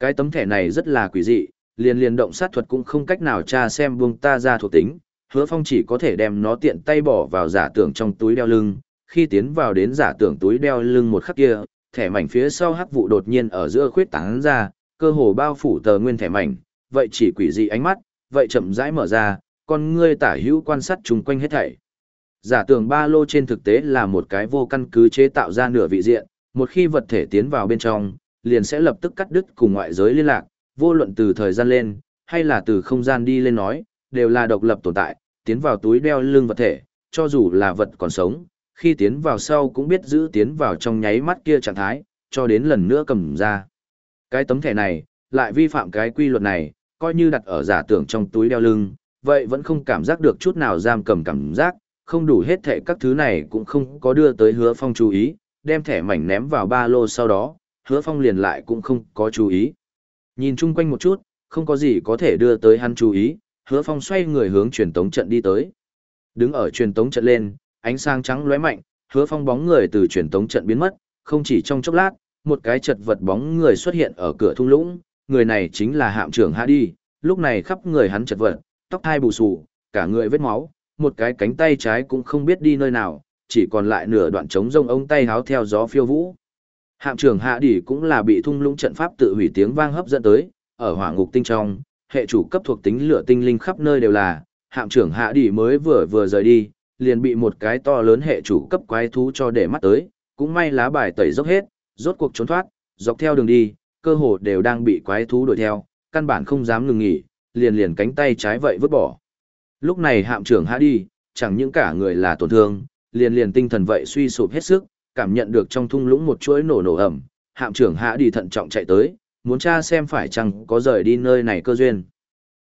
Cái tấm thẻ này rất là quỷ dị, liền liền động sát thuật cũng không cách nào tra xem buông ta ra thuộc tính, hứa phong chỉ có thể đem nó tiện tay bỏ vào giả tưởng trong túi đeo lưng, khi tiến vào đến giả tưởng túi đeo lưng một khắc kia, thẻ mảnh phía sau hắc vụ đột nhiên ở giữa khuyết tán ra, cơ hồ bao phủ tờ nguyên thẻ mảnh, vậy chỉ quỷ dị ánh mắt, vậy chậm rãi mở ra, con ngươi tả hữu quan sát chung quanh hết thảy. Giả tưởng ba lô trên thực tế là một cái vô căn cứ chế tạo ra nửa vị diện, một khi vật thể tiến vào bên trong, liền sẽ lập tức cắt đứt cùng ngoại giới liên lạc, vô luận từ thời gian lên, hay là từ không gian đi lên nói, đều là độc lập tồn tại, tiến vào túi đeo lưng vật thể, cho dù là vật còn sống, khi tiến vào sau cũng biết giữ tiến vào trong nháy mắt kia trạng thái, cho đến lần nữa cầm ra. Cái tấm thẻ này, lại vi phạm cái quy luật này, coi như đặt ở giả tưởng trong túi đeo lưng, vậy vẫn không cảm giác được chút nào giam cầm cảm giác, không đủ hết thẻ các thứ này cũng không có đưa tới hứa phong chú ý, đem thẻ mảnh ném vào ba lô sau đó, hứa phong liền lại cũng không có chú ý. Nhìn chung quanh một chút, không có gì có thể đưa tới hắn chú ý, hứa phong xoay người hướng truyền tống trận đi tới. Đứng ở truyền tống trận lên, ánh sáng trắng lóe mạnh, hứa phong bóng người từ truyền tống trận biến mất, không chỉ trong chốc lát, một cái chật vật bóng người xuất hiện ở cửa thung lũng, người này chính là hạm trưởng Hạ Đi, lúc này khắp người hắn chật vật, tóc hai bù xù, cả người vết máu, một cái cánh tay trái cũng không biết đi nơi nào, chỉ còn lại nửa đoạn trống rông ống tay háo theo gió phiêu vũ. Hạm trưởng Hạ Đỉ cũng là bị thung lũng trận pháp tự hủy tiếng vang hấp dẫn tới, ở hỏa ngục tinh trong, hệ chủ cấp thuộc tính lửa tinh linh khắp nơi đều là, hạm trưởng Hạ Đỉ mới vừa vừa rời đi, liền bị một cái to lớn hệ chủ cấp quái thú cho để mắt tới, cũng may lá bài tẩy dốc hết, rốt cuộc trốn thoát, dọc theo đường đi, cơ hồ đều đang bị quái thú đuổi theo, căn bản không dám ngừng nghỉ, liền liền cánh tay trái vậy vứt bỏ. Lúc này hạm trưởng hạ Đỉ chẳng những cả người là tổn thương, liền liền tinh thần vậy suy sụp hết sức, cảm nhận được trong thung lũng một chuỗi nổ nổ ẩm, hạm trưởng hạ đi thận trọng chạy tới, muốn tra xem phải chăng có rời đi nơi này cơ duyên.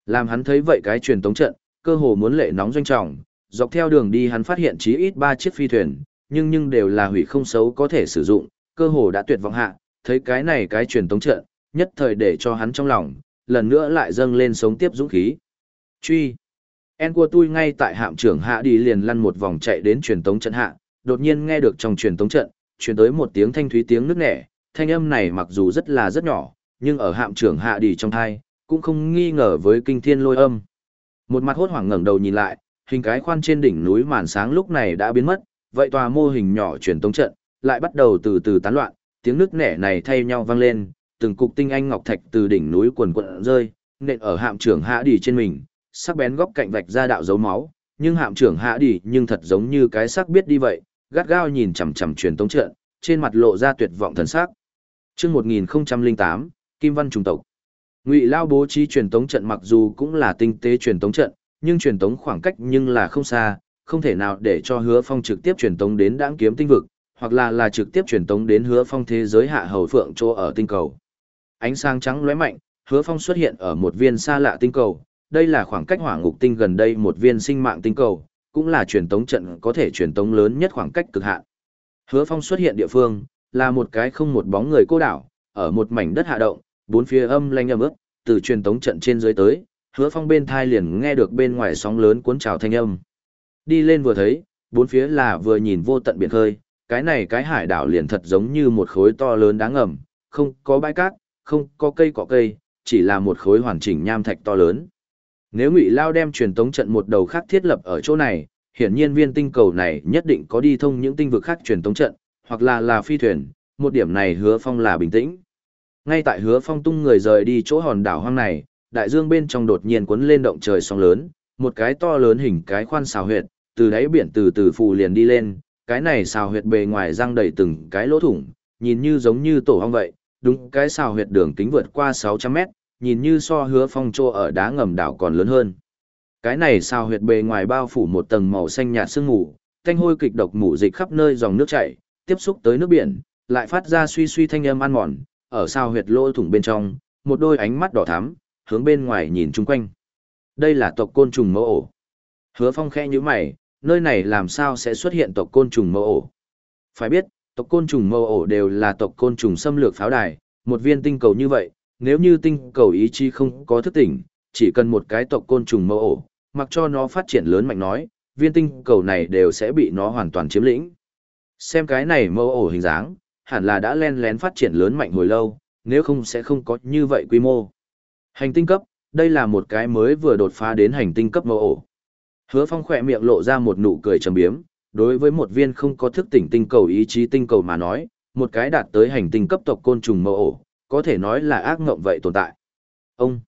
Làm hắn thấy vậy cái truyền tống trận, cơ hồ muốn lệ nóng doanh trọng, dọc theo đường đi hắn phát hiện chí ít ba chiếc phi thuyền, nhưng nhưng đều là hủy không xấu có thể sử dụng, cơ hồ đã tuyệt vọng hạ, thấy cái này cái truyền tống trận, nhất thời để cho hắn trong lòng, lần nữa lại dâng lên sống tiếp dũng khí. Truy. En của tôi ngay tại hạm trưởng hạ đi liền lăn một vòng chạy đến truyền tống trận hạ, đột nhiên nghe được trong truyền tống trận, truyền tới một tiếng thanh thúy tiếng nước nẻ, thanh âm này mặc dù rất là rất nhỏ, nhưng ở hạm trưởng hạ đi trong thai, cũng không nghi ngờ với kinh thiên lôi âm. Một mặt hốt hoảng ngẩng đầu nhìn lại, hình cái khoan trên đỉnh núi màn sáng lúc này đã biến mất, vậy tòa mô hình nhỏ truyền tống trận, lại bắt đầu từ từ tán loạn, tiếng nước nẻ này thay nhau vang lên, từng cục tinh anh ngọc thạch từ đỉnh núi quần quần rơi, nện ở hạm trưởng hạ đi trên mình, sắc bén góc cạnh vạch ra đạo dấu máu, nhưng hạm trưởng hạ đi nhưng thật giống như cái sắc biết đi vậy, gắt gao nhìn chằm chằm truyền tống trận, trên mặt lộ ra tuyệt vọng thần sắc. Chương 1008, Kim Văn trùng tộc. Ngụy Lao bố trí truyền tống trận mặc dù cũng là tinh tế truyền tống trận, nhưng truyền tống khoảng cách nhưng là không xa, không thể nào để cho Hứa Phong trực tiếp truyền tống đến Đãng Kiếm Tinh vực, hoặc là là trực tiếp truyền tống đến Hứa Phong thế giới hạ hầu phượng chỗ ở tinh cầu. Ánh sáng trắng lóe mạnh, Hứa Phong xuất hiện ở một viên xa lạ tinh cầu, đây là khoảng cách Hỏa Ngục Tinh gần đây một viên sinh mạng tinh cầu, cũng là truyền tống trận có thể truyền tống lớn nhất khoảng cách cực hạn. Hứa Phong xuất hiện địa phương là một cái không một bóng người cô đảo, ở một mảnh đất hạ động, bốn phía âm lanh ầm ướt, từ truyền tống trận trên dưới tới, hứa phong bên thai liền nghe được bên ngoài sóng lớn cuốn trào thanh âm. Đi lên vừa thấy, bốn phía là vừa nhìn vô tận biển khơi, cái này cái hải đảo liền thật giống như một khối to lớn đáng ngầm, không có bãi cát, không có cây cỏ cây, chỉ là một khối hoàn chỉnh nham thạch to lớn. Nếu Ngụy Lao đem truyền tống trận một đầu khác thiết lập ở chỗ này, hiển nhiên viên tinh cầu này nhất định có đi thông những tinh vực khác truyền tống trận, hoặc là là phi thuyền, một điểm này hứa phong là bình tĩnh. Ngay tại hứa phong tung người rời đi chỗ hòn đảo hoang này, đại dương bên trong đột nhiên cuốn lên động trời sóng lớn, một cái to lớn hình cái khoan xào huyệt, từ đáy biển từ từ phù liền đi lên, cái này xào huyệt bề ngoài răng đầy từng cái lỗ thủng, nhìn như giống như tổ ong vậy, đúng cái xào huyệt đường kính vượt qua 600 mét, nhìn như so hứa phong trô ở đá ngầm đảo còn lớn hơn. Cái này sao huyệt bề ngoài bao phủ một tầng màu xanh nhạt sương mù, thanh hôi kịch độc mù dịch khắp nơi dòng nước chảy, tiếp xúc tới nước biển, lại phát ra suy suy thanh âm ăn mòn, ở sao huyệt lỗ thủng bên trong, một đôi ánh mắt đỏ thắm, hướng bên ngoài nhìn chung quanh. Đây là tộc côn trùng mẫu ổ. Hứa phong khẽ như mày, nơi này làm sao sẽ xuất hiện tộc côn trùng mẫu ổ. Phải biết, tộc côn trùng mẫu ổ đều là tộc côn trùng xâm lược pháo đài, một viên tinh cầu như vậy, nếu như tinh cầu ý chí không có thức tỉnh, chỉ cần một cái tộc côn trùng mẫu ổ, mặc cho nó phát triển lớn mạnh nói, viên tinh cầu này đều sẽ bị nó hoàn toàn chiếm lĩnh. Xem cái này mẫu ổ hình dáng, hẳn là đã len lén phát triển lớn mạnh hồi lâu, nếu không sẽ không có như vậy quy mô. Hành tinh cấp, đây là một cái mới vừa đột phá đến hành tinh cấp mẫu ổ. Hứa Phong khỏe miệng lộ ra một nụ cười trầm biếm, đối với một viên không có thức tỉnh tinh cầu ý chí tinh cầu mà nói, một cái đạt tới hành tinh cấp tộc côn trùng mẫu ổ, có thể nói là ác ngộng vậy tồn tại. Ông,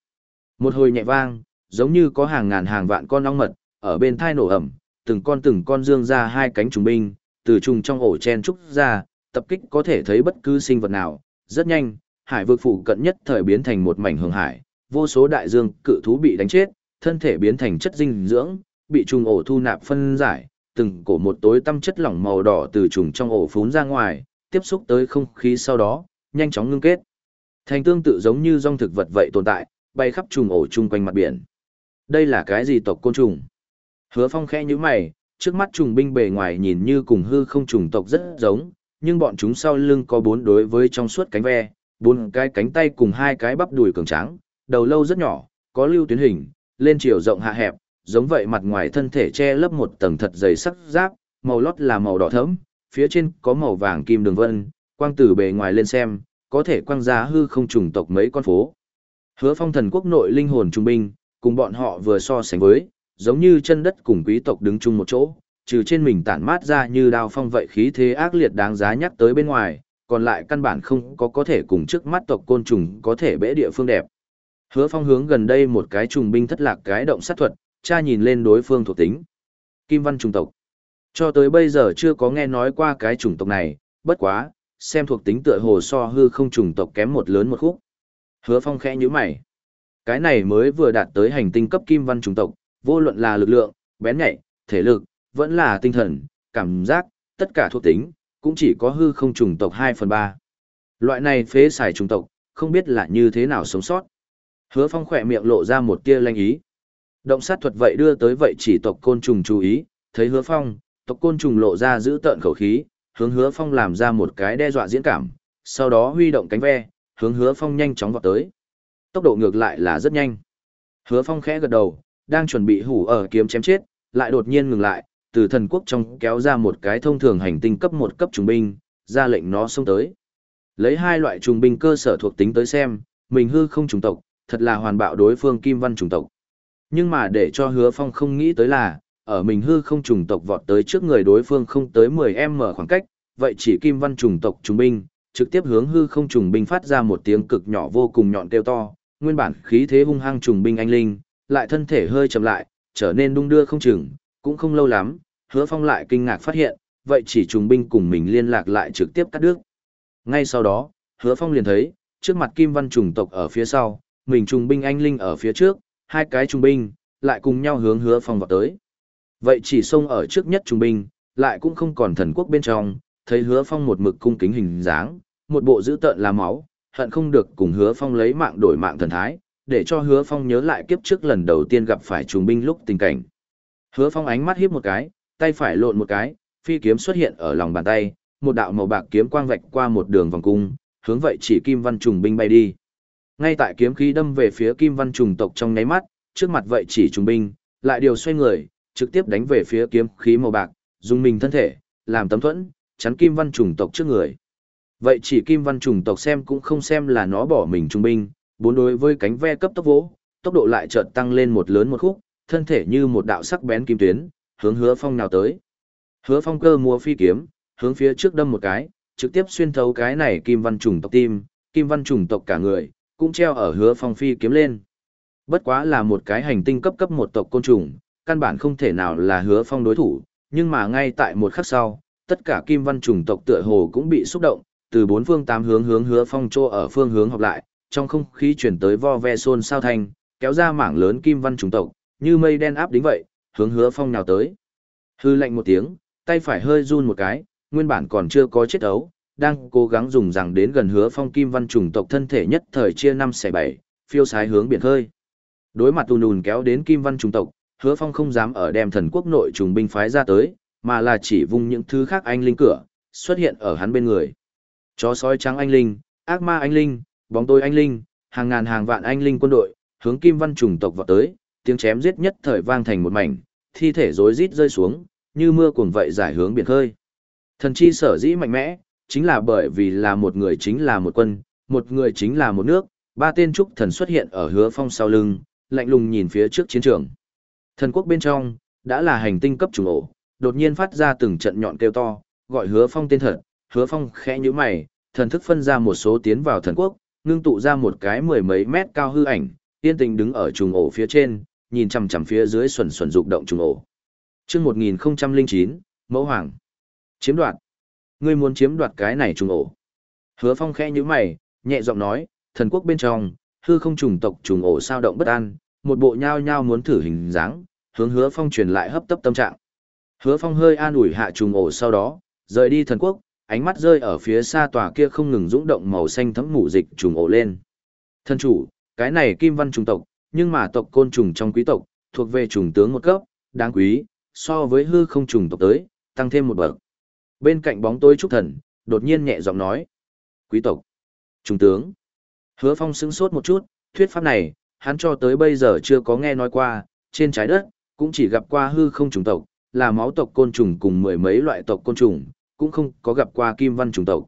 một hồi nhẹ vang, giống như có hàng ngàn hàng vạn con ong mật, ở bên thai nổ ẩm, từng con từng con dương ra hai cánh trùng binh, từ trùng trong ổ chen trúc ra, tập kích có thể thấy bất cứ sinh vật nào, rất nhanh, hải vực phủ cận nhất thời biến thành một mảnh hương hải, vô số đại dương cự thú bị đánh chết, thân thể biến thành chất dinh dưỡng, bị trùng ổ thu nạp phân giải, từng cổ một tối tăm chất lỏng màu đỏ từ trùng trong ổ phún ra ngoài, tiếp xúc tới không khí sau đó, nhanh chóng ngưng kết. Thành tương tự giống như rong thực vật vậy tồn tại, bay khắp trùng ổ chung quanh mặt biển. Đây là cái gì tộc côn trùng? Hứa Phong khẽ nhíu mày, trước mắt trùng binh bề ngoài nhìn như cùng hư không trùng tộc rất giống, nhưng bọn chúng sau lưng có bốn đối với trong suốt cánh ve, bốn cái cánh tay cùng hai cái bắp đùi cường tráng, đầu lâu rất nhỏ, có lưu tuyến hình, lên chiều rộng hạ hẹp, giống vậy mặt ngoài thân thể che lấp một tầng thật dày sắc giáp, màu lót là màu đỏ thẫm, phía trên có màu vàng kim đường vân, quang từ bề ngoài lên xem, có thể quăng ra hư không trùng tộc mấy con phố. Hứa phong thần quốc nội linh hồn trung binh, cùng bọn họ vừa so sánh với, giống như chân đất cùng quý tộc đứng chung một chỗ, trừ trên mình tản mát ra như đao phong vậy khí thế ác liệt đáng giá nhắc tới bên ngoài, còn lại căn bản không có có thể cùng trước mắt tộc côn trùng có thể bẽ địa phương đẹp. Hứa phong hướng gần đây một cái trùng binh thất lạc cái động sát thuật, cha nhìn lên đối phương thuộc tính. Kim văn trùng tộc. Cho tới bây giờ chưa có nghe nói qua cái chủng tộc này, bất quá, xem thuộc tính tựa hồ so hư không trùng tộc kém một lớn một khúc. Hứa phong khẽ nhíu mày. Cái này mới vừa đạt tới hành tinh cấp kim văn trùng tộc, vô luận là lực lượng, bén nhạy, thể lực, vẫn là tinh thần, cảm giác, tất cả thuộc tính, cũng chỉ có hư không trùng tộc 2 phần 3. Loại này phế xài trùng tộc, không biết là như thế nào sống sót. Hứa phong khỏe miệng lộ ra một tia lanh ý. Động sát thuật vậy đưa tới vậy chỉ tộc côn trùng chú ý, thấy hứa phong, tộc côn trùng lộ ra giữ tợn khẩu khí, hướng hứa phong làm ra một cái đe dọa diễn cảm, sau đó huy động cánh ve, hướng hứa phong nhanh chóng vọt tới. Tốc độ ngược lại là rất nhanh. Hứa phong khẽ gật đầu, đang chuẩn bị hủ ở kiếm chém chết, lại đột nhiên ngừng lại, từ thần quốc trong kéo ra một cái thông thường hành tinh cấp một cấp trùng binh, ra lệnh nó xông tới. Lấy hai loại trùng binh cơ sở thuộc tính tới xem, mình hư không trùng tộc, thật là hoàn bạo đối phương kim văn trùng tộc. Nhưng mà để cho hứa phong không nghĩ tới là, ở mình hư không trùng tộc vọt tới trước người đối phương không tới 10m khoảng cách, vậy chỉ kim văn trùng tộc trùng binh, trực tiếp hướng hư không trùng binh phát ra một tiếng cực nhỏ vô cùng nhọn kêu to, nguyên bản khí thế hung hăng trùng binh anh linh, lại thân thể hơi chậm lại, trở nên đung đưa không chừng, cũng không lâu lắm, hứa phong lại kinh ngạc phát hiện, vậy chỉ trùng binh cùng mình liên lạc lại trực tiếp cắt đứt. Ngay sau đó, hứa phong liền thấy, trước mặt kim văn trùng tộc ở phía sau, mình trùng binh anh linh ở phía trước, hai cái trùng binh, lại cùng nhau hướng hứa phong vào tới. Vậy chỉ xông ở trước nhất trùng binh, lại cũng không còn thần quốc bên trong, thấy hứa phong một mực cung kính hình dáng, một bộ dữ tợn là máu, hận không được cùng hứa phong lấy mạng đổi mạng thần thái, để cho hứa phong nhớ lại kiếp trước lần đầu tiên gặp phải trùng binh lúc tình cảnh. Hứa phong ánh mắt hiếp một cái, tay phải lộn một cái, phi kiếm xuất hiện ở lòng bàn tay, một đạo màu bạc kiếm quang vạch qua một đường vòng cung, hướng vậy chỉ kim văn trùng binh bay đi. Ngay tại kiếm khí đâm về phía kim văn trùng tộc trong nháy mắt, trước mặt vậy chỉ trùng binh, lại điều xoay người, trực tiếp đánh về phía kiếm khí màu bạc, dùng mình thân thể, làm tấm thuẫn, chắn kim văn trùng tộc trước người. Vậy chỉ kim văn trùng tộc xem cũng không xem là nó bỏ mình trung binh, bốn đối với cánh ve cấp tốc vỗ, tốc độ lại chợt tăng lên một lớn một khúc, thân thể như một đạo sắc bén kim tuyến, hướng hứa phong nào tới. Hứa phong cơ mua phi kiếm, hướng phía trước đâm một cái, trực tiếp xuyên thấu cái này kim văn trùng tộc tim, kim văn trùng tộc cả người, cũng treo ở hứa phong phi kiếm lên. Bất quá là một cái hành tinh cấp cấp một tộc côn trùng, căn bản không thể nào là hứa phong đối thủ, nhưng mà ngay tại một khắc sau, tất cả kim văn trùng tộc tựa hồ cũng bị xúc động, từ bốn phương tám hướng hướng hứa phong trô ở phương hướng học lại, trong không khí chuyển tới vo ve xôn sao thanh, kéo ra mảng lớn kim văn trùng tộc, như mây đen áp đính vậy, hướng hứa phong nào tới. Hư lạnh một tiếng, tay phải hơi run một cái, nguyên bản còn chưa có chết ấu, đang cố gắng dùng rằng đến gần hứa phong kim văn trùng tộc thân thể nhất thời chia năm xẻ bảy, phiêu sái hướng biển khơi. Đối mặt ùn nùn kéo đến kim văn trùng tộc, hứa phong không dám ở đem thần quốc nội trùng binh phái ra tới, mà là chỉ vung những thứ khác anh linh cửa, xuất hiện ở hắn bên người. Chó sói trắng anh linh, ác ma anh linh, bóng tối anh linh, hàng ngàn hàng vạn anh linh quân đội, hướng kim văn trùng tộc vào tới, tiếng chém giết nhất thời vang thành một mảnh, thi thể rối rít rơi xuống, như mưa cuồng vậy giải hướng biển khơi. Thần chi sở dĩ mạnh mẽ, chính là bởi vì là một người chính là một quân, một người chính là một nước, ba tên trúc thần xuất hiện ở hứa phong sau lưng, lạnh lùng nhìn phía trước chiến trường. Thần quốc bên trong, đã là hành tinh cấp trùng ổ, đột nhiên phát ra từng trận nhọn kêu to, gọi hứa phong tên thật, hứa phong khẽ như mày, thần thức phân ra một số tiến vào thần quốc, ngưng tụ ra một cái mười mấy mét cao hư ảnh, yên tình đứng ở trùng ổ phía trên, nhìn chằm chằm phía dưới xuẩn xuẩn dục động trùng ổ. Chương 1009, Mẫu Hoàng. Chiếm đoạt. Ngươi muốn chiếm đoạt cái này trùng ổ. Hứa Phong khẽ nhíu mày, nhẹ giọng nói, thần quốc bên trong, hư không trùng tộc trùng ổ sao động bất an, một bộ nhao nhao muốn thử hình dáng, hướng Hứa Phong truyền lại hấp tấp tâm trạng. Hứa Phong hơi an ủi hạ trùng ổ sau đó, rời đi thần quốc, ánh mắt rơi ở phía xa tòa kia không ngừng rung động màu xanh thấm mù dịch trùng ổ lên. Thân chủ, cái này kim văn trùng tộc, nhưng mà tộc côn trùng trong quý tộc, thuộc về trùng tướng một cấp, đáng quý, so với hư không trùng tộc tới, tăng thêm một bậc. Bên cạnh bóng tối trúc thần, đột nhiên nhẹ giọng nói. Quý tộc, trùng tướng. Hứa phong sững sốt một chút, thuyết pháp này, hắn cho tới bây giờ chưa có nghe nói qua, trên trái đất, cũng chỉ gặp qua hư không trùng tộc, là máu tộc côn trùng cùng mười mấy loại tộc côn trùng, cũng không có gặp qua kim văn trùng tộc.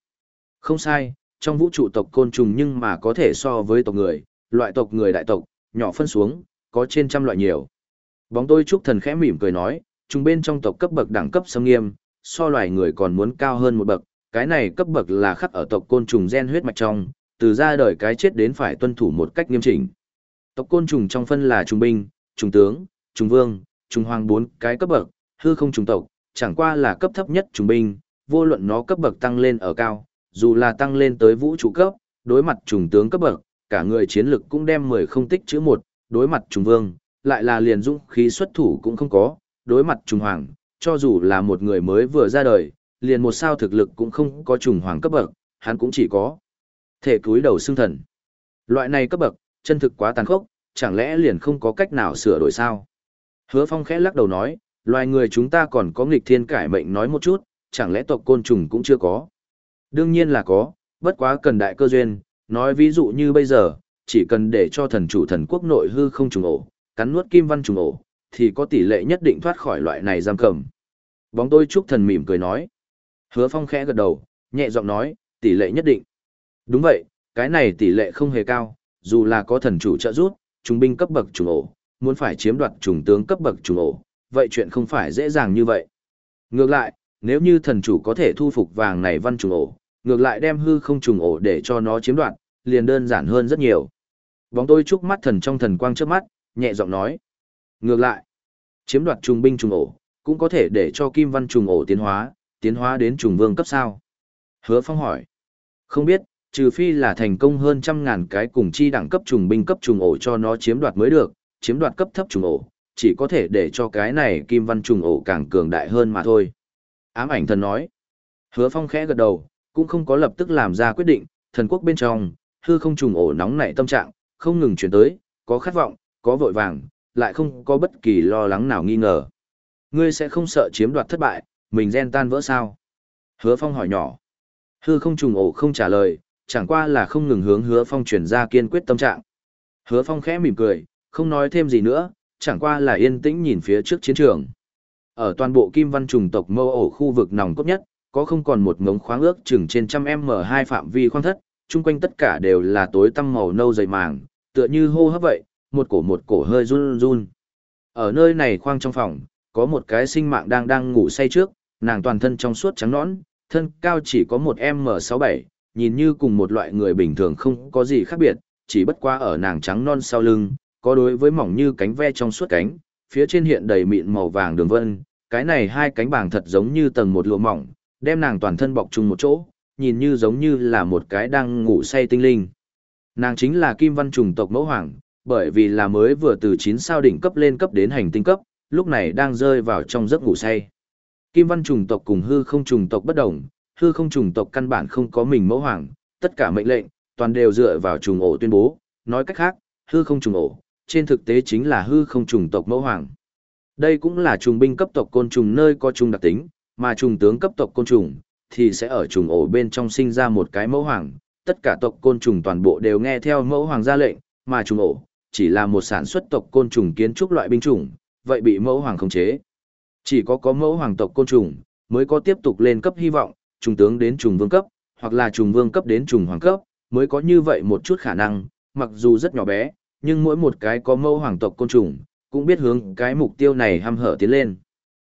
Không sai, trong vũ trụ tộc côn trùng nhưng mà có thể so với tộc người, loại tộc người đại tộc, nhỏ phân xuống, có trên trăm loại nhiều. Bóng tôi trúc thần khẽ mỉm cười nói, chúng bên trong tộc cấp bậc đẳng cấp sâm nghiêm, so loài người còn muốn cao hơn một bậc, cái này cấp bậc là khắc ở tộc côn trùng gen huyết mạch trong, từ ra đời cái chết đến phải tuân thủ một cách nghiêm chỉnh. Tộc côn trùng trong phân là trung binh, trung tướng, trung vương, trung hoàng bốn cái cấp bậc, hư không trùng tộc, chẳng qua là cấp thấp nhất trung binh, vô luận nó cấp bậc tăng lên ở cao, dù là tăng lên tới vũ trụ cấp, đối mặt trùng tướng cấp bậc, cả người chiến lực cũng đem 10 không tích chữ một, đối mặt trùng vương, lại là liền dũng khí xuất thủ cũng không có, đối mặt trùng hoàng, cho dù là một người mới vừa ra đời, liền một sao thực lực cũng không có trùng hoàng cấp bậc, hắn cũng chỉ có thể cúi đầu xương thần. Loại này cấp bậc, chân thực quá tàn khốc, chẳng lẽ liền không có cách nào sửa đổi sao? Hứa Phong khẽ lắc đầu nói, loài người chúng ta còn có nghịch thiên cải mệnh nói một chút, chẳng lẽ tộc côn trùng cũng chưa có? Đương nhiên là có, bất quá cần đại cơ duyên, nói ví dụ như bây giờ, chỉ cần để cho thần chủ thần quốc nội hư không trùng ổ, cắn nuốt kim văn trùng ổ, thì có tỷ lệ nhất định thoát khỏi loại này giam cầm. Bóng tôi chúc thần mỉm cười nói. Hứa phong khẽ gật đầu, nhẹ giọng nói, tỷ lệ nhất định. Đúng vậy, cái này tỷ lệ không hề cao, dù là có thần chủ trợ giúp, trung binh cấp bậc trùng ổ, muốn phải chiếm đoạt trùng tướng cấp bậc trùng ổ, vậy chuyện không phải dễ dàng như vậy. Ngược lại, nếu như thần chủ có thể thu phục vàng này văn trùng ổ, ngược lại đem hư không trùng ổ để cho nó chiếm đoạt, liền đơn giản hơn rất nhiều. Bóng tôi chúc mắt thần trong thần quang trước mắt, nhẹ giọng nói. Ngược lại, chiếm đoạt trùng binh trùng ổ, cũng có thể để cho kim văn trùng ổ tiến hóa, tiến hóa đến trùng vương cấp sao. Hứa phong hỏi. Không biết, trừ phi là thành công hơn trăm ngàn cái cùng chi đẳng cấp trùng binh cấp trùng ổ cho nó chiếm đoạt mới được, chiếm đoạt cấp thấp trùng ổ, chỉ có thể để cho cái này kim văn trùng ổ càng cường đại hơn mà thôi. Ám ảnh thần nói. Hứa phong khẽ gật đầu, cũng không có lập tức làm ra quyết định, thần quốc bên trong, hư không trùng ổ nóng nảy tâm trạng, không ngừng chuyển tới, có khát vọng, có vội vàng, lại không có bất kỳ lo lắng nào nghi ngờ. Ngươi sẽ không sợ chiếm đoạt thất bại, mình gen tan vỡ sao? Hứa Phong hỏi nhỏ. Hư không trùng ổ không trả lời, chẳng qua là không ngừng hướng Hứa Phong chuyển ra kiên quyết tâm trạng. Hứa Phong khẽ mỉm cười, không nói thêm gì nữa, chẳng qua là yên tĩnh nhìn phía trước chiến trường. Ở toàn bộ kim văn trùng tộc mâu ổ khu vực nòng cốt nhất, có không còn một ngống khoáng ước chừng trên trăm m hai phạm vi khoáng thất, chung quanh tất cả đều là tối tăm màu nâu dày màng, tựa như hô hấp vậy, một cổ một cổ hơi run run. Ở nơi này khoang trong phòng, có một cái sinh mạng đang đang ngủ say trước, nàng toàn thân trong suốt trắng nõn, thân cao chỉ có một M67, nhìn như cùng một loại người bình thường không có gì khác biệt, chỉ bất qua ở nàng trắng non sau lưng, có đối với mỏng như cánh ve trong suốt cánh, phía trên hiện đầy mịn màu vàng đường vân, cái này hai cánh bảng thật giống như tầng một lụa mỏng, đem nàng toàn thân bọc chung một chỗ, nhìn như giống như là một cái đang ngủ say tinh linh. Nàng chính là Kim Văn trùng tộc mẫu hoàng, bởi vì là mới vừa từ 9 sao đỉnh cấp lên cấp đến hành tinh cấp, lúc này đang rơi vào trong giấc ngủ say. Kim Văn trùng tộc cùng hư không trùng tộc bất đồng, hư không trùng tộc căn bản không có mình mẫu hoàng, tất cả mệnh lệnh, toàn đều dựa vào trùng ổ tuyên bố, nói cách khác, hư không trùng ổ, trên thực tế chính là hư không trùng tộc mẫu hoàng. Đây cũng là trùng binh cấp tộc côn trùng nơi có trùng đặc tính, mà trùng tướng cấp tộc côn trùng, thì sẽ ở trùng ổ bên trong sinh ra một cái mẫu hoàng, tất cả tộc côn trùng toàn bộ đều nghe theo mẫu hoàng ra lệnh, mà trùng ổ chỉ là một sản xuất tộc côn trùng kiến trúc loại binh chủng, vậy bị mẫu hoàng khống chế. Chỉ có có mẫu hoàng tộc côn trùng mới có tiếp tục lên cấp hy vọng, trùng tướng đến trùng vương cấp, hoặc là trùng vương cấp đến trùng hoàng cấp, mới có như vậy một chút khả năng, mặc dù rất nhỏ bé, nhưng mỗi một cái có mâu hoàng tộc côn trùng, cũng biết hướng cái mục tiêu này ham hở tiến lên.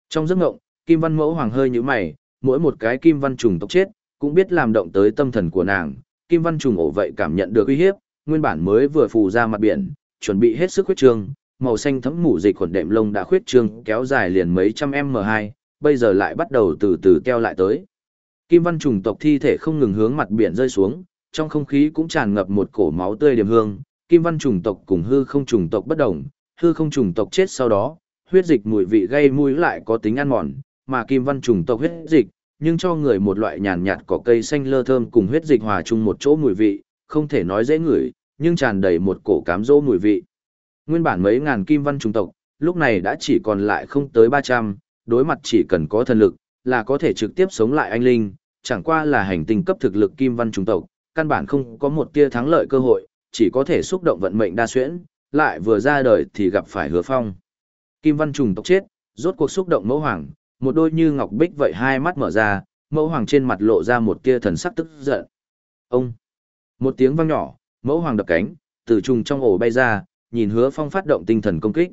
Trong giấc ngộng, Kim Văn Mẫu Hoàng hơi như mày, mỗi một cái Kim Văn trùng tộc chết, cũng biết làm động tới tâm thần của nàng. Kim Văn trùng ổ vậy cảm nhận được uy hiếp, nguyên bản mới vừa phù ra mặt biển, chuẩn bị hết sức huyết trương, màu xanh thấm mủ dịch khuẩn đệm lông đã khuyết trương kéo dài liền mấy trăm m2, bây giờ lại bắt đầu từ từ keo lại tới. Kim Văn trùng tộc thi thể không ngừng hướng mặt biển rơi xuống, trong không khí cũng tràn ngập một cổ máu tươi điểm hương. Kim Văn trùng tộc cùng hư không trùng tộc bất đồng, hư không trùng tộc chết sau đó, huyết dịch mùi vị gây mũi lại có tính ăn mòn, mà kim văn trùng tộc huyết dịch, nhưng cho người một loại nhàn nhạt cỏ cây xanh lơ thơm cùng huyết dịch hòa chung một chỗ mùi vị, không thể nói dễ ngửi, nhưng tràn đầy một cổ cám dỗ mùi vị. Nguyên bản mấy ngàn kim văn trùng tộc, lúc này đã chỉ còn lại không tới 300, đối mặt chỉ cần có thần lực, là có thể trực tiếp sống lại anh linh, chẳng qua là hành tinh cấp thực lực kim văn trùng tộc, căn bản không có một tia thắng lợi cơ hội, chỉ có thể xúc động vận mệnh đa xuyễn, lại vừa ra đời thì gặp phải hứa phong. Kim văn trùng tộc chết, rốt cuộc xúc động mẫu hoàng, một đôi như ngọc bích vậy hai mắt mở ra, mẫu hoàng trên mặt lộ ra một tia thần sắc tức giận. Ông! Một tiếng vang nhỏ, mẫu hoàng đập cánh, từ trùng trong ổ bay ra, nhìn hứa phong phát động tinh thần công kích.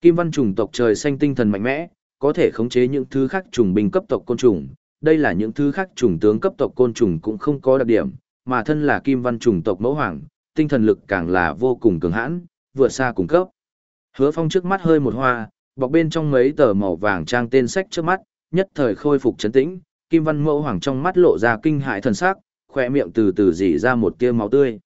Kim văn trùng tộc trời xanh tinh thần mạnh mẽ, có thể khống chế những thứ khác trùng binh cấp tộc côn trùng. Đây là những thứ khác trùng tướng cấp tộc côn trùng cũng không có đặc điểm, mà thân là kim văn trùng tộc mẫu hoàng, tinh thần lực càng là vô cùng cường hãn, vượt xa cùng cấp. Hứa Phong trước mắt hơi một hoa, bọc bên trong mấy tờ màu vàng trang tên sách trước mắt, nhất thời khôi phục chấn tĩnh, Kim Văn Mẫu Hoàng trong mắt lộ ra kinh hại thần sắc, khỏe miệng từ từ dỉ ra một tia máu tươi.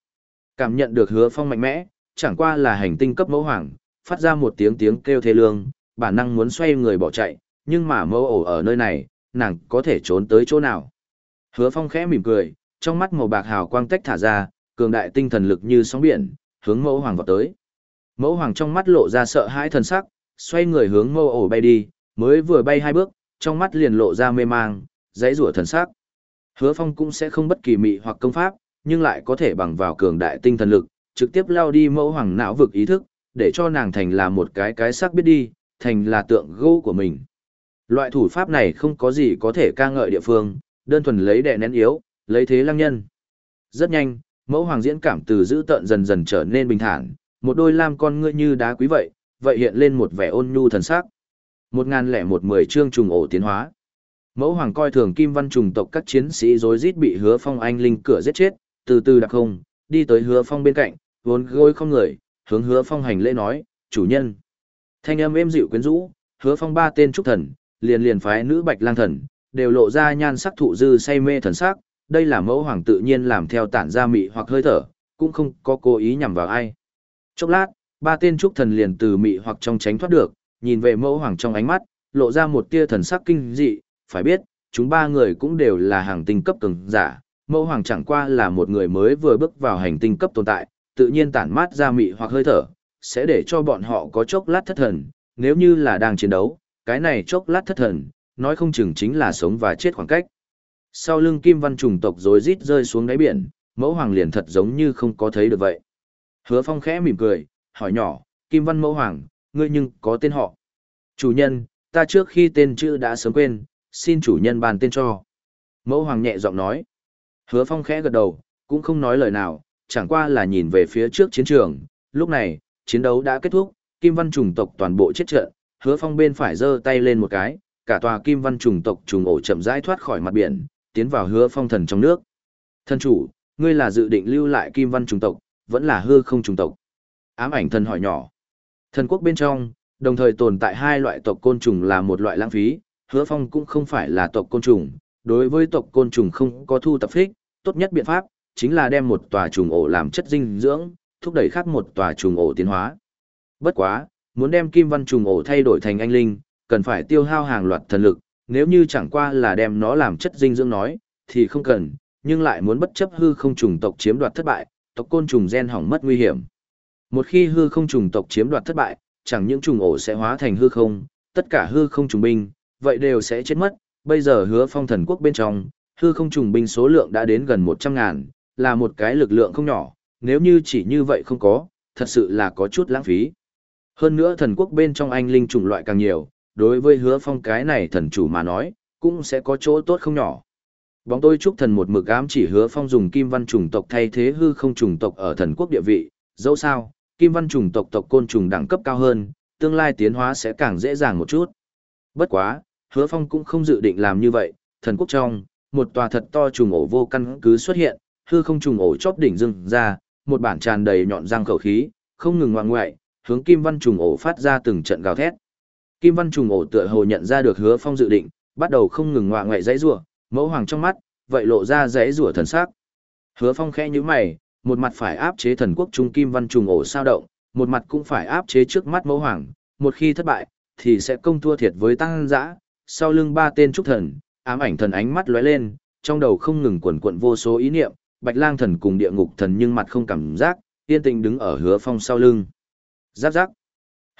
Cảm nhận được Hứa Phong mạnh mẽ, chẳng qua là hành tinh cấp Mẫu Hoàng, phát ra một tiếng tiếng kêu thê lương, bản năng muốn xoay người bỏ chạy, nhưng mà mẫu ổ ở nơi này, nàng có thể trốn tới chỗ nào. Hứa Phong khẽ mỉm cười, trong mắt màu bạc hào quang tách thả ra, cường đại tinh thần lực như sóng biển, hướng Mẫu Hoàng vọt tới. Mẫu hoàng trong mắt lộ ra sợ hãi thần sắc, xoay người hướng mâu ổ bay đi, mới vừa bay hai bước, trong mắt liền lộ ra mê mang, dãy rủa thần sắc. Hứa phong cũng sẽ không bất kỳ mị hoặc công pháp, nhưng lại có thể bằng vào cường đại tinh thần lực, trực tiếp lao đi mẫu hoàng não vực ý thức, để cho nàng thành là một cái cái sắc biết đi, thành là tượng gỗ của mình. Loại thủ pháp này không có gì có thể ca ngợi địa phương, đơn thuần lấy đè nén yếu, lấy thế lăng nhân. Rất nhanh, mẫu hoàng diễn cảm từ giữ tận dần dần trở nên bình thản, một đôi lam con ngươi như đá quý vậy, vậy hiện lên một vẻ ôn nhu thần sắc. Một ngàn lẻ một mười chương trùng ổ tiến hóa. Mẫu hoàng coi thường kim văn trùng tộc các chiến sĩ rối rít bị hứa phong anh linh cửa giết chết, từ từ đặc không, đi tới hứa phong bên cạnh, vốn gối không người, hướng hứa phong hành lễ nói, chủ nhân. Thanh âm êm dịu quyến rũ, hứa phong ba tên trúc thần, liền liền phái nữ bạch lang thần, đều lộ ra nhan sắc thụ dư say mê thần sắc, đây là mẫu hoàng tự nhiên làm theo tản gia mị hoặc hơi thở, cũng không có cố ý nhằm vào ai. Chốc lát, ba tên trúc thần liền từ mị hoặc trong tránh thoát được, nhìn về mẫu hoàng trong ánh mắt, lộ ra một tia thần sắc kinh dị, phải biết, chúng ba người cũng đều là hàng tinh cấp cường giả, mẫu hoàng chẳng qua là một người mới vừa bước vào hành tinh cấp tồn tại, tự nhiên tản mát ra mị hoặc hơi thở, sẽ để cho bọn họ có chốc lát thất thần, nếu như là đang chiến đấu, cái này chốc lát thất thần, nói không chừng chính là sống và chết khoảng cách. Sau lưng kim văn trùng tộc rối rít rơi xuống đáy biển, mẫu hoàng liền thật giống như không có thấy được vậy. Hứa Phong khẽ mỉm cười, hỏi nhỏ, Kim Văn Mẫu Hoàng, ngươi nhưng có tên họ. Chủ nhân, ta trước khi tên chữ đã sớm quên, xin chủ nhân bàn tên cho. Mẫu Hoàng nhẹ giọng nói. Hứa Phong khẽ gật đầu, cũng không nói lời nào, chẳng qua là nhìn về phía trước chiến trường. Lúc này, chiến đấu đã kết thúc, Kim Văn trùng tộc toàn bộ chết trận. Hứa Phong bên phải giơ tay lên một cái, cả tòa Kim Văn Trùng tộc trùng ổ chậm rãi thoát khỏi mặt biển, tiến vào Hứa Phong thần trong nước. Thân chủ, ngươi là dự định lưu lại Kim Văn Trùng tộc, vẫn là hư không trùng tộc. Ám ảnh thần hỏi nhỏ. Thần quốc bên trong, đồng thời tồn tại hai loại tộc côn trùng là một loại lãng phí, hứa phong cũng không phải là tộc côn trùng. Đối với tộc côn trùng không có thu tập thích, tốt nhất biện pháp, chính là đem một tòa trùng ổ làm chất dinh dưỡng, thúc đẩy khác một tòa trùng ổ tiến hóa. Bất quá, muốn đem kim văn trùng ổ thay đổi thành anh linh, cần phải tiêu hao hàng loạt thần lực, nếu như chẳng qua là đem nó làm chất dinh dưỡng nói, thì không cần, nhưng lại muốn bất chấp hư không trùng tộc chiếm đoạt thất bại, tộc côn trùng gen hỏng mất nguy hiểm. Một khi hư không trùng tộc chiếm đoạt thất bại, chẳng những trùng ổ sẽ hóa thành hư không, tất cả hư không trùng binh, vậy đều sẽ chết mất. Bây giờ hứa phong thần quốc bên trong, hư không trùng binh số lượng đã đến gần 100 ngàn, là một cái lực lượng không nhỏ, nếu như chỉ như vậy không có, thật sự là có chút lãng phí. Hơn nữa thần quốc bên trong anh linh trùng loại càng nhiều, đối với hứa phong cái này thần chủ mà nói, cũng sẽ có chỗ tốt không nhỏ. Bóng tôi chúc thần một mực ám chỉ hứa phong dùng kim văn trùng tộc thay thế hư không trùng tộc ở thần quốc địa vị, dẫu sao, kim văn trùng tộc tộc côn trùng đẳng cấp cao hơn, tương lai tiến hóa sẽ càng dễ dàng một chút. Bất quá, hứa phong cũng không dự định làm như vậy, thần quốc trong, một tòa thật to trùng ổ vô căn cứ xuất hiện, hư không trùng ổ chóp đỉnh dưng ra, một bản tràn đầy nhọn răng khẩu khí, không ngừng ngoan ngoại, hướng kim văn trùng ổ phát ra từng trận gào thét. Kim văn trùng ổ tựa hồ nhận ra được hứa phong dự định, bắt đầu không ngừng ngoạ ngoại dãy rủa, mẫu hoàng trong mắt, vậy lộ ra dãy rủa thần sắc. Hứa phong khẽ nhíu mày, một mặt phải áp chế thần quốc trung kim văn trùng ổ sao động, một mặt cũng phải áp chế trước mắt mẫu hoàng, một khi thất bại, thì sẽ công thua thiệt với tăng dã. Sau lưng ba tên trúc thần, ám ảnh thần ánh mắt lóe lên, trong đầu không ngừng quẩn quẩn vô số ý niệm, Bạch Lang thần cùng địa ngục thần nhưng mặt không cảm giác, yên tĩnh đứng ở hứa phong sau lưng. Giáp giáp.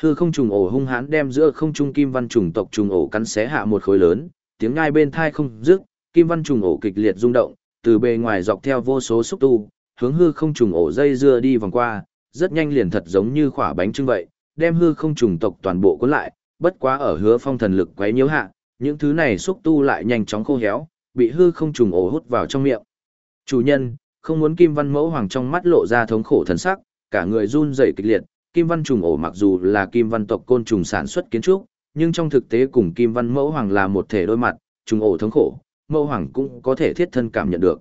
Hư không trùng ổ hung hãn đem giữa không trung kim văn trùng tộc trùng ổ cắn xé hạ một khối lớn, tiếng ngai bên thai không dứt, kim văn trùng ổ kịch liệt rung động, từ bề ngoài dọc theo vô số xúc tu, hướng hư không trùng ổ dây dưa đi vòng qua, rất nhanh liền thật giống như khỏa bánh trưng vậy, đem hư không trùng tộc toàn bộ cuốn lại, bất quá ở hứa phong thần lực quấy nhiễu hạ, những thứ này xúc tu lại nhanh chóng khô héo, bị hư không trùng ổ hút vào trong miệng. Chủ nhân, không muốn Kim Văn Mẫu Hoàng trong mắt lộ ra thống khổ thần sắc, cả người run rẩy kịch liệt, Kim Văn trùng ổ mặc dù là Kim Văn tộc côn trùng sản xuất kiến trúc, nhưng trong thực tế cùng Kim Văn Mẫu Hoàng là một thể đôi mặt, trùng ổ thống khổ, Mẫu Hoàng cũng có thể thiết thân cảm nhận được.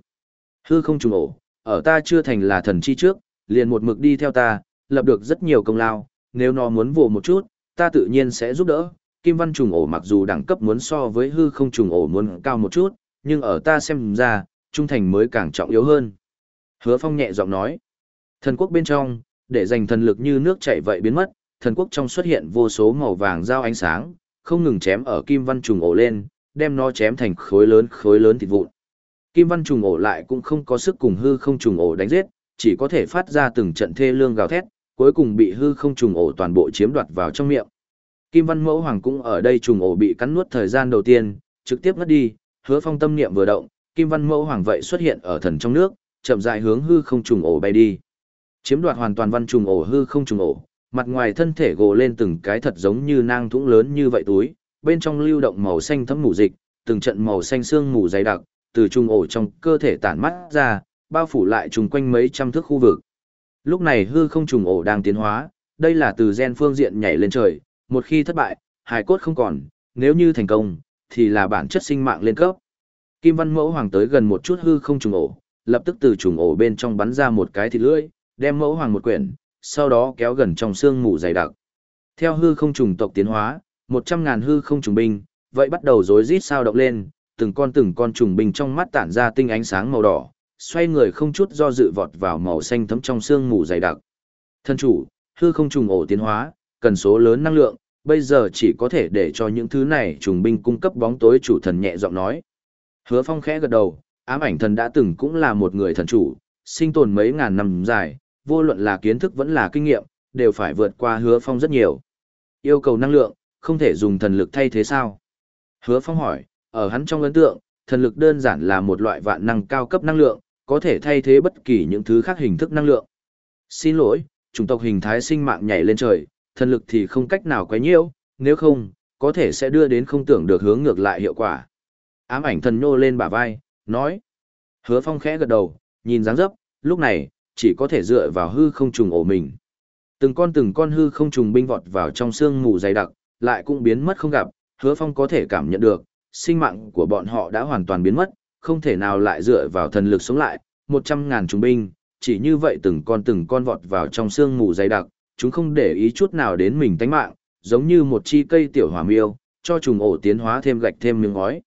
Hư không trùng ổ, ở ta chưa thành là thần chi trước, liền một mực đi theo ta, lập được rất nhiều công lao, nếu nó muốn vồ một chút, ta tự nhiên sẽ giúp đỡ. Kim văn trùng ổ mặc dù đẳng cấp muốn so với hư không trùng ổ muốn cao một chút, nhưng ở ta xem ra, trung thành mới càng trọng yếu hơn. Hứa phong nhẹ giọng nói, thần quốc bên trong, để dành thần lực như nước chảy vậy biến mất, thần quốc trong xuất hiện vô số màu vàng giao ánh sáng, không ngừng chém ở kim văn trùng ổ lên, đem nó chém thành khối lớn khối lớn thịt vụn. Kim văn trùng ổ lại cũng không có sức cùng hư không trùng ổ đánh giết, chỉ có thể phát ra từng trận thê lương gào thét, cuối cùng bị hư không trùng ổ toàn bộ chiếm đoạt vào trong miệng. Kim văn mẫu hoàng cũng ở đây trùng ổ bị cắn nuốt thời gian đầu tiên, trực tiếp ngất đi, hứa phong tâm niệm vừa động, kim văn mẫu hoàng vậy xuất hiện ở thần trong nước, chậm rãi hướng hư không trùng ổ bay đi. Chiếm đoạt hoàn toàn văn trùng ổ hư không trùng ổ, mặt ngoài thân thể gồ lên từng cái thật giống như nang thũng lớn như vậy túi, bên trong lưu động màu xanh thấm mù dịch, từng trận màu xanh xương mù dày đặc, từ trùng ổ trong cơ thể tản mắt ra, bao phủ lại trùng quanh mấy trăm thước khu vực. Lúc này hư không trùng ổ đang tiến hóa, đây là từ gen phương diện nhảy lên trời, một khi thất bại, hài cốt không còn, nếu như thành công, thì là bản chất sinh mạng lên cấp. Kim Văn Mẫu Hoàng tới gần một chút hư không trùng ổ, lập tức từ trùng ổ bên trong bắn ra một cái thịt lưỡi, đem Mẫu Hoàng một quyển, sau đó kéo gần trong xương mù dày đặc. Theo hư không trùng tộc tiến hóa, một trăm ngàn hư không trùng binh, vậy bắt đầu rối rít sao động lên, từng con từng con trùng binh trong mắt tản ra tinh ánh sáng màu đỏ, xoay người không chút do dự vọt vào màu xanh thấm trong xương mù dày đặc. Thân chủ, hư không trùng ổ tiến hóa, cần số lớn năng lượng, bây giờ chỉ có thể để cho những thứ này trùng binh cung cấp bóng tối chủ thần nhẹ giọng nói. Hứa Phong khẽ gật đầu, ám ảnh thần đã từng cũng là một người thần chủ, sinh tồn mấy ngàn năm dài, vô luận là kiến thức vẫn là kinh nghiệm, đều phải vượt qua Hứa Phong rất nhiều. Yêu cầu năng lượng, không thể dùng thần lực thay thế sao? Hứa Phong hỏi, ở hắn trong ấn tượng, thần lực đơn giản là một loại vạn năng cao cấp năng lượng, có thể thay thế bất kỳ những thứ khác hình thức năng lượng. Xin lỗi, chủng tộc hình thái sinh mạng nhảy lên trời, thần lực thì không cách nào quấy nhiễu, nếu không, có thể sẽ đưa đến không tưởng được hướng ngược lại hiệu quả. Ám ảnh thần nhô lên bả vai, nói. Hứa phong khẽ gật đầu, nhìn dáng dấp, lúc này, chỉ có thể dựa vào hư không trùng ổ mình. Từng con từng con hư không trùng binh vọt vào trong xương mù dày đặc, lại cũng biến mất không gặp, hứa phong có thể cảm nhận được, sinh mạng của bọn họ đã hoàn toàn biến mất, không thể nào lại dựa vào thần lực sống lại, một trăm ngàn trùng binh, chỉ như vậy từng con từng con vọt vào trong xương mù dày đặc, chúng không để ý chút nào đến mình tánh mạng, giống như một chi cây tiểu hỏa miêu, cho trùng ổ tiến hóa thêm gạch thêm miếng ngói.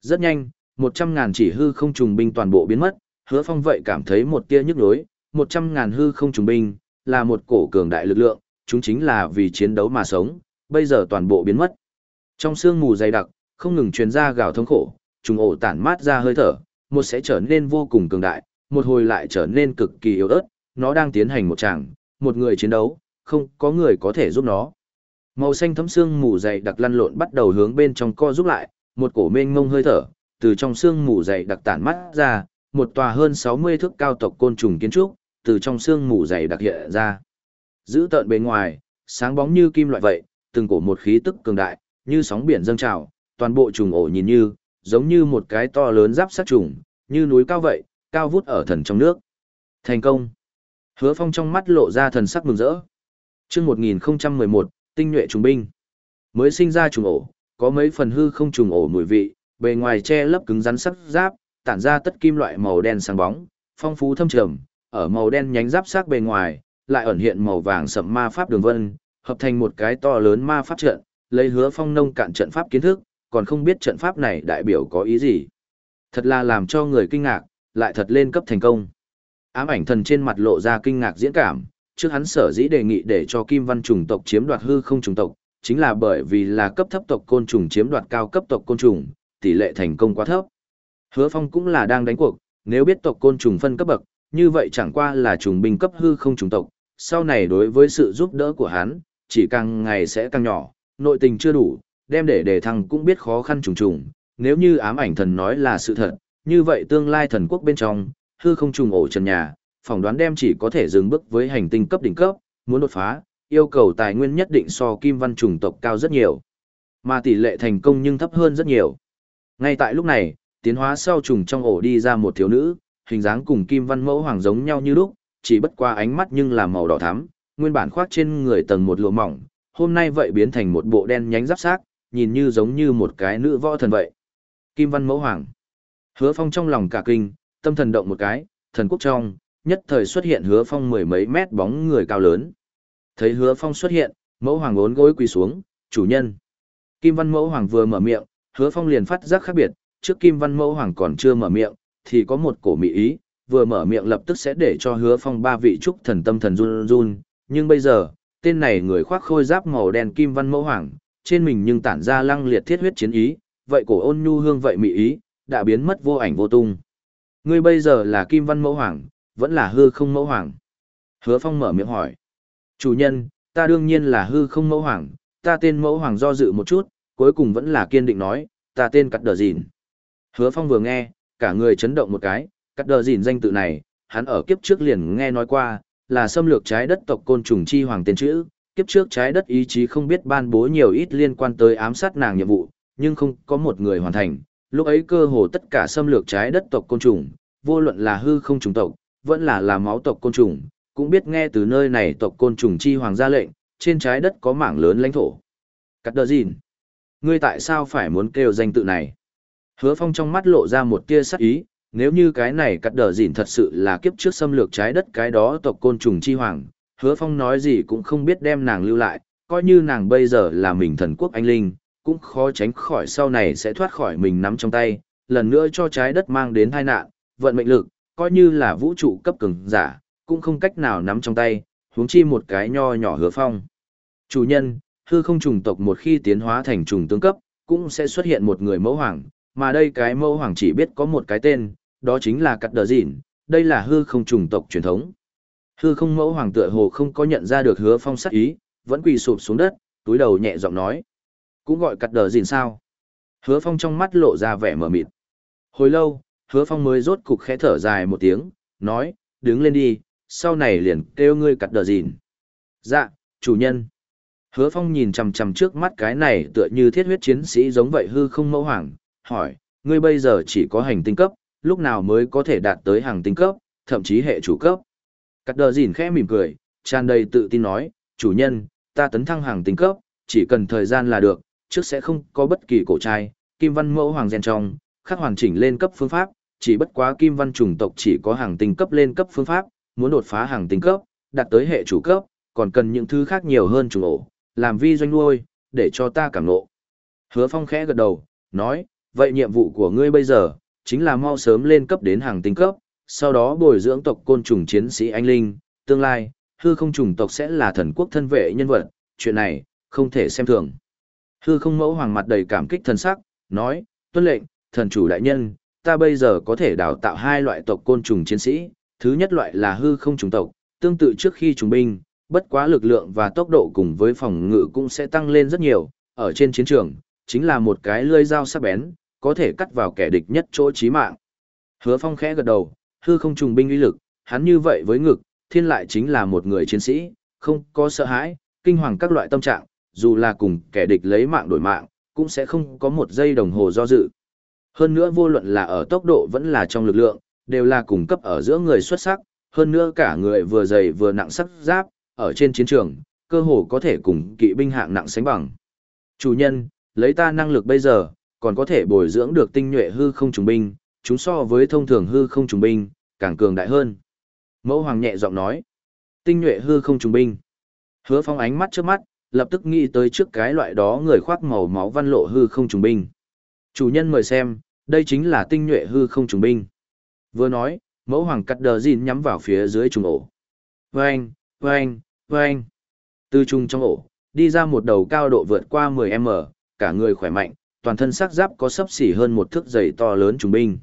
Rất nhanh, một trăm ngàn chỉ hư không trùng binh toàn bộ biến mất, hứa phong vậy cảm thấy một tia nhức nhối, một trăm ngàn hư không trùng binh, là một cổ cường đại lực lượng, chúng chính là vì chiến đấu mà sống, bây giờ toàn bộ biến mất. Trong xương mù dày đặc, không ngừng truyền ra gào thống khổ, trùng ổ tản mát ra hơi thở, một sẽ trở nên vô cùng cường đại, một hồi lại trở nên cực kỳ yếu ớt, nó đang tiến hành một tràng, một người chiến đấu, không có người có thể giúp nó. Màu xanh thấm xương mù dày đặc lăn lộn bắt đầu hướng bên trong co giúp lại, một cổ mênh ngông hơi thở, từ trong xương mù dày đặc tản mắt ra, một tòa hơn 60 thước cao tộc côn trùng kiến trúc, từ trong xương mù dày đặc hiện ra. Giữ tợn bề ngoài, sáng bóng như kim loại vậy, từng cổ một khí tức cường đại, như sóng biển dâng trào, toàn bộ trùng ổ nhìn như giống như một cái to lớn giáp sát trùng, như núi cao vậy, cao vút ở thần trong nước. Thành công. Hứa Phong trong mắt lộ ra thần sắc mừng rỡ. Chương 1011, tinh nhuệ trùng binh. Mới sinh ra trùng ổ, có mấy phần hư không trùng ổ mùi vị, bề ngoài che lấp cứng rắn sắc giáp, tản ra tất kim loại màu đen sáng bóng, phong phú thâm trầm, ở màu đen nhánh giáp sắc bề ngoài, lại ẩn hiện màu vàng sậm ma pháp đường vân, hợp thành một cái to lớn ma pháp trận, lấy hứa phong nông cạn trận pháp kiến thức, còn không biết trận pháp này đại biểu có ý gì. Thật là làm cho người kinh ngạc, lại thật lên cấp thành công. Ám ảnh thần trên mặt lộ ra kinh ngạc diễn cảm, trước hắn sở dĩ đề nghị để cho kim văn trùng tộc chiếm đoạt hư không trùng tộc, chính là bởi vì là cấp thấp tộc côn trùng chiếm đoạt cao cấp tộc côn trùng, tỷ lệ thành công quá thấp. Hứa Phong cũng là đang đánh cuộc, nếu biết tộc côn trùng phân cấp bậc, như vậy chẳng qua là trùng binh cấp hư không trùng tộc, sau này đối với sự giúp đỡ của hắn, chỉ càng ngày sẽ càng nhỏ, nội tình chưa đủ, đem để đề thăng cũng biết khó khăn trùng trùng, nếu như ám ảnh thần nói là sự thật, như vậy tương lai thần quốc bên trong, hư không trùng ổ trần nhà, phỏng đoán đem chỉ có thể dừng bước với hành tinh cấp đỉnh cấp, muốn đột phá, yêu cầu tài nguyên nhất định so kim văn trùng tộc cao rất nhiều, mà tỷ lệ thành công nhưng thấp hơn rất nhiều. Ngay tại lúc này, tiến hóa sau trùng trong ổ đi ra một thiếu nữ, hình dáng cùng kim văn mẫu hoàng giống nhau như lúc, chỉ bất qua ánh mắt nhưng là màu đỏ thắm, nguyên bản khoác trên người tầng một lụa mỏng, hôm nay vậy biến thành một bộ đen nhánh giáp xác, nhìn như giống như một cái nữ võ thần vậy. Kim văn mẫu hoàng. Hứa Phong trong lòng cả kinh, tâm thần động một cái, thần quốc trong, nhất thời xuất hiện Hứa Phong mười mấy mét bóng người cao lớn. Thấy Hứa Phong xuất hiện, mẫu hoàng ốn gối quỳ xuống, "Chủ nhân." Kim văn mẫu hoàng vừa mở miệng, Hứa Phong liền phát giác khác biệt, trước Kim văn mẫu hoàng còn chưa mở miệng, thì có một cổ mỹ ý, vừa mở miệng lập tức sẽ để cho hứa phong ba vị trúc thần tâm thần run run, nhưng bây giờ, tên này người khoác khôi giáp màu đen kim văn mẫu hoàng, trên mình nhưng tản ra lăng liệt thiết huyết chiến ý, vậy cổ ôn nhu hương vậy mỹ ý, đã biến mất vô ảnh vô tung. Ngươi bây giờ là kim văn mẫu hoàng, vẫn là hư không mẫu hoàng. Hứa phong mở miệng hỏi. Chủ nhân, ta đương nhiên là hư không mẫu hoàng, ta tên mẫu hoàng do dự một chút, cuối cùng vẫn là kiên định nói, ta tên cắt đờ dìn. Hứa phong vừa nghe, cả người chấn động một cái, cắt đờ dìn danh tự này, hắn ở kiếp trước liền nghe nói qua, là xâm lược trái đất tộc côn trùng chi hoàng tên chữ, kiếp trước trái đất ý chí không biết ban bố nhiều ít liên quan tới ám sát nàng nhiệm vụ, nhưng không có một người hoàn thành, lúc ấy cơ hồ tất cả xâm lược trái đất tộc côn trùng, vô luận là hư không trùng tộc, vẫn là là máu tộc côn trùng, cũng biết nghe từ nơi này tộc côn trùng chi hoàng ra lệnh, trên trái đất có mảng lớn lãnh thổ. Cắt đờ dìn, ngươi tại sao phải muốn kêu danh tự này? Hứa Phong trong mắt lộ ra một tia sắc ý, nếu như cái này cắt đờ dỉn thật sự là kiếp trước xâm lược trái đất cái đó tộc côn trùng chi hoàng, hứa phong nói gì cũng không biết đem nàng lưu lại, coi như nàng bây giờ là mình thần quốc anh linh, cũng khó tránh khỏi sau này sẽ thoát khỏi mình nắm trong tay, lần nữa cho trái đất mang đến tai nạn, vận mệnh lực, coi như là vũ trụ cấp cường giả, cũng không cách nào nắm trong tay, huống chi một cái nho nhỏ hứa phong. Chủ nhân, hư không trùng tộc một khi tiến hóa thành trùng tướng cấp, cũng sẽ xuất hiện một người mẫu hoàng, mà đây cái mẫu hoàng chỉ biết có một cái tên, đó chính là cắt đờ dịn, đây là hư không trùng tộc truyền thống. Hư không mẫu hoàng tựa hồ không có nhận ra được hứa phong sắc ý, vẫn quỳ sụp xuống đất, túi đầu nhẹ giọng nói. Cũng gọi cắt đờ dịn sao? Hứa phong trong mắt lộ ra vẻ mờ mịt. Hồi lâu, hứa phong mới rốt cục khẽ thở dài một tiếng, nói, đứng lên đi, sau này liền kêu ngươi cắt đờ dịn. Dạ, chủ nhân. Hứa phong nhìn chằm chằm trước mắt cái này tựa như thiết huyết chiến sĩ giống vậy hư không mẫu hoàng, hỏi, ngươi bây giờ chỉ có hành tinh cấp, lúc nào mới có thể đạt tới hàng tinh cấp, thậm chí hệ chủ cấp. Cắt đờ gìn khẽ mỉm cười, tràn đầy tự tin nói, chủ nhân, ta tấn thăng hàng tinh cấp, chỉ cần thời gian là được, trước sẽ không có bất kỳ cổ trai, kim văn mẫu hoàng gen trong, khắc hoàn chỉnh lên cấp phương pháp, chỉ bất quá kim văn chủng tộc chỉ có hàng tinh cấp lên cấp phương pháp, muốn đột phá hàng tinh cấp, đạt tới hệ chủ cấp, còn cần những thứ khác nhiều hơn trùng ổ, làm vi doanh nuôi, để cho ta cảm nộ. Hứa Phong khẽ gật đầu, nói, vậy nhiệm vụ của ngươi bây giờ, chính là mau sớm lên cấp đến hàng tinh cấp, sau đó bồi dưỡng tộc côn trùng chiến sĩ anh linh, tương lai, hư không trùng tộc sẽ là thần quốc thân vệ nhân vật, chuyện này, không thể xem thường. Hư không mẫu hoàng mặt đầy cảm kích thần sắc, nói, tuân lệnh, thần chủ đại nhân, ta bây giờ có thể đào tạo hai loại tộc côn trùng chiến sĩ, thứ nhất loại là hư không trùng tộc, tương tự trước khi trùng binh, bất quá lực lượng và tốc độ cùng với phòng ngự cũng sẽ tăng lên rất nhiều, ở trên chiến trường, chính là một cái lưỡi dao sắc bén, có thể cắt vào kẻ địch nhất chỗ chí mạng. Hứa Phong khẽ gật đầu, hư không trùng binh uy lực, hắn như vậy với ngực, thiên lại chính là một người chiến sĩ, không có sợ hãi, kinh hoàng các loại tâm trạng, dù là cùng kẻ địch lấy mạng đổi mạng, cũng sẽ không có một giây đồng hồ do dự. Hơn nữa vô luận là ở tốc độ vẫn là trong lực lượng, đều là cùng cấp ở giữa người xuất sắc, hơn nữa cả người vừa dày vừa nặng sắc giáp, ở trên chiến trường, cơ hồ có thể cùng kỵ binh hạng nặng sánh bằng. Chủ nhân, lấy ta năng lực bây giờ, còn có thể bồi dưỡng được tinh nhuệ hư không trùng binh, chúng so với thông thường hư không trùng binh, càng cường đại hơn. Mẫu hoàng nhẹ giọng nói, tinh nhuệ hư không trùng binh. Hứa phong ánh mắt trước mắt, lập tức nghĩ tới trước cái loại đó người khoác màu máu văn lộ hư không trùng binh. Chủ nhân mời xem, đây chính là tinh nhuệ hư không trùng binh. Vừa nói, mẫu hoàng cắt đờ dìn nhắm vào phía dưới trùng ổ. Vâng, vâng, vâng. Từ trùng trong ổ, đi ra một đầu cao độ vượt qua 10m, cả người khỏe mạnh, toàn thân sắc giáp có sấp xỉ hơn một thước dày to lớn trùng binh.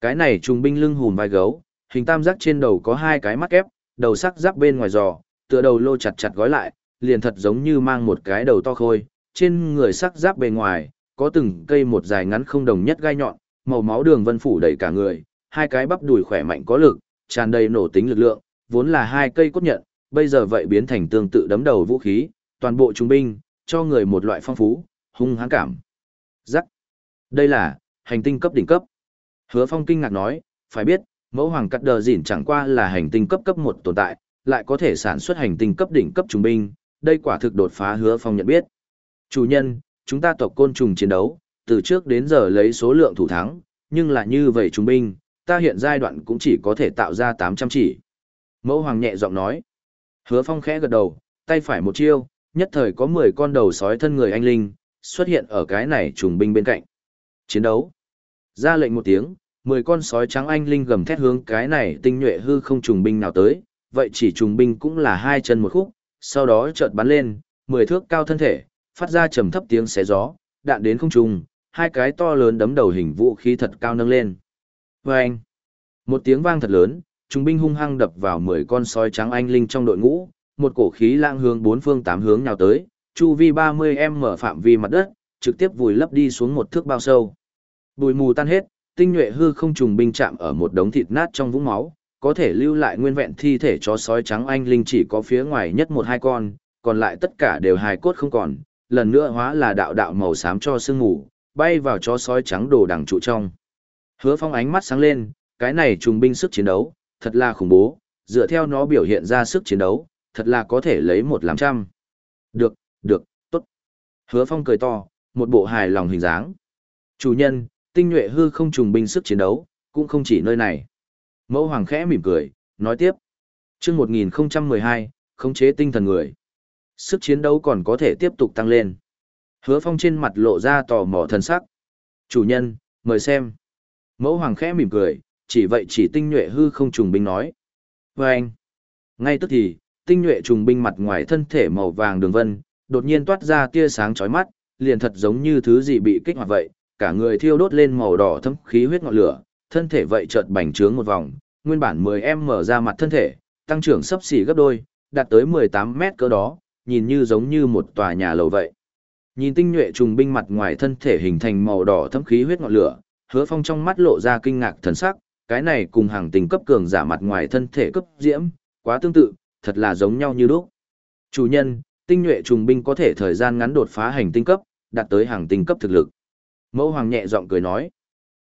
Cái này trùng binh lưng hùm vai gấu, hình tam giác trên đầu có hai cái mắt ép, đầu sắc giáp bên ngoài giò, tựa đầu lô chặt chặt gói lại, liền thật giống như mang một cái đầu to khôi, trên người sắc giáp bề ngoài, có từng cây một dài ngắn không đồng nhất gai nhọn, màu máu đường vân phủ đầy cả người, hai cái bắp đùi khỏe mạnh có lực, tràn đầy nổ tính lực lượng, vốn là hai cây cốt nhận, bây giờ vậy biến thành tương tự đấm đầu vũ khí, toàn bộ trung binh, cho người một loại phong phú, hung hãn cảm. Rắc. Đây là, hành tinh cấp đỉnh cấp. Hứa Phong kinh ngạc nói, phải biết, mẫu hoàng cắt đờ dỉn chẳng qua là hành tinh cấp cấp một tồn tại, lại có thể sản xuất hành tinh cấp đỉnh cấp trung binh, đây quả thực đột phá Hứa Phong nhận biết. Chủ nhân, chúng ta tộc côn trùng chiến đấu, từ trước đến giờ lấy số lượng thủ thắng, nhưng là như vậy trung binh, ta hiện giai đoạn cũng chỉ có thể tạo ra 800 chỉ. Mẫu hoàng nhẹ giọng nói. Hứa Phong khẽ gật đầu, tay phải một chiêu, nhất thời có 10 con đầu sói thân người anh linh, xuất hiện ở cái này trùng binh bên cạnh. Chiến đấu. Ra lệnh một tiếng, 10 con sói trắng anh linh gầm thét hướng cái này tinh nhuệ hư không trùng binh nào tới, vậy chỉ trùng binh cũng là hai chân một khúc, sau đó chợt bắn lên, 10 thước cao thân thể, phát ra trầm thấp tiếng xé gió, đạn đến không trùng, hai cái to lớn đấm đầu hình vũ khí thật cao nâng lên. Vâng! Một tiếng vang thật lớn, trùng binh hung hăng đập vào 10 con sói trắng anh linh trong đội ngũ, một cổ khí lang hướng bốn phương tám hướng nào tới, chu vi 30 mở phạm vi mặt đất, trực tiếp vùi lấp đi xuống một thước bao sâu. Bùi mù tan hết, tinh nhuệ hư không trùng binh chạm ở một đống thịt nát trong vũng máu, có thể lưu lại nguyên vẹn thi thể chó sói trắng anh linh chỉ có phía ngoài nhất một hai con, còn lại tất cả đều hài cốt không còn, lần nữa hóa là đạo đạo màu xám cho sương ngủ, bay vào chó sói trắng đồ đằng trụ trong. Hứa Phong ánh mắt sáng lên, cái này trùng binh sức chiến đấu, thật là khủng bố, dựa theo nó biểu hiện ra sức chiến đấu, thật là có thể lấy một làm trăm. Được, được, tốt. Hứa Phong cười to, một bộ hài lòng hình dáng. Chủ nhân, tinh nhuệ hư không trùng binh sức chiến đấu, cũng không chỉ nơi này. Mẫu Hoàng khẽ mỉm cười, nói tiếp. chương 1012, khống chế tinh thần người. Sức chiến đấu còn có thể tiếp tục tăng lên. Hứa Phong trên mặt lộ ra tò mò thần sắc. Chủ nhân, mời xem. Mẫu Hoàng khẽ mỉm cười, chỉ vậy chỉ tinh nhuệ hư không trùng binh nói. Và anh, ngay tức thì, tinh nhuệ trùng binh mặt ngoài thân thể màu vàng đường vân, đột nhiên toát ra tia sáng chói mắt, liền thật giống như thứ gì bị kích hoạt vậy, cả người thiêu đốt lên màu đỏ thấm khí huyết ngọn lửa, thân thể vậy chợt bành trướng một vòng, nguyên bản 10 em mở ra mặt thân thể, tăng trưởng sấp xỉ gấp đôi, đạt tới 18 mét cỡ đó, nhìn như giống như một tòa nhà lầu vậy. Nhìn tinh nhuệ trùng binh mặt ngoài thân thể hình thành màu đỏ thấm khí huyết ngọn lửa, hứa phong trong mắt lộ ra kinh ngạc thần sắc, cái này cùng hàng tình cấp cường giả mặt ngoài thân thể cấp diễm, quá tương tự, thật là giống nhau như lúc. Chủ nhân, tinh nhuệ trùng binh có thể thời gian ngắn đột phá hành tinh cấp, đạt tới hàng tinh cấp thực lực. Mẫu hoàng nhẹ giọng cười nói,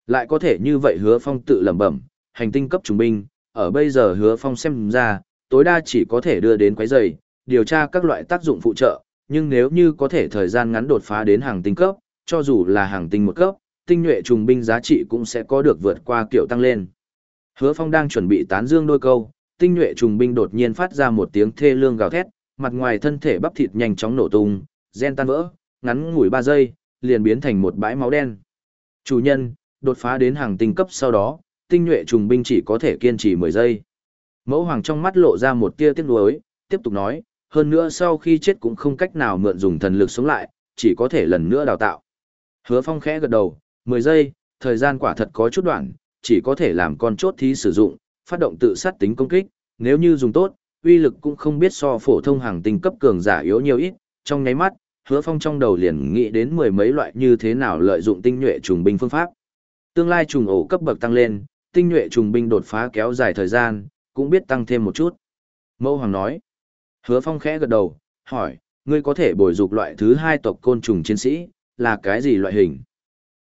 lại có thể như vậy hứa phong tự lẩm bẩm, hành tinh cấp trùng binh, ở bây giờ hứa phong xem ra, tối đa chỉ có thể đưa đến quái dày, điều tra các loại tác dụng phụ trợ, nhưng nếu như có thể thời gian ngắn đột phá đến hàng tinh cấp, cho dù là hàng tinh một cấp, tinh nhuệ trùng binh giá trị cũng sẽ có được vượt qua kiểu tăng lên. Hứa Phong đang chuẩn bị tán dương đôi câu, tinh nhuệ trùng binh đột nhiên phát ra một tiếng thê lương gào thét, mặt ngoài thân thể bắp thịt nhanh chóng nổ tung, gen tan vỡ, ngắn ngủi 3 giây, liền biến thành một bãi máu đen. Chủ nhân, đột phá đến hàng tinh cấp sau đó, tinh nhuệ trùng binh chỉ có thể kiên trì 10 giây. Mẫu hoàng trong mắt lộ ra một tia tiếc nuối, tiếp tục nói, hơn nữa sau khi chết cũng không cách nào mượn dùng thần lực sống lại, chỉ có thể lần nữa đào tạo. Hứa Phong khẽ gật đầu, 10 giây, thời gian quả thật có chút đoạn, chỉ có thể làm con chốt thí sử dụng, phát động tự sát tính công kích, nếu như dùng tốt, uy lực cũng không biết so phổ thông hàng tinh cấp cường giả yếu nhiều ít, trong nháy mắt, hứa phong trong đầu liền nghĩ đến mười mấy loại như thế nào lợi dụng tinh nhuệ trùng binh phương pháp. Tương lai trùng ổ cấp bậc tăng lên, tinh nhuệ trùng binh đột phá kéo dài thời gian, cũng biết tăng thêm một chút. Mâu Hoàng nói, hứa phong khẽ gật đầu, hỏi, ngươi có thể bồi dục loại thứ hai tộc côn trùng chiến sĩ, là cái gì loại hình?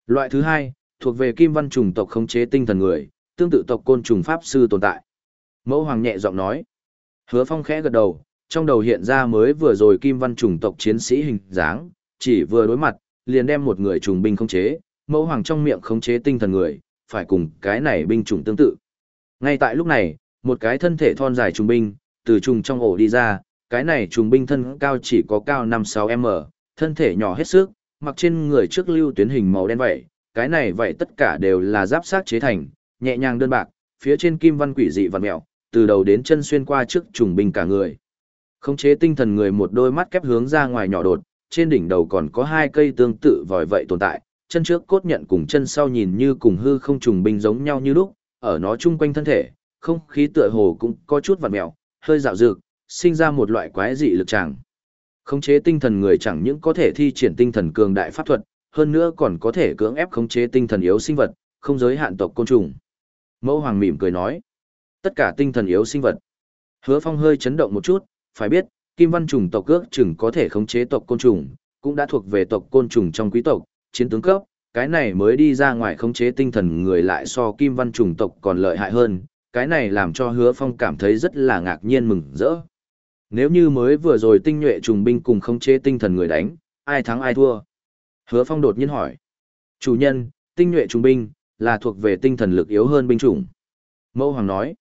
Loại thứ hai, thuộc về kim văn trùng tộc khống chế tinh thần người, tương tự tộc côn trùng pháp sư tồn tại. Mẫu hoàng nhẹ giọng nói. Hứa phong khẽ gật đầu, trong đầu hiện ra mới vừa rồi kim văn trùng tộc chiến sĩ hình dáng, chỉ vừa đối mặt, liền đem một người trùng binh khống chế, mẫu hoàng trong miệng khống chế tinh thần người, phải cùng cái này binh chủng tương tự. Ngay tại lúc này, một cái thân thể thon dài trùng binh, từ trùng trong ổ đi ra, cái này trùng binh thân cao chỉ có cao 5-6m, thân thể nhỏ hết sức, mặc trên người trước lưu tuyến hình màu đen vậy, cái này vậy tất cả đều là giáp sát chế thành, nhẹ nhàng đơn bạc, phía trên kim văn quỷ dị vằn mèo, từ đầu đến chân xuyên qua trước trùng binh cả người. Khống chế tinh thần người một đôi mắt kép hướng ra ngoài nhỏ đột, trên đỉnh đầu còn có hai cây tương tự vòi vậy tồn tại, chân trước cốt nhận cùng chân sau nhìn như cùng hư không trùng binh giống nhau như lúc, ở nó chung quanh thân thể, không khí tựa hồ cũng có chút vặn mèo, hơi dạo dược, sinh ra một loại quái dị lực tràng. Khống chế tinh thần người chẳng những có thể thi triển tinh thần cường đại pháp thuật, hơn nữa còn có thể cưỡng ép khống chế tinh thần yếu sinh vật, không giới hạn tộc côn trùng. Mẫu Hoàng mỉm cười nói, tất cả tinh thần yếu sinh vật. Hứa Phong hơi chấn động một chút, phải biết, Kim Văn trùng tộc ước chừng có thể khống chế tộc côn trùng, cũng đã thuộc về tộc côn trùng trong quý tộc, chiến tướng cấp, cái này mới đi ra ngoài khống chế tinh thần người lại so Kim Văn trùng tộc còn lợi hại hơn, cái này làm cho Hứa Phong cảm thấy rất là ngạc nhiên mừng rỡ. Nếu như mới vừa rồi tinh nhuệ trùng binh cùng khống chế tinh thần người đánh, ai thắng ai thua? Hứa Phong đột nhiên hỏi. Chủ nhân, tinh nhuệ trùng binh, là thuộc về tinh thần lực yếu hơn binh chủng. Mâu Hoàng nói.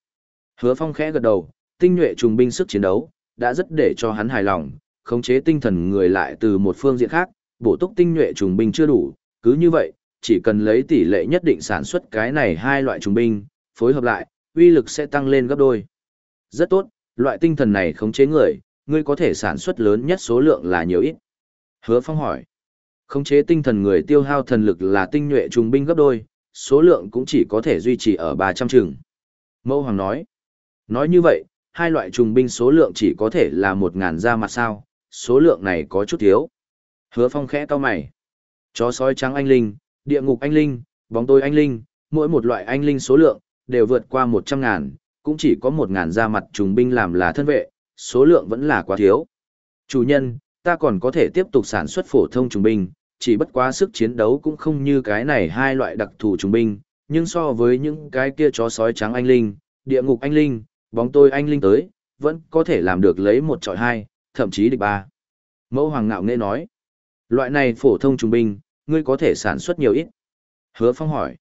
Hứa Phong khẽ gật đầu, tinh nhuệ trùng binh sức chiến đấu, đã rất để cho hắn hài lòng, khống chế tinh thần người lại từ một phương diện khác, bổ túc tinh nhuệ trùng binh chưa đủ, cứ như vậy, chỉ cần lấy tỷ lệ nhất định sản xuất cái này hai loại trùng binh, phối hợp lại, uy lực sẽ tăng lên gấp đôi. Rất tốt, loại tinh thần này khống chế người, ngươi có thể sản xuất lớn nhất số lượng là nhiều ít. Hứa Phong hỏi. Khống chế tinh thần người tiêu hao thần lực là tinh nhuệ trùng binh gấp đôi, số lượng cũng chỉ có thể duy trì ở 300 chừng. Mâu Hoàng nói. Nói như vậy, hai loại trùng binh số lượng chỉ có thể là một ngàn ra mặt sao, số lượng này có chút thiếu. Hứa Phong khẽ cau mày. Chó sói trắng anh linh, địa ngục anh linh, bóng tối anh linh, mỗi một loại anh linh số lượng, đều vượt qua 100 ngàn, cũng chỉ có một ngàn ra mặt trùng binh làm là thân vệ, số lượng vẫn là quá thiếu. Chủ nhân, ta còn có thể tiếp tục sản xuất phổ thông trùng binh, chỉ bất quá sức chiến đấu cũng không như cái này hai loại đặc thù trùng binh, nhưng so với những cái kia chó sói trắng anh linh, địa ngục anh linh, bóng tôi anh linh tới, vẫn có thể làm được lấy một trọi hai, thậm chí địch ba. Mẫu Hoàng Ngạo nghệ nói, loại này phổ thông trung binh, ngươi có thể sản xuất nhiều ít. Hứa Phong hỏi,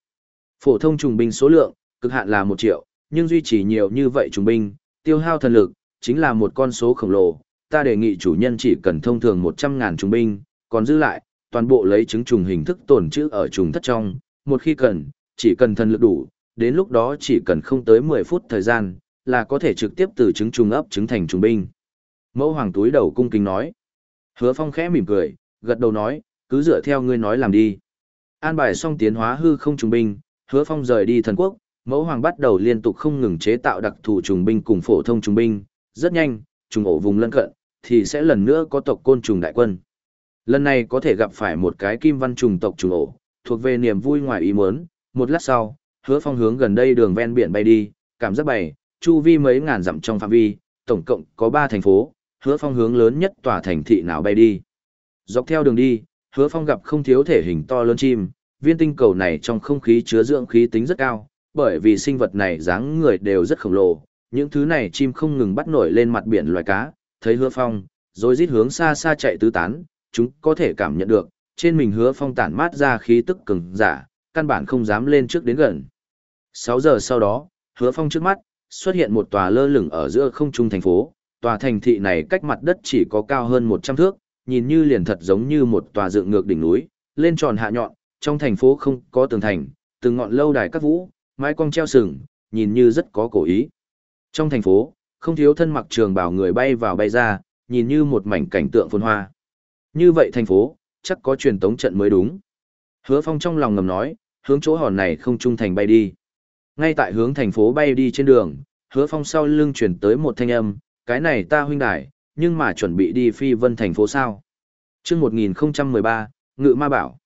phổ thông trung binh số lượng, cực hạn là một triệu, nhưng duy trì nhiều như vậy trung binh, tiêu hao thần lực, chính là một con số khổng lồ. Ta đề nghị chủ nhân chỉ cần thông thường 100.000 trung binh, còn dư lại, toàn bộ lấy trứng trùng hình thức tồn trữ ở trùng thất trong, một khi cần, chỉ cần thần lực đủ, đến lúc đó chỉ cần không tới 10 phút thời gian, là có thể trực tiếp từ trứng trùng ấp trứng thành trùng binh. Mẫu hoàng túi đầu cung kính nói. Hứa phong khẽ mỉm cười, gật đầu nói, cứ dựa theo ngươi nói làm đi. An bài xong tiến hóa hư không trùng binh, hứa phong rời đi thần quốc, mẫu hoàng bắt đầu liên tục không ngừng chế tạo đặc thù trùng binh cùng phổ thông trùng binh, rất nhanh, trùng ổ vùng lân cận, thì sẽ lần nữa có tộc côn trùng đại quân. Lần này có thể gặp phải một cái kim văn trùng tộc trùng ổ, thuộc về niềm vui ngoài ý muốn, một lát sau, hứa phong hướng gần đây đường ven biển bay đi, cảm giác bày, chu vi mấy ngàn dặm trong phạm vi, tổng cộng có 3 thành phố, hứa phong hướng lớn nhất tòa thành thị nào bay đi. Dọc theo đường đi, hứa phong gặp không thiếu thể hình to lớn chim, viên tinh cầu này trong không khí chứa dưỡng khí tính rất cao, bởi vì sinh vật này dáng người đều rất khổng lồ, những thứ này chim không ngừng bắt nổi lên mặt biển loài cá, thấy hứa phong, rồi rít hướng xa xa chạy tứ tán, chúng có thể cảm nhận được, trên mình hứa phong tản mát ra khí tức cứng giả, căn bản không dám lên trước đến gần. 6 giờ sau đó, hứa phong trước mắt, xuất hiện một tòa lơ lửng ở giữa không trung thành phố, tòa thành thị này cách mặt đất chỉ có cao hơn 100 thước, nhìn như liền thật giống như một tòa dựng ngược đỉnh núi, lên tròn hạ nhọn, trong thành phố không có tường thành, từng ngọn lâu đài các vũ, mái cong treo sừng, nhìn như rất có cổ ý. Trong thành phố, không thiếu thân mặc trường bào người bay vào bay ra, nhìn như một mảnh cảnh tượng phồn hoa. Như vậy thành phố, chắc có truyền tống trận mới đúng. Hứa Phong trong lòng ngầm nói, hướng chỗ hòn này không trung thành bay đi. Ngay tại hướng thành phố bay đi trên đường, Hứa Phong sau lưng chuyển tới một thanh âm, cái này ta huynh đài, nhưng mà chuẩn bị đi phi vân thành phố sao. chương 1013, Ngự Ma Bảo.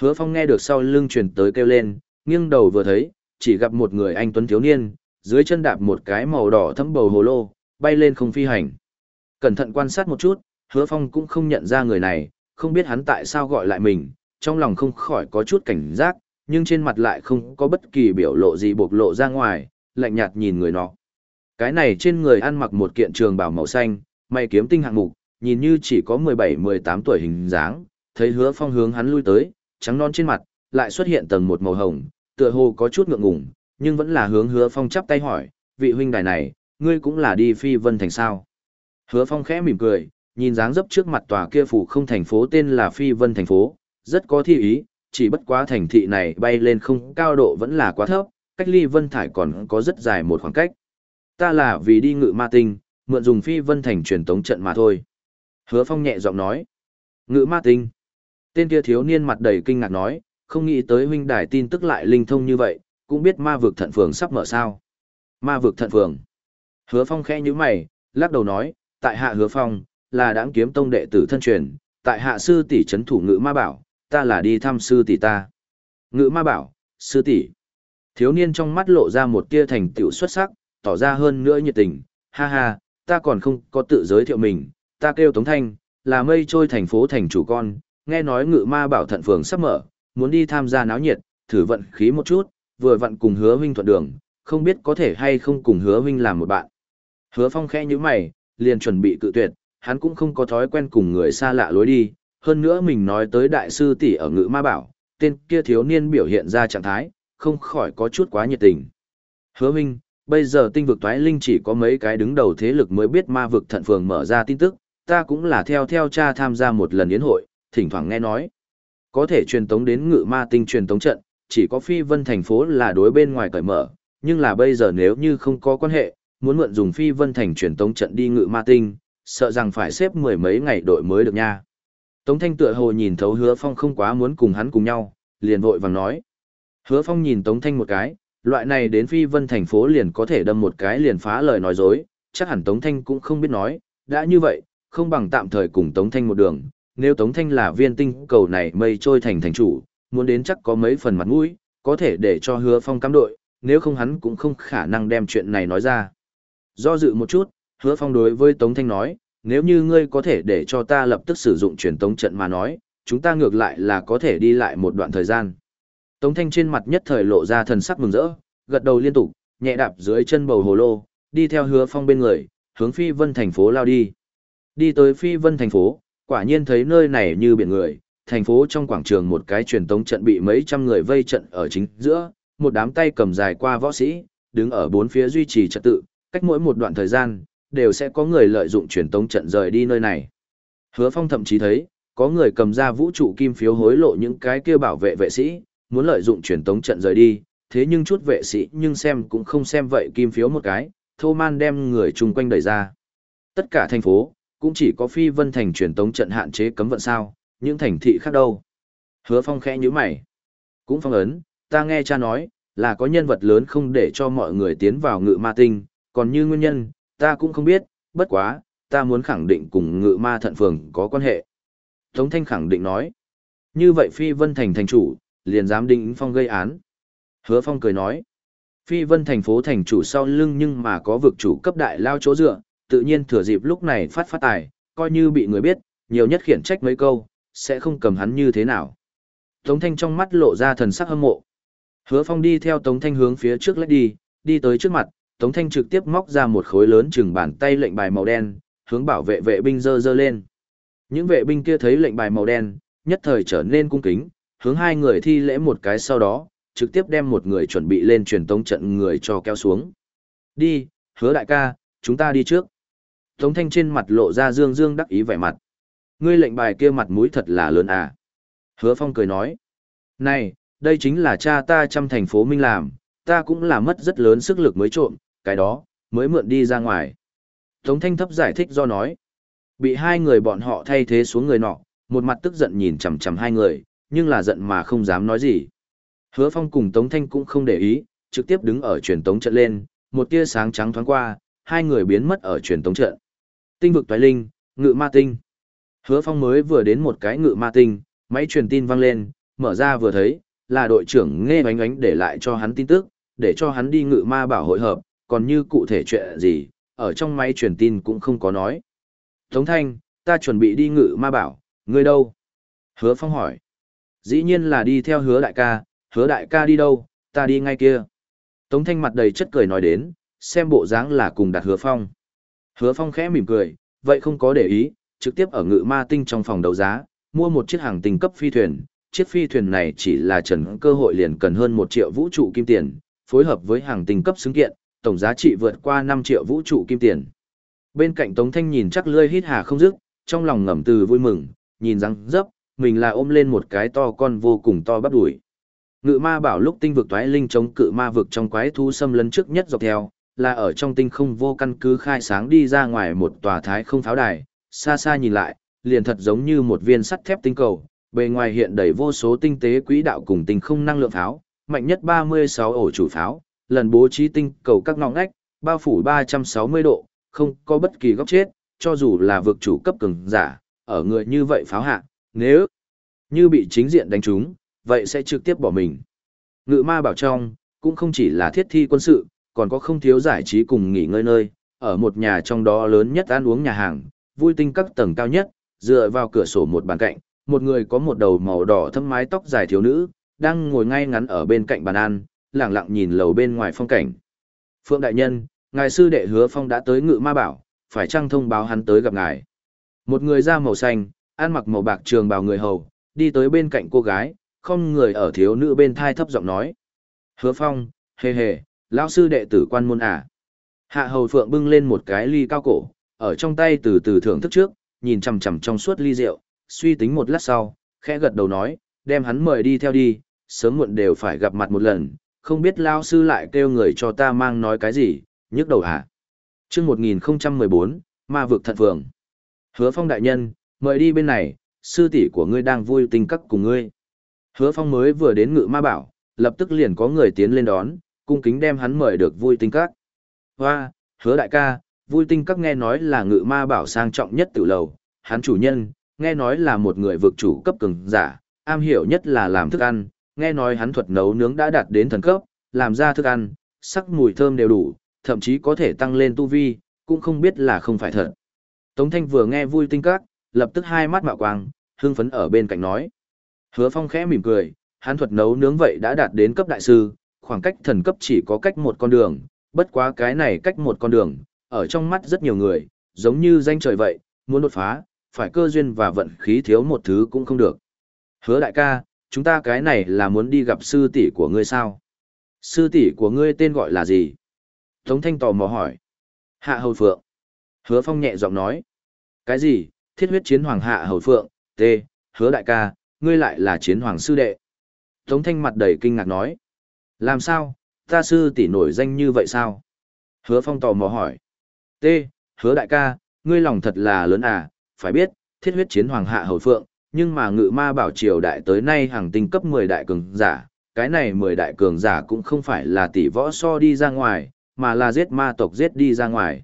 Hứa Phong nghe được sau lưng chuyển tới kêu lên, nghiêng đầu vừa thấy, chỉ gặp một người anh tuấn thiếu niên, dưới chân đạp một cái màu đỏ thấm bầu hồ lô, bay lên không phi hành. Cẩn thận quan sát một chút, hứa phong cũng không nhận ra người này, không biết hắn tại sao gọi lại mình, trong lòng không khỏi có chút cảnh giác, nhưng trên mặt lại không có bất kỳ biểu lộ gì bộc lộ ra ngoài, lạnh nhạt nhìn người nọ. Cái này trên người ăn mặc một kiện trường bào màu xanh, mày kiếm tinh hạng mục, nhìn như chỉ có 17-18 tuổi hình dáng, thấy hứa phong hướng hắn lui tới, trắng non trên mặt, lại xuất hiện tầng một màu hồng, tựa hồ có chút ngượng ngùng, nhưng vẫn là hướng hứa phong chắp tay hỏi, vị huynh đài này, ngươi cũng là đi phi vân thành sao. Hứa phong khẽ mỉm cười, nhìn dáng dấp trước mặt tòa kia phủ không thành phố tên là phi vân thành phố, rất có thi ý, chỉ bất quá thành thị này bay lên không cao độ vẫn là quá thấp, cách ly vân thải còn có rất dài một khoảng cách. Ta là vì đi ngự ma tinh, mượn dùng phi vân thành truyền tống trận mà thôi. Hứa phong nhẹ giọng nói. Ngự ma tinh. Tên kia thiếu niên mặt đầy kinh ngạc nói, không nghĩ tới huynh đài tin tức lại linh thông như vậy, cũng biết ma vực thận phường sắp mở sao. Ma vực thận phường. Hứa phong khẽ như mày, lắc đầu nói, tại hạ hứa phong, là đáng kiếm tông đệ tử thân truyền, tại hạ sư tỷ chấn thủ ngự ma bảo, ta là đi thăm sư tỷ ta. Ngự ma bảo, sư tỷ. Thiếu niên trong mắt lộ ra một tia thành tựu xuất sắc, tỏ ra hơn nữa nhiệt tình, ha ha, ta còn không có tự giới thiệu mình, ta kêu Tống Thanh, là mây trôi thành phố thành chủ con, nghe nói ngự ma bảo thận phường sắp mở, muốn đi tham gia náo nhiệt, thử vận khí một chút, vừa vận cùng hứa huynh thuận đường, không biết có thể hay không cùng hứa huynh làm một bạn. Hứa phong khẽ như mày, liền chuẩn bị cự tuyệt, hắn cũng không có thói quen cùng người xa lạ lối đi, hơn nữa mình nói tới đại sư tỷ ở ngự ma bảo, tên kia thiếu niên biểu hiện ra trạng thái, không khỏi có chút quá nhiệt tình. Hứa minh bây giờ tinh vực toái linh chỉ có mấy cái đứng đầu thế lực mới biết ma vực thận phường mở ra tin tức, ta cũng là theo theo cha tham gia một lần yến hội, thỉnh thoảng nghe nói. Có thể truyền tống đến ngự ma tinh truyền tống trận, chỉ có phi vân thành phố là đối bên ngoài cởi mở, nhưng là bây giờ nếu như không có quan hệ, muốn mượn dùng phi vân thành truyền tống trận đi ngự ma tinh, sợ rằng phải xếp mười mấy ngày đội mới được nha. Tống thanh tựa hồ nhìn thấu hứa phong không quá muốn cùng hắn cùng nhau, liền vội vàng nói. Hứa phong nhìn tống thanh một cái, loại này đến phi vân thành phố liền có thể đâm một cái liền phá lời nói dối, chắc hẳn tống thanh cũng không biết nói, đã như vậy, không bằng tạm thời cùng tống thanh một đường, nếu Tống Thanh là viên tinh cầu này mây trôi thành thành chủ, muốn đến chắc có mấy phần mặt mũi, có thể để cho hứa phong cắm đội, nếu không hắn cũng không khả năng đem chuyện này nói ra. Do dự một chút, hứa phong đối với Tống Thanh nói, nếu như ngươi có thể để cho ta lập tức sử dụng truyền tống trận mà nói, chúng ta ngược lại là có thể đi lại một đoạn thời gian. Tống Thanh trên mặt nhất thời lộ ra thần sắc mừng rỡ, gật đầu liên tục, nhẹ đạp dưới chân bầu hồ lô, đi theo hứa phong bên người, hướng Phi Vân thành phố lao đi. Đi tới Phi Vân thành phố, quả nhiên thấy nơi này như biển người, thành phố trong quảng trường một cái truyền tống trận bị mấy trăm người vây trận ở chính giữa, một đám tay cầm dài qua võ sĩ, đứng ở bốn phía duy trì trật tự, cách mỗi một đoạn thời gian, đều sẽ có người lợi dụng truyền tống trận rời đi nơi này. Hứa Phong thậm chí thấy, có người cầm ra vũ trụ kim phiếu hối lộ những cái kia bảo vệ vệ sĩ, muốn lợi dụng truyền tống trận rời đi, thế nhưng chút vệ sĩ nhưng xem cũng không xem vậy kim phiếu một cái, thô man đem người chung quanh đẩy ra. Tất cả thành phố, cũng chỉ có phi vân thành truyền tống trận hạn chế cấm vận sao, những thành thị khác đâu. Hứa phong khẽ như mày. Cũng phong ấn, ta nghe cha nói, là có nhân vật lớn không để cho mọi người tiến vào ngự ma tinh, còn như nguyên nhân, ta cũng không biết, bất quá, ta muốn khẳng định cùng ngự ma thận phường có quan hệ. Tống Thanh khẳng định nói, như vậy Phi Vân Thành thành chủ, liền dám định phong gây án. Hứa Phong cười nói, Phi Vân thành phố thành chủ sau lưng nhưng mà có vực chủ cấp đại lao chỗ dựa, tự nhiên thừa dịp lúc này phát phát tài, coi như bị người biết, nhiều nhất khiển trách mấy câu, sẽ không cầm hắn như thế nào. Tống Thanh trong mắt lộ ra thần sắc hâm mộ. Hứa Phong đi theo Tống Thanh hướng phía trước lách đi, đi tới trước mặt, Tống Thanh trực tiếp móc ra một khối lớn chừng bàn tay lệnh bài màu đen, hướng bảo vệ vệ binh dơ dơ lên. Những vệ binh kia thấy lệnh bài màu đen, nhất thời trở nên cung kính, hướng hai người thi lễ một cái sau đó, trực tiếp đem một người chuẩn bị lên truyền tống trận người cho kéo xuống. Đi, hứa đại ca, chúng ta đi trước. Tống Thanh trên mặt lộ ra dương dương đắc ý vẻ mặt. Ngươi lệnh bài kia mặt mũi thật là lớn à. Hứa Phong cười nói. Này, đây chính là cha ta trăm thành phố Minh làm, ta cũng là mất rất lớn sức lực mới trộm, cái đó, mới mượn đi ra ngoài. Tống Thanh thấp giải thích do nói. Bị hai người bọn họ thay thế xuống người nọ, một mặt tức giận nhìn chằm chằm hai người, nhưng là giận mà không dám nói gì. Hứa Phong cùng Tống Thanh cũng không để ý, trực tiếp đứng ở truyền tống trận lên, một tia sáng trắng thoáng qua, hai người biến mất ở truyền tống trận. Tinh vực toái linh, ngự ma tinh. Hứa Phong mới vừa đến một cái ngự ma tinh, máy truyền tin vang lên, mở ra vừa thấy, là đội trưởng nghe bánh ánh để lại cho hắn tin tức, để cho hắn đi ngự ma bảo hội hợp, còn như cụ thể chuyện gì, ở trong máy truyền tin cũng không có nói. Tống Thanh, ta chuẩn bị đi ngự ma bảo, ngươi đâu? Hứa Phong hỏi. Dĩ nhiên là đi theo hứa đại ca, hứa đại ca đi đâu, ta đi ngay kia. Tống thanh mặt đầy chất cười nói đến, xem bộ dáng là cùng đặt hứa phong. Hứa phong khẽ mỉm cười, vậy không có để ý, trực tiếp ở ngự ma tinh trong phòng đấu giá, mua một chiếc hàng tinh cấp phi thuyền. Chiếc phi thuyền này chỉ là trần cơ hội liền cần hơn một triệu vũ trụ kim tiền, phối hợp với hàng tinh cấp xứng kiện, tổng giá trị vượt qua 5 triệu vũ trụ kim tiền. Bên cạnh Tống Thanh nhìn chắc lươi hít hà không dứt, trong lòng ngầm từ vui mừng, nhìn răng dấp, mình là ôm lên một cái to con vô cùng to bắp đuổi. Ngự ma bảo lúc tinh vực toái linh chống cự ma vực trong quái thú xâm lấn trước nhất dọc theo, là ở trong tinh không vô căn cứ khai sáng đi ra ngoài một tòa thái không pháo đài, xa xa nhìn lại, liền thật giống như một viên sắt thép tinh cầu, bề ngoài hiện đầy vô số tinh tế quỹ đạo cùng tinh không năng lượng pháo, mạnh nhất 36 ổ chủ pháo, lần bố trí tinh cầu các ngõ ngách, bao phủ 360 độ, không có bất kỳ góc chết, cho dù là vực chủ cấp cường giả, ở người như vậy pháo hạ, nếu như bị chính diện đánh trúng, vậy sẽ trực tiếp bỏ mình. Ngự ma bảo trong, cũng không chỉ là thiết thi quân sự, còn có không thiếu giải trí cùng nghỉ ngơi nơi, ở một nhà trong đó lớn nhất ăn uống nhà hàng, vui tinh các tầng cao nhất, dựa vào cửa sổ một bàn cạnh, một người có một đầu màu đỏ thâm mái tóc dài thiếu nữ, đang ngồi ngay ngắn ở bên cạnh bàn ăn, lặng lặng nhìn lầu bên ngoài phong cảnh. Phượng đại nhân, ngài sư đệ hứa phong đã tới ngự ma bảo, phải chăng thông báo hắn tới gặp ngài. Một người da màu xanh, ăn mặc màu bạc trường bào người hầu, đi tới bên cạnh cô gái, không người ở thiếu nữ bên thai thấp giọng nói. Hứa phong, hề hề, lão sư đệ tử quan môn à. Hạ hầu phượng bưng lên một cái ly cao cổ, ở trong tay từ từ thưởng thức trước, nhìn chằm chằm trong suốt ly rượu, suy tính một lát sau, khẽ gật đầu nói, đem hắn mời đi theo đi, sớm muộn đều phải gặp mặt một lần, không biết lao sư lại kêu người cho ta mang nói cái gì, nhức đầu hả? chương 1014, ma vực thận phường. Hứa phong đại nhân, mời đi bên này, sư tỷ của ngươi đang vui tình cắt cùng ngươi. Hứa phong mới vừa đến ngự ma bảo, lập tức liền có người tiến lên đón, cung kính đem hắn mời được vui tinh các. Hoa, hứa đại ca, vui tinh các nghe nói là ngự ma bảo sang trọng nhất tự lầu, hắn chủ nhân, nghe nói là một người vực chủ cấp cường giả, am hiểu nhất là làm thức ăn, nghe nói hắn thuật nấu nướng đã đạt đến thần cấp, làm ra thức ăn, sắc mùi thơm đều đủ, thậm chí có thể tăng lên tu vi, cũng không biết là không phải thật. Tống Thanh vừa nghe vui tinh các, lập tức hai mắt mạo quang, hưng phấn ở bên cạnh nói. Hứa Phong khẽ mỉm cười, hắn thuật nấu nướng vậy đã đạt đến cấp đại sư, khoảng cách thần cấp chỉ có cách một con đường, bất quá cái này cách một con đường, ở trong mắt rất nhiều người, giống như danh trời vậy, muốn đột phá, phải cơ duyên và vận khí thiếu một thứ cũng không được. Hứa đại ca, chúng ta cái này là muốn đi gặp sư tỷ của ngươi sao? Sư tỷ của ngươi tên gọi là gì? Tống Thanh tò mò hỏi. Hạ Hầu Phượng. Hứa Phong nhẹ giọng nói. Cái gì? Thiết huyết chiến hoàng Hạ Hầu Phượng, T, hứa đại ca, ngươi lại là chiến hoàng sư đệ. Tống Thanh mặt đầy kinh ngạc nói. Làm sao, ta sư tỷ nổi danh như vậy sao? Hứa Phong tò mò hỏi. T, hứa đại ca, ngươi lòng thật là lớn à, phải biết, thiết huyết chiến hoàng hạ hầu phượng, nhưng mà ngự ma bảo triều đại tới nay hàng tinh cấp 10 đại cường giả, cái này 10 đại cường giả cũng không phải là tỷ võ so đi ra ngoài, mà là giết ma tộc giết đi ra ngoài.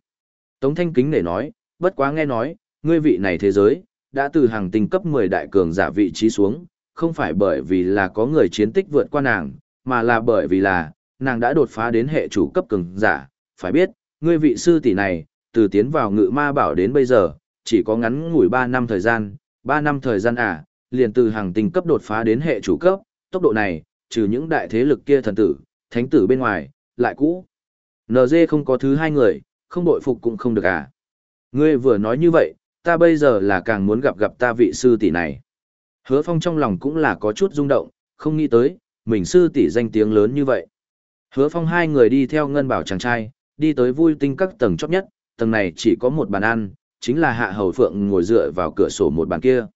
Tống Thanh Kính để nói, bất quá nghe nói, ngươi vị này thế giới, đã từ hàng tinh cấp 10 đại cường giả vị trí xuống, không phải bởi vì là có người chiến tích vượt qua nàng, mà là bởi vì là, nàng đã đột phá đến hệ chủ cấp cường giả, phải biết, ngươi vị sư tỷ này, từ tiến vào ngự ma bảo đến bây giờ, chỉ có ngắn ngủi 3 năm thời gian, 3 năm thời gian à, liền từ hàng tinh cấp đột phá đến hệ chủ cấp, tốc độ này, trừ những đại thế lực kia thần tử, thánh tử bên ngoài, lại cũ. NG không có thứ hai người, không bội phục cũng không được à. Ngươi vừa nói như vậy, ta bây giờ là càng muốn gặp gặp ta vị sư tỷ này. Hứa phong trong lòng cũng là có chút rung động, không nghĩ tới, mình sư tỷ danh tiếng lớn như vậy. Hứa phong hai người đi theo ngân bảo chàng trai, đi tới vui tinh các tầng chót nhất, tầng này chỉ có một bàn ăn, chính là hạ hầu phượng ngồi dựa vào cửa sổ một bàn kia.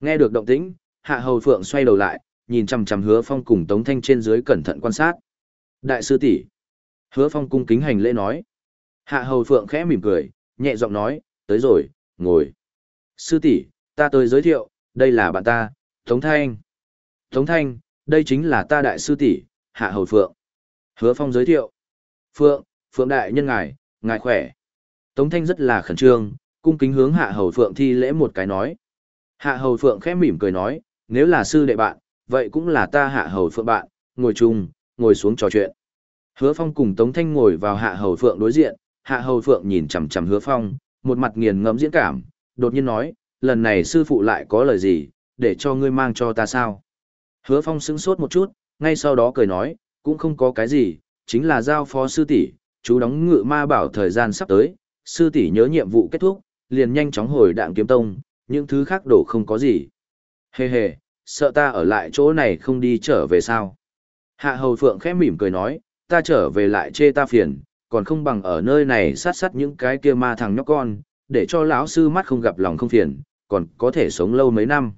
Nghe được động tĩnh, hạ hầu phượng xoay đầu lại, nhìn chằm chằm hứa phong cùng tống thanh trên dưới cẩn thận quan sát. Đại sư tỷ Hứa phong cung kính hành lễ nói. Hạ hầu phượng khẽ mỉm cười, nhẹ giọng nói, tới rồi, ngồi. Sư tỷ ta tới giới thiệu, đây là bạn ta, Tống Thanh. Tống Thanh, đây chính là ta đại sư tỷ Hạ hầu phượng. Hứa phong giới thiệu. Phượng, Phượng đại nhân ngài, ngài khỏe. Tống Thanh rất là khẩn trương, cung kính hướng Hạ Hầu Phượng thi lễ một cái nói. Hạ Hầu Phượng khẽ mỉm cười nói, nếu là sư đệ bạn, vậy cũng là ta Hạ Hầu Phượng bạn, ngồi chung, ngồi xuống trò chuyện. Hứa Phong cùng Tống Thanh ngồi vào Hạ Hầu Phượng đối diện, Hạ Hầu Phượng nhìn chằm chằm Hứa Phong, một mặt nghiền ngẫm diễn cảm, đột nhiên nói, lần này sư phụ lại có lời gì, để cho ngươi mang cho ta sao? Hứa Phong sững sốt một chút, ngay sau đó cười nói, cũng không có cái gì, chính là giao phó sư tỷ, chú đóng ngự ma bảo thời gian sắp tới, sư tỷ nhớ nhiệm vụ kết thúc, liền nhanh chóng hồi đạng kiếm tông, những thứ khác đổ không có gì. Hề hề, sợ ta ở lại chỗ này không đi trở về sao. Hạ hầu phượng khẽ mỉm cười nói, ta trở về lại chê ta phiền, còn không bằng ở nơi này sát sát những cái kia ma thằng nhóc con, để cho lão sư mắt không gặp lòng không phiền, còn có thể sống lâu mấy năm.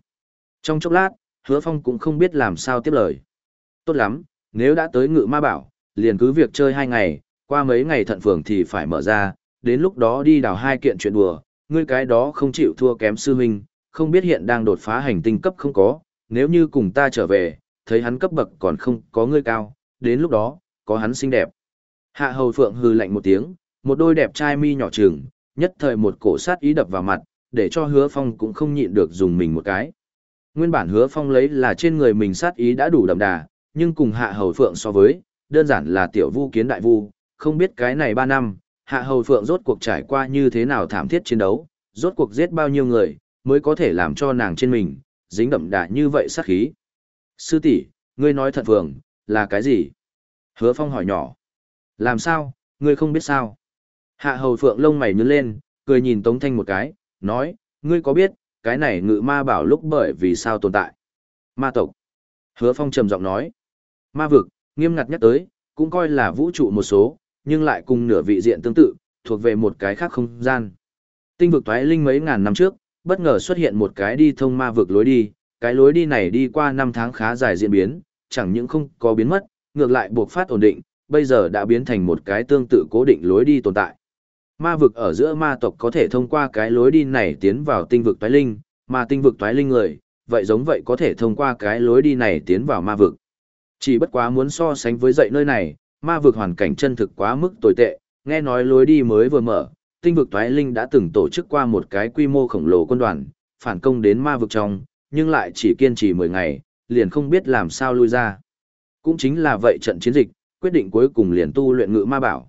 Trong chốc lát, hứa phong cũng không biết làm sao tiếp lời. Tốt lắm, nếu đã tới ngự ma bảo, liền cứ việc chơi hai ngày, qua mấy ngày thận phường thì phải mở ra, đến lúc đó đi đào hai kiện chuyện đùa, ngươi cái đó không chịu thua kém sư huynh, không biết hiện đang đột phá hành tinh cấp không có, nếu như cùng ta trở về, thấy hắn cấp bậc còn không có ngươi cao, đến lúc đó, có hắn xinh đẹp. Hạ hầu phượng hừ lạnh một tiếng, một đôi đẹp trai mi nhỏ trừng, nhất thời một cổ sát ý đập vào mặt, để cho hứa phong cũng không nhịn được dùng mình một cái. Nguyên bản hứa phong lấy là trên người mình sát ý đã đủ đậm đà, nhưng cùng hạ hầu phượng so với, đơn giản là tiểu vu kiến đại vu, không biết cái này ba năm, hạ hầu phượng rốt cuộc trải qua như thế nào thảm thiết chiến đấu, rốt cuộc giết bao nhiêu người, mới có thể làm cho nàng trên mình, dính đậm đà như vậy sát khí. Sư tỷ, ngươi nói thật phượng, là cái gì? Hứa phong hỏi nhỏ. Làm sao, ngươi không biết sao? Hạ hầu phượng lông mày nhướng lên, cười nhìn Tống Thanh một cái, nói, ngươi có biết, cái này ngự ma bảo lúc bởi vì sao tồn tại? Ma tộc. Hứa phong trầm giọng nói. Ma vực, nghiêm ngặt nhắc tới, cũng coi là vũ trụ một số, nhưng lại cùng nửa vị diện tương tự, thuộc về một cái khác không gian. Tinh vực toái linh mấy ngàn năm trước, bất ngờ xuất hiện một cái đi thông ma vực lối đi, cái lối đi này đi qua năm tháng khá dài diễn biến, chẳng những không có biến mất, ngược lại buộc phát ổn định, bây giờ đã biến thành một cái tương tự cố định lối đi tồn tại. Ma vực ở giữa ma tộc có thể thông qua cái lối đi này tiến vào tinh vực toái linh, mà tinh vực toái linh người, vậy giống vậy có thể thông qua cái lối đi này tiến vào ma vực. Chỉ bất quá muốn so sánh với dậy nơi này, ma vực hoàn cảnh chân thực quá mức tồi tệ, nghe nói lối đi mới vừa mở, tinh vực toái linh đã từng tổ chức qua một cái quy mô khổng lồ quân đoàn, phản công đến ma vực trong, nhưng lại chỉ kiên trì 10 ngày, liền không biết làm sao lui ra. Cũng chính là vậy trận chiến dịch, quyết định cuối cùng liền tu luyện ngự ma bảo.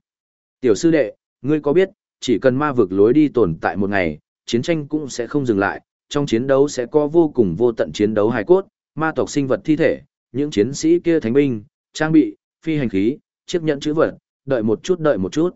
Tiểu sư đệ, ngươi có biết, chỉ cần ma vực lối đi tồn tại một ngày, chiến tranh cũng sẽ không dừng lại, trong chiến đấu sẽ có vô cùng vô tận chiến đấu hài cốt, ma tộc sinh vật thi thể, những chiến sĩ kia thánh binh, trang bị, phi hành khí, chiếc nhẫn chữ vật, đợi một chút đợi một chút.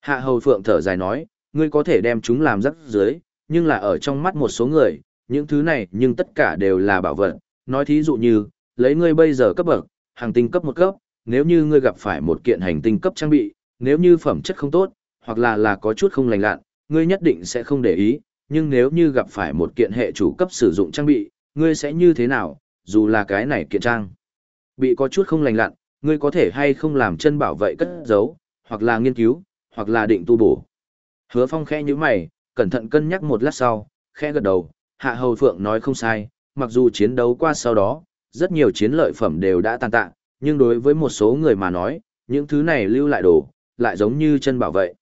Hạ hầu phượng thở dài nói, ngươi có thể đem chúng làm rắc dưới, nhưng là ở trong mắt một số người, những thứ này nhưng tất cả đều là bảo vật. Nói thí dụ như, lấy ngươi bây giờ cấp bậc, hàng tinh cấp một cấp, nếu như ngươi gặp phải một kiện hành tinh cấp trang bị, nếu như phẩm chất không tốt, hoặc là là có chút không lành lặn, ngươi nhất định sẽ không để ý, nhưng nếu như gặp phải một kiện hệ chủ cấp sử dụng trang bị, ngươi sẽ như thế nào, dù là cái này kiện trang. Bị có chút không lành lặn, ngươi có thể hay không làm chân bảo vệ cất giấu, hoặc là nghiên cứu, hoặc là định tu bổ. Hứa Phong khẽ như mày, cẩn thận cân nhắc một lát sau, khẽ gật đầu, Hạ Hầu Phượng nói không sai, mặc dù chiến đấu qua sau đó, rất nhiều chiến lợi phẩm đều đã tàn tạ, nhưng đối với một số người mà nói, những thứ này lưu lại đồ, lại giống như chân bảo vệ.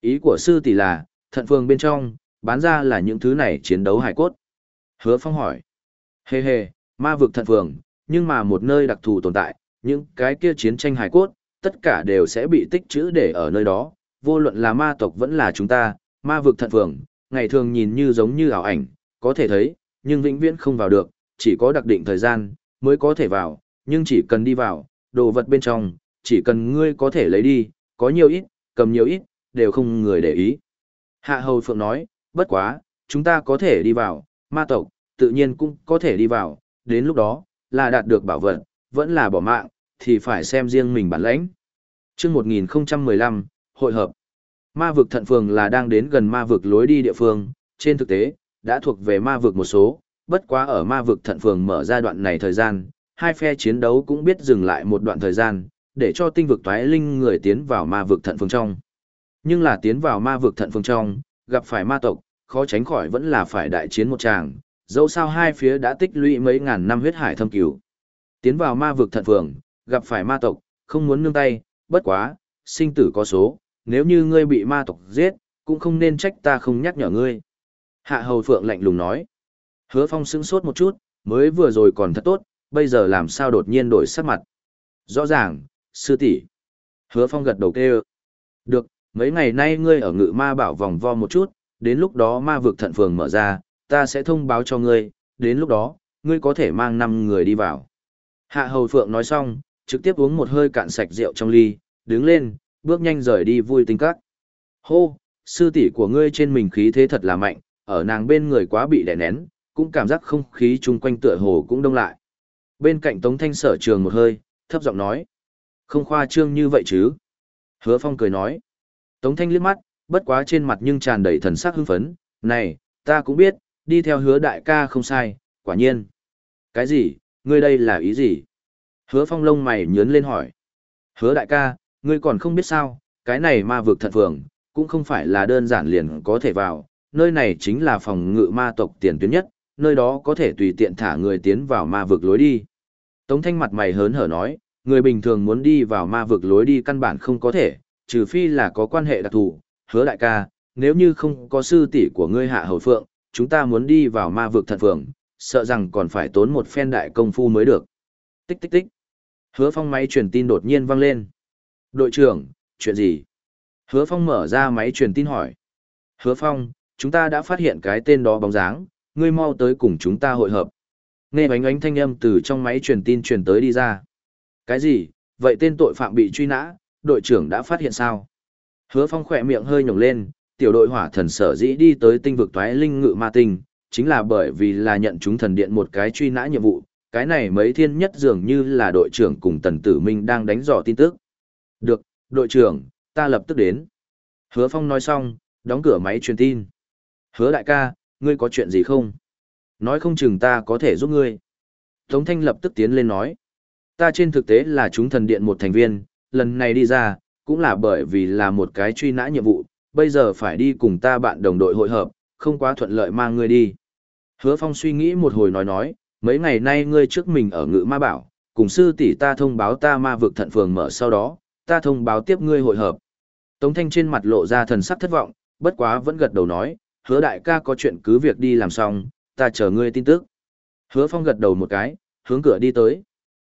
Ý của sư tỷ là, thận phương bên trong, bán ra là những thứ này chiến đấu hải cốt. Hứa Phong hỏi. Hê hê, ma vực thận phường, nhưng mà một nơi đặc thù tồn tại, những cái kia chiến tranh hải cốt, tất cả đều sẽ bị tích trữ để ở nơi đó, vô luận là ma tộc vẫn là chúng ta, ma vực thận phường, ngày thường nhìn như giống như ảo ảnh, có thể thấy, nhưng vĩnh viễn không vào được, chỉ có đặc định thời gian, mới có thể vào, nhưng chỉ cần đi vào, đồ vật bên trong, chỉ cần ngươi có thể lấy đi, có nhiều ít, cầm nhiều ít, đều không người để ý. Hạ Hầu Phượng nói, bất quá, chúng ta có thể đi vào, ma tộc, tự nhiên cũng có thể đi vào, đến lúc đó, là đạt được bảo vật, vẫn là bỏ mạng, thì phải xem riêng mình bản lãnh. Trước 1015, hội hợp. Ma vực thận phường là đang đến gần ma vực lối đi địa phương, trên thực tế, đã thuộc về ma vực một số, bất quá ở ma vực thận phường mở ra đoạn này thời gian, hai phe chiến đấu cũng biết dừng lại một đoạn thời gian, để cho tinh vực toái linh người tiến vào ma vực thận phường trong. Nhưng là tiến vào ma vực thận phường trong, gặp phải ma tộc, khó tránh khỏi vẫn là phải đại chiến một tràng, dẫu sao hai phía đã tích lũy mấy ngàn năm huyết hải thâm cứu. Tiến vào ma vực thận phường, gặp phải ma tộc, không muốn nương tay, bất quá, sinh tử có số, nếu như ngươi bị ma tộc giết, cũng không nên trách ta không nhắc nhở ngươi. Hạ hầu phượng lạnh lùng nói. Hứa phong sững sốt một chút, mới vừa rồi còn thật tốt, bây giờ làm sao đột nhiên đổi sắc mặt. Rõ ràng, sư tỷ. Hứa phong gật đầu kêu. Được, mấy ngày nay ngươi ở ngự ma bảo vòng vo một chút, đến lúc đó ma vực thận phường mở ra, ta sẽ thông báo cho ngươi, đến lúc đó, ngươi có thể mang 5 người đi vào. Hạ Hầu Phượng nói xong, trực tiếp uống một hơi cạn sạch rượu trong ly, đứng lên, bước nhanh rời đi vui tính các. Hô, sư tỷ của ngươi trên mình khí thế thật là mạnh, ở nàng bên người quá bị đè nén, cũng cảm giác không khí chung quanh tựa hồ cũng đông lại. Bên cạnh Tống Thanh sở trường một hơi, thấp giọng nói. Không khoa trương như vậy chứ. Hứa Phong cười nói. Tống Thanh liếc mắt, bất quá trên mặt nhưng tràn đầy thần sắc hưng phấn. Này, ta cũng biết, đi theo hứa đại ca không sai, quả nhiên. Cái gì, ngươi đây là ý gì? Hứa Phong lông mày nhớn lên hỏi. Hứa đại ca, ngươi còn không biết sao, cái này ma vực thật phường, cũng không phải là đơn giản liền có thể vào, nơi này chính là phòng ngự ma tộc tiền tuyến nhất, nơi đó có thể tùy tiện thả người tiến vào ma vực lối đi. Tống Thanh mặt mày hớn hở nói, người bình thường muốn đi vào ma vực lối đi căn bản không có thể, trừ phi là có quan hệ đặc thù, hứa đại ca, nếu như không có sư tỷ của ngươi hạ hầu phượng, chúng ta muốn đi vào ma vực thật phường, sợ rằng còn phải tốn một phen đại công phu mới được. Tích tích tích. Hứa phong máy truyền tin đột nhiên vang lên. Đội trưởng, chuyện gì? Hứa phong mở ra máy truyền tin hỏi. Hứa phong, chúng ta đã phát hiện cái tên đó bóng dáng, ngươi mau tới cùng chúng ta hội hợp. Nghe bánh ánh thanh âm từ trong máy truyền tin truyền tới đi ra. Cái gì, vậy tên tội phạm bị truy nã, đội trưởng đã phát hiện sao? Hứa phong khỏe miệng hơi nhổng lên, tiểu đội hỏa thần sở dĩ đi tới tinh vực toái linh ngự ma tinh, chính là bởi vì là nhận chúng thần điện một cái truy nã nhiệm vụ, cái này mấy thiên nhất dường như là đội trưởng cùng tần tử minh đang đánh dò tin tức. Được, đội trưởng, ta lập tức đến. Hứa phong nói xong, đóng cửa máy truyền tin. Hứa đại ca, ngươi có chuyện gì không? Nói không chừng ta có thể giúp ngươi. Tống Thanh lập tức tiến lên nói. Ta trên thực tế là chúng thần điện một thành viên, lần này đi ra, cũng là bởi vì là một cái truy nã nhiệm vụ, bây giờ phải đi cùng ta bạn đồng đội hội hợp, không quá thuận lợi mang ngươi đi. Hứa Phong suy nghĩ một hồi nói nói, mấy ngày nay ngươi trước mình ở ngự ma bảo, cùng sư tỷ ta thông báo ta ma vực thận phường mở sau đó, ta thông báo tiếp ngươi hội hợp. Tống Thanh trên mặt lộ ra thần sắc thất vọng, bất quá vẫn gật đầu nói, hứa đại ca có chuyện cứ việc đi làm xong, ta chờ ngươi tin tức. Hứa Phong gật đầu một cái, hướng cửa đi tới.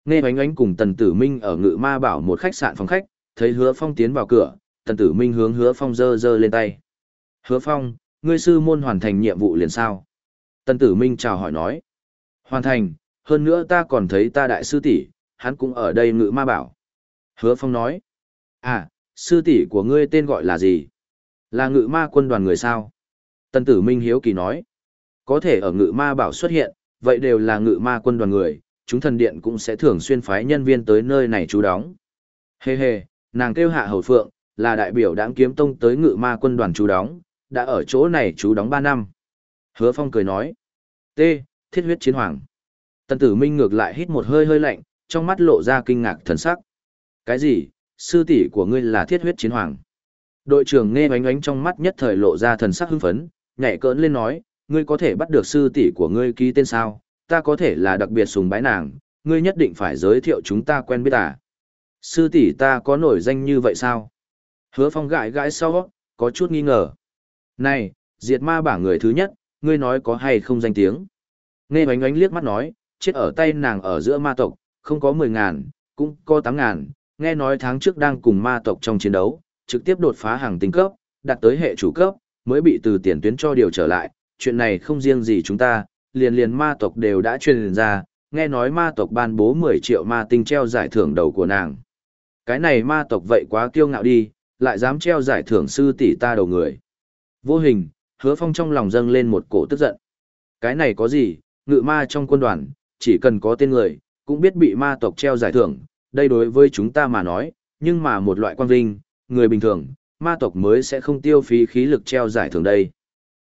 Nghe Oánh Oánh cùng Tần Tử Minh ở Ngự Ma Bảo một khách sạn phòng khách, thấy Hứa Phong tiến vào cửa, Tần Tử Minh hướng Hứa Phong giơ giơ lên tay. "Hứa Phong, ngươi sư môn hoàn thành nhiệm vụ liền sao?" Tần Tử Minh chào hỏi nói. "Hoàn thành, hơn nữa ta còn thấy ta đại sư tỷ, hắn cũng ở đây Ngự Ma Bảo." Hứa Phong nói. "À, sư tỷ của ngươi tên gọi là gì? Là Ngự Ma quân đoàn người sao?" Tần Tử Minh hiếu kỳ nói có thể ở ngự ma bảo xuất hiện, vậy đều là ngự ma quân đoàn người, chúng thần điện cũng sẽ thường xuyên phái nhân viên tới nơi này trú đóng. Hê hê, nàng kêu hạ hầu phượng, là đại biểu đáng kiếm tông tới ngự ma quân đoàn trú đóng, đã ở chỗ này trú đóng 3 năm. Hứa Phong cười nói, T, thiết huyết chiến hoàng. Tần tử minh ngược lại hít một hơi hơi lạnh, trong mắt lộ ra kinh ngạc thần sắc. Cái gì, sư tỷ của ngươi là thiết huyết chiến hoàng? Đội trưởng nghe ánh ánh trong mắt nhất thời lộ ra thần sắc hưng phấn, nhảy cỡn lên nói, ngươi có thể bắt được sư tỷ của ngươi ký tên sao, ta có thể là đặc biệt sùng bái nàng, ngươi nhất định phải giới thiệu chúng ta quen biết à. Sư tỷ ta có nổi danh như vậy sao? Hứa phong gãi gãi sau, có chút nghi ngờ. Này, diệt ma bảng người thứ nhất, ngươi nói có hay không danh tiếng? Nghe bánh oánh liếc mắt nói, chết ở tay nàng ở giữa ma tộc, không có mười ngàn, cũng có tám ngàn, nghe nói tháng trước đang cùng ma tộc trong chiến đấu, trực tiếp đột phá hàng tinh cấp, đạt tới hệ chủ cấp, mới bị từ tiền tuyến cho điều trở lại, chuyện này không riêng gì chúng ta, liền liền ma tộc đều đã truyền ra, nghe nói ma tộc ban bố 10 triệu ma tinh treo giải thưởng đầu của nàng. Cái này ma tộc vậy quá kiêu ngạo đi, lại dám treo giải thưởng sư tỷ ta đầu người. Vô hình, hứa phong trong lòng dâng lên một cổ tức giận. Cái này có gì, ngự ma trong quân đoàn, chỉ cần có tên người, cũng biết bị ma tộc treo giải thưởng, đây đối với chúng ta mà nói, nhưng mà một loại quan vinh, người bình thường, ma tộc mới sẽ không tiêu phí khí lực treo giải thưởng đây.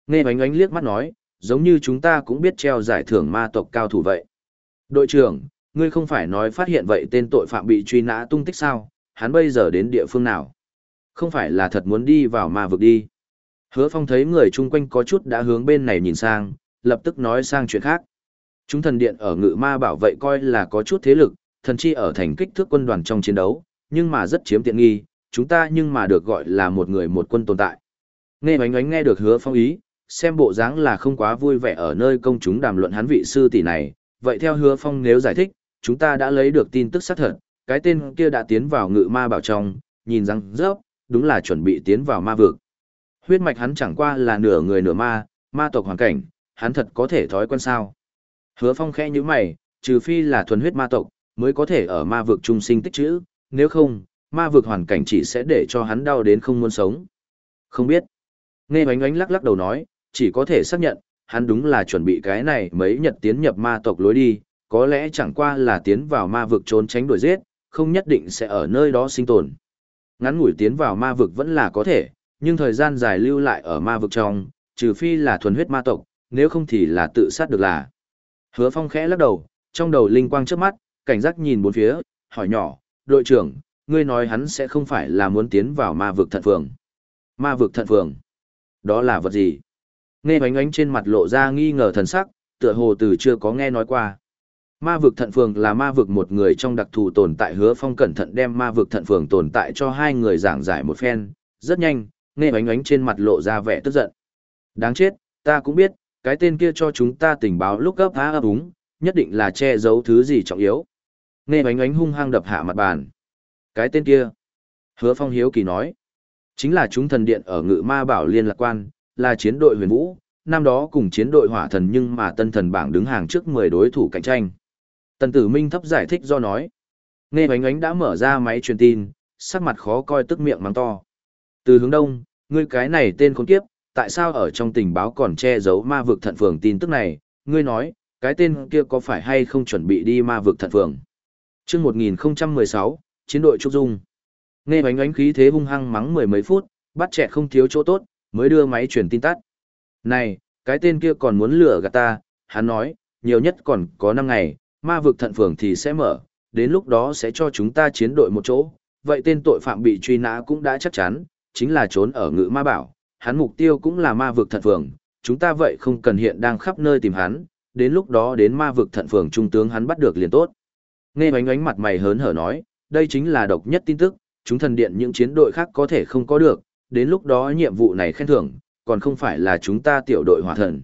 Nghe bánh ánh liếc mắt nói, giống như chúng ta cũng biết treo giải thưởng ma tộc cao thủ vậy. Đội trưởng, ngươi không phải nói phát hiện vậy tên tội phạm bị truy nã tung tích sao, hắn bây giờ đến địa phương nào? Không phải là thật muốn đi vào ma vực đi. Hứa phong thấy người chung quanh có chút đã hướng bên này nhìn sang, lập tức nói sang chuyện khác. Chúng thần điện ở ngự ma bảo vệ coi là có chút thế lực, thần chi ở thành kích thước quân đoàn trong chiến đấu, nhưng mà rất chiếm tiện nghi, chúng ta nhưng mà được gọi là một người một quân tồn tại. Nghe bánh ánh nghe được hứa phong ý, xem bộ dáng là không quá vui vẻ ở nơi công chúng đàm luận hắn vị sư tỷ này, vậy theo hứa phong nếu giải thích, chúng ta đã lấy được tin tức xác thật, cái tên kia đã tiến vào ngự ma bảo trong, nhìn răng rớp, đúng là chuẩn bị tiến vào ma vực. Huyết mạch hắn chẳng qua là nửa người nửa ma, ma tộc hoàn cảnh, hắn thật có thể thói quen sao. Hứa phong khẽ như mày, trừ phi là thuần huyết ma tộc, mới có thể ở ma vực trung sinh tích trữ, nếu không, ma vực hoàn cảnh chỉ sẽ để cho hắn đau đến không muốn sống. Không biết. Nghe oánh oánh lắc lắc đầu nói, chỉ có thể xác nhận, hắn đúng là chuẩn bị cái này mấy nhật tiến nhập ma tộc lối đi, có lẽ chẳng qua là tiến vào ma vực trốn tránh đuổi giết, không nhất định sẽ ở nơi đó sinh tồn. Ngắn ngủi tiến vào ma vực vẫn là có thể, nhưng thời gian dài lưu lại ở ma vực trong, trừ phi là thuần huyết ma tộc, nếu không thì là tự sát được là. Hứa Phong khẽ lắc đầu, trong đầu linh quang trước mắt, cảnh giác nhìn bốn phía, hỏi nhỏ, đội trưởng, ngươi nói hắn sẽ không phải là muốn tiến vào ma vực thận phường. Ma vực thận phường? Đó là vật gì? Nghe bánh ánh trên mặt lộ ra nghi ngờ thần sắc, tựa hồ từ chưa có nghe nói qua. Ma vực thận phường là ma vực một người trong đặc thù tồn tại hứa phong cẩn thận đem ma vực thận phường tồn tại cho hai người giảng giải một phen, rất nhanh, nghe bánh ánh trên mặt lộ ra vẻ tức giận. Đáng chết, ta cũng biết, cái tên kia cho chúng ta tình báo lúc gấp há ấp úng, nhất định là che giấu thứ gì trọng yếu. Nghe bánh ánh hung hăng đập hạ mặt bàn. Cái tên kia. Hứa phong hiếu kỳ nói. Chính là chúng thần điện ở ngự ma bảo liên lạc quan, là chiến đội huyền vũ, năm đó cùng chiến đội hỏa thần nhưng mà tân thần bảng đứng hàng trước 10 đối thủ cạnh tranh. Tần tử minh thấp giải thích do nói. Nghe bánh ánh đã mở ra máy truyền tin, sắc mặt khó coi tức miệng mắng to. Từ hướng đông, ngươi cái này tên khốn kiếp, tại sao ở trong tình báo còn che giấu ma vực thận phường tin tức này, ngươi nói, cái tên kia có phải hay không chuẩn bị đi ma vực thận phường. chương 1016, chiến đội Trúc Dung. Nghe bánh ánh khí thế hung hăng mắng mười mấy phút, bắt trẻ không thiếu chỗ tốt, mới đưa máy truyền tin tắt. Này, cái tên kia còn muốn lừa gạt ta, hắn nói, nhiều nhất còn có 5 ngày, ma vực thận phường thì sẽ mở, đến lúc đó sẽ cho chúng ta chiến đội một chỗ. Vậy tên tội phạm bị truy nã cũng đã chắc chắn, chính là trốn ở ngự ma bảo, hắn mục tiêu cũng là ma vực thận phường, chúng ta vậy không cần hiện đang khắp nơi tìm hắn, đến lúc đó đến ma vực thận phường trung tướng hắn bắt được liền tốt. Nghe bánh ánh mặt mày hớn hở nói, đây chính là độc nhất tin tức, chúng thần điện những chiến đội khác có thể không có được, đến lúc đó nhiệm vụ này khen thưởng, còn không phải là chúng ta tiểu đội hỏa thần.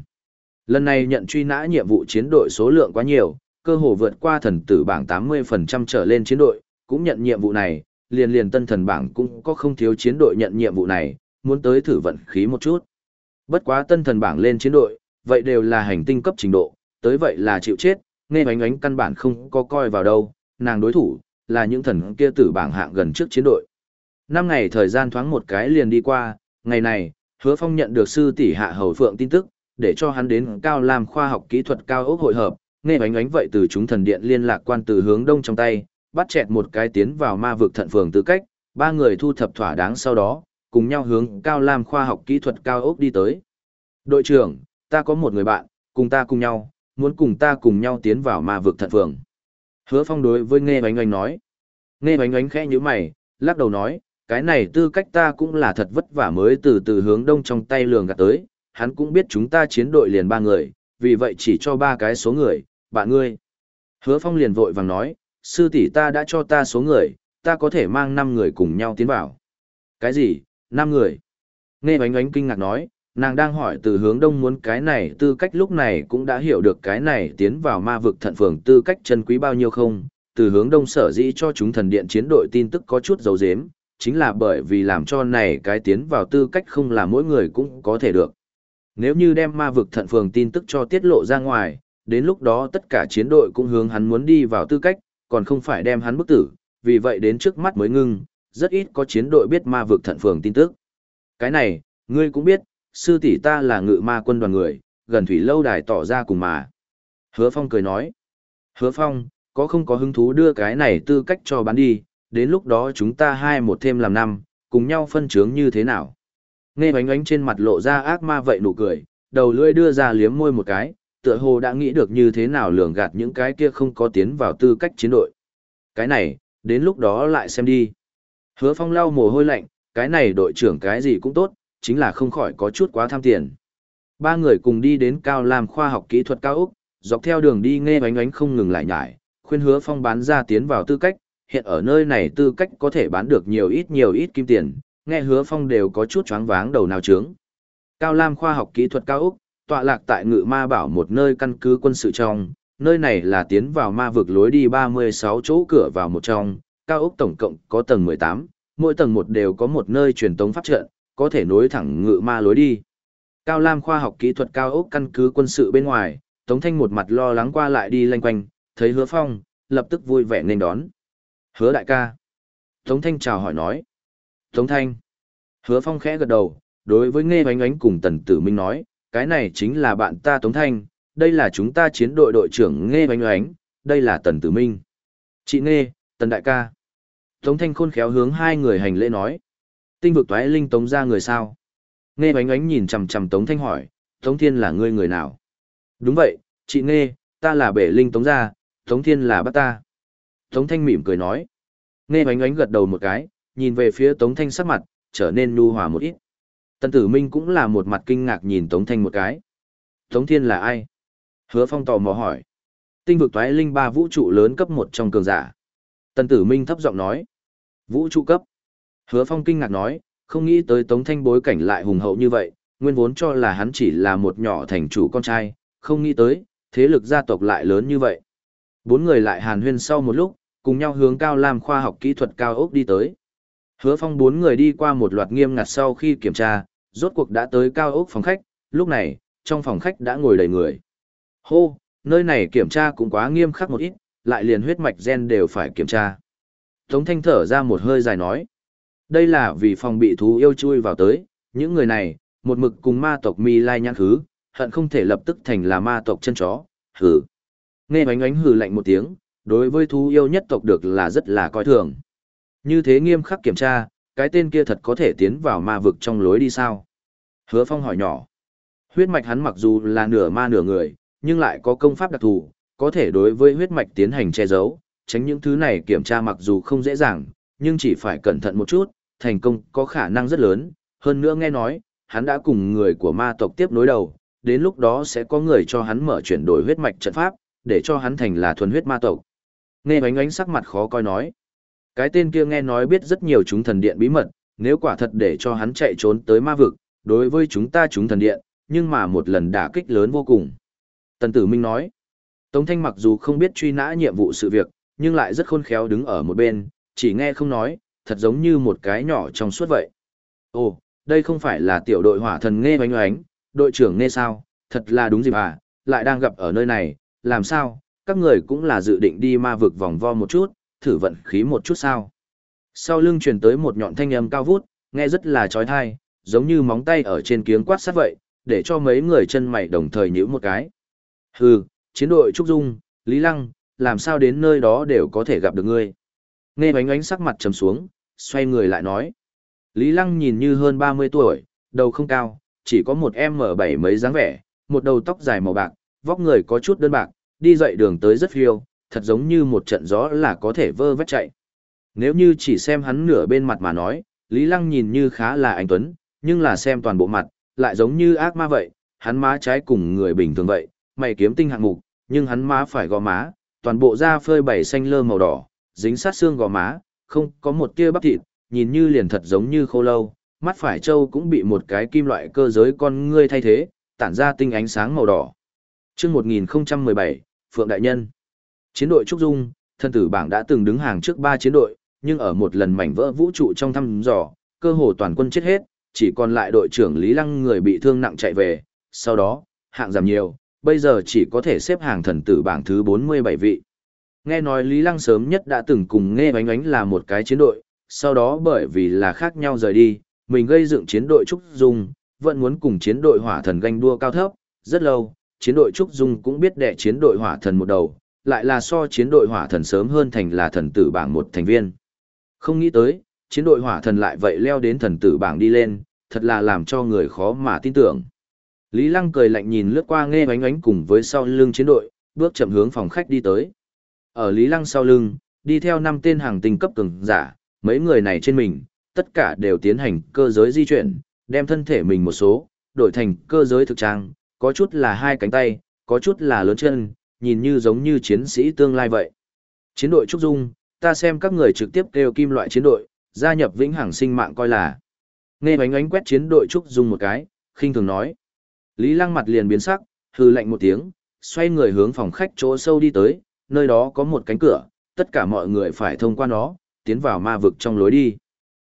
Lần này nhận truy nã nhiệm vụ chiến đội số lượng quá nhiều, cơ hồ vượt qua thần tử bảng 80% trở lên chiến đội, cũng nhận nhiệm vụ này, liền liền tân thần bảng cũng có không thiếu chiến đội nhận nhiệm vụ này, muốn tới thử vận khí một chút. Bất quá tân thần bảng lên chiến đội, vậy đều là hành tinh cấp trình độ, tới vậy là chịu chết, nghe ánh ánh căn bản không có coi vào đâu, nàng đối thủ, là những thần kia tử bảng hạng gần trước chiến đội. Năm ngày thời gian thoáng một cái liền đi qua, ngày này, hứa phong nhận được sư tỷ hạ hầu phượng tin tức, để cho hắn đến cao làm khoa học kỹ thuật cao ốc hội hợp, nghe ánh ánh vậy từ chúng thần điện liên lạc quan từ hướng đông trong tay, bắt chẹt một cái tiến vào ma vực thận phường tư cách, ba người thu thập thỏa đáng sau đó, cùng nhau hướng cao lam khoa học kỹ thuật cao ốc đi tới. Đội trưởng, ta có một người bạn, cùng ta cùng nhau, muốn cùng ta cùng nhau tiến vào ma vực thận phường. Hứa phong đối với nghe bánh oánh nói. Nghe bánh oánh khẽ như mày, lắc đầu nói, cái này tư cách ta cũng là thật vất vả mới từ từ hướng đông trong tay lường gạt tới, hắn cũng biết chúng ta chiến đội liền ba người, vì vậy chỉ cho ba cái số người, bạn ngươi. Hứa phong liền vội vàng nói, sư tỷ ta đã cho ta số người, ta có thể mang năm người cùng nhau tiến vào. Cái gì, năm người? Nghe bánh ánh kinh ngạc nói, nàng đang hỏi từ hướng đông muốn cái này tư cách lúc này cũng đã hiểu được cái này tiến vào ma vực thận phường tư cách chân quý bao nhiêu không. Từ hướng đông sở dĩ cho chúng thần điện chiến đội tin tức có chút dấu dếm, chính là bởi vì làm cho này cái tiến vào tư cách không là mỗi người cũng có thể được. Nếu như đem ma vực thận phường tin tức cho tiết lộ ra ngoài, đến lúc đó tất cả chiến đội cũng hướng hắn muốn đi vào tư cách, còn không phải đem hắn bức tử, vì vậy đến trước mắt mới ngưng, rất ít có chiến đội biết ma vực thận phường tin tức. Cái này, ngươi cũng biết, sư tỷ ta là ngự ma quân đoàn người, gần thủy lâu đài tỏ ra cùng mà. Hứa Phong cười nói, Hứa Phong, có không có hứng thú đưa cái này tư cách cho bán đi, đến lúc đó chúng ta hai một thêm làm năm, cùng nhau phân chướng như thế nào. Nghe bánh ánh trên mặt lộ ra ác ma vậy nụ cười, đầu lưỡi đưa ra liếm môi một cái, tựa hồ đã nghĩ được như thế nào lường gạt những cái kia không có tiến vào tư cách chiến đội. Cái này, đến lúc đó lại xem đi. Hứa phong lau mồ hôi lạnh, cái này đội trưởng cái gì cũng tốt, chính là không khỏi có chút quá tham tiền. Ba người cùng đi đến Cao Lam khoa học kỹ thuật cao Úc, dọc theo đường đi nghe bánh oánh không ngừng lại nhải, khuyên hứa phong bán ra tiến vào tư cách, hiện ở nơi này tư cách có thể bán được nhiều ít nhiều ít kim tiền, nghe hứa phong đều có chút choáng váng đầu nào trướng. Cao Lam khoa học kỹ thuật cao Úc, tọa lạc tại ngự ma bảo một nơi căn cứ quân sự trong, nơi này là tiến vào ma vực lối đi 36 chỗ cửa vào một trong, cao ốc tổng cộng có tầng 18, mỗi tầng một đều có một nơi truyền tống pháp trận, có thể nối thẳng ngự ma lối đi. Cao Lam khoa học kỹ thuật cao ốc căn cứ quân sự bên ngoài, Tống Thanh một mặt lo lắng qua lại đi lanh quanh, thấy hứa phong, lập tức vui vẻ nên đón. Hứa đại ca. Tống Thanh chào hỏi nói. Tống Thanh. Hứa Phong khẽ gật đầu, đối với Nghe Ánh Ánh cùng Tần Tử Minh nói, cái này chính là bạn ta Tống Thanh, đây là chúng ta chiến đội đội trưởng Nghe bánh Oánh, đây là Tần Tử Minh. Chị Nghe, Tần Đại ca. Tống Thanh khôn khéo hướng hai người hành lễ nói. Tinh vực toái linh tống ra người sao? Nghe Oánh Oánh nhìn chằm chằm Tống Thanh hỏi, Tống Thiên là ngươi người nào? Đúng vậy, chị Nghe, ta là bể linh Tống gia, Tống Thiên là bác ta. Tống Thanh mỉm cười nói. Nghe Oánh Oánh gật đầu một cái, nhìn về phía Tống Thanh sắc mặt, trở nên nu hòa một ít. Tần Tử Minh cũng là một mặt kinh ngạc nhìn Tống Thanh một cái. Tống Thiên là ai? Hứa Phong tò mò hỏi. Tinh vực toái linh ba vũ trụ lớn cấp một trong cường giả. Tần Tử Minh thấp giọng nói. Vũ trụ cấp. Hứa Phong kinh ngạc nói, không nghĩ tới Tống Thanh bối cảnh lại hùng hậu như vậy, nguyên vốn cho là hắn chỉ là một nhỏ thành chủ con trai, không nghĩ tới, thế lực gia tộc lại lớn như vậy. Bốn người lại hàn huyên sau một lúc, cùng nhau hướng cao lam khoa học kỹ thuật cao ốc đi tới. Hứa phong bốn người đi qua một loạt nghiêm ngặt sau khi kiểm tra, rốt cuộc đã tới cao ốc phòng khách, lúc này, trong phòng khách đã ngồi đầy người. Hô, nơi này kiểm tra cũng quá nghiêm khắc một ít, lại liền huyết mạch gen đều phải kiểm tra. Tống thanh thở ra một hơi dài nói. Đây là vì phòng bị thú yêu chui vào tới, những người này, một mực cùng ma tộc mi lai nhãn khứ, hận không thể lập tức thành là ma tộc chân chó, hừ. Nghe bánh ánh hừ lạnh một tiếng, đối với thú yêu nhất tộc được là rất là coi thường. Như thế nghiêm khắc kiểm tra, cái tên kia thật có thể tiến vào ma vực trong lối đi sao? Hứa Phong hỏi nhỏ. Huyết mạch hắn mặc dù là nửa ma nửa người, nhưng lại có công pháp đặc thù, có thể đối với huyết mạch tiến hành che giấu, tránh những thứ này kiểm tra mặc dù không dễ dàng, nhưng chỉ phải cẩn thận một chút, thành công có khả năng rất lớn. Hơn nữa nghe nói, hắn đã cùng người của ma tộc tiếp nối đầu, đến lúc đó sẽ có người cho hắn mở chuyển đổi huyết mạch trận pháp, để cho hắn thành là thuần huyết ma tộc. Nghe bánh ánh sắc mặt khó coi nói. Cái tên kia nghe nói biết rất nhiều chúng thần điện bí mật, nếu quả thật để cho hắn chạy trốn tới ma vực, đối với chúng ta chúng thần điện, nhưng mà một lần đả kích lớn vô cùng. Tần Tử Minh nói, Tống Thanh mặc dù không biết truy nã nhiệm vụ sự việc, nhưng lại rất khôn khéo đứng ở một bên, chỉ nghe không nói, thật giống như một cái nhỏ trong suốt vậy. Ồ, đây không phải là tiểu đội hỏa thần nghe oánh oánh, đội trưởng nghe sao, thật là đúng dịp à, lại đang gặp ở nơi này, làm sao, các người cũng là dự định đi ma vực vòng vo một chút, thử vận khí một chút sao. Sau lưng truyền tới một nhọn thanh âm cao vút, nghe rất là trói thai, giống như móng tay ở trên kiếng quát sát vậy, để cho mấy người chân mày đồng thời nhíu một cái. Hừ, chiến đội Trúc Dung, Lý Lăng, làm sao đến nơi đó đều có thể gặp được ngươi. Nghe bánh ánh sắc mặt trầm xuống, xoay người lại nói. Lý Lăng nhìn như hơn 30 tuổi, đầu không cao, chỉ có một em mở bảy mấy dáng vẻ, một đầu tóc dài màu bạc, vóc người có chút đơn bạc, đi dậy đường tới rất phiêu, thật giống như một trận gió là có thể vơ vét chạy. Nếu như chỉ xem hắn nửa bên mặt mà nói, Lý Lăng nhìn như khá là anh Tuấn, nhưng là xem toàn bộ mặt, lại giống như ác ma vậy, hắn má trái cùng người bình thường vậy, mày kiếm tinh hạng mục, nhưng hắn má phải gò má, toàn bộ da phơi bảy xanh lơ màu đỏ, dính sát xương gò má, không có một tia bắp thịt, nhìn như liền thật giống như khô lâu, mắt phải trâu cũng bị một cái kim loại cơ giới con ngươi thay thế, tản ra tinh ánh sáng màu đỏ. Trước 1017, Phượng Đại Nhân Chiến đội Trúc Dung, thân tử bảng đã từng đứng hàng trước ba chiến đội, nhưng ở một lần mảnh vỡ vũ trụ trong thăm dò, cơ hồ toàn quân chết hết, chỉ còn lại đội trưởng Lý Lăng người bị thương nặng chạy về, sau đó, hạng giảm nhiều, bây giờ chỉ có thể xếp hàng thần tử bảng thứ 47 vị. Nghe nói Lý Lăng sớm nhất đã từng cùng nghe bánh ánh là một cái chiến đội, sau đó bởi vì là khác nhau rời đi, mình gây dựng chiến đội Trúc Dung, vẫn muốn cùng chiến đội hỏa thần ganh đua cao thấp, rất lâu, chiến đội Trúc Dung cũng biết đệ chiến đội hỏa thần một đầu, lại là so chiến đội hỏa thần sớm hơn thành là thần tử bảng một thành viên. Không nghĩ tới, chiến đội hỏa thần lại vậy leo đến thần tử bảng đi lên, thật là làm cho người khó mà tin tưởng. Lý Lăng cười lạnh nhìn lướt qua nghe bánh ánh cùng với sau lưng chiến đội, bước chậm hướng phòng khách đi tới. Ở Lý Lăng sau lưng, đi theo năm tên hàng tinh cấp cường giả, mấy người này trên mình, tất cả đều tiến hành cơ giới di chuyển, đem thân thể mình một số, đổi thành cơ giới thực trang, có chút là hai cánh tay, có chút là lớn chân, nhìn như giống như chiến sĩ tương lai vậy. Chiến đội Trúc Dung, ta xem các người trực tiếp kêu kim loại chiến đội, gia nhập vĩnh hằng sinh mạng coi là. Nghe bánh ánh quét chiến đội Trúc Dung một cái, khinh thường nói. Lý Lăng mặt liền biến sắc, hừ lạnh một tiếng, xoay người hướng phòng khách chỗ sâu đi tới, nơi đó có một cánh cửa, tất cả mọi người phải thông qua nó, tiến vào ma vực trong lối đi.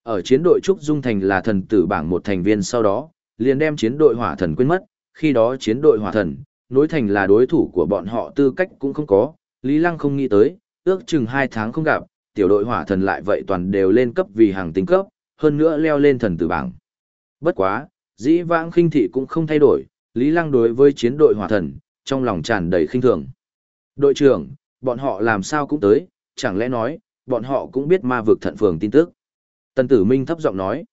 Ở chiến đội Trúc Dung Thành là thần tử bảng một thành viên sau đó, liền đem chiến đội hỏa thần quên mất, khi đó chiến đội hỏa thần, nối thành là đối thủ của bọn họ tư cách cũng không có, Lý Lăng không nghĩ tới, ước chừng hai tháng không gặp, tiểu đội hỏa thần lại vậy toàn đều lên cấp vì hàng tính cấp, hơn nữa leo lên thần tử bảng. Bất quá, dĩ vãng khinh thị cũng không thay đổi, Lý Lăng đối với chiến đội hỏa thần, trong lòng tràn đầy khinh thường. Đội trưởng, bọn họ làm sao cũng tới, chẳng lẽ nói, bọn họ cũng biết ma vực thận phường tin tức. Tần tử minh thấp giọng nói,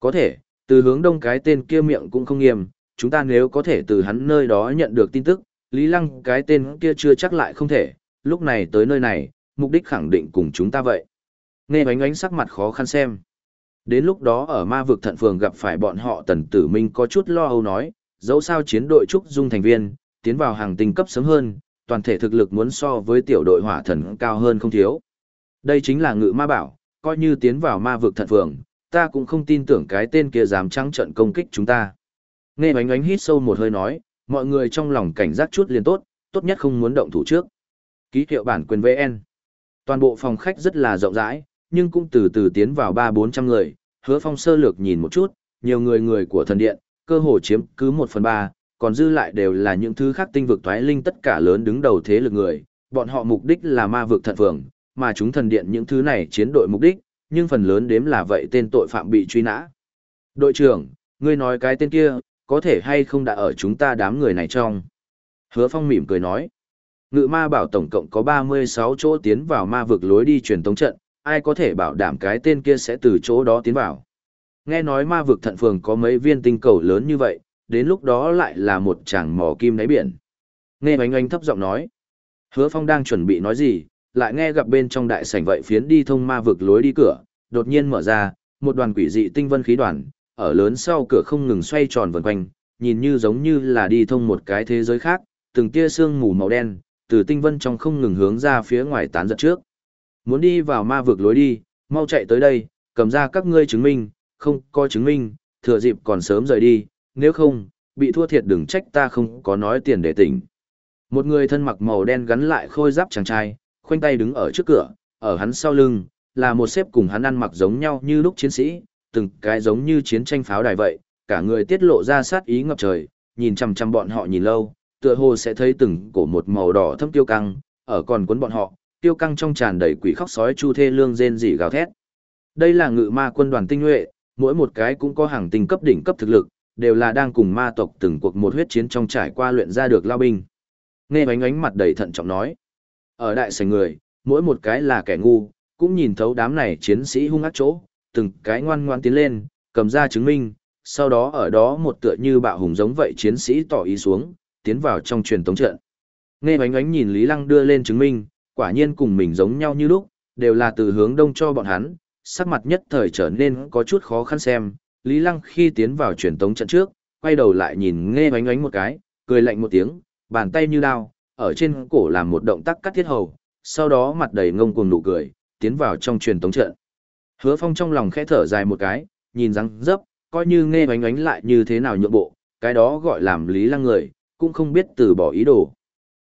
có thể, từ hướng đông cái tên kia miệng cũng không nghiêm, chúng ta nếu có thể từ hắn nơi đó nhận được tin tức, Lý Lăng cái tên kia chưa chắc lại không thể, lúc này tới nơi này, mục đích khẳng định cùng chúng ta vậy. Nghe bánh ánh sắc mặt khó khăn xem. Đến lúc đó ở ma vực thận phường gặp phải bọn họ tần tử minh có chút lo âu nói, dẫu sao chiến đội trúc dung thành viên, tiến vào hàng tinh cấp sớm hơn, toàn thể thực lực muốn so với tiểu đội hỏa thần cao hơn không thiếu. Đây chính là ngự ma bảo, coi như tiến vào ma vực thận phường, ta cũng không tin tưởng cái tên kia dám trắng trận công kích chúng ta. Nghe bánh ánh hít sâu một hơi nói, mọi người trong lòng cảnh giác chút liền tốt, tốt nhất không muốn động thủ trước. Ký hiệu bản quyền VN. Toàn bộ phòng khách rất là rộng rãi, nhưng cũng từ từ tiến vào ba bốn trăm người, hứa phong sơ lược nhìn một chút, nhiều người người của thần điện, cơ hồ chiếm cứ một phần ba, còn dư lại đều là những thứ khác tinh vực thoái linh tất cả lớn đứng đầu thế lực người, bọn họ mục đích là ma vực thận phường, mà chúng thần điện những thứ này chiến đội mục đích, nhưng phần lớn đếm là vậy tên tội phạm bị truy nã. Đội trưởng, ngươi nói cái tên kia, có thể hay không đã ở chúng ta đám người này trong. Hứa Phong mỉm cười nói. Ngự ma bảo tổng cộng có 36 chỗ tiến vào ma vực lối đi truyền tống trận, ai có thể bảo đảm cái tên kia sẽ từ chỗ đó tiến vào. Nghe nói ma vực thận phường có mấy viên tinh cầu lớn như vậy, đến lúc đó lại là một chàng mỏ kim đáy biển. Nghe bánh oanh thấp giọng nói. Hứa Phong đang chuẩn bị nói gì, lại nghe gặp bên trong đại sảnh vậy phiến đi thông ma vực lối đi cửa, đột nhiên mở ra, một đoàn quỷ dị tinh vân khí đoàn, ở lớn sau cửa không ngừng xoay tròn vần quanh, nhìn như giống như là đi thông một cái thế giới khác, từng tia sương mù màu đen, từ tinh vân trong không ngừng hướng ra phía ngoài tán giật trước. Muốn đi vào ma vực lối đi, mau chạy tới đây, cầm ra các ngươi chứng minh, không có chứng minh, thừa dịp còn sớm rời đi, nếu không, bị thua thiệt đừng trách ta không có nói tiền để tỉnh. Một người thân mặc màu đen gắn lại khôi giáp chàng trai, khoanh tay đứng ở trước cửa, ở hắn sau lưng, là một xếp cùng hắn ăn mặc giống nhau như lúc chiến sĩ, từng cái giống như chiến tranh pháo đài vậy, cả người tiết lộ ra sát ý ngập trời, nhìn chằm chằm bọn họ nhìn lâu, tựa hồ sẽ thấy từng cổ một màu đỏ thâm tiêu căng, ở còn cuốn bọn họ, tiêu căng trong tràn đầy quỷ khóc sói chu thê lương rên rỉ gào thét. Đây là ngự ma quân đoàn tinh nhuệ, mỗi một cái cũng có hàng tinh cấp đỉnh cấp thực lực, đều là đang cùng ma tộc từng cuộc một huyết chiến trong trải qua luyện ra được lao binh. Nghe bánh ánh mặt đầy thận trọng nói. Ở đại sảnh người, mỗi một cái là kẻ ngu, cũng nhìn thấu đám này chiến sĩ hung ác chỗ, từng cái ngoan ngoan tiến lên, cầm ra chứng minh, sau đó ở đó một tựa như bạo hùng giống vậy chiến sĩ tỏ ý xuống, tiến vào trong truyền tống trận. Nghe bánh ánh nhìn Lý Lăng đưa lên chứng minh, quả nhiên cùng mình giống nhau như lúc, đều là từ hướng đông cho bọn hắn, sắc mặt nhất thời trở nên có chút khó khăn xem. Lý Lăng khi tiến vào truyền tống trận trước, quay đầu lại nhìn nghe bánh ánh một cái, cười lạnh một tiếng, bàn tay như đao, ở trên cổ làm một động tác cắt thiết hầu, sau đó mặt đầy ngông cuồng nụ cười, tiến vào trong truyền tống trận. Hứa Phong trong lòng khẽ thở dài một cái, nhìn răng dấp, coi như nghe bánh ánh lại như thế nào nhượng bộ, cái đó gọi làm Lý Lăng người, cũng không biết từ bỏ ý đồ.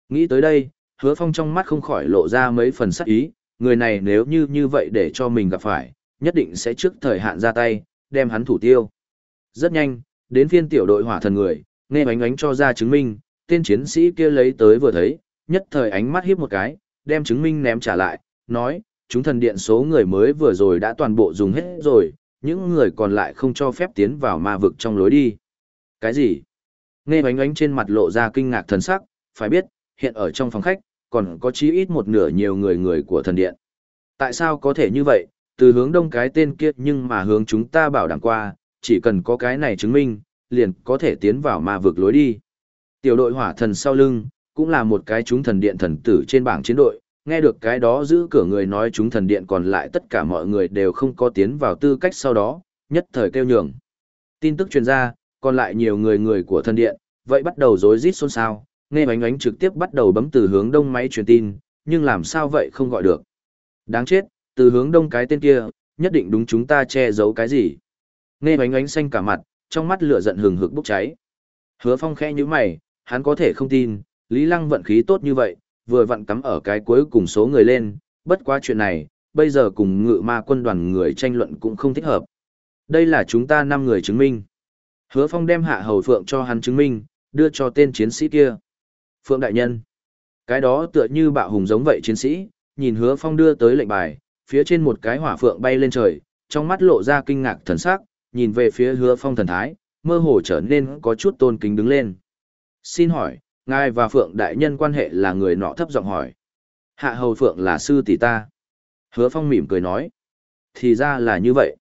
Nghĩ tới đây, hứa phong trong mắt không khỏi lộ ra mấy phần sắc ý, người này nếu như như vậy để cho mình gặp phải, nhất định sẽ trước thời hạn ra tay, đem hắn thủ tiêu. Rất nhanh, đến phiên tiểu đội hỏa thần người, nghe bánh ánh cho ra chứng minh, tên chiến sĩ kia lấy tới vừa thấy, nhất thời ánh mắt hiếp một cái, đem chứng minh ném trả lại, nói, chúng thần điện số người mới vừa rồi đã toàn bộ dùng hết rồi, những người còn lại không cho phép tiến vào ma vực trong lối đi. Cái gì? Nghe bánh ánh trên mặt lộ ra kinh ngạc thần sắc, phải biết, hiện ở trong phòng khách, còn có chí ít một nửa nhiều người người của thần điện. Tại sao có thể như vậy, từ hướng đông cái tên kia nhưng mà hướng chúng ta bảo đảm qua, chỉ cần có cái này chứng minh, liền có thể tiến vào ma vực lối đi. Tiểu đội hỏa thần sau lưng, cũng là một cái chúng thần điện thần tử trên bảng chiến đội, nghe được cái đó giữ cửa người nói chúng thần điện còn lại tất cả mọi người đều không có tiến vào tư cách sau đó, nhất thời kêu nhường. Tin tức truyền ra, còn lại nhiều người người của thần điện, vậy bắt đầu rối rít xôn xao, nghe bánh ánh trực tiếp bắt đầu bấm từ hướng đông máy truyền tin, nhưng làm sao vậy không gọi được. Đáng chết, từ hướng đông cái tên kia, nhất định đúng chúng ta che giấu cái gì. Nghe bánh ánh xanh cả mặt, trong mắt lửa giận hừng hực bốc cháy. Hứa phong khẽ như mày, hắn có thể không tin, Lý Lăng vận khí tốt như vậy, vừa vặn cắm ở cái cuối cùng số người lên, bất quá chuyện này, bây giờ cùng ngự ma quân đoàn người tranh luận cũng không thích hợp. Đây là chúng ta năm người chứng minh. Hứa Phong đem hạ hầu phượng cho hắn chứng minh, đưa cho tên chiến sĩ kia. Phượng đại nhân. Cái đó tựa như bạo hùng giống vậy chiến sĩ, nhìn hứa phong đưa tới lệnh bài, phía trên một cái hỏa phượng bay lên trời, trong mắt lộ ra kinh ngạc thần sắc, nhìn về phía hứa phong thần thái, mơ hồ trở nên có chút tôn kính đứng lên. Xin hỏi, ngài và phượng đại nhân quan hệ là người nọ thấp giọng hỏi. Hạ hầu phượng là sư tỷ ta. Hứa phong mỉm cười nói. Thì ra là như vậy.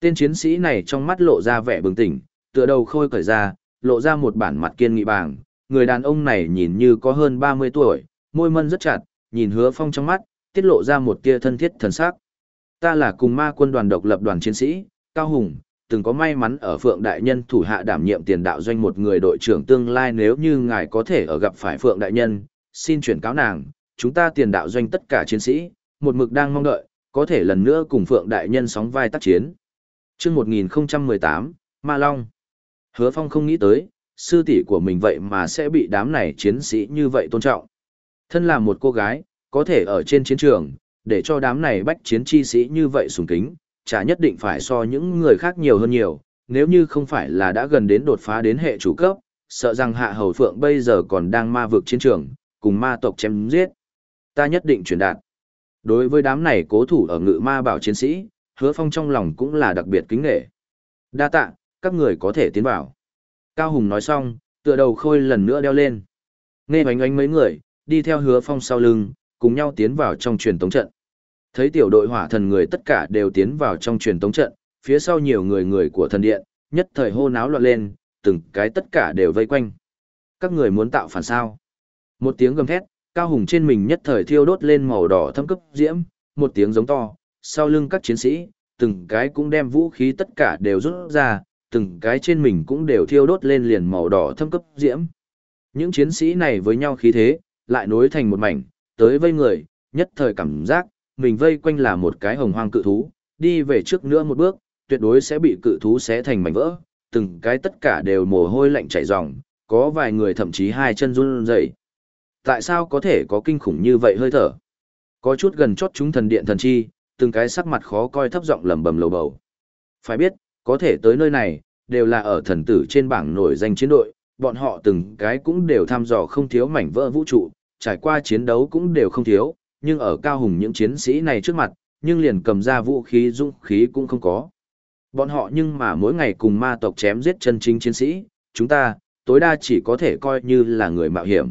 Tên chiến sĩ này trong mắt lộ ra vẻ bừng tỉnh, tựa đầu khôi cởi ra, lộ ra một bản mặt kiên nghị bàng. Người đàn ông này nhìn như có hơn 30 tuổi, môi mân rất chặt, nhìn hứa phong trong mắt, tiết lộ ra một tia thân thiết thần sắc. Ta là cùng ma quân đoàn độc lập đoàn chiến sĩ, Cao Hùng, từng có may mắn ở Phượng Đại Nhân thủ hạ đảm nhiệm tiền đạo doanh một người đội trưởng tương lai nếu như ngài có thể ở gặp phải Phượng Đại Nhân, xin chuyển cáo nàng, chúng ta tiền đạo doanh tất cả chiến sĩ, một mực đang mong đợi, có thể lần nữa cùng Phượng Đại Nhân sóng vai tác chiến. Trước 1018, Ma Long. Hứa Phong không nghĩ tới, sư tỷ của mình vậy mà sẽ bị đám này chiến sĩ như vậy tôn trọng. Thân là một cô gái, có thể ở trên chiến trường, để cho đám này bách chiến chi sĩ như vậy sùng kính, chả nhất định phải so những người khác nhiều hơn nhiều, nếu như không phải là đã gần đến đột phá đến hệ chủ cấp, sợ rằng hạ hầu phượng bây giờ còn đang ma vực chiến trường, cùng ma tộc chém giết. Ta nhất định truyền đạt. Đối với đám này cố thủ ở ngự ma bảo chiến sĩ, hứa phong trong lòng cũng là đặc biệt kính nghệ. Đa tạ, các người có thể tiến vào. Cao Hùng nói xong, tựa đầu khôi lần nữa đeo lên. Nghe bánh ánh mấy người, đi theo hứa phong sau lưng, cùng nhau tiến vào trong truyền tống trận. Thấy tiểu đội hỏa thần người tất cả đều tiến vào trong truyền tống trận, phía sau nhiều người người của thần điện, nhất thời hô náo loạn lên, từng cái tất cả đều vây quanh. Các người muốn tạo phản sao? Một tiếng gầm thét, cao hùng trên mình nhất thời thiêu đốt lên màu đỏ thâm cấp diễm, một tiếng giống to, sau lưng các chiến sĩ, từng cái cũng đem vũ khí tất cả đều rút ra, từng cái trên mình cũng đều thiêu đốt lên liền màu đỏ thâm cấp diễm. Những chiến sĩ này với nhau khí thế, lại nối thành một mảnh, tới vây người, nhất thời cảm giác, mình vây quanh là một cái hồng hoang cự thú, đi về trước nữa một bước, tuyệt đối sẽ bị cự thú xé thành mảnh vỡ, từng cái tất cả đều mồ hôi lạnh chảy ròng, có vài người thậm chí hai chân run rẩy. Tại sao có thể có kinh khủng như vậy hơi thở? Có chút gần chót chúng thần điện thần chi, từng cái sắc mặt khó coi thấp giọng lẩm bẩm lầu bầu. Phải biết, có thể tới nơi này, đều là ở thần tử trên bảng nổi danh chiến đội, bọn họ từng cái cũng đều tham dò không thiếu mảnh vỡ vũ trụ, trải qua chiến đấu cũng đều không thiếu, nhưng ở cao hùng những chiến sĩ này trước mặt, nhưng liền cầm ra vũ khí dũng khí cũng không có. Bọn họ nhưng mà mỗi ngày cùng ma tộc chém giết chân chính chiến sĩ, chúng ta, tối đa chỉ có thể coi như là người mạo hiểm.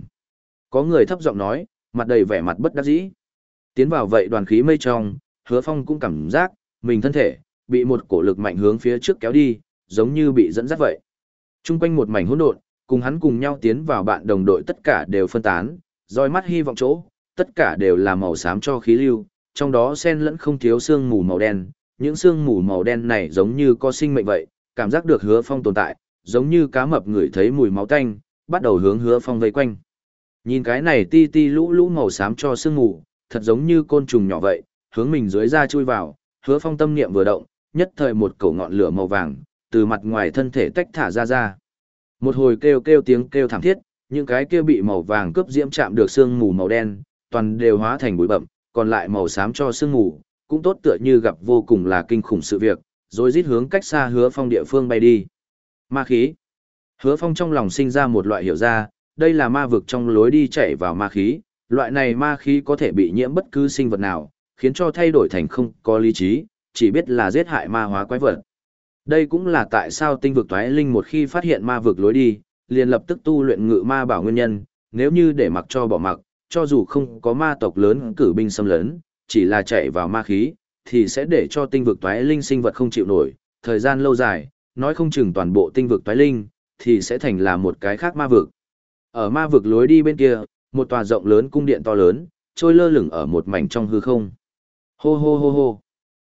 Có người thấp giọng nói, mặt đầy vẻ mặt bất đắc dĩ. Tiến vào vậy đoàn khí mây trong, hứa phong cũng cảm giác, mình thân thể, bị một cổ lực mạnh hướng phía trước kéo đi, giống như bị dẫn dắt vậy. Trung quanh một mảnh hỗn độn, cùng hắn cùng nhau tiến vào bạn đồng đội tất cả đều phân tán, roi mắt hy vọng chỗ, tất cả đều là màu xám cho khí lưu, trong đó xen lẫn không thiếu sương mù màu đen, những sương mù màu đen này giống như có sinh mệnh vậy, cảm giác được hứa phong tồn tại, giống như cá mập ngửi thấy mùi máu tanh, bắt đầu hướng hứa phong vây quanh. Nhìn cái này ti ti lũ lũ màu xám cho sương mù, thật giống như côn trùng nhỏ vậy, hướng mình dưới ra chui vào, hứa phong tâm niệm vừa động, nhất thời một cổ ngọn lửa màu vàng, từ mặt ngoài thân thể tách thả ra ra. Một hồi kêu kêu tiếng kêu thảm thiết, những cái kia bị màu vàng cướp diễm chạm được sương mù màu đen, toàn đều hóa thành bụi bậm, còn lại màu xám cho sương ngủ cũng tốt tựa như gặp vô cùng là kinh khủng sự việc, rồi rít hướng cách xa hứa phong địa phương bay đi. Ma khí. Hứa phong trong lòng sinh ra một loại hiểu ra, đây là ma vực trong lối đi chạy vào ma khí, loại này ma khí có thể bị nhiễm bất cứ sinh vật nào, khiến cho thay đổi thành không có lý trí, chỉ biết là giết hại ma hóa quái vật. Đây cũng là tại sao tinh vực toái linh một khi phát hiện ma vực lối đi, liền lập tức tu luyện ngự ma bảo nguyên nhân, nếu như để mặc cho bỏ mặc, cho dù không có ma tộc lớn cử binh xâm lấn, chỉ là chạy vào ma khí, thì sẽ để cho tinh vực toái linh sinh vật không chịu nổi, thời gian lâu dài, nói không chừng toàn bộ tinh vực toái linh, thì sẽ thành là một cái khác ma vực. Ở ma vực lối đi bên kia, một tòa rộng lớn cung điện to lớn, trôi lơ lửng ở một mảnh trong hư không. Hô hô hô hô.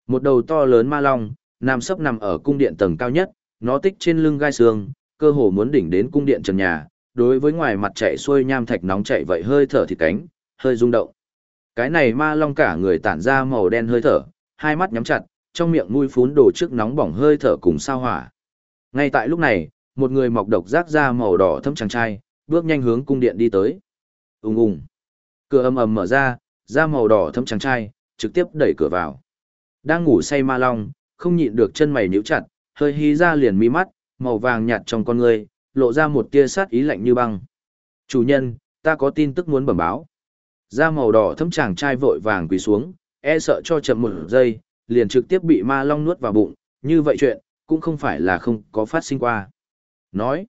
Một đầu to lớn ma long, nằm sấp nằm ở cung điện tầng cao nhất, nó tích trên lưng gai xương, cơ hồ muốn đỉnh đến cung điện trần nhà, đối với ngoài mặt chạy xuôi nham thạch nóng chạy vậy hơi thở thịt cánh, hơi rung động. Cái này ma long cả người tản ra màu đen hơi thở, hai mắt nhắm chặt, trong miệng mũi phún đổ trước nóng bỏng hơi thở cùng sao hỏa. Ngay tại lúc này, một người mọc độc rác ra màu đỏ thâm chàng trai, bước nhanh hướng cung điện đi tới. Ùng ùng. Cửa ầm ầm mở ra, ra màu đỏ thâm chàng trai, trực tiếp đẩy cửa vào. Đang ngủ say ma long, không nhịn được chân mày nhíu chặt, hơi hí ra liền mi mắt, màu vàng nhạt trong con người, lộ ra một tia sát ý lạnh như băng. Chủ nhân, ta có tin tức muốn bẩm báo. Da màu đỏ thấm chàng trai vội vàng quỳ xuống, e sợ cho chậm một giây, liền trực tiếp bị ma long nuốt vào bụng, như vậy chuyện, cũng không phải là không có phát sinh qua. Nói,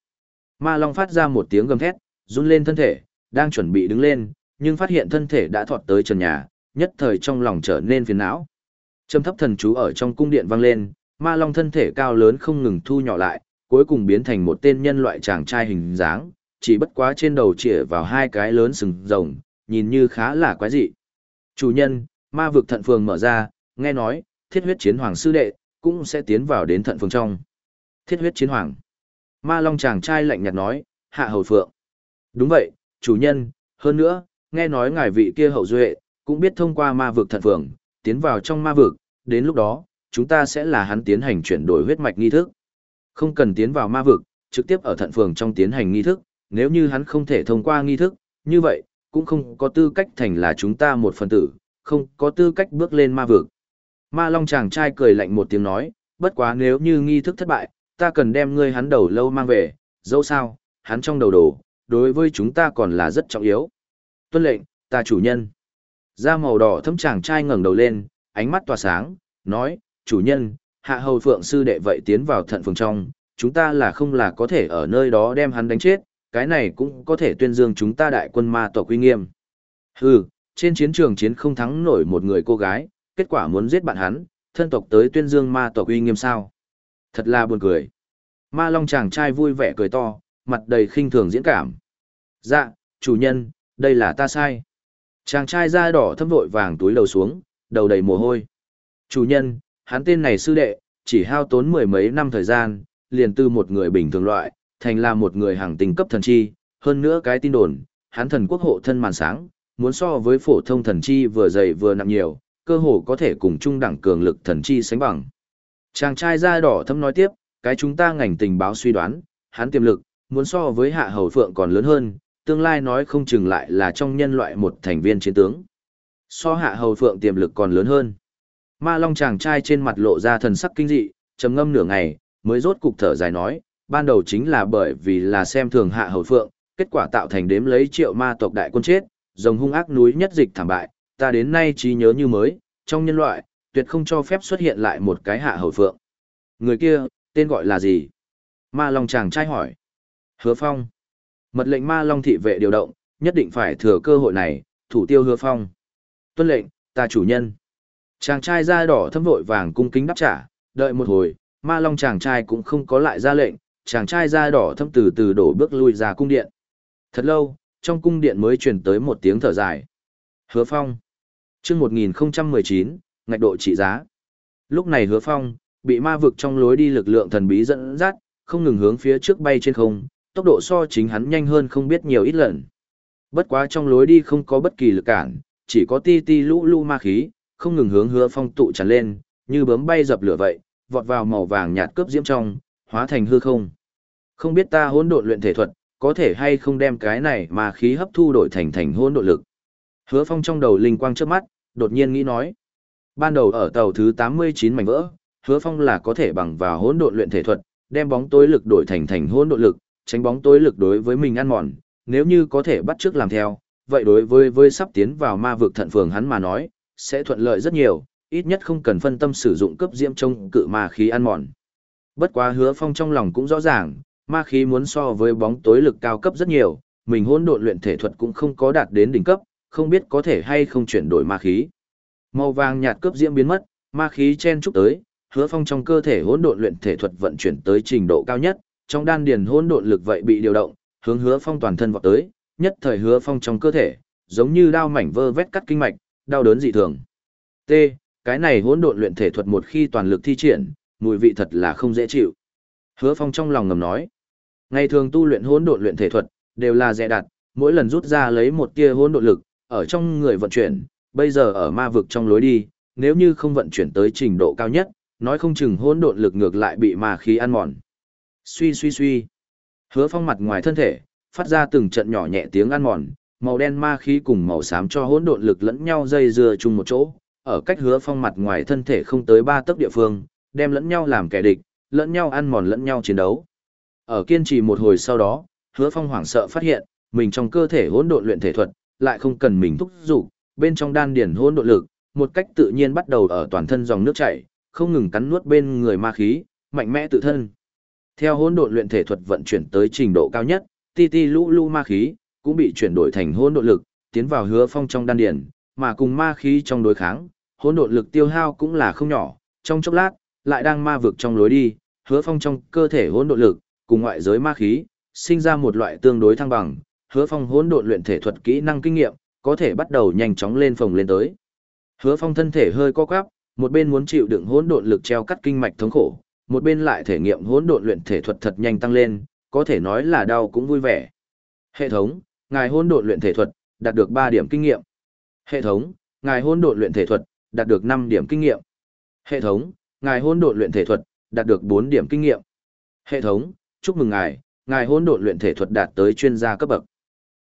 ma long phát ra một tiếng gầm thét, run lên thân thể, đang chuẩn bị đứng lên, nhưng phát hiện thân thể đã thọt tới trần nhà, nhất thời trong lòng trở nên phiền não. Trầm thấp thần chú ở trong cung điện vang lên, ma long thân thể cao lớn không ngừng thu nhỏ lại, cuối cùng biến thành một tên nhân loại chàng trai hình dáng, chỉ bất quá trên đầu chĩa vào hai cái lớn sừng rồng, nhìn như khá là quái dị. Chủ nhân, ma vực thận phường mở ra, nghe nói, thiết huyết chiến hoàng sư đệ, cũng sẽ tiến vào đến thận phường trong. Thiết huyết chiến hoàng. Ma long chàng trai lạnh nhạt nói, hạ hầu phượng. Đúng vậy, chủ nhân, hơn nữa, nghe nói ngài vị kia hậu duệ, cũng biết thông qua ma vực thận phường, tiến vào trong ma vực, đến lúc đó, chúng ta sẽ là hắn tiến hành chuyển đổi huyết mạch nghi thức. Không cần tiến vào ma vực, trực tiếp ở thận phường trong tiến hành nghi thức, nếu như hắn không thể thông qua nghi thức, như vậy, cũng không có tư cách thành là chúng ta một phần tử, không có tư cách bước lên ma vực. Ma Long chàng trai cười lạnh một tiếng nói, bất quá nếu như nghi thức thất bại, ta cần đem ngươi hắn đầu lâu mang về, dẫu sao, hắn trong đầu đồ, đối với chúng ta còn là rất trọng yếu. Tuân lệnh, ta chủ nhân. Da màu đỏ thấm chàng trai ngẩng đầu lên, ánh mắt tỏa sáng, nói, chủ nhân, hạ hầu phượng sư đệ vậy tiến vào thận phường trong, chúng ta là không là có thể ở nơi đó đem hắn đánh chết, cái này cũng có thể tuyên dương chúng ta đại quân ma tộc uy nghiêm. Hừ, trên chiến trường chiến không thắng nổi một người cô gái, kết quả muốn giết bạn hắn, thân tộc tới tuyên dương ma tộc uy nghiêm sao. Thật là buồn cười. Ma Long chàng trai vui vẻ cười to, mặt đầy khinh thường diễn cảm. Dạ, chủ nhân, đây là ta sai. Chàng trai da đỏ thâm vội vàng túi đầu xuống, đầu đầy mồ hôi. Chủ nhân, hắn tên này sư đệ, chỉ hao tốn mười mấy năm thời gian, liền từ một người bình thường loại, thành là một người hàng tình cấp thần chi, hơn nữa cái tin đồn, hắn thần quốc hộ thân màn sáng, muốn so với phổ thông thần chi vừa dày vừa nặng nhiều, cơ hồ có thể cùng chung đẳng cường lực thần chi sánh bằng. Chàng trai da đỏ thâm nói tiếp, cái chúng ta ngành tình báo suy đoán, hắn tiềm lực, muốn so với hạ hầu phượng còn lớn hơn, tương lai nói không chừng lại là trong nhân loại một thành viên chiến tướng. So hạ hầu phượng tiềm lực còn lớn hơn. Ma Long chàng trai trên mặt lộ ra thần sắc kinh dị, trầm ngâm nửa ngày, mới rốt cục thở dài nói, ban đầu chính là bởi vì là xem thường hạ hầu phượng, kết quả tạo thành đếm lấy triệu ma tộc đại quân chết, rồng hung ác núi nhất dịch thảm bại, ta đến nay trí nhớ như mới, trong nhân loại, tuyệt không cho phép xuất hiện lại một cái hạ hầu phượng. Người kia, tên gọi là gì? Ma Long chàng trai hỏi. Hứa Phong. Mật lệnh Ma Long thị vệ điều động, nhất định phải thừa cơ hội này, thủ tiêu Hứa Phong. Tuân lệnh, ta chủ nhân. Chàng trai da đỏ thâm vội vàng cung kính đáp trả, đợi một hồi, Ma Long chàng trai cũng không có lại ra lệnh, chàng trai da đỏ thâm từ từ đổ bước lui ra cung điện. Thật lâu, trong cung điện mới truyền tới một tiếng thở dài. Hứa Phong. Trước 1019, ngạch độ trị giá. Lúc này Hứa Phong, bị ma vực trong lối đi lực lượng thần bí dẫn dắt, không ngừng hướng phía trước bay trên không, tốc độ so chính hắn nhanh hơn không biết nhiều ít lần. Bất quá trong lối đi không có bất kỳ lực cản, chỉ có ti ti lũ lũ ma khí, không ngừng hướng Hứa Phong tụ tràn lên, như bướm bay dập lửa vậy, vọt vào màu vàng nhạt cướp diễm trong, hóa thành hư không. Không biết ta hỗn độn luyện thể thuật, có thể hay không đem cái này mà khí hấp thu đổi thành thành hỗn độn lực. Hứa Phong trong đầu linh quang trước mắt, đột nhiên nghĩ nói. Ban đầu ở tàu thứ 89 mảnh vỡ, Hứa Phong là có thể bằng vào hỗn độn luyện thể thuật, đem bóng tối lực đổi thành thành hỗn độn lực, tránh bóng tối lực đối với mình ăn mòn, nếu như có thể bắt chước làm theo, vậy đối với với sắp tiến vào ma vực thận phường hắn mà nói, sẽ thuận lợi rất nhiều, ít nhất không cần phân tâm sử dụng cấp diễm trong cự ma khí ăn mòn. Bất quá Hứa Phong trong lòng cũng rõ ràng, ma khí muốn so với bóng tối lực cao cấp rất nhiều, mình hỗn độn luyện thể thuật cũng không có đạt đến đỉnh cấp, không biết có thể hay không chuyển đổi ma khí. Màu vàng nhạt cướp diễm biến mất, ma khí chen chúc tới, Hứa Phong trong cơ thể hỗn độn luyện thể thuật vận chuyển tới trình độ cao nhất, trong đan điền hỗn độn lực vậy bị điều động, hướng Hứa Phong toàn thân vọt tới, nhất thời Hứa Phong trong cơ thể, giống như đao mảnh vơ vét cắt kinh mạch, đau đớn dị thường. T, cái này hỗn độn luyện thể thuật một khi toàn lực thi triển, mùi vị thật là không dễ chịu. Hứa Phong trong lòng ngầm nói, ngày thường tu luyện hỗn độn luyện thể thuật, đều là dè đặt, mỗi lần rút ra lấy một tia hỗn độn lực, ở trong người vận chuyển, bây giờ ở ma vực trong lối đi, nếu như không vận chuyển tới trình độ cao nhất, nói không chừng hỗn độn lực ngược lại bị ma khí ăn mòn. Suy suy suy. Hứa Phong mặt ngoài thân thể, phát ra từng trận nhỏ nhẹ tiếng ăn mòn, màu đen ma khí cùng màu xám cho hỗn độn lực lẫn nhau dây dưa chung một chỗ, ở cách Hứa Phong mặt ngoài thân thể không tới ba tấc địa phương, đem lẫn nhau làm kẻ địch, lẫn nhau ăn mòn lẫn nhau chiến đấu. Ở kiên trì một hồi sau đó, Hứa Phong hoảng sợ phát hiện, mình trong cơ thể hỗn độn luyện thể thuật lại không cần mình thúc giục, bên trong đan điển hỗn độn lực, một cách tự nhiên bắt đầu ở toàn thân dòng nước chảy, không ngừng cắn nuốt bên người ma khí, mạnh mẽ tự thân. Theo hỗn độn luyện thể thuật vận chuyển tới trình độ cao nhất, ti ti lũ lũ ma khí cũng bị chuyển đổi thành hỗn độn lực, tiến vào hứa phong trong đan điển, mà cùng ma khí trong đối kháng, hỗn độn lực tiêu hao cũng là không nhỏ, trong chốc lát, lại đang ma vực trong lối đi, hứa phong trong cơ thể hỗn độn lực, cùng ngoại giới ma khí, sinh ra một loại tương đối thăng bằng, hứa phong hỗn độn luyện thể thuật kỹ năng kinh nghiệm, có thể bắt đầu nhanh chóng lên phòng lên tới. Hứa phong thân thể hơi co quắp, một bên muốn chịu đựng hỗn độn lực treo cắt kinh mạch thống khổ, một bên lại thể nghiệm hỗn độn luyện thể thuật thật nhanh tăng lên, có thể nói là đau cũng vui vẻ. Hệ thống, ngài hôn độn luyện thể thuật, đạt được 3 điểm kinh nghiệm. Hệ thống, ngài hôn độn luyện thể thuật, đạt được 5 điểm kinh nghiệm. Hệ thống, ngài hôn độn luyện thể thuật, đạt được 4 điểm kinh nghiệm. Hệ thống, chúc mừng ngài, ngài hôn độn luyện thể thuật đạt tới chuyên gia cấp bậc.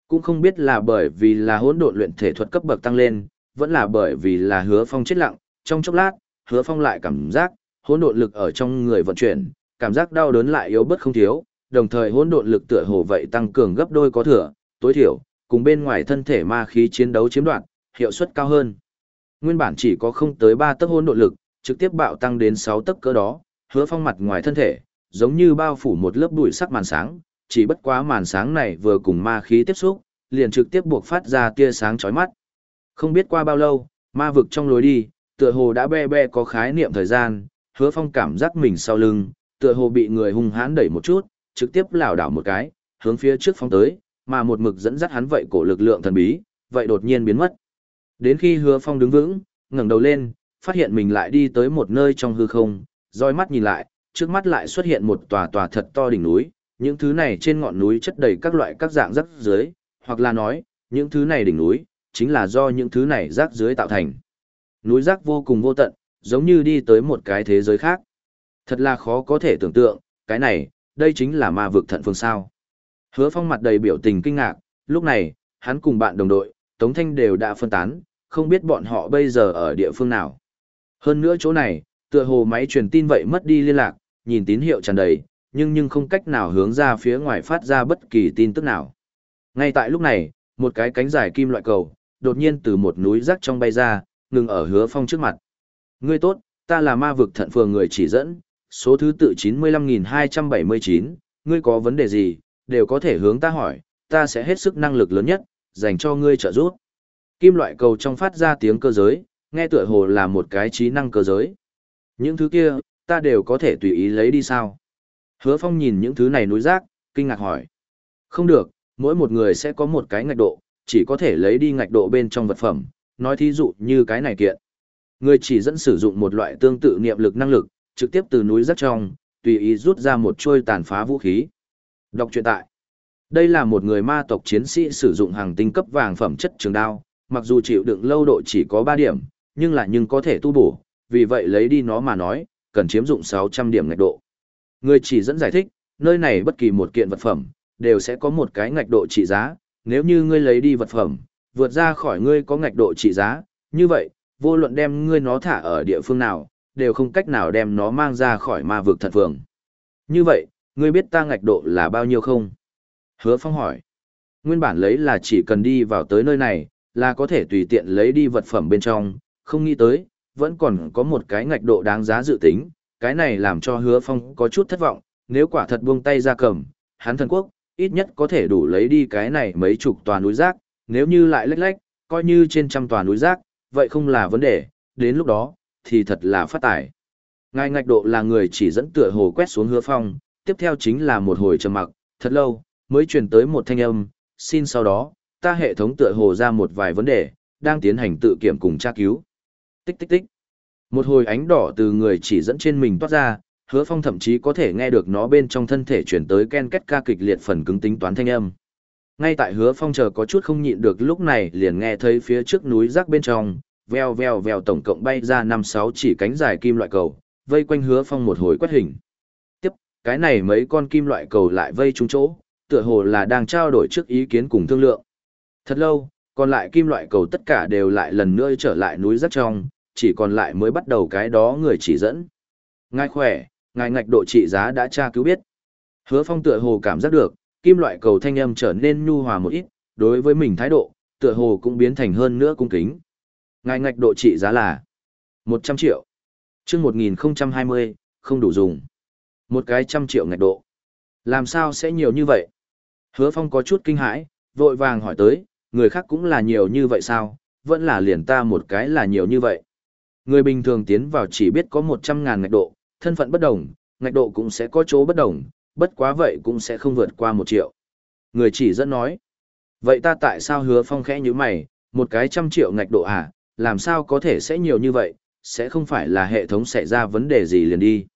Cũng không biết là bởi vì là hôn độn luyện thể thuật cấp bậc tăng lên, vẫn là bởi vì là Hứa Phong chết lặng, trong chốc lát, Hứa Phong lại cảm giác hôn độn lực ở trong người vận chuyển, cảm giác đau đớn lại yếu bớt không thiếu, đồng thời hôn độn lực tựa hồ vậy tăng cường gấp đôi có thừa, tối thiểu, cùng bên ngoài thân thể ma khí chiến đấu chiếm đoạt, hiệu suất cao hơn. Nguyên bản chỉ có không tới 3 tấc hỗn nội lực, trực tiếp bạo tăng đến 6 tấc cỡ đó, hứa phong mặt ngoài thân thể, giống như bao phủ một lớp bụi sắc màn sáng, chỉ bất quá màn sáng này vừa cùng ma khí tiếp xúc, liền trực tiếp buộc phát ra tia sáng chói mắt. Không biết qua bao lâu, ma vực trong lối đi, tựa hồ đã be be có khái niệm thời gian, hứa phong cảm giác mình sau lưng, tựa hồ bị người hung hãn đẩy một chút, trực tiếp lảo đảo một cái, hướng phía trước phong tới, mà một mực dẫn dắt hắn vậy cổ lực lượng thần bí, vậy đột nhiên biến mất. Đến khi hứa phong đứng vững, ngẩng đầu lên, phát hiện mình lại đi tới một nơi trong hư không, roi mắt nhìn lại, trước mắt lại xuất hiện một tòa tòa thật to đỉnh núi, những thứ này trên ngọn núi chất đầy các loại các dạng rác dưới, hoặc là nói, những thứ này đỉnh núi, chính là do những thứ này rác dưới tạo thành. Núi rác vô cùng vô tận, giống như đi tới một cái thế giới khác. Thật là khó có thể tưởng tượng, cái này, đây chính là ma vực thận phương sao. Hứa phong mặt đầy biểu tình kinh ngạc, lúc này, hắn cùng bạn đồng đội, Tống Thanh đều đã phân tán, không biết bọn họ bây giờ ở địa phương nào. Hơn nữa chỗ này, tựa hồ máy truyền tin vậy mất đi liên lạc, nhìn tín hiệu tràn đầy, nhưng nhưng không cách nào hướng ra phía ngoài phát ra bất kỳ tin tức nào. Ngay tại lúc này, một cái cánh dài kim loại cầu, đột nhiên từ một núi rác trong bay ra, ngừng ở hứa phong trước mặt. Ngươi tốt, ta là ma vực thận phường người chỉ dẫn, số thứ tự 95.279, ngươi có vấn đề gì, đều có thể hướng ta hỏi, ta sẽ hết sức năng lực lớn nhất, dành cho ngươi trợ giúp. Kim loại cầu trong phát ra tiếng cơ giới, nghe tựa hồ là một cái trí năng cơ giới. Những thứ kia, ta đều có thể tùy ý lấy đi sao? Hứa Phong nhìn những thứ này núi rác, kinh ngạc hỏi. Không được, mỗi một người sẽ có một cái ngạch độ, chỉ có thể lấy đi ngạch độ bên trong vật phẩm, nói thí dụ như cái này kiện. Người chỉ dẫn sử dụng một loại tương tự niệm lực năng lực, trực tiếp từ núi rác trong, tùy ý rút ra một trôi tàn phá vũ khí. Đọc truyện tại. Đây là một người ma tộc chiến sĩ sử dụng hàng tinh cấp vàng phẩm chất trường đao, mặc dù chịu đựng lâu độ chỉ có 3 điểm, nhưng là nhưng có thể tu bổ, vì vậy lấy đi nó mà nói, cần chiếm dụng 600 điểm ngạch độ. Người chỉ dẫn giải thích, nơi này bất kỳ một kiện vật phẩm, đều sẽ có một cái ngạch độ trị giá, nếu như ngươi lấy đi vật phẩm, vượt ra khỏi ngươi có ngạch độ trị giá, như vậy, vô luận đem ngươi nó thả ở địa phương nào, đều không cách nào đem nó mang ra khỏi ma vực thật phường. Như vậy, ngươi biết ta ngạch độ là bao nhiêu không? Hứa Phong hỏi. Nguyên bản lấy là chỉ cần đi vào tới nơi này, là có thể tùy tiện lấy đi vật phẩm bên trong, không nghĩ tới, vẫn còn có một cái ngạch độ đáng giá dự tính, cái này làm cho hứa phong có chút thất vọng, nếu quả thật buông tay ra cầm, hắn thần quốc, ít nhất có thể đủ lấy đi cái này mấy chục tòa núi rác, nếu như lại lách lách, coi như trên trăm tòa núi rác, vậy không là vấn đề, đến lúc đó, thì thật là phát tải. Ngài ngạch độ là người chỉ dẫn tựa hồ quét xuống hứa phong, tiếp theo chính là một hồi trầm mặc, thật lâu, mới truyền tới một thanh âm, xin sau đó, ta hệ thống tựa hồ ra một vài vấn đề, đang tiến hành tự kiểm cùng tra cứu. Tích tích tích. Một hồi ánh đỏ từ người chỉ dẫn trên mình toát ra, hứa phong thậm chí có thể nghe được nó bên trong thân thể chuyển tới ken kết ca kịch liệt phần cứng tính toán thanh âm. Ngay tại hứa phong chờ có chút không nhịn được lúc này liền nghe thấy phía trước núi rác bên trong, veo veo veo tổng cộng bay ra năm sáu chỉ cánh dài kim loại cầu, vây quanh hứa phong một hồi quét hình. Cái này mấy con kim loại cầu lại vây trúng chỗ, tựa hồ là đang trao đổi trước ý kiến cùng thương lượng. Thật lâu, còn lại kim loại cầu tất cả đều lại lần nữa trở lại núi rất trong, chỉ còn lại mới bắt đầu cái đó người chỉ dẫn. Ngài khỏe, ngài ngạch độ trị giá đã tra cứu biết. Hứa phong tựa hồ cảm giác được, kim loại cầu thanh âm trở nên nhu hòa một ít, đối với mình thái độ, tựa hồ cũng biến thành hơn nữa cung kính. Ngài ngạch độ trị giá là 100 triệu. chương 1020, không đủ dùng. Một cái trăm triệu ngạch độ. Làm sao sẽ nhiều như vậy? Hứa Phong có chút kinh hãi, vội vàng hỏi tới, người khác cũng là nhiều như vậy sao? Vẫn là liền ta một cái là nhiều như vậy. Người bình thường tiến vào chỉ biết có 100 ngàn ngạch độ, thân phận bất đồng, ngạch độ cũng sẽ có chỗ bất đồng, bất quá vậy cũng sẽ không vượt qua 1 triệu. Người chỉ dẫn nói, vậy ta tại sao hứa phong khẽ như mày, một cái trăm triệu ngạch độ à, làm sao có thể sẽ nhiều như vậy, sẽ không phải là hệ thống xảy ra vấn đề gì liền đi.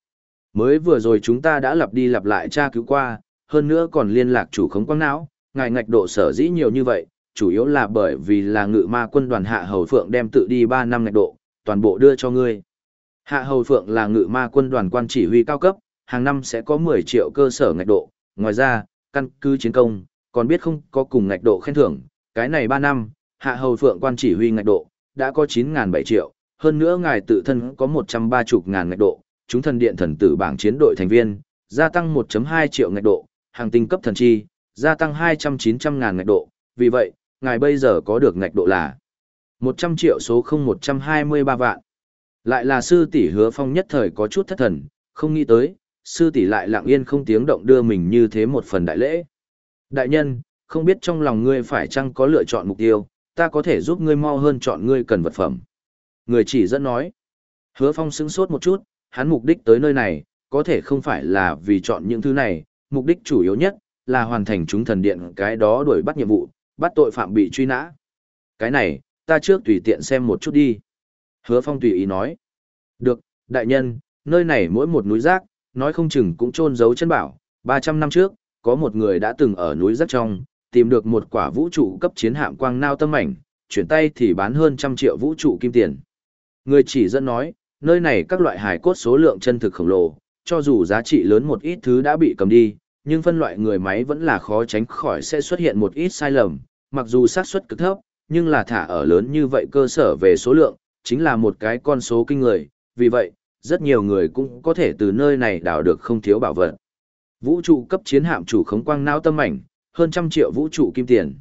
Mới vừa rồi chúng ta đã lặp đi lặp lại tra cứu qua, hơn nữa còn liên lạc chủ khống quang não, ngài ngạch độ sở dĩ nhiều như vậy, chủ yếu là bởi vì là ngự ma quân đoàn hạ hầu phượng đem tự đi 3 năm ngạch độ, toàn bộ đưa cho ngươi. Hạ hầu phượng là ngự ma quân đoàn quan chỉ huy cao cấp, hàng năm sẽ có 10 triệu cơ sở ngạch độ, ngoài ra, căn cứ chiến công, còn biết không có cùng ngạch độ khen thưởng, cái này 3 năm, hạ hầu phượng quan chỉ huy ngạch độ, đã có 9.700 triệu, hơn nữa ngài tự thân có 130 ngàn ngạch độ, chúng thần điện thần tử bảng chiến đội thành viên, gia tăng 1.2 triệu ngạch độ, hàng tinh cấp thần chi, gia tăng 200-900 ngàn ngạch độ, vì vậy, ngài bây giờ có được ngạch độ là 100 triệu số 0123 vạn. Lại là sư tỷ hứa phong nhất thời có chút thất thần, không nghĩ tới, sư tỷ lại lặng yên không tiếng động đưa mình như thế một phần đại lễ. Đại nhân, không biết trong lòng ngươi phải chăng có lựa chọn mục tiêu, ta có thể giúp ngươi mau hơn chọn ngươi cần vật phẩm. Người chỉ dẫn nói. Hứa phong sững sốt một chút, hắn mục đích tới nơi này, có thể không phải là vì chọn những thứ này, mục đích chủ yếu nhất, là hoàn thành chúng thần điện cái đó đuổi bắt nhiệm vụ, bắt tội phạm bị truy nã. Cái này, ta trước tùy tiện xem một chút đi. Hứa phong tùy ý nói. Được, đại nhân, nơi này mỗi một núi rác, nói không chừng cũng trôn giấu chân bảo. 300 năm trước, có một người đã từng ở núi rác trong, tìm được một quả vũ trụ cấp chiến hạm quang nao tâm ảnh, chuyển tay thì bán hơn trăm triệu vũ trụ kim tiền. Người chỉ dẫn nói, nơi này các loại hải cốt số lượng chân thực khổng lồ, cho dù giá trị lớn một ít thứ đã bị cầm đi, nhưng phân loại người máy vẫn là khó tránh khỏi sẽ xuất hiện một ít sai lầm, mặc dù xác suất cực thấp, nhưng là thả ở lớn như vậy cơ sở về số lượng, chính là một cái con số kinh người, vì vậy, rất nhiều người cũng có thể từ nơi này đào được không thiếu bảo vật. Vũ trụ cấp chiến hạm chủ khống quang não tâm ảnh, hơn trăm triệu vũ trụ kim tiền.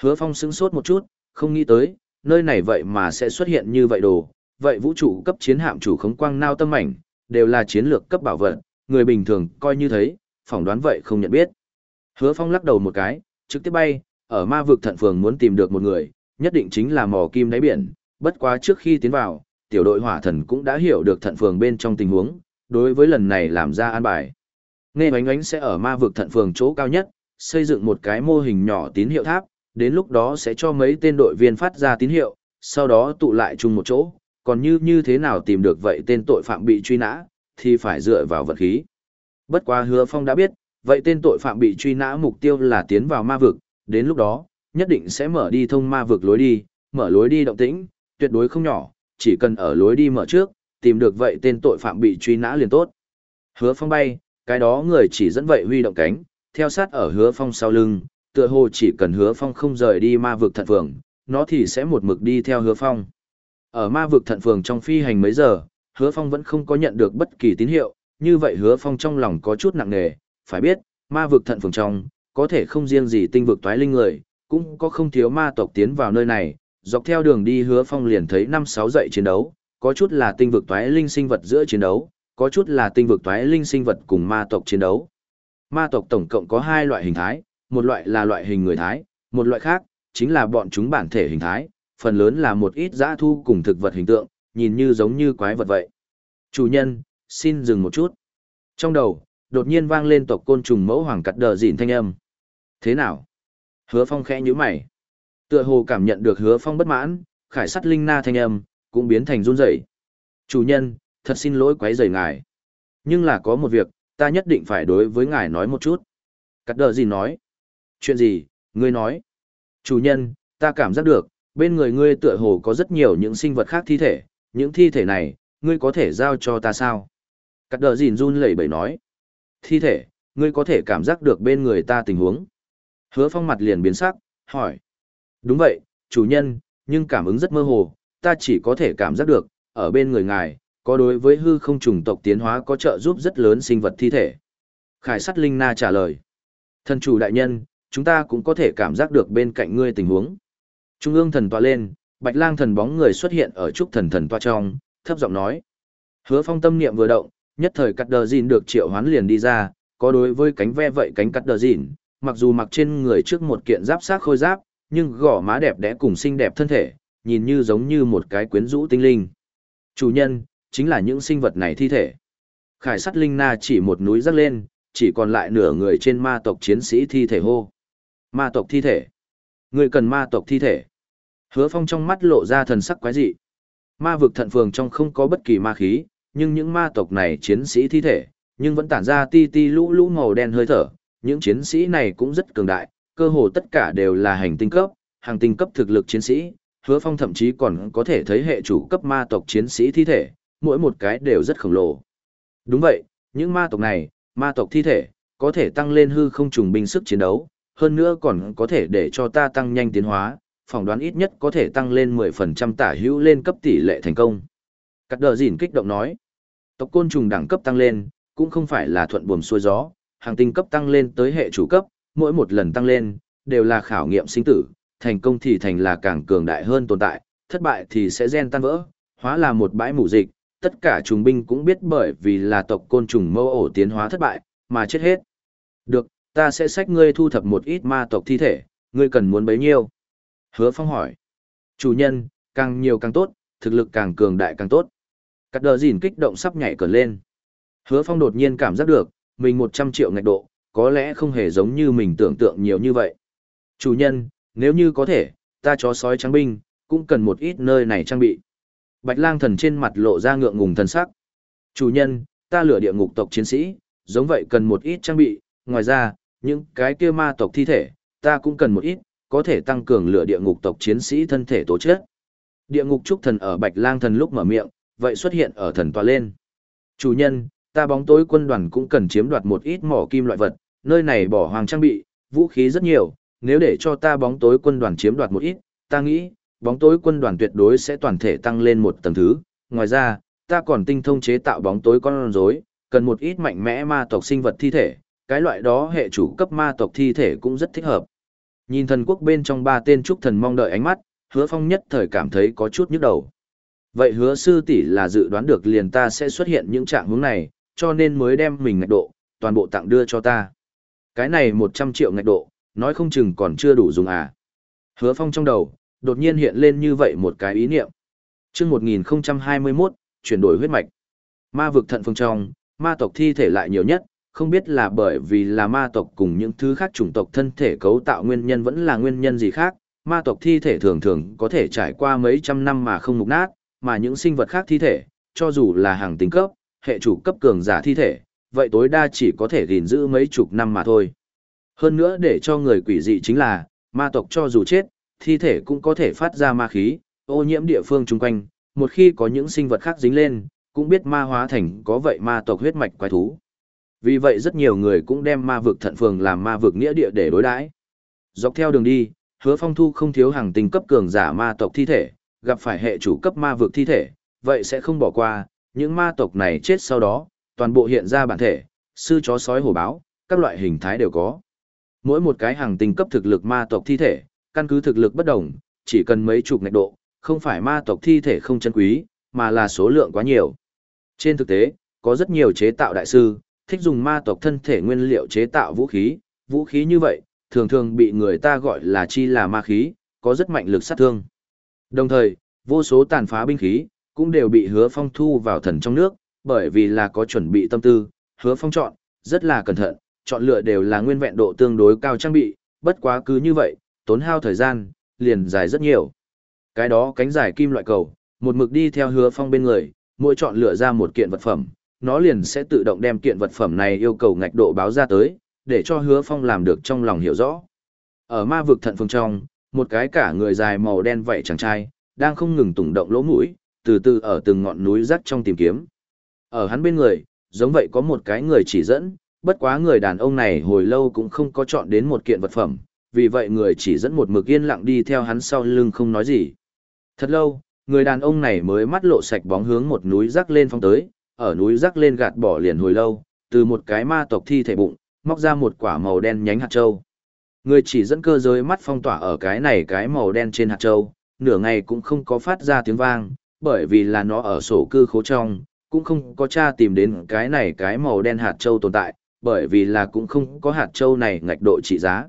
Hứa Phong sững sốt một chút, không nghĩ tới, nơi này vậy mà sẽ xuất hiện như vậy đồ, vậy vũ trụ cấp chiến hạm chủ khống quang nao tâm ảnh, đều là chiến lược cấp bảo vật, người bình thường coi như thấy, phỏng đoán vậy không nhận biết. Hứa Phong lắc đầu một cái, trực tiếp bay, ở ma vực thận phường muốn tìm được một người, nhất định chính là mò kim đáy biển, bất quá trước khi tiến vào, tiểu đội hỏa thần cũng đã hiểu được thận phường bên trong tình huống, đối với lần này làm ra an bài. Nghe bánh ánh sẽ ở ma vực thận phường chỗ cao nhất, xây dựng một cái mô hình nhỏ tín hiệu tháp, đến lúc đó sẽ cho mấy tên đội viên phát ra tín hiệu, sau đó tụ lại chung một chỗ, còn như như thế nào tìm được vậy tên tội phạm bị truy nã, thì phải dựa vào vật khí. Bất quá hứa phong đã biết, vậy tên tội phạm bị truy nã mục tiêu là tiến vào ma vực, đến lúc đó, nhất định sẽ mở đi thông ma vực lối đi, mở lối đi động tĩnh, tuyệt đối không nhỏ, chỉ cần ở lối đi mở trước, tìm được vậy tên tội phạm bị truy nã liền tốt. Hứa phong bay, cái đó người chỉ dẫn vậy huy động cánh, theo sát ở hứa phong sau lưng, tựa hồ chỉ cần hứa phong không rời đi ma vực thật phường, nó thì sẽ một mực đi theo hứa phong. Ở ma vực thận phường trong phi hành mấy giờ, hứa phong vẫn không có nhận được bất kỳ tín hiệu, như vậy hứa phong trong lòng có chút nặng nề, phải biết, ma vực thận phường trong, có thể không riêng gì tinh vực toái linh người, cũng có không thiếu ma tộc tiến vào nơi này, dọc theo đường đi hứa phong liền thấy năm sáu dậy chiến đấu, có chút là tinh vực toái linh sinh vật giữa chiến đấu, có chút là tinh vực toái linh sinh vật cùng ma tộc chiến đấu. Ma tộc tổng cộng có hai loại hình thái, một loại là loại hình người thái, một loại khác, chính là bọn chúng bản thể hình thái, phần lớn là một ít dã thu cùng thực vật hình tượng, nhìn như giống như quái vật vậy. Chủ nhân, xin dừng một chút. Trong đầu, đột nhiên vang lên tộc côn trùng mẫu hoàng cắt đờ dịn thanh âm. Thế nào? Hứa phong khẽ nhíu mày. Tựa hồ cảm nhận được hứa phong bất mãn, khải sắt linh na thanh âm, cũng biến thành run rẩy. Chủ nhân, thật xin lỗi quấy rầy ngài. Nhưng là có một việc, ta nhất định phải đối với ngài nói một chút. Cắt đờ dịn nói? Chuyện gì, ngươi nói? Chủ nhân, ta cảm giác được, bên người ngươi tựa hồ có rất nhiều những sinh vật khác thi thể, những thi thể này, ngươi có thể giao cho ta sao? Cắt đờ gìn run lẩy bẩy nói. Thi thể, ngươi có thể cảm giác được bên người ta tình huống. Hứa phong mặt liền biến sắc, hỏi. Đúng vậy, chủ nhân, nhưng cảm ứng rất mơ hồ, ta chỉ có thể cảm giác được, ở bên người ngài, có đối với hư không trùng tộc tiến hóa có trợ giúp rất lớn sinh vật thi thể. Khải sắt Linh Na trả lời. Thần chủ đại nhân, chúng ta cũng có thể cảm giác được bên cạnh ngươi tình huống. Trung ương thần tọa lên, Bạch Lang thần bóng người xuất hiện ở trúc thần thần tọa trong, thấp giọng nói. Hứa Phong tâm niệm vừa động, nhất thời cắt đờ dìn được triệu hoán liền đi ra, có đối với cánh ve vậy cánh cắt đờ dìn, mặc dù mặc trên người trước một kiện giáp sát khôi giáp, nhưng gò má đẹp đẽ cùng xinh đẹp thân thể, nhìn như giống như một cái quyến rũ tinh linh. Chủ nhân, chính là những sinh vật này thi thể. Khải sắt linh na chỉ một núi rắc lên, chỉ còn lại nửa người trên ma tộc chiến sĩ thi thể hô. Ma tộc thi thể. Người cần ma tộc thi thể. Hứa phong trong mắt lộ ra thần sắc quái dị. Ma vực thận phường trong không có bất kỳ ma khí, nhưng những ma tộc này chiến sĩ thi thể, nhưng vẫn tản ra ti ti lũ lũ màu đen hơi thở. Những chiến sĩ này cũng rất cường đại, cơ hồ tất cả đều là hành tinh cấp, hàng tinh cấp thực lực chiến sĩ. Hứa phong thậm chí còn có thể thấy hệ chủ cấp ma tộc chiến sĩ thi thể, mỗi một cái đều rất khổng lồ. Đúng vậy, những ma tộc này, ma tộc thi thể, có thể tăng lên hư không trùng binh sức chiến đấu, hơn nữa còn có thể để cho ta tăng nhanh tiến hóa, phỏng đoán ít nhất có thể tăng lên 10% tả hữu lên cấp tỷ lệ thành công. Cắt đờ dìn kích động nói, tộc côn trùng đẳng cấp tăng lên, cũng không phải là thuận buồm xuôi gió, hàng tinh cấp tăng lên tới hệ chủ cấp, mỗi một lần tăng lên, đều là khảo nghiệm sinh tử, thành công thì thành là càng cường đại hơn tồn tại, thất bại thì sẽ gen tan vỡ, hóa là một bãi mù dịch, tất cả trùng binh cũng biết bởi vì là tộc côn trùng mâu ổ tiến hóa thất bại, mà chết hết. Được, ta sẽ sách ngươi thu thập một ít ma tộc thi thể, ngươi cần muốn bấy nhiêu? Hứa Phong hỏi. Chủ nhân, càng nhiều càng tốt, thực lực càng cường đại càng tốt. Cắt đờ dìn kích động sắp nhảy cờ lên. Hứa Phong đột nhiên cảm giác được, mình 100 triệu ngạch độ, có lẽ không hề giống như mình tưởng tượng nhiều như vậy. Chủ nhân, nếu như có thể, ta chó sói trắng binh, cũng cần một ít nơi này trang bị. Bạch lang thần trên mặt lộ ra ngượng ngùng thần sắc. Chủ nhân, ta lửa địa ngục tộc chiến sĩ, giống vậy cần một ít trang bị, ngoài ra, những cái kia ma tộc thi thể, ta cũng cần một ít, có thể tăng cường lựa địa ngục tộc chiến sĩ thân thể tố chất. Địa ngục trúc thần ở bạch lang thần lúc mở miệng, vậy xuất hiện ở thần tòa lên. Chủ nhân, ta bóng tối quân đoàn cũng cần chiếm đoạt một ít mỏ kim loại vật, nơi này bỏ hoàng trang bị, vũ khí rất nhiều, nếu để cho ta bóng tối quân đoàn chiếm đoạt một ít, ta nghĩ, bóng tối quân đoàn tuyệt đối sẽ toàn thể tăng lên một tầng thứ. Ngoài ra, ta còn tinh thông chế tạo bóng tối con rối, cần một ít mạnh mẽ ma tộc sinh vật thi thể, cái loại đó hệ chủ cấp ma tộc thi thể cũng rất thích hợp. Nhìn thần quốc bên trong ba tên trúc thần mong đợi ánh mắt, hứa phong nhất thời cảm thấy có chút nhức đầu. Vậy hứa sư tỷ là dự đoán được liền ta sẽ xuất hiện những trạng hướng này, cho nên mới đem mình ngạch độ, toàn bộ tặng đưa cho ta. Cái này 100 triệu ngạch độ, nói không chừng còn chưa đủ dùng à. Hứa phong trong đầu, đột nhiên hiện lên như vậy một cái ý niệm. chương 1021, chuyển đổi huyết mạch. Ma vực thận phương trong, ma tộc thi thể lại nhiều nhất, không biết là bởi vì là ma tộc cùng những thứ khác chủng tộc thân thể cấu tạo nguyên nhân vẫn là nguyên nhân gì khác, ma tộc thi thể thường thường có thể trải qua mấy trăm năm mà không mục nát, mà những sinh vật khác thi thể, cho dù là hàng tính cấp, hệ chủ cấp cường giả thi thể, vậy tối đa chỉ có thể gìn giữ mấy chục năm mà thôi. Hơn nữa để cho người quỷ dị chính là, ma tộc cho dù chết, thi thể cũng có thể phát ra ma khí, ô nhiễm địa phương chung quanh, một khi có những sinh vật khác dính lên, cũng biết ma hóa thành có vậy ma tộc huyết mạch quái thú. Vì vậy rất nhiều người cũng đem ma vực thận phường làm ma vực nghĩa địa để đối đãi. Dọc theo đường đi, hứa phong thu không thiếu hàng tình cấp cường giả ma tộc thi thể, gặp phải hệ chủ cấp ma vực thi thể, vậy sẽ không bỏ qua, những ma tộc này chết sau đó, toàn bộ hiện ra bản thể, sư chó sói hổ báo, các loại hình thái đều có. Mỗi một cái hàng tinh cấp thực lực ma tộc thi thể, căn cứ thực lực bất đồng, chỉ cần mấy chục ngạch độ, không phải ma tộc thi thể không chân quý, mà là số lượng quá nhiều. Trên thực tế, có rất nhiều chế tạo đại sư, thích dùng ma tộc thân thể nguyên liệu chế tạo vũ khí, vũ khí như vậy, thường thường bị người ta gọi là chi là ma khí, có rất mạnh lực sát thương. Đồng thời, vô số tàn phá binh khí, cũng đều bị hứa phong thu vào thần trong nước, bởi vì là có chuẩn bị tâm tư, hứa phong chọn, rất là cẩn thận, chọn lựa đều là nguyên vẹn độ tương đối cao trang bị, bất quá cứ như vậy, tốn hao thời gian, liền dài rất nhiều. Cái đó cánh dài kim loại cầu, một mực đi theo hứa phong bên người, mỗi chọn lựa ra một kiện vật phẩm, nó liền sẽ tự động đem kiện vật phẩm này yêu cầu ngạch độ báo ra tới, để cho hứa phong làm được trong lòng hiểu rõ. Ở ma vực thận phương trong, một cái cả người dài màu đen vậy chàng trai, đang không ngừng tủng động lỗ mũi, từ từ ở từng ngọn núi rắc trong tìm kiếm. Ở hắn bên người, giống vậy có một cái người chỉ dẫn, bất quá người đàn ông này hồi lâu cũng không có chọn đến một kiện vật phẩm, vì vậy người chỉ dẫn một mực yên lặng đi theo hắn sau lưng không nói gì. Thật lâu, người đàn ông này mới mắt lộ sạch bóng hướng một núi rắc lên phong tới, ở núi rắc lên gạt bỏ liền hồi lâu, từ một cái ma tộc thi thể bụng, móc ra một quả màu đen nhánh hạt châu. Người chỉ dẫn cơ giới mắt phong tỏa ở cái này cái màu đen trên hạt châu, nửa ngày cũng không có phát ra tiếng vang, bởi vì là nó ở sổ cư khố trong, cũng không có tra tìm đến cái này cái màu đen hạt châu tồn tại, bởi vì là cũng không có hạt châu này ngạch độ trị giá.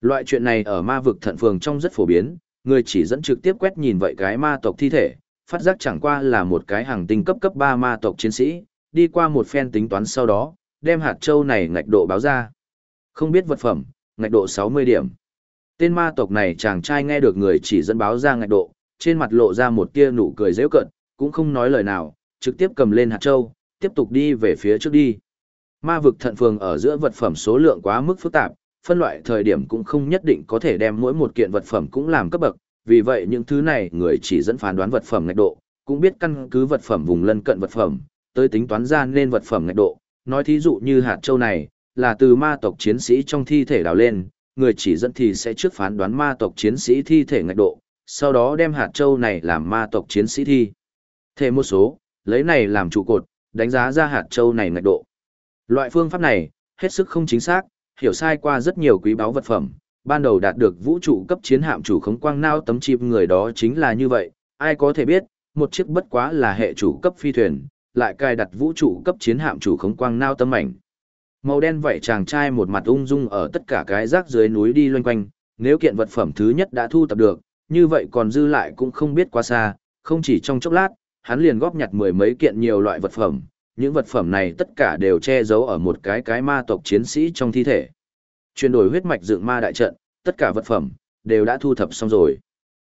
Loại chuyện này ở ma vực thận phường trong rất phổ biến, người chỉ dẫn trực tiếp quét nhìn vậy cái ma tộc thi thể, phát giác chẳng qua là một cái hàng tinh cấp cấp 3 ma tộc chiến sĩ, đi qua một phen tính toán sau đó, đem hạt châu này ngạch độ báo ra. Không biết vật phẩm, ngạch độ 60 điểm. Tên ma tộc này chàng trai nghe được người chỉ dẫn báo ra ngạch độ, trên mặt lộ ra một tia nụ cười dễ cận, cũng không nói lời nào, trực tiếp cầm lên hạt châu, tiếp tục đi về phía trước đi. Ma vực thận phường ở giữa vật phẩm số lượng quá mức phức tạp, phân loại thời điểm cũng không nhất định có thể đem mỗi một kiện vật phẩm cũng làm cấp bậc, vì vậy những thứ này người chỉ dẫn phán đoán vật phẩm ngạch độ, cũng biết căn cứ vật phẩm vùng lân cận vật phẩm, tới tính toán ra nên vật phẩm ngạch độ. Nói thí dụ như hạt châu này, là từ ma tộc chiến sĩ trong thi thể đào lên, người chỉ dẫn thì sẽ trước phán đoán ma tộc chiến sĩ thi thể ngạch độ, sau đó đem hạt châu này làm ma tộc chiến sĩ thi. Thêm một số, lấy này làm trụ cột, đánh giá ra hạt châu này ngạch độ. Loại phương pháp này, hết sức không chính xác, hiểu sai qua rất nhiều quý báu vật phẩm, ban đầu đạt được vũ trụ cấp chiến hạm chủ khống quang nao tấm chip người đó chính là như vậy, ai có thể biết, một chiếc bất quá là hệ chủ cấp phi thuyền, lại cài đặt vũ trụ cấp chiến hạm chủ khống quang nao tấm ảnh. Màu đen vậy chàng trai một mặt ung dung ở tất cả cái rác dưới núi đi loanh quanh, nếu kiện vật phẩm thứ nhất đã thu tập được, như vậy còn dư lại cũng không biết quá xa, không chỉ trong chốc lát, hắn liền góp nhặt mười mấy kiện nhiều loại vật phẩm, những vật phẩm này tất cả đều che giấu ở một cái cái ma tộc chiến sĩ trong thi thể. Chuyển đổi huyết mạch dựng ma đại trận, tất cả vật phẩm đều đã thu thập xong rồi.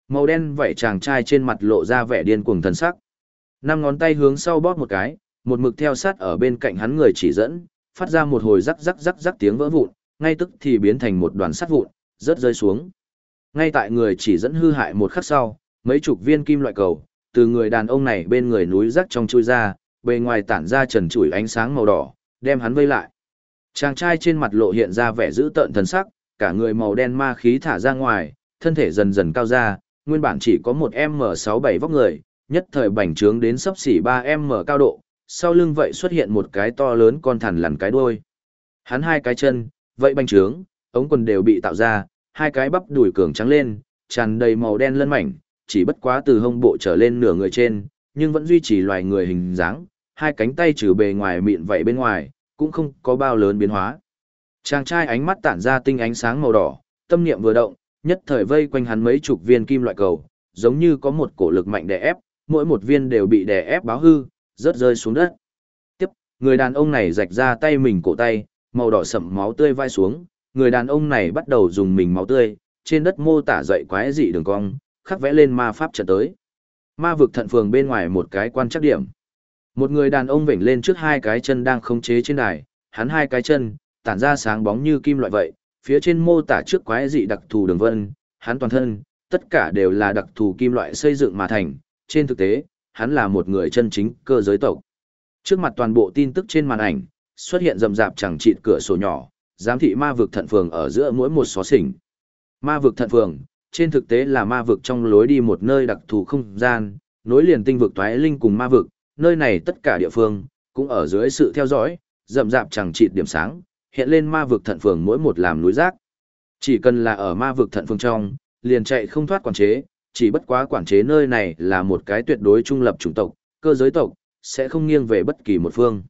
Màu đen vảy chàng trai trên mặt lộ ra vẻ điên cuồng thần sắc. Năm ngón tay hướng sau bóp một cái, một mực theo sát ở bên cạnh hắn người chỉ dẫn, phát ra một hồi rắc rắc rắc rắc tiếng vỡ vụn, ngay tức thì biến thành một đoàn sắt vụn, rớt rơi xuống. Ngay tại người chỉ dẫn hư hại một khắc sau, mấy chục viên kim loại cầu, từ người đàn ông này bên người núi rắc trong chui ra, bề ngoài tản ra trần trụi ánh sáng màu đỏ, đem hắn vây lại. Chàng trai trên mặt lộ hiện ra vẻ dữ tợn thần sắc, cả người màu đen ma khí thả ra ngoài, thân thể dần dần cao ra, nguyên bản chỉ có một M67 vóc người, nhất thời bành trướng đến sấp xỉ 3M cao độ, sau lưng vậy xuất hiện một cái to lớn con thằn lằn cái đuôi. Hắn hai cái chân, vậy bành trướng, ống quần đều bị tạo ra, hai cái bắp đùi cường trắng lên, tràn đầy màu đen lân mảnh, chỉ bất quá từ hông bộ trở lên nửa người trên, nhưng vẫn duy trì loài người hình dáng, hai cánh tay trừ bề ngoài mịn vậy bên ngoài, cũng không có bao lớn biến hóa. Chàng trai ánh mắt tản ra tinh ánh sáng màu đỏ, tâm niệm vừa động, nhất thời vây quanh hắn mấy chục viên kim loại cầu, giống như có một cổ lực mạnh đè ép, mỗi một viên đều bị đè ép báo hư, rớt rơi xuống đất. Tiếp, người đàn ông này rạch ra tay mình cổ tay, màu đỏ sậm máu tươi vai xuống, người đàn ông này bắt đầu dùng mình máu tươi, trên đất mô tả dậy quái dị đường cong, khắc vẽ lên ma pháp trận tới. Ma vực thận phường bên ngoài một cái quan chắc điểm. Một người đàn ông vểnh lên trước hai cái chân đang khống chế trên đài, hắn hai cái chân, tản ra sáng bóng như kim loại vậy, phía trên mô tả trước quái dị đặc thù đường vân, hắn toàn thân, tất cả đều là đặc thù kim loại xây dựng mà thành, trên thực tế, hắn là một người chân chính cơ giới tộc. Trước mặt toàn bộ tin tức trên màn ảnh, xuất hiện rầm rạp chẳng chịt cửa sổ nhỏ, giám thị ma vực thận phường ở giữa mỗi một xó xỉnh. Ma vực thận phường, trên thực tế là ma vực trong lối đi một nơi đặc thù không gian, nối liền tinh vực toái linh cùng ma vực, nơi này tất cả địa phương, cũng ở dưới sự theo dõi, rậm rạp chẳng chịt điểm sáng, hiện lên ma vực thận phường mỗi một làm núi rác. Chỉ cần là ở ma vực thận phương trong, liền chạy không thoát quản chế, chỉ bất quá quản chế nơi này là một cái tuyệt đối trung lập chủng tộc, cơ giới tộc, sẽ không nghiêng về bất kỳ một phương.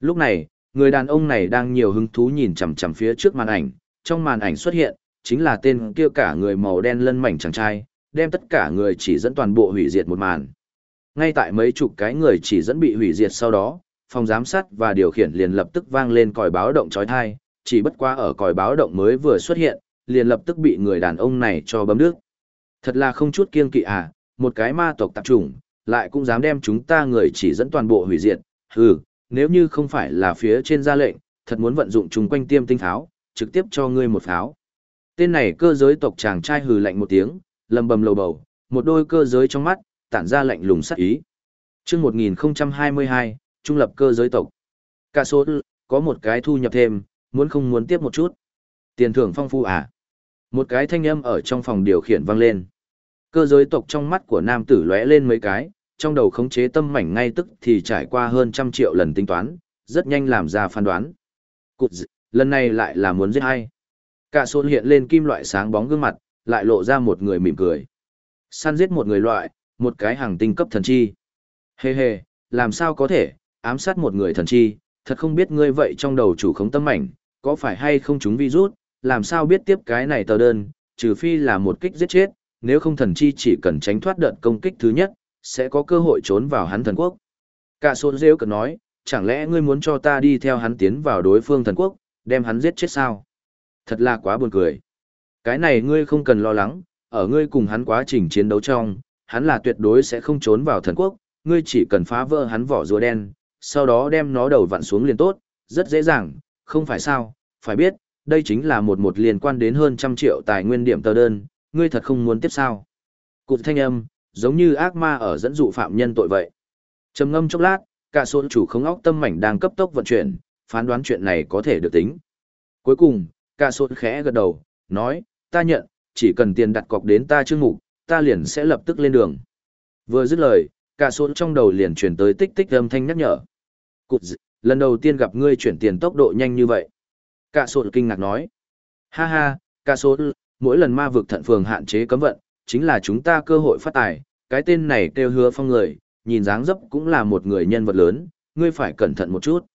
Lúc này, người đàn ông này đang nhiều hứng thú nhìn chằm chằm phía trước màn ảnh, trong màn ảnh xuất hiện, chính là tên kia cả người màu đen lân mảnh chàng trai, đem tất cả người chỉ dẫn toàn bộ hủy diệt một màn. Ngay tại mấy chục cái người chỉ dẫn bị hủy diệt sau đó, phòng giám sát và điều khiển liền lập tức vang lên còi báo động chói tai, chỉ bất quá ở còi báo động mới vừa xuất hiện, liền lập tức bị người đàn ông này cho bấm nước. Thật là không chút kiêng kỵ à, một cái ma tộc tạp chủng, lại cũng dám đem chúng ta người chỉ dẫn toàn bộ hủy diệt, hừ, nếu như không phải là phía trên ra lệnh, thật muốn vận dụng chúng quanh tiêm tinh tháo, trực tiếp cho ngươi một pháo. Tên này cơ giới tộc chàng trai hừ lạnh một tiếng, lầm bầm lầu bầu, một đôi cơ giới trong mắt, tản ra lạnh lùng sắc ý. Trước 1022, trung lập cơ giới tộc. Cả số có một cái thu nhập thêm, muốn không muốn tiếp một chút. Tiền thưởng phong phú à? Một cái thanh âm ở trong phòng điều khiển vang lên. Cơ giới tộc trong mắt của nam tử lóe lên mấy cái, trong đầu khống chế tâm mảnh ngay tức thì trải qua hơn trăm triệu lần tính toán, rất nhanh làm ra phán đoán. Cụt dị, lần này lại là muốn giết hay. Cả sôn hiện lên kim loại sáng bóng gương mặt, lại lộ ra một người mỉm cười. Săn giết một người loại, một cái hàng tinh cấp thần chi. Hê hê, làm sao có thể, ám sát một người thần chi, thật không biết ngươi vậy trong đầu chủ khống tâm ảnh, có phải hay không chúng virus, làm sao biết tiếp cái này tờ đơn, trừ phi là một kích giết chết, nếu không thần chi chỉ cần tránh thoát đợt công kích thứ nhất, sẽ có cơ hội trốn vào hắn thần quốc. Cả sôn rêu cần nói, chẳng lẽ ngươi muốn cho ta đi theo hắn tiến vào đối phương thần quốc, đem hắn giết chết sao? Thật là quá buồn cười. Cái này ngươi không cần lo lắng, ở ngươi cùng hắn quá trình chiến đấu trong, hắn là tuyệt đối sẽ không trốn vào thần quốc, ngươi chỉ cần phá vỡ hắn vỏ rùa đen, sau đó đem nó đầu vặn xuống liền tốt, rất dễ dàng, không phải sao, phải biết, đây chính là một một liên quan đến hơn trăm triệu tài nguyên điểm tờ đơn, ngươi thật không muốn tiếp sao. Cụt thanh âm, giống như ác ma ở dẫn dụ phạm nhân tội vậy. trầm ngâm chốc lát, cả số chủ không óc tâm mảnh đang cấp tốc vận chuyển, phán đoán chuyện này có thể được tính. Cuối cùng, cả số khẽ gật đầu, nói, ta nhận, chỉ cần tiền đặt cọc đến ta chương mục, ta liền sẽ lập tức lên đường. Vừa dứt lời, cả số trong đầu liền chuyển tới tích tích âm thanh nhắc nhở. Cụt dị, lần đầu tiên gặp ngươi chuyển tiền tốc độ nhanh như vậy. Cả số kinh ngạc nói. Ha ha, cả số, mỗi lần ma vực thận phường hạn chế cấm vận, chính là chúng ta cơ hội phát tài, cái tên này kêu hứa phong người, nhìn dáng dấp cũng là một người nhân vật lớn, ngươi phải cẩn thận một chút.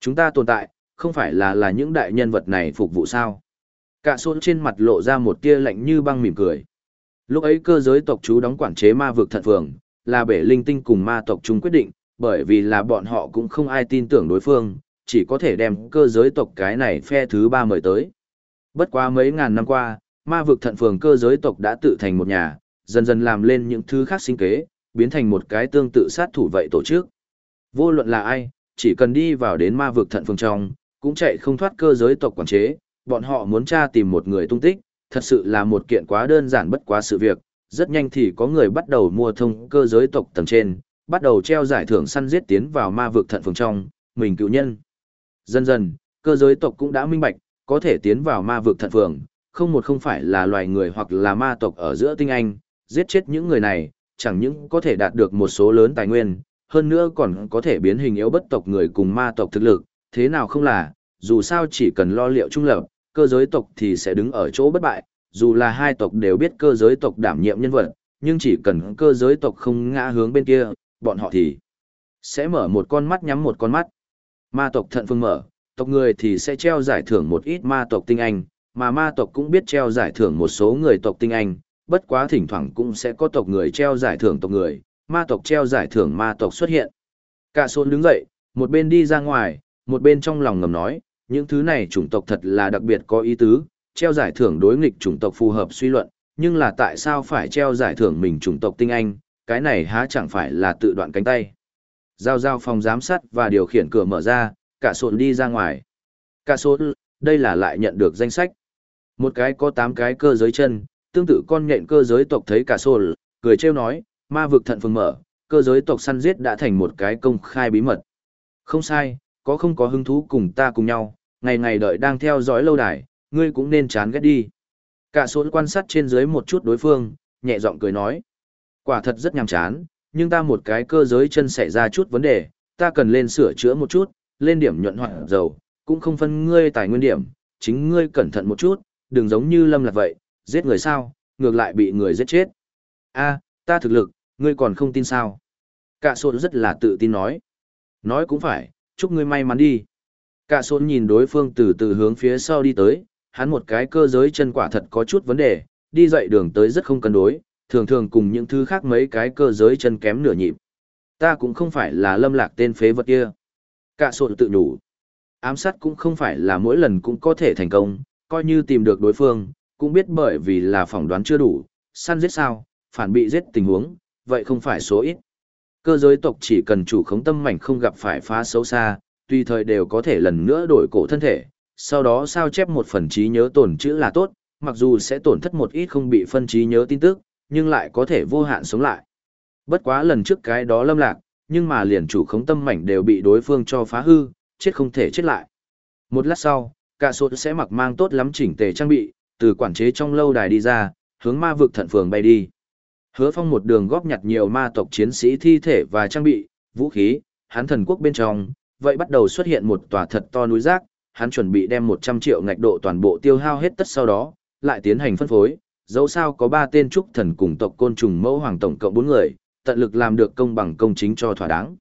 Chúng ta tồn tại, không phải là là những đại nhân vật này phục vụ sao. Cả số trên mặt lộ ra một tia lạnh như băng mỉm cười. Lúc ấy cơ giới tộc chú đóng quản chế ma vực thận phường, là bể linh tinh cùng ma tộc chúng quyết định, bởi vì là bọn họ cũng không ai tin tưởng đối phương, chỉ có thể đem cơ giới tộc cái này phe thứ ba mời tới. Bất quá mấy ngàn năm qua, ma vực thận phường cơ giới tộc đã tự thành một nhà, dần dần làm lên những thứ khác sinh kế, biến thành một cái tương tự sát thủ vậy tổ chức. Vô luận là ai, chỉ cần đi vào đến ma vực thận phường trong, cũng chạy không thoát cơ giới tộc quản chế, bọn họ muốn tra tìm một người tung tích, thật sự là một kiện quá đơn giản bất quá sự việc, rất nhanh thì có người bắt đầu mua thông cơ giới tộc tầng trên, bắt đầu treo giải thưởng săn giết tiến vào ma vực thận phường trong, mình cựu nhân. Dần dần, cơ giới tộc cũng đã minh bạch, có thể tiến vào ma vực thận phường, không một không phải là loài người hoặc là ma tộc ở giữa tinh anh, giết chết những người này, chẳng những có thể đạt được một số lớn tài nguyên, hơn nữa còn có thể biến hình yếu bất tộc người cùng ma tộc thực lực, thế nào không là, dù sao chỉ cần lo liệu trung lập, cơ giới tộc thì sẽ đứng ở chỗ bất bại, dù là hai tộc đều biết cơ giới tộc đảm nhiệm nhân vật, nhưng chỉ cần cơ giới tộc không ngã hướng bên kia, bọn họ thì sẽ mở một con mắt nhắm một con mắt. Ma tộc thận phương mở, tộc người thì sẽ treo giải thưởng một ít ma tộc tinh anh, mà ma tộc cũng biết treo giải thưởng một số người tộc tinh anh, bất quá thỉnh thoảng cũng sẽ có tộc người treo giải thưởng tộc người, ma tộc treo giải thưởng ma tộc xuất hiện. Cả xôn đứng dậy, một bên đi ra ngoài, một bên trong lòng ngầm nói, những thứ này chủng tộc thật là đặc biệt có ý tứ, treo giải thưởng đối nghịch chủng tộc phù hợp suy luận, nhưng là tại sao phải treo giải thưởng mình chủng tộc tinh anh, cái này há chẳng phải là tự đoạn cánh tay. Giao giao phòng giám sát và điều khiển cửa mở ra, cả sộn đi ra ngoài. Cả sộn, đây là lại nhận được danh sách. Một cái có 8 cái cơ giới chân, tương tự con nhện cơ giới tộc thấy cả sộn, cười trêu nói, ma vực thận phương mở, cơ giới tộc săn giết đã thành một cái công khai bí mật. Không sai, có không có hứng thú cùng ta cùng nhau, ngày ngày đợi đang theo dõi lâu đài, ngươi cũng nên chán ghét đi. Cả số quan sát trên dưới một chút đối phương, nhẹ giọng cười nói. Quả thật rất nhàm chán, nhưng ta một cái cơ giới chân xảy ra chút vấn đề, ta cần lên sửa chữa một chút, lên điểm nhuận hoạt dầu, cũng không phân ngươi tài nguyên điểm, chính ngươi cẩn thận một chút, đừng giống như lâm lạc vậy, giết người sao, ngược lại bị người giết chết. a ta thực lực, ngươi còn không tin sao. Cả sôn rất là tự tin nói. Nói cũng phải, chúc ngươi may mắn đi. Cả sốn nhìn đối phương từ từ hướng phía sau đi tới, hắn một cái cơ giới chân quả thật có chút vấn đề, đi dậy đường tới rất không cân đối, thường thường cùng những thứ khác mấy cái cơ giới chân kém nửa nhịp. Ta cũng không phải là lâm lạc tên phế vật kia. Cả sốn tự nhủ. Ám sát cũng không phải là mỗi lần cũng có thể thành công, coi như tìm được đối phương, cũng biết bởi vì là phỏng đoán chưa đủ, săn giết sao, phản bị giết tình huống, vậy không phải số ít. Cơ giới tộc chỉ cần chủ khống tâm mảnh không gặp phải phá xấu xa, tùy thời đều có thể lần nữa đổi cổ thân thể, sau đó sao chép một phần trí nhớ tổn chữ là tốt, mặc dù sẽ tổn thất một ít không bị phân trí nhớ tin tức, nhưng lại có thể vô hạn sống lại. Bất quá lần trước cái đó lâm lạc, nhưng mà liền chủ khống tâm mảnh đều bị đối phương cho phá hư, chết không thể chết lại. Một lát sau, cả sốt sẽ mặc mang tốt lắm chỉnh tề trang bị, từ quản chế trong lâu đài đi ra, hướng ma vực thận phường bay đi. Hứa phong một đường góp nhặt nhiều ma tộc chiến sĩ thi thể và trang bị, vũ khí, hán thần quốc bên trong, vậy bắt đầu xuất hiện một tòa thật to núi rác, hắn chuẩn bị đem 100 triệu ngạch độ toàn bộ tiêu hao hết tất sau đó, lại tiến hành phân phối, dẫu sao có 3 tên trúc thần cùng tộc côn trùng mẫu hoàng tổng cộng 4 người, tận lực làm được công bằng công chính cho thỏa đáng.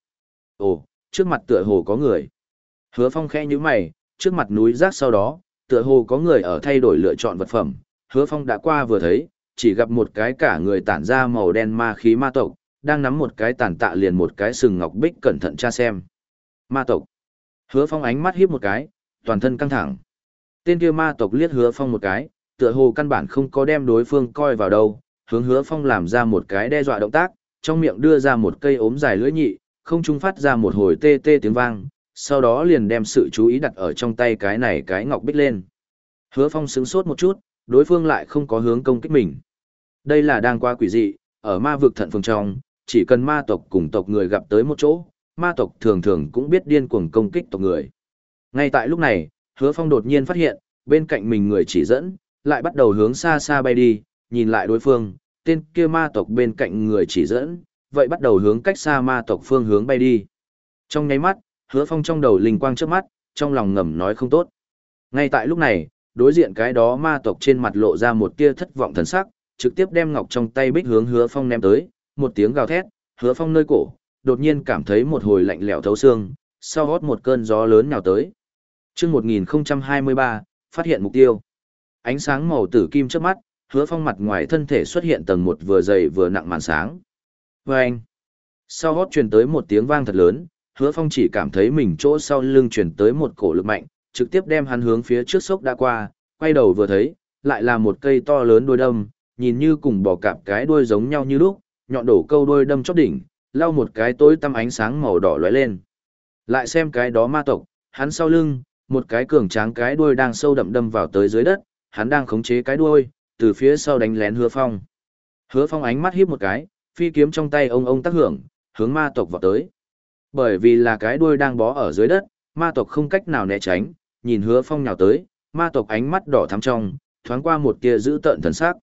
Ồ, trước mặt tựa hồ có người. Hứa Phong khẽ như mày, trước mặt núi rác sau đó, tựa hồ có người ở thay đổi lựa chọn vật phẩm. Hứa Phong đã qua vừa thấy, chỉ gặp một cái cả người tản ra màu đen ma khí ma tộc, đang nắm một cái tàn tạ liền một cái sừng ngọc bích cẩn thận tra xem. Ma tộc. Hứa Phong ánh mắt hiếp một cái, toàn thân căng thẳng. Tên kia ma tộc liếc Hứa Phong một cái, tựa hồ căn bản không có đem đối phương coi vào đâu, hướng Hứa Phong làm ra một cái đe dọa động tác, trong miệng đưa ra một cây ốm dài lưỡi nhị, không trung phát ra một hồi tê tê tiếng vang, sau đó liền đem sự chú ý đặt ở trong tay cái này cái ngọc bích lên. Hứa Phong sững sốt một chút, đối phương lại không có hướng công kích mình. Đây là đang qua quỷ dị, ở ma vực thận phương trong, chỉ cần ma tộc cùng tộc người gặp tới một chỗ, ma tộc thường thường cũng biết điên cuồng công kích tộc người. Ngay tại lúc này, Hứa Phong đột nhiên phát hiện, bên cạnh mình người chỉ dẫn, lại bắt đầu hướng xa xa bay đi, nhìn lại đối phương, tên kia ma tộc bên cạnh người chỉ dẫn, vậy bắt đầu hướng cách xa ma tộc phương hướng bay đi. Trong nháy mắt, hứa phong trong đầu linh quang trước mắt, trong lòng ngầm nói không tốt. Ngay tại lúc này, đối diện cái đó ma tộc trên mặt lộ ra một tia thất vọng thần sắc, trực tiếp đem ngọc trong tay bích hướng hứa phong ném tới, một tiếng gào thét, hứa phong nơi cổ, đột nhiên cảm thấy một hồi lạnh lẽo thấu xương, sau hót một cơn gió lớn nào tới. Trước 1023, phát hiện mục tiêu. Ánh sáng màu tử kim trước mắt, hứa phong mặt ngoài thân thể xuất hiện tầng một vừa dày vừa nặng màn sáng. Và anh, sau hót truyền tới một tiếng vang thật lớn, hứa phong chỉ cảm thấy mình chỗ sau lưng truyền tới một cổ lực mạnh, trực tiếp đem hắn hướng phía trước sốc đã qua, quay đầu vừa thấy, lại là một cây to lớn đuôi đâm, nhìn như cùng bò cạp cái đuôi giống nhau như lúc, nhọn đổ câu đuôi đâm chóp đỉnh, lau một cái tối tăm ánh sáng màu đỏ lóe lên. Lại xem cái đó ma tộc, hắn sau lưng, một cái cường tráng cái đuôi đang sâu đậm đâm vào tới dưới đất, hắn đang khống chế cái đuôi, từ phía sau đánh lén hứa phong. Hứa phong ánh mắt híp một cái, phi kiếm trong tay ông ông tác hưởng, hướng ma tộc vào tới. Bởi vì là cái đuôi đang bó ở dưới đất, ma tộc không cách nào né tránh, nhìn hứa phong nhào tới, ma tộc ánh mắt đỏ thắm trong, thoáng qua một tia giữ tợn thần sắc.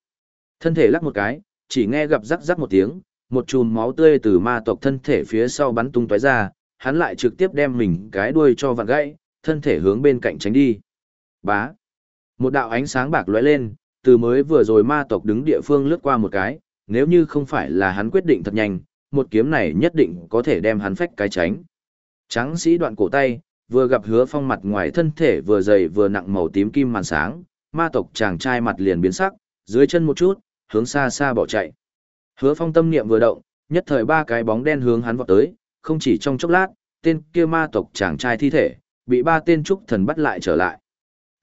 Thân thể lắc một cái, chỉ nghe gặp rắc rắc một tiếng, một chùm máu tươi từ ma tộc thân thể phía sau bắn tung tóe ra, hắn lại trực tiếp đem mình cái đuôi cho vặn gãy, thân thể hướng bên cạnh tránh đi. Bá. Một đạo ánh sáng bạc lóe lên, từ mới vừa rồi ma tộc đứng địa phương lướt qua một cái, nếu như không phải là hắn quyết định thật nhanh, một kiếm này nhất định có thể đem hắn phách cái tránh. Tráng sĩ đoạn cổ tay, vừa gặp hứa phong mặt ngoài thân thể vừa dày vừa nặng màu tím kim màn sáng, ma tộc chàng trai mặt liền biến sắc, dưới chân một chút, hướng xa xa bỏ chạy. Hứa phong tâm niệm vừa động, nhất thời ba cái bóng đen hướng hắn vọt tới, không chỉ trong chốc lát, tên kia ma tộc chàng trai thi thể, bị ba tên trúc thần bắt lại trở lại.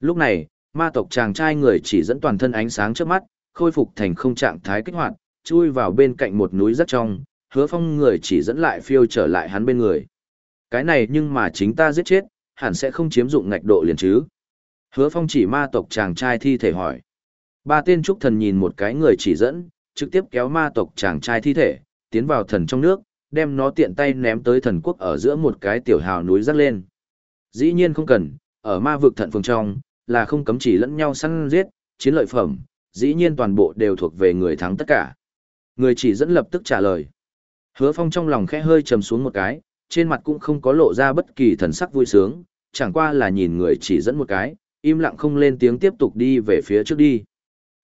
Lúc này, ma tộc chàng trai người chỉ dẫn toàn thân ánh sáng trước mắt, khôi phục thành không trạng thái kích hoạt, chui vào bên cạnh một núi rất trong, hứa phong người chỉ dẫn lại phiêu trở lại hắn bên người. Cái này nhưng mà chính ta giết chết, hẳn sẽ không chiếm dụng ngạch độ liền chứ. Hứa phong chỉ ma tộc chàng trai thi thể hỏi. Ba tên trúc thần nhìn một cái người chỉ dẫn, trực tiếp kéo ma tộc chàng trai thi thể, tiến vào thần trong nước, đem nó tiện tay ném tới thần quốc ở giữa một cái tiểu hào núi rắc lên. Dĩ nhiên không cần, ở ma vực thận phương trong, là không cấm chỉ lẫn nhau săn giết, chiến lợi phẩm, dĩ nhiên toàn bộ đều thuộc về người thắng tất cả. Người chỉ dẫn lập tức trả lời. Hứa Phong trong lòng khẽ hơi trầm xuống một cái, trên mặt cũng không có lộ ra bất kỳ thần sắc vui sướng, chẳng qua là nhìn người chỉ dẫn một cái, im lặng không lên tiếng tiếp tục đi về phía trước đi.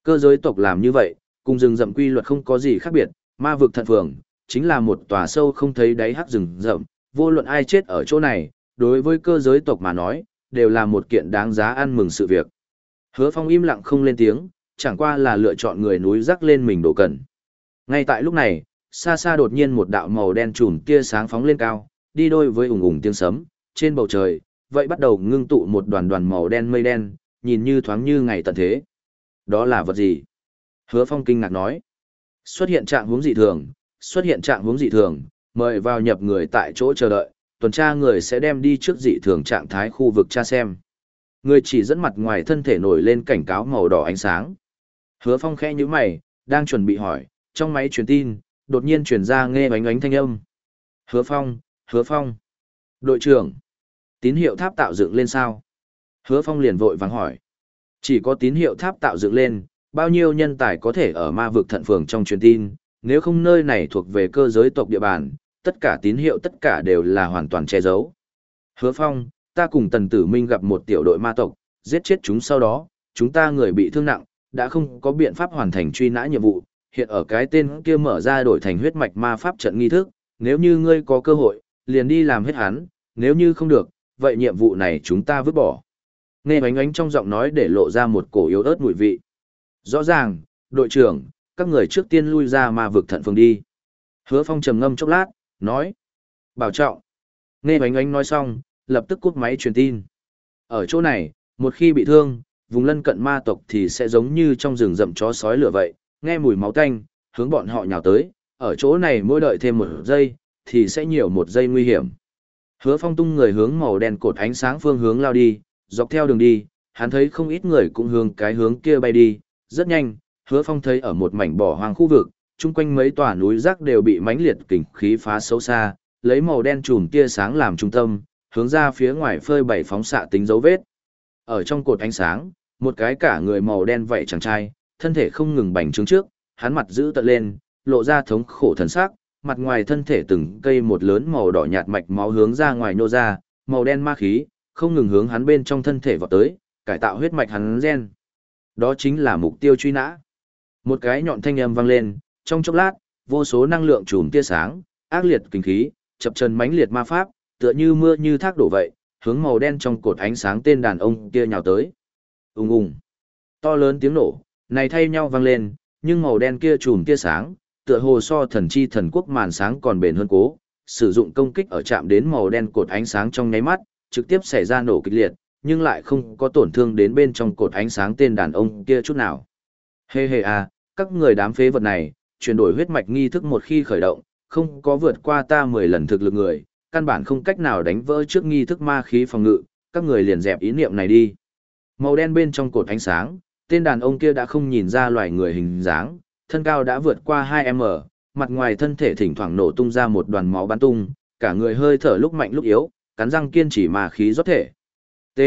Cơ giới tộc làm như vậy, cùng rừng rậm quy luật không có gì khác biệt, ma vực thận phường, chính là một tòa sâu không thấy đáy hắc rừng rậm, vô luận ai chết ở chỗ này, đối với cơ giới tộc mà nói, đều là một kiện đáng giá ăn mừng sự việc. Hứa Phong im lặng không lên tiếng, chẳng qua là lựa chọn người núi rắc lên mình đổ cần. Ngay tại lúc này, xa xa đột nhiên một đạo màu đen trùm tia sáng phóng lên cao, đi đôi với ủng ủng tiếng sấm, trên bầu trời, vậy bắt đầu ngưng tụ một đoàn đoàn màu đen mây đen, nhìn như thoáng như ngày tận thế. Đó là vật gì? Hứa Phong kinh ngạc nói. Xuất hiện trạng huống dị thường, xuất hiện trạng huống dị thường, mời vào nhập người tại chỗ chờ đợi, tuần tra người sẽ đem đi trước dị thường trạng thái khu vực tra xem. Người chỉ dẫn mặt ngoài thân thể nổi lên cảnh cáo màu đỏ ánh sáng. Hứa Phong khẽ như mày, đang chuẩn bị hỏi, trong máy truyền tin, đột nhiên truyền ra nghe ánh ánh thanh âm. Hứa Phong, Hứa Phong. Đội trưởng, tín hiệu tháp tạo dựng lên sao? Hứa Phong liền vội vắng hỏi. Chỉ có tín hiệu tháp tạo dựng lên, bao nhiêu nhân tài có thể ở ma vực thận phường trong truyền tin, nếu không nơi này thuộc về cơ giới tộc địa bàn, tất cả tín hiệu tất cả đều là hoàn toàn che giấu. Hứa Phong, ta cùng tần tử minh gặp một tiểu đội ma tộc, giết chết chúng sau đó, chúng ta người bị thương nặng, đã không có biện pháp hoàn thành truy nã nhiệm vụ, hiện ở cái tên kia mở ra đổi thành huyết mạch ma pháp trận nghi thức, nếu như ngươi có cơ hội, liền đi làm hết hắn, nếu như không được, vậy nhiệm vụ này chúng ta vứt bỏ. Nghe ánh ánh trong giọng nói để lộ ra một cổ yếu ớt mùi vị. Rõ ràng, đội trưởng, các người trước tiên lui ra ma vực thận phương đi. Hứa phong trầm ngâm chốc lát, nói. Bảo trọng. Nghe oánh oánh nói xong, lập tức cút máy truyền tin. Ở chỗ này, một khi bị thương, vùng lân cận ma tộc thì sẽ giống như trong rừng rậm chó sói lửa vậy, nghe mùi máu tanh, hướng bọn họ nhào tới, ở chỗ này mỗi đợi thêm một giây, thì sẽ nhiều một giây nguy hiểm. Hứa phong tung người hướng màu đen cột ánh sáng phương hướng lao đi, dọc theo đường đi, hắn thấy không ít người cũng hướng cái hướng kia bay đi, rất nhanh, hứa phong thấy ở một mảnh bỏ hoang khu vực, chung quanh mấy tòa núi rác đều bị mãnh liệt kình khí phá xấu xa, lấy màu đen chùm tia sáng làm trung tâm, hướng ra phía ngoài phơi bảy phóng xạ tính dấu vết. Ở trong cột ánh sáng, một cái cả người màu đen vậy chàng trai, thân thể không ngừng bành trướng trước, hắn mặt giữ tận lên, lộ ra thống khổ thần sắc, mặt ngoài thân thể từng cây một lớn màu đỏ nhạt mạch máu hướng ra ngoài nô ra, màu đen ma khí, không ngừng hướng hắn bên trong thân thể vọt tới, cải tạo huyết mạch hắn gen. Đó chính là mục tiêu truy nã. Một cái nhọn thanh âm vang lên, trong chốc lát, vô số năng lượng chùm tia sáng, ác liệt kinh khí, chập chân mãnh liệt ma pháp, tựa như mưa như thác đổ vậy, hướng màu đen trong cột ánh sáng tên đàn ông kia nhào tới. Ùng ùng. To lớn tiếng nổ, này thay nhau vang lên, nhưng màu đen kia chùm tia sáng, tựa hồ so thần chi thần quốc màn sáng còn bền hơn cố, sử dụng công kích ở chạm đến màu đen cột ánh sáng trong nháy mắt, trực tiếp xảy ra nổ kịch liệt, nhưng lại không có tổn thương đến bên trong cột ánh sáng tên đàn ông kia chút nào. Hê hê à, các người đám phế vật này, chuyển đổi huyết mạch nghi thức một khi khởi động, không có vượt qua ta 10 lần thực lực người, căn bản không cách nào đánh vỡ trước nghi thức ma khí phòng ngự, các người liền dẹp ý niệm này đi. Màu đen bên trong cột ánh sáng, tên đàn ông kia đã không nhìn ra loài người hình dáng, thân cao đã vượt qua 2m, mặt ngoài thân thể thỉnh thoảng nổ tung ra một đoàn máu bắn tung, cả người hơi thở lúc mạnh lúc yếu, cắn răng kiên trì mà khí rót thể. T.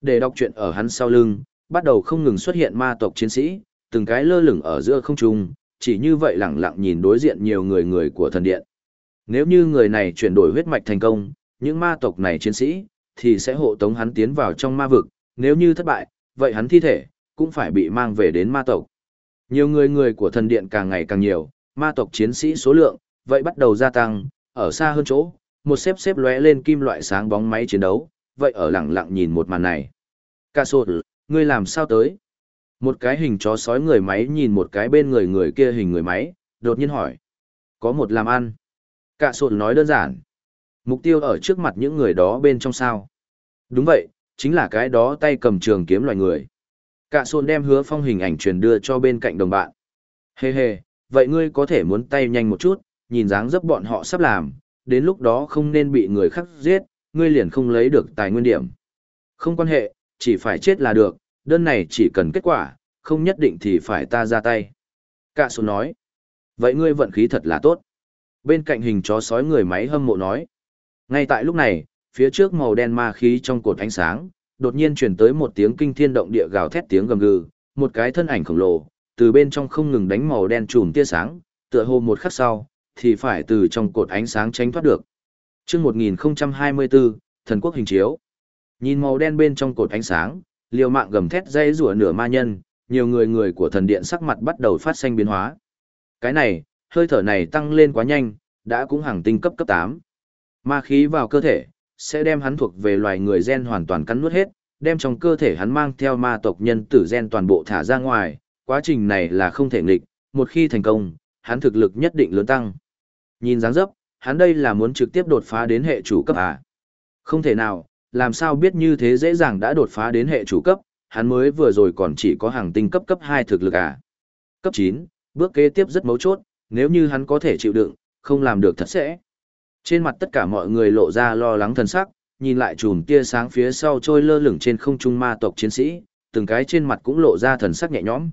Để đọc chuyện ở hắn sau lưng, bắt đầu không ngừng xuất hiện ma tộc chiến sĩ, từng cái lơ lửng ở giữa không trung, chỉ như vậy lẳng lặng nhìn đối diện nhiều người người của thần điện. Nếu như người này chuyển đổi huyết mạch thành công, những ma tộc này chiến sĩ, thì sẽ hộ tống hắn tiến vào trong ma vực, nếu như thất bại, vậy hắn thi thể, cũng phải bị mang về đến ma tộc. Nhiều người người của thần điện càng ngày càng nhiều, ma tộc chiến sĩ số lượng, vậy bắt đầu gia tăng, ở xa hơn chỗ, một xếp xếp lóe lên kim loại sáng bóng máy chiến đấu, vậy ở lặng lặng nhìn một màn này. Ca sột, ngươi làm sao tới? Một cái hình chó sói người máy nhìn một cái bên người người kia hình người máy, đột nhiên hỏi. Có một làm ăn. Cả sột nói đơn giản. Mục tiêu ở trước mặt những người đó bên trong sao. Đúng vậy, chính là cái đó tay cầm trường kiếm loài người. Cả sột đem hứa phong hình ảnh truyền đưa cho bên cạnh đồng bạn. Hê hê, vậy ngươi có thể muốn tay nhanh một chút, nhìn dáng dấp bọn họ sắp làm, đến lúc đó không nên bị người khác giết, ngươi liền không lấy được tài nguyên điểm. Không quan hệ, chỉ phải chết là được, đơn này chỉ cần kết quả, không nhất định thì phải ta ra tay. Cả số nói, vậy ngươi vận khí thật là tốt. Bên cạnh hình chó sói người máy hâm mộ nói. Ngay tại lúc này, phía trước màu đen ma khí trong cột ánh sáng, đột nhiên truyền tới một tiếng kinh thiên động địa gào thét tiếng gầm gừ, một cái thân ảnh khổng lồ, từ bên trong không ngừng đánh màu đen trùm tia sáng, tựa hồ một khắc sau, thì phải từ trong cột ánh sáng tránh thoát được. Chương 1024, Thần quốc hình chiếu. Nhìn màu đen bên trong cột ánh sáng, liều mạng gầm thét dây rủa nửa ma nhân, nhiều người người của thần điện sắc mặt bắt đầu phát sinh biến hóa. Cái này, hơi thở này tăng lên quá nhanh, đã cũng hàng tinh cấp cấp 8. Ma khí vào cơ thể, sẽ đem hắn thuộc về loài người gen hoàn toàn cắn nuốt hết, đem trong cơ thể hắn mang theo ma tộc nhân tử gen toàn bộ thả ra ngoài, quá trình này là không thể nghịch, một khi thành công, hắn thực lực nhất định lớn tăng. Nhìn dáng dấp, hắn đây là muốn trực tiếp đột phá đến hệ chủ cấp à? Không thể nào, làm sao biết như thế dễ dàng đã đột phá đến hệ chủ cấp, hắn mới vừa rồi còn chỉ có hàng tinh cấp cấp 2 thực lực à? Cấp 9, bước kế tiếp rất mấu chốt, nếu như hắn có thể chịu đựng, không làm được thật sẽ. Trên mặt tất cả mọi người lộ ra lo lắng thần sắc, nhìn lại chùm tia sáng phía sau trôi lơ lửng trên không trung ma tộc chiến sĩ, từng cái trên mặt cũng lộ ra thần sắc nhẹ nhõm.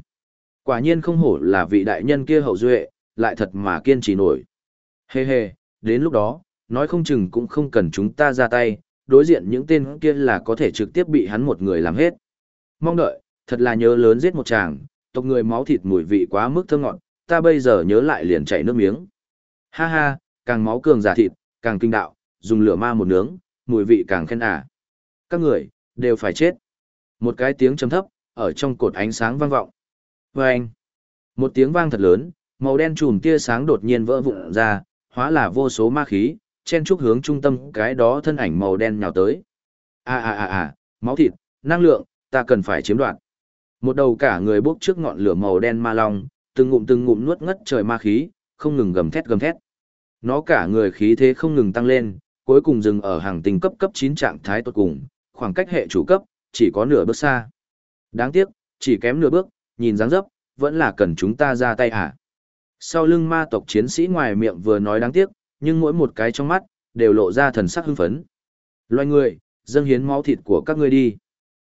Quả nhiên không hổ là vị đại nhân kia hậu duệ, lại thật mà kiên trì nổi. Hê hê, đến lúc đó, nói không chừng cũng không cần chúng ta ra tay, đối diện những tên kia là có thể trực tiếp bị hắn một người làm hết. Mong đợi, thật là nhớ lớn giết một chàng, tộc người máu thịt mùi vị quá mức thơm ngọt, ta bây giờ nhớ lại liền chảy nước miếng. Ha ha, càng máu cường giả thịt, càng kinh đạo, dùng lửa ma một nướng, mùi vị càng khen à. Các người, đều phải chết. Một cái tiếng trầm thấp, ở trong cột ánh sáng vang vọng. Vâng! Một tiếng vang thật lớn, màu đen chùm tia sáng đột nhiên vỡ vụn ra, hóa là vô số ma khí, chen chúc hướng trung tâm cái đó thân ảnh màu đen nhào tới. À à à à, máu thịt, năng lượng, ta cần phải chiếm đoạt. Một đầu cả người bốc trước ngọn lửa màu đen ma long, từng ngụm từng ngụm nuốt ngất trời ma khí, không ngừng gầm thét gầm thét. Nó cả người khí thế không ngừng tăng lên, cuối cùng dừng ở hàng tinh cấp cấp 9 trạng thái tốt cùng, khoảng cách hệ chủ cấp, chỉ có nửa bước xa. Đáng tiếc, chỉ kém nửa bước, nhìn dáng dấp, vẫn là cần chúng ta ra tay hả? Sau lưng ma tộc chiến sĩ ngoài miệng vừa nói đáng tiếc, nhưng mỗi một cái trong mắt, đều lộ ra thần sắc hưng phấn. Loài người, dâng hiến máu thịt của các ngươi đi.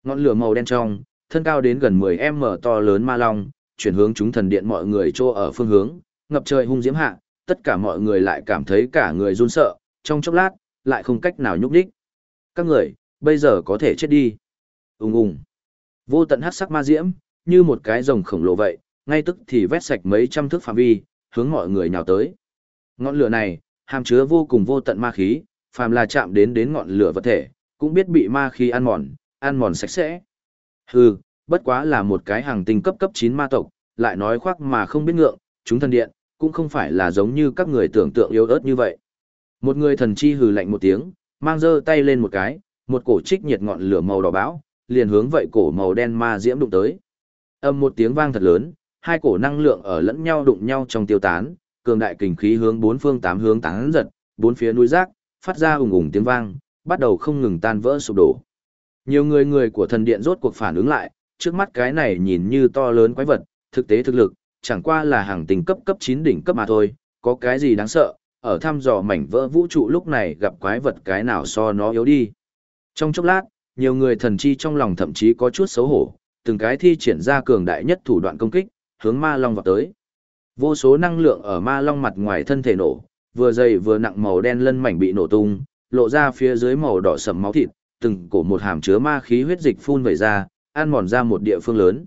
Ngọn lửa màu đen trong, thân cao đến gần 10m to lớn ma long, chuyển hướng chúng thần điện mọi người trô ở phương hướng, ngập trời hung diễm hạ, tất cả mọi người lại cảm thấy cả người run sợ, trong chốc lát, lại không cách nào nhúc đích. Các người, bây giờ có thể chết đi. Ung ung. Vô tận hắc sắc ma diễm, như một cái rồng khổng lồ vậy, ngay tức thì vét sạch mấy trăm thước phạm vi, hướng mọi người nhào tới. Ngọn lửa này, hàm chứa vô cùng vô tận ma khí, phàm là chạm đến đến ngọn lửa vật thể, cũng biết bị ma khí ăn mòn, ăn mòn sạch sẽ. Hừ, bất quá là một cái hàng tinh cấp cấp 9 ma tộc, lại nói khoác mà không biết ngượng, chúng thần điện, cũng không phải là giống như các người tưởng tượng yếu ớt như vậy. Một người thần chi hừ lạnh một tiếng, mang giơ tay lên một cái, một cổ trích nhiệt ngọn lửa màu đỏ bão, liền hướng vậy cổ màu đen ma diễm đụng tới. Âm một tiếng vang thật lớn, hai cổ năng lượng ở lẫn nhau đụng nhau trong tiêu tán, cường đại kình khí hướng bốn phương tám hướng tán giật, bốn phía núi rác, phát ra ùng ùng tiếng vang, bắt đầu không ngừng tan vỡ sụp đổ. Nhiều người người của thần điện rốt cuộc phản ứng lại, trước mắt cái này nhìn như to lớn quái vật, thực tế thực lực, chẳng qua là hàng tình cấp cấp 9 đỉnh cấp mà thôi, có cái gì đáng sợ, ở thăm dò mảnh vỡ vũ trụ lúc này gặp quái vật cái nào so nó yếu đi. Trong chốc lát, nhiều người thần chi trong lòng thậm chí có chút xấu hổ, từng cái thi triển ra cường đại nhất thủ đoạn công kích, hướng ma long vào tới. Vô số năng lượng ở ma long mặt ngoài thân thể nổ, vừa dày vừa nặng màu đen lân mảnh bị nổ tung, lộ ra phía dưới màu đỏ sẫm máu thịt, từng cổ một hàm chứa ma khí huyết dịch phun vẩy ra, ăn mòn ra một địa phương lớn.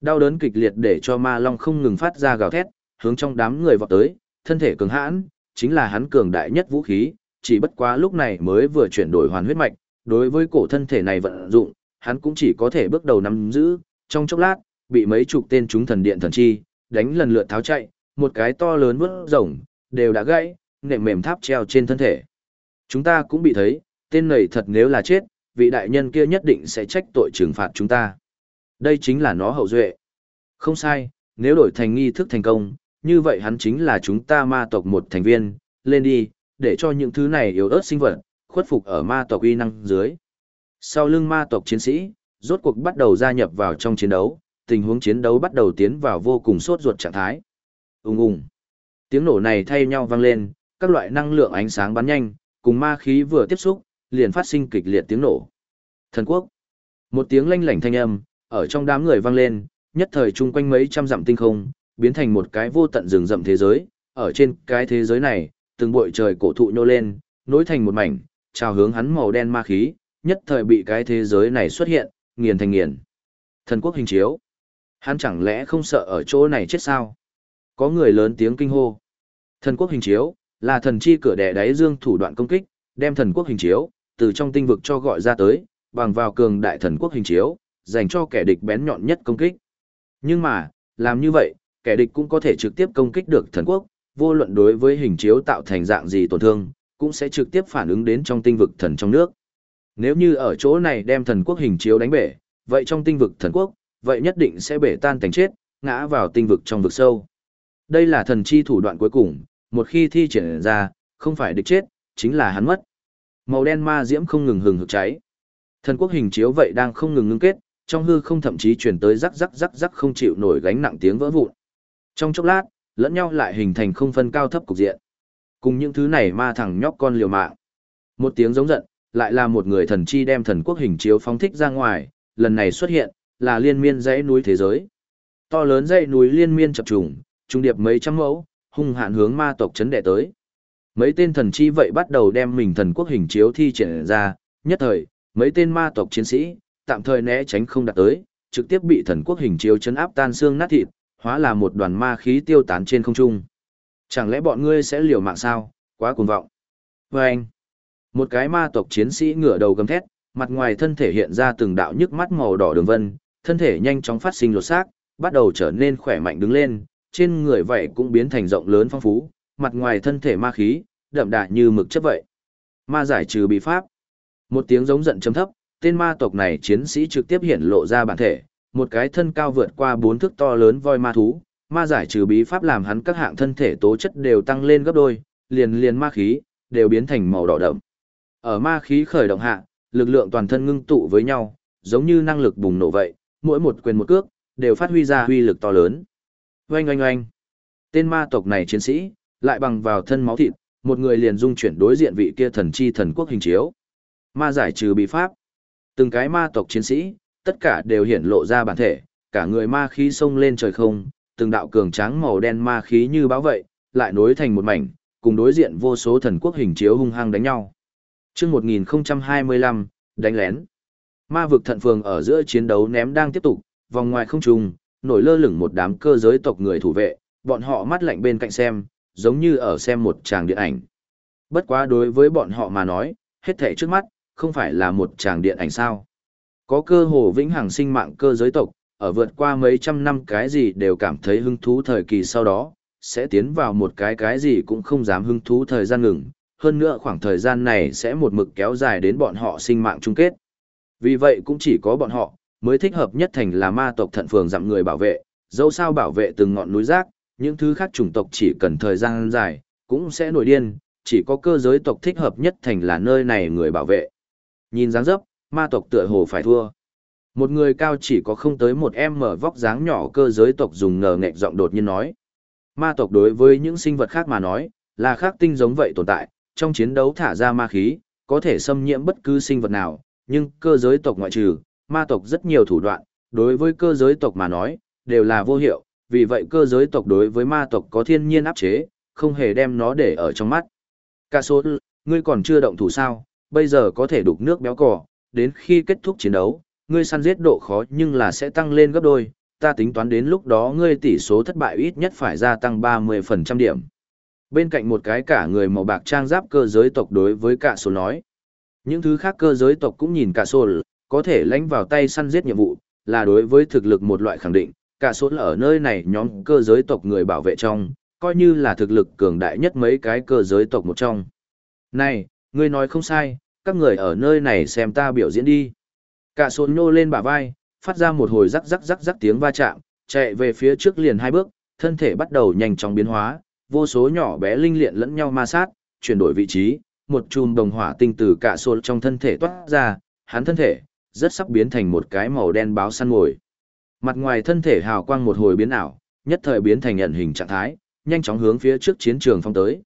Đau đớn kịch liệt để cho ma long không ngừng phát ra gào thét, hướng trong đám người vọt tới, thân thể cường hãn, chính là hắn cường đại nhất vũ khí, chỉ bất quá lúc này mới vừa chuyển đổi hoàn huyết mạch, đối với cổ thân thể này vận dụng, hắn cũng chỉ có thể bước đầu nắm giữ, trong chốc lát, bị mấy chục tên chúng thần điện thần chi, đánh lần lượt tháo chạy, một cái to lớn vứt rồng, đều đã gãy, nệm mềm tháp treo trên thân thể. Chúng ta cũng bị thấy, tên này thật nếu là chết, vị đại nhân kia nhất định sẽ trách tội trừng phạt chúng ta. Đây chính là nó hậu duệ. Không sai, nếu đổi thành nghi thức thành công, như vậy hắn chính là chúng ta ma tộc một thành viên, lên đi, để cho những thứ này yếu ớt sinh vật, khuất phục ở ma tộc uy năng dưới. Sau lưng ma tộc chiến sĩ, rốt cuộc bắt đầu gia nhập vào trong chiến đấu, tình huống chiến đấu bắt đầu tiến vào vô cùng sốt ruột trạng thái. Ùng ùng. Tiếng nổ này thay nhau vang lên, các loại năng lượng ánh sáng bắn nhanh, cùng ma khí vừa tiếp xúc, liền phát sinh kịch liệt tiếng nổ. Thần quốc. Một tiếng lanh lảnh thanh âm, ở trong đám người vang lên, nhất thời chung quanh mấy trăm dặm tinh không, biến thành một cái vô tận rừng rậm thế giới, ở trên cái thế giới này, từng bụi trời cổ thụ nhô lên, nối thành một mảnh, chào hướng hắn màu đen ma khí, nhất thời bị cái thế giới này xuất hiện, nghiền thành nghiền. Thần quốc hình chiếu. Hắn chẳng lẽ không sợ ở chỗ này chết sao? Có người lớn tiếng kinh hô. Thần quốc hình chiếu, là thần chi cửa đẻ đáy dương thủ đoạn công kích, đem thần quốc hình chiếu, từ trong tinh vực cho gọi ra tới, bằng vào cường đại thần quốc hình chiếu, dành cho kẻ địch bén nhọn nhất công kích. Nhưng mà, làm như vậy, kẻ địch cũng có thể trực tiếp công kích được thần quốc, vô luận đối với hình chiếu tạo thành dạng gì tổn thương, cũng sẽ trực tiếp phản ứng đến trong tinh vực thần trong nước. Nếu như ở chỗ này đem thần quốc hình chiếu đánh bể, vậy trong tinh vực thần quốc, vậy nhất định sẽ bể tan thành chết, ngã vào tinh vực trong vực sâu. Đây là thần chi thủ đoạn cuối cùng, một khi thi triển ra, không phải địch chết, chính là hắn mất. Màu đen ma diễm không ngừng hừng hực cháy. Thần quốc hình chiếu vậy đang không ngừng ngưng kết, trong hư không thậm chí truyền tới rắc rắc rắc rắc không chịu nổi gánh nặng tiếng vỡ vụn. Trong chốc lát, lẫn nhau lại hình thành không phân cao thấp cục diện. Cùng những thứ này ma thằng nhóc con liều mạng. Một tiếng giống giận, lại là một người thần chi đem thần quốc hình chiếu phóng thích ra ngoài, lần này xuất hiện, là liên miên dãy núi thế giới. To lớn dãy núi liên miên chập trùng, trung điệp mấy trăm mẫu, hung hạn hướng ma tộc chấn đệ tới. Mấy tên thần chi vậy bắt đầu đem mình thần quốc hình chiếu thi triển ra, nhất thời, mấy tên ma tộc chiến sĩ, tạm thời né tránh không đạt tới, trực tiếp bị thần quốc hình chiếu chấn áp tan xương nát thịt, hóa là một đoàn ma khí tiêu tán trên không trung. Chẳng lẽ bọn ngươi sẽ liều mạng sao, quá cuồng vọng. Và anh, một cái ma tộc chiến sĩ ngửa đầu gầm thét, mặt ngoài thân thể hiện ra từng đạo nhức mắt màu đỏ đường vân, thân thể nhanh chóng phát sinh lột xác, bắt đầu trở nên khỏe mạnh đứng lên, trên người vậy cũng biến thành rộng lớn phong phú, mặt ngoài thân thể ma khí, đậm đà như mực chất vậy. Ma giải trừ bí pháp. Một tiếng giống giận chấm thấp, tên ma tộc này chiến sĩ trực tiếp hiện lộ ra bản thể, một cái thân cao vượt qua bốn thước to lớn voi ma thú, ma giải trừ bí pháp làm hắn các hạng thân thể tố chất đều tăng lên gấp đôi, liền liền ma khí đều biến thành màu đỏ đậm. Ở ma khí khởi động hạ, lực lượng toàn thân ngưng tụ với nhau, giống như năng lực bùng nổ vậy, mỗi một quyền một cước đều phát huy ra huy lực to lớn. Oanh oanh oanh. Tên ma tộc này chiến sĩ, lại bằng vào thân máu thịt, một người liền dung chuyển đối diện vị kia thần chi thần quốc hình chiếu. Ma giải trừ bí pháp. Từng cái ma tộc chiến sĩ, tất cả đều hiển lộ ra bản thể, cả người ma khí xông lên trời không, từng đạo cường tráng màu đen ma khí như báo vậy, lại nối thành một mảnh, cùng đối diện vô số thần quốc hình chiếu hung hăng đánh nhau. Chương 1025, đánh lén. Ma vực thận phường ở giữa chiến đấu ném đang tiếp tục, vòng ngoài không trùng, nổi lơ lửng một đám cơ giới tộc người thủ vệ, bọn họ mắt lạnh bên cạnh xem, giống như ở xem một tràng điện ảnh. Bất quá đối với bọn họ mà nói, hết thảy trước mắt, không phải là một tràng điện ảnh sao. Có cơ hồ vĩnh hằng sinh mạng cơ giới tộc, ở vượt qua mấy trăm năm cái gì đều cảm thấy hứng thú thời kỳ sau đó, sẽ tiến vào một cái cái gì cũng không dám hứng thú thời gian ngừng, hơn nữa khoảng thời gian này sẽ một mực kéo dài đến bọn họ sinh mạng chung kết. Vì vậy cũng chỉ có bọn họ, mới thích hợp nhất thành là ma tộc thận phường dặm người bảo vệ, dẫu sao bảo vệ từng ngọn núi rác, những thứ khác chủng tộc chỉ cần thời gian dài, cũng sẽ nổi điên, chỉ có cơ giới tộc thích hợp nhất thành là nơi này người bảo vệ. Nhìn dáng dấp, ma tộc tựa hồ phải thua. Một người cao chỉ có không tới một em mở vóc dáng nhỏ cơ giới tộc dùng ngờ nghệch giọng đột nhiên nói. Ma tộc đối với những sinh vật khác mà nói, là khác tinh giống vậy tồn tại, trong chiến đấu thả ra ma khí, có thể xâm nhiễm bất cứ sinh vật nào, nhưng cơ giới tộc ngoại trừ, ma tộc rất nhiều thủ đoạn, đối với cơ giới tộc mà nói, đều là vô hiệu, vì vậy cơ giới tộc đối với ma tộc có thiên nhiên áp chế, không hề đem nó để ở trong mắt. Ca số, ngươi còn chưa động thủ sao, bây giờ có thể đục nước béo cỏ, đến khi kết thúc chiến đấu, ngươi săn giết độ khó nhưng là sẽ tăng lên gấp đôi, ta tính toán đến lúc đó ngươi tỷ số thất bại ít nhất phải gia tăng 30% điểm. Bên cạnh một cái cả người màu bạc trang giáp cơ giới tộc đối với cả số nói. Những thứ khác cơ giới tộc cũng nhìn cả số, có thể lãnh vào tay săn giết nhiệm vụ, là đối với thực lực một loại khẳng định, cả số ở nơi này nhóm cơ giới tộc người bảo vệ trong, coi như là thực lực cường đại nhất mấy cái cơ giới tộc một trong. Này, ngươi nói không sai, các người ở nơi này xem ta biểu diễn đi. Cả số nhô lên bả vai, phát ra một hồi rắc rắc rắc rắc tiếng va chạm, chạy về phía trước liền hai bước, thân thể bắt đầu nhanh chóng biến hóa, vô số nhỏ bé linh liện lẫn nhau ma sát, chuyển đổi vị trí, một chùm đồng hỏa tinh từ cả số trong thân thể toát ra, hắn thân thể rất sắp biến thành một cái màu đen báo săn ngồi. Mặt ngoài thân thể hào quang một hồi biến ảo, nhất thời biến thành nhận hình trạng thái, nhanh chóng hướng phía trước chiến trường phong tới.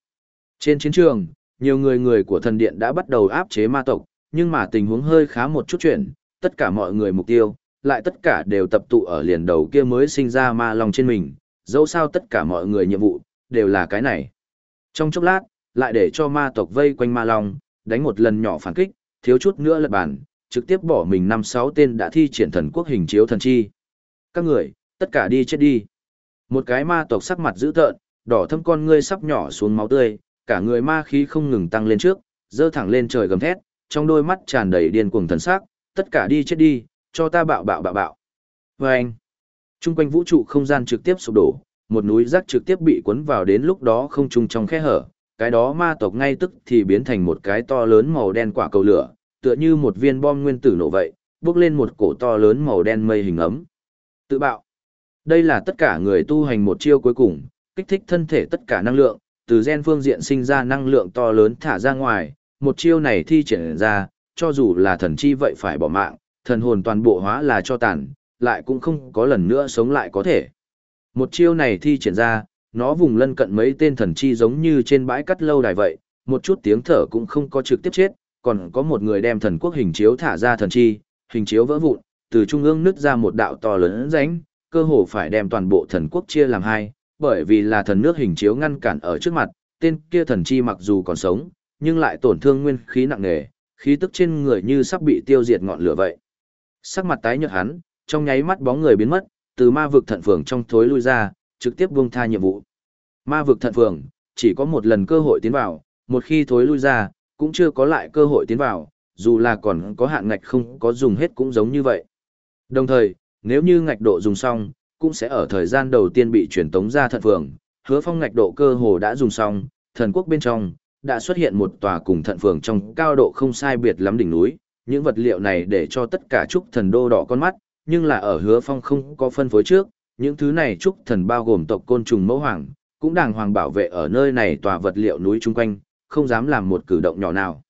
Trên chiến trường, nhiều người người của thần điện đã bắt đầu áp chế ma tộc, nhưng mà tình huống hơi khá một chút chuyện, tất cả mọi người mục tiêu, lại tất cả đều tập tụ ở liền đầu kia mới sinh ra ma lòng trên mình, dẫu sao tất cả mọi người nhiệm vụ, đều là cái này. Trong chốc lát, lại để cho ma tộc vây quanh ma long, đánh một lần nhỏ phản kích, thiếu chút nữa lật bàn, trực tiếp bỏ mình năm sáu tên đã thi triển thần quốc hình chiếu thần chi. Các người, tất cả đi chết đi. Một cái ma tộc sắc mặt dữ tợn, đỏ thâm con ngươi sắp nhỏ xuống máu tươi, cả người ma khí không ngừng tăng lên trước, dơ thẳng lên trời gầm thét, trong đôi mắt tràn đầy điên cuồng thần sắc, tất cả đi chết đi, cho ta bạo bạo bạo bạo. Và anh, trung quanh vũ trụ không gian trực tiếp sụp đổ, một núi rác trực tiếp bị cuốn vào đến lúc đó không trung trong khe hở, cái đó ma tộc ngay tức thì biến thành một cái to lớn màu đen quả cầu lửa, tựa như một viên bom nguyên tử nổ vậy, bước lên một cổ to lớn màu đen mây hình ấm. Tự bạo. Đây là tất cả người tu hành một chiêu cuối cùng, kích thích thân thể tất cả năng lượng, từ gen phương diện sinh ra năng lượng to lớn thả ra ngoài, một chiêu này thi triển ra, cho dù là thần chi vậy phải bỏ mạng, thần hồn toàn bộ hóa là cho tàn, lại cũng không có lần nữa sống lại có thể. Một chiêu này thi triển ra, nó vùng lân cận mấy tên thần chi giống như trên bãi cắt lâu đài vậy, một chút tiếng thở cũng không có trực tiếp chết, còn có một người đem thần quốc hình chiếu thả ra thần chi, hình chiếu vỡ vụn, từ trung ương nứt ra một đạo to lớn rãnh, cơ hồ phải đem toàn bộ thần quốc chia làm hai, bởi vì là thần nước hình chiếu ngăn cản ở trước mặt, tên kia thần chi mặc dù còn sống, nhưng lại tổn thương nguyên khí nặng nề, khí tức trên người như sắp bị tiêu diệt ngọn lửa vậy. Sắc mặt tái nhợt hắn, trong nháy mắt bóng người biến mất, từ ma vực thận phường trong thối lui ra, trực tiếp buông tha nhiệm vụ. Ma vực thận phường, chỉ có một lần cơ hội tiến vào, một khi thối lui ra, cũng chưa có lại cơ hội tiến vào, dù là còn có hạn ngạch không có dùng hết cũng giống như vậy. Đồng thời, nếu như ngạch độ dùng xong, cũng sẽ ở thời gian đầu tiên bị truyền tống ra thận phường, hứa phong ngạch độ cơ hồ đã dùng xong, thần quốc bên trong, đã xuất hiện một tòa cùng thận phường trong cao độ không sai biệt lắm đỉnh núi, những vật liệu này để cho tất cả trúc thần đô đỏ con mắt, nhưng là ở hứa phong không có phân phối trước, những thứ này trúc thần bao gồm tộc côn trùng mẫu hoàng, cũng đàng hoàng bảo vệ ở nơi này tòa vật liệu núi chung quanh, không dám làm một cử động nhỏ nào.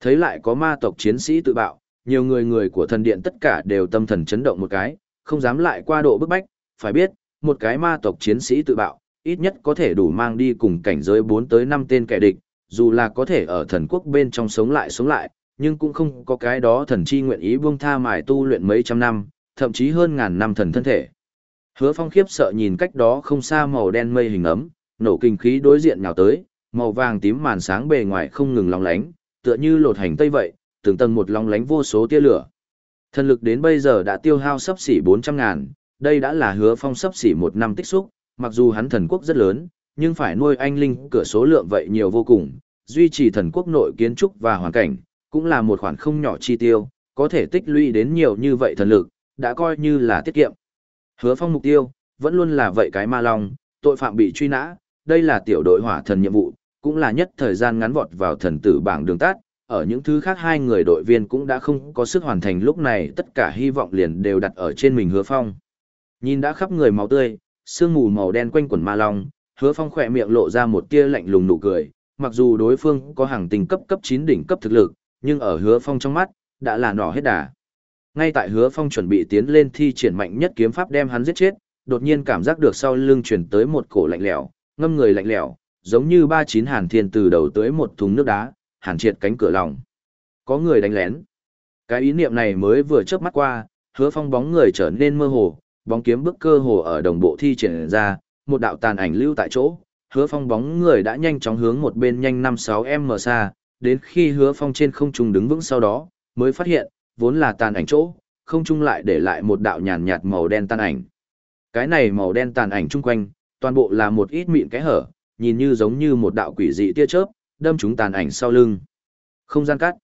Thấy lại có ma tộc chiến sĩ tự bạo, nhiều người người của thần điện tất cả đều tâm thần chấn động một cái, không dám lại qua độ bức bách, phải biết, một cái ma tộc chiến sĩ tự bạo, ít nhất có thể đủ mang đi cùng cảnh giới 4 tới 5 tên kẻ địch, dù là có thể ở thần quốc bên trong sống lại sống lại, nhưng cũng không có cái đó thần chi nguyện ý buông tha mài tu luyện mấy trăm năm, thậm chí hơn ngàn năm thần thân thể. Hứa Phong khiếp sợ nhìn cách đó không xa màu đen mây hình ấm, nổ kinh khí đối diện nhào tới, màu vàng tím màn sáng bề ngoài không ngừng lóng lánh, tựa như lột hành tây vậy, từng tầng một lóng lánh vô số tia lửa. Thần lực đến bây giờ đã tiêu hao sấp xỉ 400 ngàn, đây đã là hứa phong sấp xỉ một năm tích xúc, mặc dù hắn thần quốc rất lớn, nhưng phải nuôi anh linh cửa số lượng vậy nhiều vô cùng, duy trì thần quốc nội kiến trúc và hoàn cảnh, cũng là một khoản không nhỏ chi tiêu, có thể tích lũy đến nhiều như vậy thần lực, đã coi như là tiết kiệm. Hứa phong mục tiêu, vẫn luôn là vậy cái ma long, tội phạm bị truy nã, đây là tiểu đội hỏa thần nhiệm vụ, cũng là nhất thời gian ngắn vọt vào thần tử bảng đường tát, ở những thứ khác hai người đội viên cũng đã không có sức hoàn thành lúc này tất cả hy vọng liền đều đặt ở trên mình hứa phong. Nhìn đã khắp người máu tươi, sương mù màu đen quanh quần ma long, hứa phong khỏe miệng lộ ra một tia lạnh lùng nụ cười, mặc dù đối phương có hàng tình cấp cấp 9 đỉnh cấp thực lực, nhưng ở hứa phong trong mắt, đã là nỏ hết đà. Ngay tại hứa phong chuẩn bị tiến lên thi triển mạnh nhất kiếm pháp đem hắn giết chết, đột nhiên cảm giác được sau lưng chuyển tới một cổ lạnh lẽo, ngâm người lạnh lẽo, giống như ba chín hàn thiên từ đầu tới một thùng nước đá, hàn triệt cánh cửa lòng. Có người đánh lén. Cái ý niệm này mới vừa chớp mắt qua, hứa phong bóng người trở nên mơ hồ, bóng kiếm bức cơ hồ ở đồng bộ thi triển ra, một đạo tàn ảnh lưu tại chỗ, hứa phong bóng người đã nhanh chóng hướng một bên nhanh 5-6 m xa, đến khi hứa phong trên không trung đứng vững sau đó, mới phát hiện, vốn là tàn ảnh chỗ, không trung lại để lại một đạo nhàn nhạt màu đen tàn ảnh. Cái này màu đen tàn ảnh chung quanh, toàn bộ là một ít mịn cái hở, nhìn như giống như một đạo quỷ dị tia chớp, đâm chúng tàn ảnh sau lưng. Không gian cắt.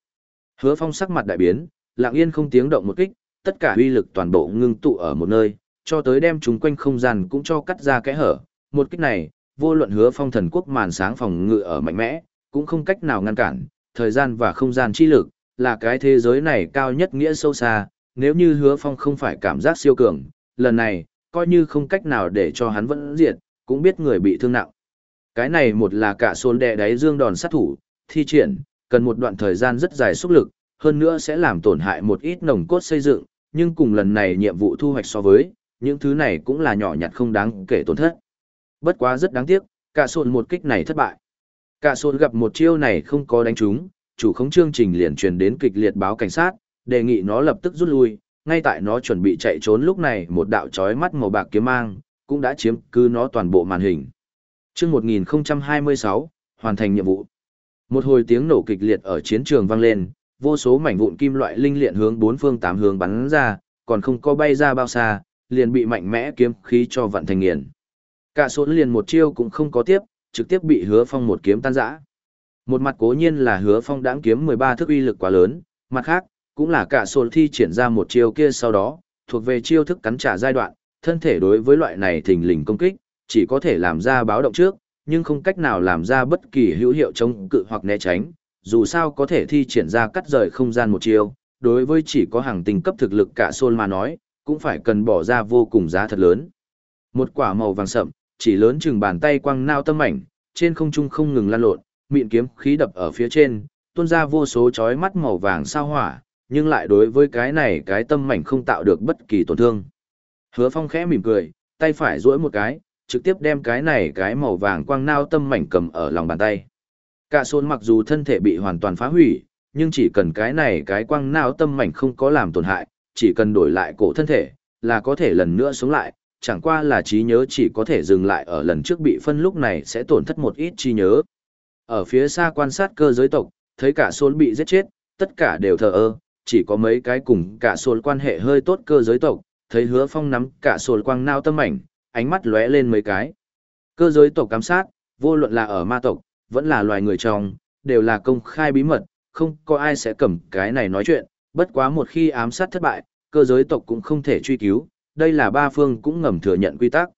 Hứa Phong sắc mặt đại biến, lặng yên không tiếng động một kích, tất cả uy lực toàn bộ ngưng tụ ở một nơi, cho tới đem chúng quanh không gian cũng cho cắt ra cái hở. Một kích này, vô luận Hứa Phong thần quốc màn sáng phòng ngự ở mạnh mẽ, cũng không cách nào ngăn cản, thời gian và không gian chi lực, là cái thế giới này cao nhất nghĩa sâu xa, nếu như Hứa Phong không phải cảm giác siêu cường, lần này, coi như không cách nào để cho hắn vẫn diệt, cũng biết người bị thương nặng. Cái này một là cả xôn đè đáy dương đòn sát thủ, thi triển, cần một đoạn thời gian rất dài xúc lực, hơn nữa sẽ làm tổn hại một ít nồng cốt xây dựng, nhưng cùng lần này nhiệm vụ thu hoạch so với, những thứ này cũng là nhỏ nhặt không đáng kể tổn thất. Bất quá rất đáng tiếc, cả xôn một kích này thất bại. Cả xôn gặp một chiêu này không có đánh trúng, chủ khống chương trình liền truyền đến kịch liệt báo cảnh sát, đề nghị nó lập tức rút lui, ngay tại nó chuẩn bị chạy trốn lúc này một đạo chói mắt màu bạc kiếm mang, cũng đã chiếm cứ nó toàn bộ màn hình. Chương 1026, hoàn thành nhiệm vụ. Một hồi tiếng nổ kịch liệt ở chiến trường vang lên, vô số mảnh vụn kim loại linh liện hướng bốn phương tám hướng bắn ra, còn không có bay ra bao xa, liền bị mạnh mẽ kiếm khí cho vặn thành nghiền. Cả số liền một chiêu cũng không có tiếp, trực tiếp bị Hứa Phong một kiếm tan rã. Một mặt cố nhiên là Hứa Phong đãng kiếm 13 thức uy lực quá lớn, mặt khác, cũng là cả sổ thi triển ra một chiêu kia sau đó, thuộc về chiêu thức cắn trả giai đoạn, thân thể đối với loại này thình lình công kích, chỉ có thể làm ra báo động trước, nhưng không cách nào làm ra bất kỳ hữu hiệu chống cự hoặc né tránh, dù sao có thể thi triển ra cắt rời không gian một chiều, đối với chỉ có hàng tinh cấp thực lực cả xôn mà nói, cũng phải cần bỏ ra vô cùng giá thật lớn. Một quả màu vàng sậm, chỉ lớn chừng bàn tay quăng nao tâm ảnh trên không trung không ngừng lan lộn, mịn kiếm khí đập ở phía trên, tuôn ra vô số chói mắt màu vàng sao hỏa, nhưng lại đối với cái này cái tâm mảnh không tạo được bất kỳ tổn thương. Hứa Phong khẽ mỉm cười, tay phải duỗi một cái, trực tiếp đem cái này cái màu vàng quang nao tâm mảnh cầm ở lòng bàn tay. Cả sôn mặc dù thân thể bị hoàn toàn phá hủy, nhưng chỉ cần cái này cái quang nao tâm mảnh không có làm tổn hại, chỉ cần đổi lại cổ thân thể, là có thể lần nữa sống lại, chẳng qua là trí nhớ chỉ có thể dừng lại ở lần trước bị phân lúc này sẽ tổn thất một ít trí nhớ. Ở phía xa quan sát cơ giới tộc, thấy cả xôn bị giết chết, tất cả đều thờ ơ, chỉ có mấy cái cùng cả xôn quan hệ hơi tốt cơ giới tộc, thấy hứa phong nắm cả xôn quang nao tâm ảnh ánh mắt lóe lên mấy cái. Cơ giới tộc cám sát, vô luận là ở ma tộc, vẫn là loài người trong, đều là công khai bí mật, không có ai sẽ cầm cái này nói chuyện, bất quá một khi ám sát thất bại, cơ giới tộc cũng không thể truy cứu, đây là ba phương cũng ngầm thừa nhận quy tắc.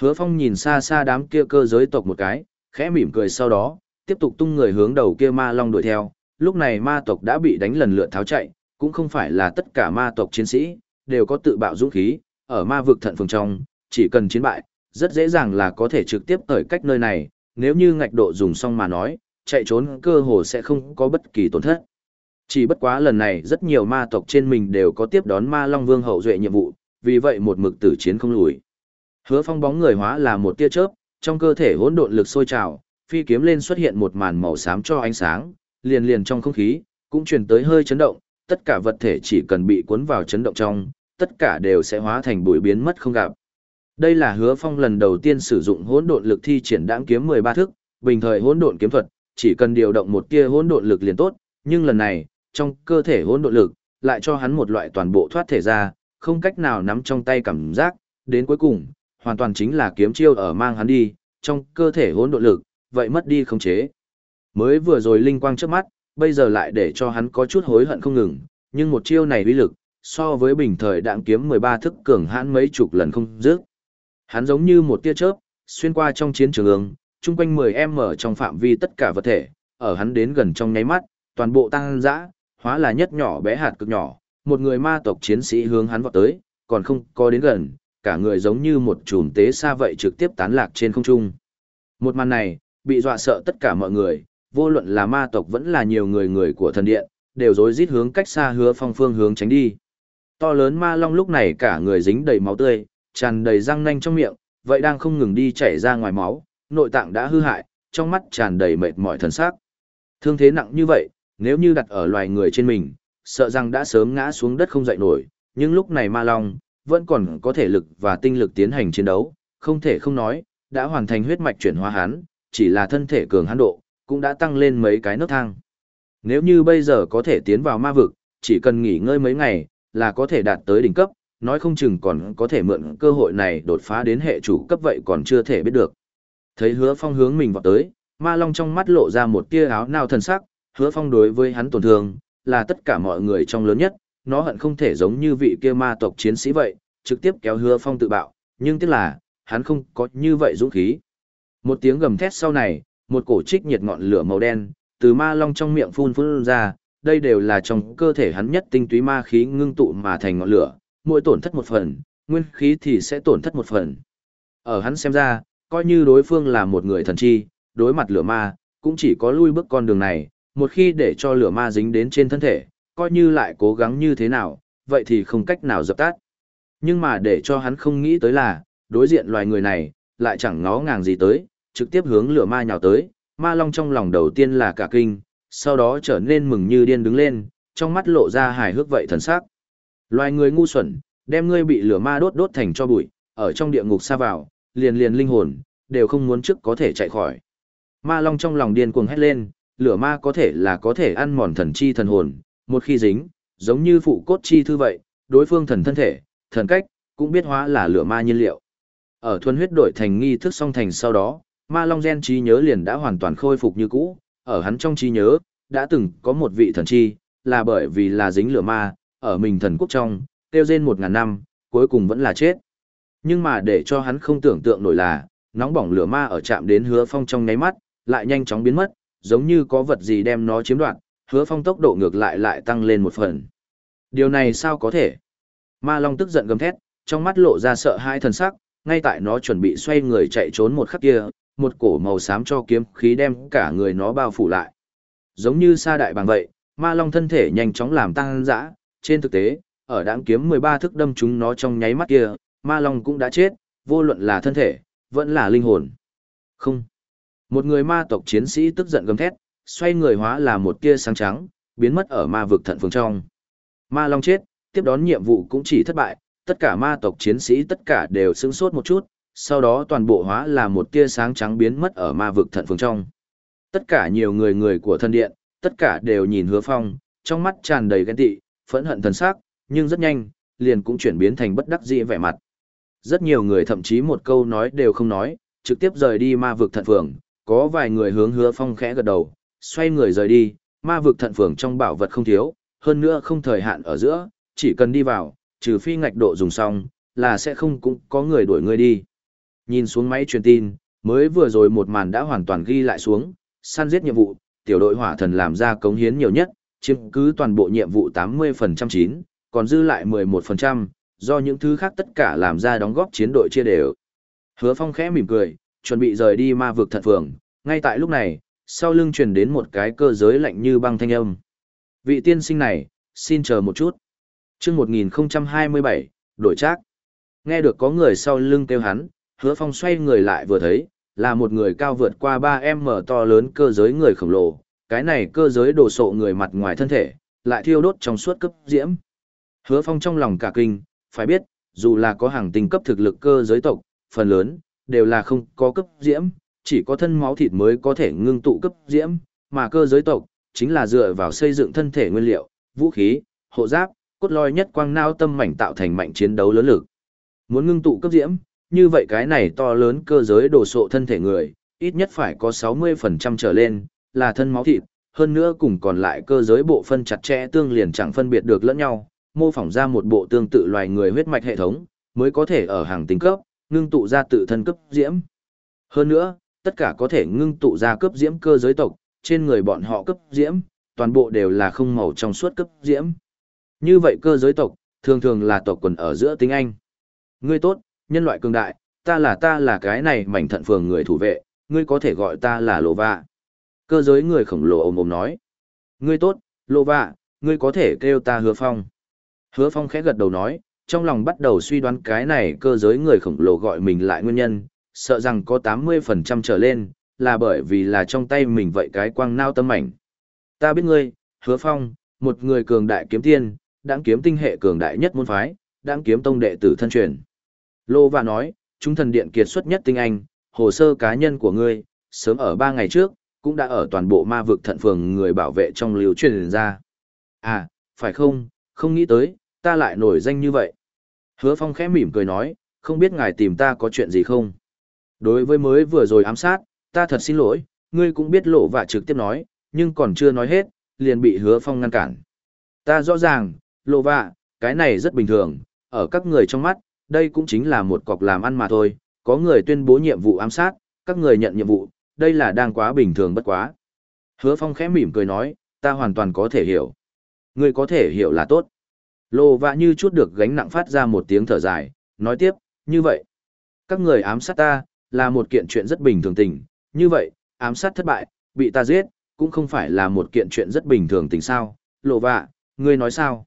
Hứa Phong nhìn xa xa đám kia cơ giới tộc một cái, khẽ mỉm cười sau đó, tiếp tục tung người hướng đầu kia ma long đuổi theo, lúc này ma tộc đã bị đánh lần lượt tháo chạy, cũng không phải là tất cả ma tộc chiến sĩ, đều có tự bạo dũng khí, ở ma vực thận phường trong, chỉ cần chiến bại, rất dễ dàng là có thể trực tiếp ở cách nơi này, nếu như ngạch độ dùng xong mà nói, chạy trốn cơ hồ sẽ không có bất kỳ tổn thất. Chỉ bất quá lần này rất nhiều ma tộc trên mình đều có tiếp đón ma long vương hậu duệ nhiệm vụ, vì vậy một mực tử chiến không lùi. Hứa phong bóng người hóa là một tia chớp, trong cơ thể hỗn độn lực sôi trào, phi kiếm lên xuất hiện một màn màu xám cho ánh sáng, liền liền trong không khí, cũng truyền tới hơi chấn động, tất cả vật thể chỉ cần bị cuốn vào chấn động trong, tất cả đều sẽ hóa thành bụi biến mất không gặp. Đây là Hứa Phong lần đầu tiên sử dụng hỗn độn lực thi triển đãng kiếm 13 thức, bình thời hỗn độn kiếm thuật, chỉ cần điều động một tia hỗn độn lực liền tốt, nhưng lần này, trong cơ thể hỗn độn lực lại cho hắn một loại toàn bộ thoát thể ra, không cách nào nắm trong tay cảm giác, đến cuối cùng, hoàn toàn chính là kiếm chiêu ở mang hắn đi, trong cơ thể hỗn độn lực, vậy mất đi khống chế. Mới vừa rồi linh quang trước mắt, bây giờ lại để cho hắn có chút hối hận không ngừng, nhưng một chiêu này uy lực, so với bình thời đạn kiếm 13 thức cường hãn mấy chục lần không dứt. Hắn giống như một tia chớp, xuyên qua trong chiến trường ương, chung quanh 10m trong phạm vi tất cả vật thể, ở hắn đến gần trong nháy mắt, toàn bộ tăng dã, hóa là nhất nhỏ bé hạt cực nhỏ, một người ma tộc chiến sĩ hướng hắn vọt tới, còn không có đến gần, cả người giống như một chùm tế xa vậy trực tiếp tán lạc trên không trung. Một màn này, bị dọa sợ tất cả mọi người, vô luận là ma tộc vẫn là nhiều người người của thần điện, đều rối rít hướng cách xa hứa phong phương hướng tránh đi. To lớn ma long lúc này cả người dính đầy máu tươi, tràn đầy răng nanh trong miệng, vậy đang không ngừng đi chảy ra ngoài máu, nội tạng đã hư hại, trong mắt tràn đầy mệt mỏi thần sắc. Thương thế nặng như vậy, nếu như đặt ở loài người trên mình, sợ rằng đã sớm ngã xuống đất không dậy nổi, nhưng lúc này ma long, vẫn còn có thể lực và tinh lực tiến hành chiến đấu, không thể không nói, đã hoàn thành huyết mạch chuyển hóa hắn, chỉ là thân thể cường hãn độ, cũng đã tăng lên mấy cái nấc thang. Nếu như bây giờ có thể tiến vào ma vực, chỉ cần nghỉ ngơi mấy ngày, là có thể đạt tới đỉnh cấp, nói không chừng còn có thể mượn cơ hội này đột phá đến hệ chủ cấp vậy còn chưa thể biết được. Thấy hứa phong hướng mình vào tới, ma long trong mắt lộ ra một tia áo nào thần sắc, hứa phong đối với hắn tổn thương, là tất cả mọi người trong lớn nhất, nó hận không thể giống như vị kia ma tộc chiến sĩ vậy, trực tiếp kéo hứa phong tự bạo, nhưng tiếc là, hắn không có như vậy dũng khí. Một tiếng gầm thét sau này, một cổ trích nhiệt ngọn lửa màu đen, từ ma long trong miệng phun phun ra, đây đều là trong cơ thể hắn nhất tinh túy ma khí ngưng tụ mà thành ngọn lửa, mỗi tổn thất một phần, nguyên khí thì sẽ tổn thất một phần. Ở hắn xem ra, coi như đối phương là một người thần chi, đối mặt lửa ma, cũng chỉ có lui bước con đường này, một khi để cho lửa ma dính đến trên thân thể, coi như lại cố gắng như thế nào, vậy thì không cách nào dập tắt. Nhưng mà để cho hắn không nghĩ tới là, đối diện loài người này, lại chẳng ngó ngàng gì tới, trực tiếp hướng lửa ma nhào tới, ma long trong lòng đầu tiên là cả kinh, sau đó trở nên mừng như điên đứng lên, trong mắt lộ ra hài hước vậy thần sắc. Loài người ngu xuẩn, đem ngươi bị lửa ma đốt đốt thành cho bụi, ở trong địa ngục xa vào, liền liền linh hồn, đều không muốn trước có thể chạy khỏi. Ma long trong lòng điên cuồng hét lên, lửa ma có thể là có thể ăn mòn thần chi thần hồn, một khi dính, giống như phụ cốt chi thư vậy, đối phương thần thân thể, thần cách, cũng biết hóa là lửa ma nhiên liệu. Ở thuần huyết đổi thành nghi thức song thành sau đó, ma long gen trí nhớ liền đã hoàn toàn khôi phục như cũ, ở hắn trong trí nhớ, đã từng có một vị thần chi, là bởi vì là dính lửa ma, ở mình thần quốc trong, tiêu rên một ngàn năm, cuối cùng vẫn là chết. Nhưng mà để cho hắn không tưởng tượng nổi là, nóng bỏng lửa ma ở chạm đến hứa phong trong nháy mắt, lại nhanh chóng biến mất, giống như có vật gì đem nó chiếm đoạt, hứa phong tốc độ ngược lại lại tăng lên một phần. Điều này sao có thể? Ma Long tức giận gầm thét, trong mắt lộ ra sợ hãi thần sắc, ngay tại nó chuẩn bị xoay người chạy trốn một khắc kia, một cổ màu xám cho kiếm khí đem cả người nó bao phủ lại. Giống như sa đại bằng vậy, Ma Long thân thể nhanh chóng làm tăng dã, trên thực tế, ở đãng kiếm 13 thức đâm chúng nó trong nháy mắt kia, Ma Long cũng đã chết, vô luận là thân thể, vẫn là linh hồn. Không. Một người ma tộc chiến sĩ tức giận gầm thét, xoay người hóa là một tia sáng trắng, biến mất ở ma vực thận phương trong. Ma Long chết, tiếp đón nhiệm vụ cũng chỉ thất bại, tất cả ma tộc chiến sĩ tất cả đều sững sốt một chút, sau đó toàn bộ hóa là một tia sáng trắng biến mất ở ma vực thận phương trong. Tất cả nhiều người người của thân điện, tất cả đều nhìn hứa phong, trong mắt tràn đầy ghen tị, phẫn hận thần sắc, nhưng rất nhanh, liền cũng chuyển biến thành bất đắc dĩ vẻ mặt. Rất nhiều người thậm chí một câu nói đều không nói, trực tiếp rời đi ma vực thận phường, có vài người hướng hứa phong khẽ gật đầu, xoay người rời đi, ma vực thận phường trong bảo vật không thiếu, hơn nữa không thời hạn ở giữa, chỉ cần đi vào, trừ phi ngạch độ dùng xong, là sẽ không cũng có người đuổi ngươi đi. Nhìn xuống máy truyền tin, mới vừa rồi một màn đã hoàn toàn ghi lại xuống, săn giết nhiệm vụ, tiểu đội hỏa thần làm ra cống hiến nhiều nhất, chiếm cứ toàn bộ nhiệm vụ 80% chín, còn dư lại 11%, do những thứ khác tất cả làm ra đóng góp chiến đội chia đều. Hứa Phong khẽ mỉm cười, chuẩn bị rời đi ma vực thật phường, ngay tại lúc này, sau lưng truyền đến một cái cơ giới lạnh như băng thanh âm. Vị tiên sinh này, xin chờ một chút. Trước 1027, đổi trác. Nghe được có người sau lưng kêu hắn, hứa phong xoay người lại vừa thấy, là một người cao vượt qua ba m to lớn cơ giới người khổng lồ. Cái này cơ giới đồ sộ người mặt ngoài thân thể, lại thiêu đốt trong suốt cấp diễm. Hứa phong trong lòng cả kinh, phải biết, dù là có hàng tinh cấp thực lực cơ giới tộc, phần lớn, đều là không có cấp diễm, chỉ có thân máu thịt mới có thể ngưng tụ cấp diễm, mà cơ giới tộc, chính là dựa vào xây dựng thân thể nguyên liệu, vũ khí, hộ giáp, cốt lõi nhất quang nao tâm mảnh tạo thành mạnh chiến đấu lớn lực. Muốn ngưng tụ cấp diễm, như vậy cái này to lớn cơ giới đồ sộ thân thể người, ít nhất phải có 60% trở lên, là thân máu thịt, hơn nữa cùng còn lại cơ giới bộ phân chặt chẽ tương liền chẳng phân biệt được lẫn nhau, mô phỏng ra một bộ tương tự loài người huyết mạch hệ thống, mới có thể ở hàng tính cấp, ngưng tụ ra tự thân cấp diễm. Hơn nữa, tất cả có thể ngưng tụ ra cấp diễm cơ giới tộc, trên người bọn họ cấp diễm, toàn bộ đều là không màu trong suốt cấp diễm. Như vậy cơ giới tộc, thường thường là tộc quần ở giữa tính Anh. Ngươi tốt, nhân loại cường đại, ta là ta là cái này mảnh thận phường người thủ vệ, ngươi có thể gọi ta là Lô Vạ. Cơ giới người khổng lồ ôm ôm nói. Ngươi tốt, Lô Vạ, ngươi có thể kêu ta hứa phong. Hứa phong khẽ gật đầu nói, trong lòng bắt đầu suy đoán cái này cơ giới người khổng lồ gọi mình lại nguyên nhân, sợ rằng có 80% trở lên, là bởi vì là trong tay mình vậy cái quang nao tâm mảnh. Ta biết ngươi, hứa phong, một người cường đại kiếm tiên, đáng kiếm tinh hệ cường đại nhất môn phái, đáng kiếm tông đệ tử thân truyền. Lô và nói, chúng thần điện kiệt xuất nhất tinh anh, hồ sơ cá nhân của ngươi, sớm ở ba ngày trước, cũng đã ở toàn bộ ma vực thận phường người bảo vệ trong lưu truyền ra. À, phải không, không nghĩ tới, ta lại nổi danh như vậy. Hứa Phong khẽ mỉm cười nói, không biết ngài tìm ta có chuyện gì không? Đối với mới vừa rồi ám sát, ta thật xin lỗi, ngươi cũng biết lộ và trực tiếp nói, nhưng còn chưa nói hết, liền bị Hứa Phong ngăn cản. Ta rõ ràng, lộ vạ, cái này rất bình thường, ở các người trong mắt, đây cũng chính là một cọc làm ăn mà thôi, có người tuyên bố nhiệm vụ ám sát, các người nhận nhiệm vụ, đây là đang quá bình thường bất quá. Hứa Phong khẽ mỉm cười nói, ta hoàn toàn có thể hiểu. Ngươi có thể hiểu là tốt. Lô vạ như chút được gánh nặng phát ra một tiếng thở dài, nói tiếp, như vậy. Các người ám sát ta, là một kiện chuyện rất bình thường tình, như vậy, ám sát thất bại, bị ta giết, cũng không phải là một kiện chuyện rất bình thường tình sao. Lô vạ, ngươi nói sao?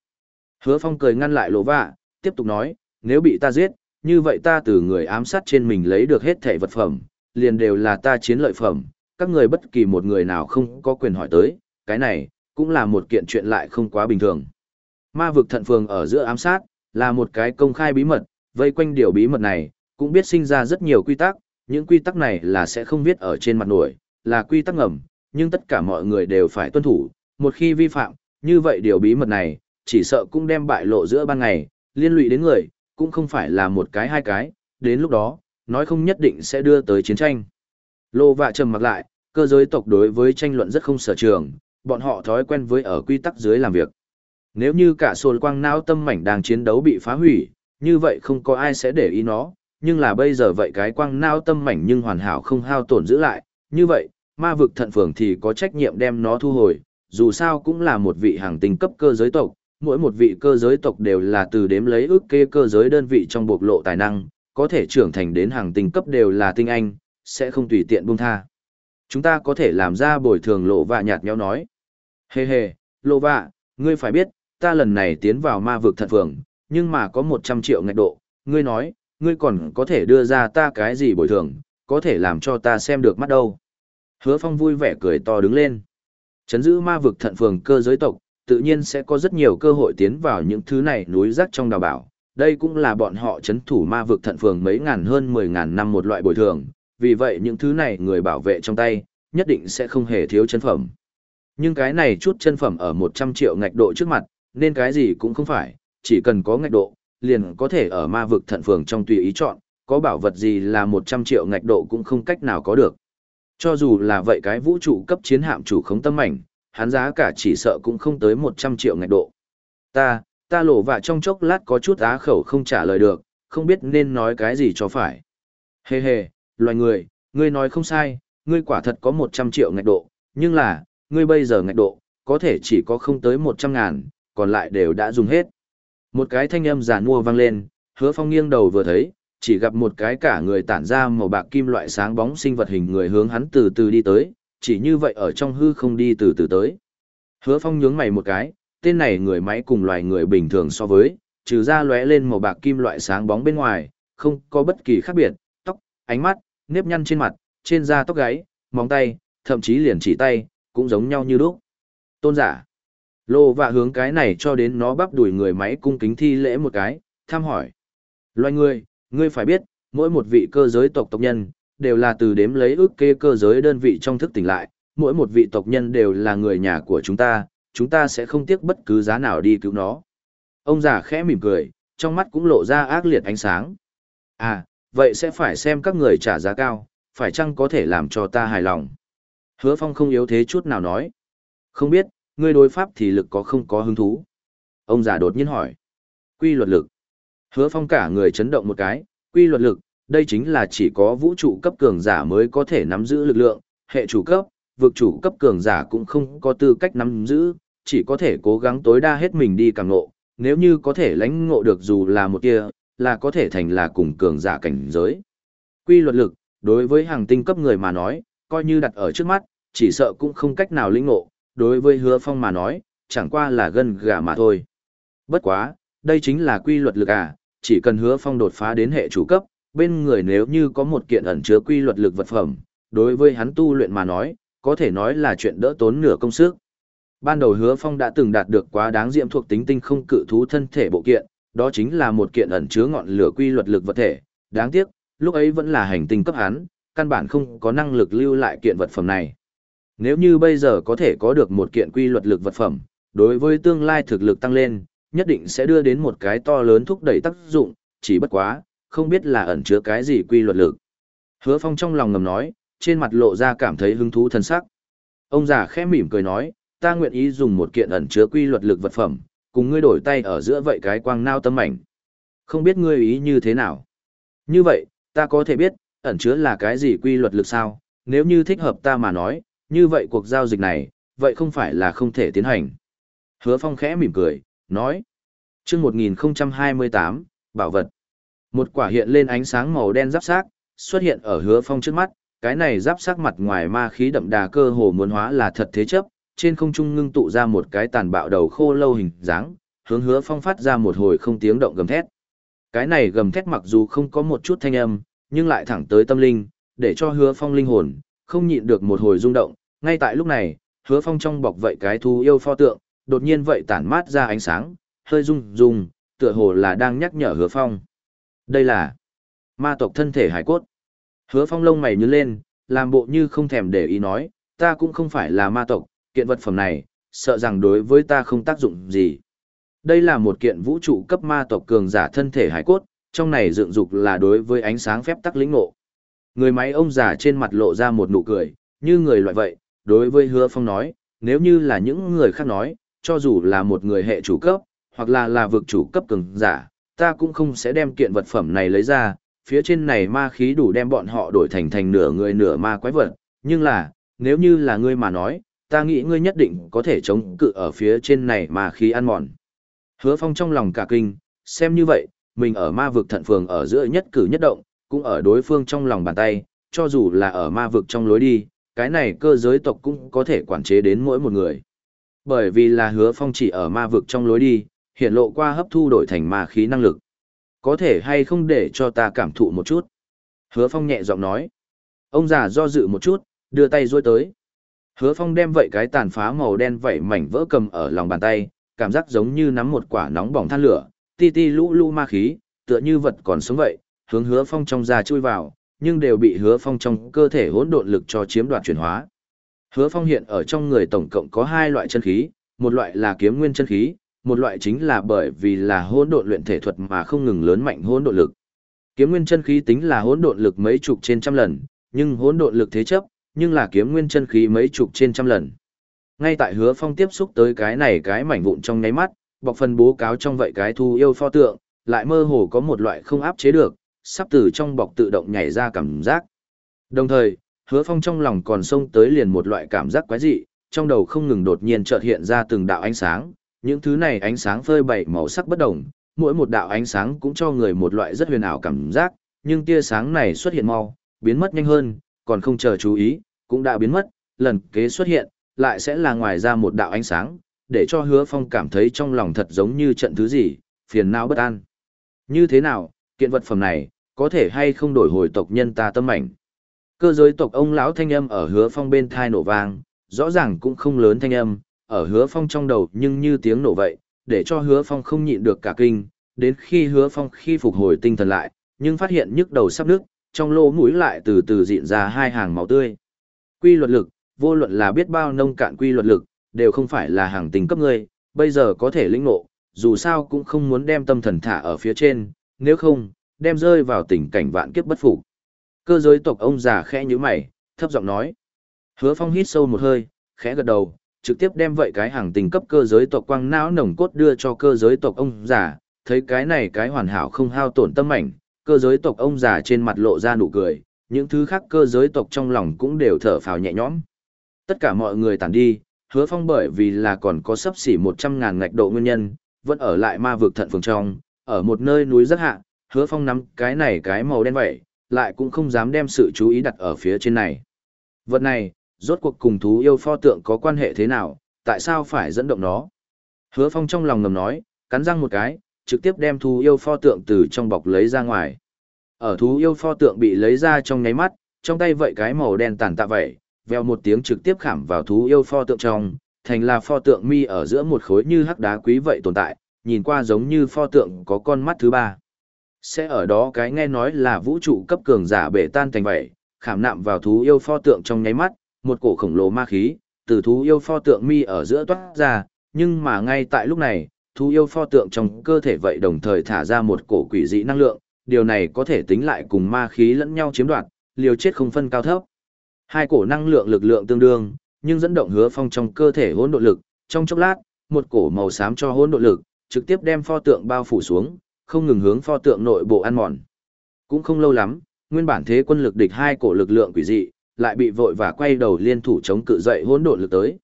Hứa Phong cười ngăn lại lô vạ, tiếp tục nói, nếu bị ta giết, như vậy ta từ người ám sát trên mình lấy được hết thẻ vật phẩm, liền đều là ta chiến lợi phẩm, các người bất kỳ một người nào không có quyền hỏi tới, cái này, cũng là một kiện chuyện lại không quá bình thường. Ma vực thận phường ở giữa ám sát, là một cái công khai bí mật, vây quanh điều bí mật này, cũng biết sinh ra rất nhiều quy tắc, những quy tắc này là sẽ không viết ở trên mặt nổi, là quy tắc ngầm, nhưng tất cả mọi người đều phải tuân thủ, một khi vi phạm, như vậy điều bí mật này, chỉ sợ cũng đem bại lộ giữa ban ngày, liên lụy đến người, cũng không phải là một cái hai cái, đến lúc đó, nói không nhất định sẽ đưa tới chiến tranh. Lô vạ trầm mặc lại, cơ giới tộc đối với tranh luận rất không sở trường, bọn họ thói quen với ở quy tắc dưới làm việc. Nếu như cả sồn quang não tâm mảnh đang chiến đấu bị phá hủy, như vậy không có ai sẽ để ý nó, nhưng là bây giờ vậy cái quang não tâm mảnh nhưng hoàn hảo không hao tổn giữ lại, như vậy, ma vực thận phường thì có trách nhiệm đem nó thu hồi, dù sao cũng là một vị hàng tinh cấp cơ giới tộc, mỗi một vị cơ giới tộc đều là từ đếm lấy ước kê cơ giới đơn vị trong bộc lộ tài năng, có thể trưởng thành đến hàng tinh cấp đều là tinh anh, sẽ không tùy tiện buông tha. Chúng ta có thể làm ra bồi thường lộ vạ nhạt nhẽo nói. Hê hê, lộ vạ, ngươi phải biết, ta lần này tiến vào ma vực thận phường, nhưng mà có 100 triệu ngạch độ, ngươi nói, ngươi còn có thể đưa ra ta cái gì bồi thường, có thể làm cho ta xem được mắt đâu. Hứa Phong vui vẻ cười to đứng lên. Chấn giữ ma vực thận phường cơ giới tộc, tự nhiên sẽ có rất nhiều cơ hội tiến vào những thứ này núi rác trong đào bảo. Đây cũng là bọn họ chấn thủ ma vực thận phường mấy ngàn hơn 10 ngàn năm một loại bồi thường, vì vậy những thứ này người bảo vệ trong tay, nhất định sẽ không hề thiếu chân phẩm. Nhưng cái này chút chân phẩm ở 100 triệu ngạch độ trước mặt, nên cái gì cũng không phải, chỉ cần có ngạch độ, liền có thể ở ma vực thận phường trong tùy ý chọn, có bảo vật gì là 100 triệu ngạch độ cũng không cách nào có được. Cho dù là vậy cái vũ trụ cấp chiến hạm chủ khống tâm ảnh, hắn giá cả chỉ sợ cũng không tới 100 triệu ngạch độ. Ta, ta lộ vạ trong chốc lát có chút á khẩu không trả lời được, không biết nên nói cái gì cho phải. Hề hề, loài người, ngươi nói không sai, ngươi quả thật có 100 triệu ngạch độ, nhưng là, ngươi bây giờ ngạch độ, có thể chỉ có không tới 100 ngàn, còn lại đều đã dùng hết. Một cái thanh âm giả mua vang lên, hứa phong nghiêng đầu vừa thấy, chỉ gặp một cái cả người tản ra màu bạc kim loại sáng bóng sinh vật hình người hướng hắn từ từ đi tới, chỉ như vậy ở trong hư không đi từ từ tới. Hứa phong nhướng mày một cái, tên này người máy cùng loài người bình thường so với, trừ ra lóe lên màu bạc kim loại sáng bóng bên ngoài, không có bất kỳ khác biệt, tóc, ánh mắt, nếp nhăn trên mặt, trên da tóc gáy, móng tay, thậm chí liền chỉ tay, cũng giống nhau như lúc. Tôn giả. Lô và hướng cái này cho đến nó bắp đuổi người máy cung kính thi lễ một cái, tham hỏi. Loài người, ngươi phải biết, mỗi một vị cơ giới tộc tộc nhân, đều là từ đếm lấy ước kê cơ giới đơn vị trong thức tỉnh lại, mỗi một vị tộc nhân đều là người nhà của chúng ta, chúng ta sẽ không tiếc bất cứ giá nào đi cứu nó. Ông già khẽ mỉm cười, trong mắt cũng lộ ra ác liệt ánh sáng. À, vậy sẽ phải xem các người trả giá cao, phải chăng có thể làm cho ta hài lòng. Hứa Phong không yếu thế chút nào nói. Không biết, ngươi đối pháp thì lực có không có hứng thú. Ông già đột nhiên hỏi. Quy luật lực. Hứa Phong cả người chấn động một cái, quy luật lực, đây chính là chỉ có vũ trụ cấp cường giả mới có thể nắm giữ lực lượng, hệ chủ cấp, vực chủ cấp cường giả cũng không có tư cách nắm giữ, chỉ có thể cố gắng tối đa hết mình đi càng ngộ, nếu như có thể lãnh ngộ được dù là một kia, là có thể thành là cùng cường giả cảnh giới. Quy luật lực, đối với hàng tinh cấp người mà nói, coi như đặt ở trước mắt, chỉ sợ cũng không cách nào lĩnh ngộ, đối với hứa phong mà nói, chẳng qua là gân gà mà thôi. Bất quá, đây chính là quy luật lực à, chỉ cần hứa phong đột phá đến hệ chủ cấp, bên người nếu như có một kiện ẩn chứa quy luật lực vật phẩm, đối với hắn tu luyện mà nói, có thể nói là chuyện đỡ tốn nửa công sức. Ban đầu hứa phong đã từng đạt được quá đáng diệm thuộc tính tinh không cự thú thân thể bộ kiện, đó chính là một kiện ẩn chứa ngọn lửa quy luật lực vật thể. Đáng tiếc, lúc ấy vẫn là hành tinh cấp hắn, căn bản không có năng lực lưu lại kiện vật phẩm này. Nếu như bây giờ có thể có được một kiện quy luật lực vật phẩm, đối với tương lai thực lực tăng lên, nhất định sẽ đưa đến một cái to lớn thúc đẩy tác dụng, chỉ bất quá, không biết là ẩn chứa cái gì quy luật lực. Hứa Phong trong lòng ngầm nói, trên mặt lộ ra cảm thấy hứng thú thân sắc. Ông già khẽ mỉm cười nói, ta nguyện ý dùng một kiện ẩn chứa quy luật lực vật phẩm, cùng ngươi đổi tay ở giữa vậy cái quang nao tâm ảnh. Không biết ngươi ý như thế nào? Như vậy, ta có thể biết, ẩn chứa là cái gì quy luật lực sao? Nếu như thích hợp ta mà nói, như vậy cuộc giao dịch này, vậy không phải là không thể tiến hành. Hứa Phong khẽ mỉm cười, nói. chương 1028, bảo vật. Một quả hiện lên ánh sáng màu đen giáp xác xuất hiện ở hứa phong trước mắt, cái này giáp xác mặt ngoài ma khí đậm đà cơ hồ muốn hóa là thật thế chấp, trên không trung ngưng tụ ra một cái tàn bạo đầu khô lâu hình dáng, hướng hứa phong phát ra một hồi không tiếng động gầm thét. Cái này gầm thét mặc dù không có một chút thanh âm, nhưng lại thẳng tới tâm linh, để cho hứa phong linh hồn, không nhịn được một hồi rung động, ngay tại lúc này, hứa phong trong bọc vậy cái thu yêu pho tượng, đột nhiên vậy tản mát ra ánh sáng, hơi rung rung, tựa hồ là đang nhắc nhở hứa phong. Đây là ma tộc thân thể hải cốt. Hứa phong lông mày nhướng lên, làm bộ như không thèm để ý nói, ta cũng không phải là ma tộc, kiện vật phẩm này, sợ rằng đối với ta không tác dụng gì. Đây là một kiện vũ trụ cấp ma tộc cường giả thân thể hải cốt, trong này dựng dục là đối với ánh sáng phép tắc lĩnh ngộ. Người máy ông già trên mặt lộ ra một nụ cười, như người loại vậy, đối với hứa phong nói, nếu như là những người khác nói, cho dù là một người hệ chủ cấp, hoặc là là vực chủ cấp cường giả, ta cũng không sẽ đem kiện vật phẩm này lấy ra, phía trên này ma khí đủ đem bọn họ đổi thành thành nửa người nửa ma quái vật, nhưng là, nếu như là ngươi mà nói, ta nghĩ ngươi nhất định có thể chống cự ở phía trên này ma khí ăn mòn. Hứa phong trong lòng cả kinh, xem như vậy, mình ở ma vực thận phường ở giữa nhất cử nhất động, cũng ở đối phương trong lòng bàn tay, cho dù là ở ma vực trong lối đi, cái này cơ giới tộc cũng có thể quản chế đến mỗi một người. Bởi vì là hứa phong chỉ ở ma vực trong lối đi, hiện lộ qua hấp thu đổi thành ma khí năng lực. Có thể hay không để cho ta cảm thụ một chút? Hứa phong nhẹ giọng nói. Ông già do dự một chút, đưa tay duỗi tới. Hứa phong đem vậy cái tàn phá màu đen vậy mảnh vỡ cầm ở lòng bàn tay, cảm giác giống như nắm một quả nóng bỏng than lửa, ti ti lũ lũ ma khí, tựa như vật còn sống vậy, hướng hứa phong trong da chui vào, nhưng đều bị hứa phong trong cơ thể hỗn độn lực cho chiếm đoạt chuyển hóa. Hứa phong hiện ở trong người tổng cộng có hai loại chân khí, một loại là kiếm nguyên chân khí, một loại chính là bởi vì là hỗn độn luyện thể thuật mà không ngừng lớn mạnh hỗn độn lực. Kiếm nguyên chân khí tính là hỗn độn lực mấy chục trên trăm lần, nhưng hỗn độn lực thế chấp, nhưng là kiếm nguyên chân khí mấy chục trên trăm lần. Ngay tại hứa phong tiếp xúc tới cái này cái mảnh vụn trong nháy mắt, bọc phần bố cáo trong vậy cái thu yêu pho tượng, lại mơ hồ có một loại không áp chế được, sắp từ trong bọc tự động nhảy ra cảm giác. Đồng thời, hứa phong trong lòng còn xông tới liền một loại cảm giác quái dị, trong đầu không ngừng đột nhiên chợt hiện ra từng đạo ánh sáng, những thứ này ánh sáng phơi bày màu sắc bất đồng, mỗi một đạo ánh sáng cũng cho người một loại rất huyền ảo cảm giác, nhưng tia sáng này xuất hiện mau, biến mất nhanh hơn, còn không chờ chú ý, cũng đã biến mất, lần kế xuất hiện, lại sẽ là ngoài ra một đạo ánh sáng, để cho hứa phong cảm thấy trong lòng thật giống như trận thứ gì, phiền não bất an. Như thế nào, kiện vật phẩm này, có thể hay không đổi hồi tộc nhân ta tâm ảnh. Cơ giới tộc ông lão thanh âm ở hứa phong bên thai nổ vang, rõ ràng cũng không lớn thanh âm, ở hứa phong trong đầu nhưng như tiếng nổ vậy, để cho hứa phong không nhịn được cả kinh, đến khi hứa phong khi phục hồi tinh thần lại, nhưng phát hiện nhức đầu sắp nước, trong lỗ mũi lại từ từ diện ra hai hàng máu tươi. Quy luật lực, vô luận là biết bao nông cạn quy luật lực, đều không phải là hàng tình cấp ngươi, bây giờ có thể lĩnh ngộ, dù sao cũng không muốn đem tâm thần thả ở phía trên, nếu không, đem rơi vào tình cảnh vạn kiếp bất phục. Cơ giới tộc ông già khẽ nhíu mày, thấp giọng nói. Hứa Phong hít sâu một hơi, khẽ gật đầu, trực tiếp đem vậy cái hàng tình cấp cơ giới tộc quang não nồng cốt đưa cho cơ giới tộc ông già, thấy cái này cái hoàn hảo không hao tổn tâm ảnh, cơ giới tộc ông già trên mặt lộ ra nụ cười, những thứ khác cơ giới tộc trong lòng cũng đều thở phào nhẹ nhõm. Tất cả mọi người tản đi, hứa phong bởi vì là còn có sấp xỉ 100.000 ngạch độ nguyên nhân, vẫn ở lại ma vực thận phường trong, ở một nơi núi rất hạ, hứa phong nắm cái này cái màu đen vậy, lại cũng không dám đem sự chú ý đặt ở phía trên này. Vật này, rốt cuộc cùng thú yêu pho tượng có quan hệ thế nào, tại sao phải dẫn động nó? Hứa phong trong lòng ngầm nói, cắn răng một cái, trực tiếp đem thú yêu pho tượng từ trong bọc lấy ra ngoài. Ở thú yêu pho tượng bị lấy ra trong nháy mắt, trong tay vậy cái màu đen tản tạ vậy, veo một tiếng trực tiếp khảm vào thú yêu pho tượng trong, thành là pho tượng mi ở giữa một khối như hắc đá quý vậy tồn tại, nhìn qua giống như pho tượng có con mắt thứ ba. Sẽ ở đó cái nghe nói là vũ trụ cấp cường giả bể tan thành vậy, khảm nạm vào thú yêu pho tượng trong nháy mắt, một cổ khổng lồ ma khí, từ thú yêu pho tượng mi ở giữa toát ra, nhưng mà ngay tại lúc này, thú yêu pho tượng trong cơ thể vậy đồng thời thả ra một cổ quỷ dị năng lượng, điều này có thể tính lại cùng ma khí lẫn nhau chiếm đoạt, liều chết không phân cao thấp. Hai cổ năng lượng lực lượng tương đương, nhưng dẫn động hứa phong trong cơ thể hỗn độn lực, trong chốc lát, một cổ màu xám cho hỗn độn lực, trực tiếp đem pho tượng bao phủ xuống, không ngừng hướng pho tượng nội bộ ăn mòn. Cũng không lâu lắm, nguyên bản thế quân lực địch hai cổ lực lượng quỷ dị, lại bị vội và quay đầu liên thủ chống cự dậy hỗn độn lực tới.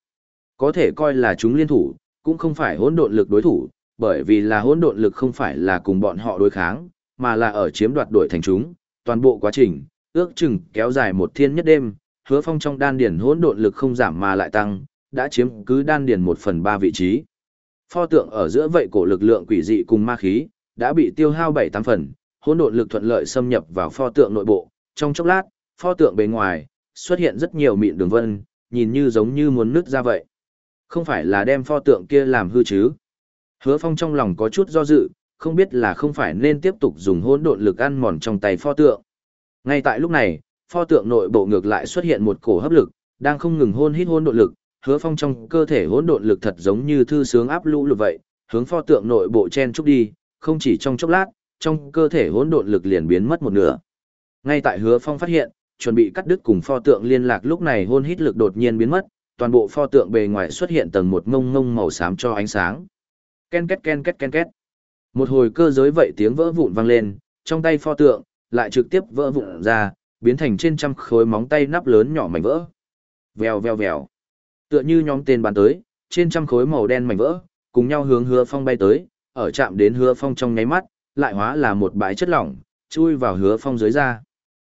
Có thể coi là chúng liên thủ, cũng không phải hỗn độn lực đối thủ, bởi vì là hỗn độn lực không phải là cùng bọn họ đối kháng, mà là ở chiếm đoạt đổi thành chúng, toàn bộ quá trình, ước chừng kéo dài một thiên nhất đêm, hứa phong trong đan điển hỗn độn lực không giảm mà lại tăng, đã chiếm cứ đan điển một phần ba vị trí. Pho tượng ở giữa vậy cổ lực lượng quỷ dị cùng ma khí, đã bị tiêu hao bảy tám phần, hỗn độn lực thuận lợi xâm nhập vào pho tượng nội bộ, trong chốc lát, pho tượng bề ngoài xuất hiện rất nhiều mịn đường vân, nhìn như giống như muốn nứt ra vậy. Không phải là đem pho tượng kia làm hư chứ? Hứa Phong trong lòng có chút do dự, không biết là không phải nên tiếp tục dùng hỗn độn lực ăn mòn trong tay pho tượng. Ngay tại lúc này, pho tượng nội bộ ngược lại xuất hiện một cổ hấp lực, đang không ngừng hôn hít hỗn độn lực, Hứa Phong trong cơ thể hỗn độn lực thật giống như thư sướng áp lũ lực vậy, hướng pho tượng nội bộ chen chúc đi, không chỉ trong chốc lát, trong cơ thể hỗn độn lực liền biến mất một nửa. Ngay tại Hứa Phong phát hiện, chuẩn bị cắt đứt cùng pho tượng liên lạc lúc này hôn hít lực đột nhiên biến mất, toàn bộ pho tượng bề ngoài xuất hiện tầng một ngông ngông màu xám cho ánh sáng. Ken két ken két ken két. Một hồi cơ giới vậy tiếng vỡ vụn vang lên, trong tay pho tượng lại trực tiếp vỡ vụn ra, biến thành trên trăm khối móng tay nắp lớn nhỏ mảnh vỡ. Vèo vèo vèo. Tựa như nhóm tên bàn tới, trên trăm khối màu đen mảnh vỡ, cùng nhau hướng hứa phong bay tới, ở chạm đến hứa phong trong nháy mắt, lại hóa là một bãi chất lỏng, chui vào hứa phong dưới da.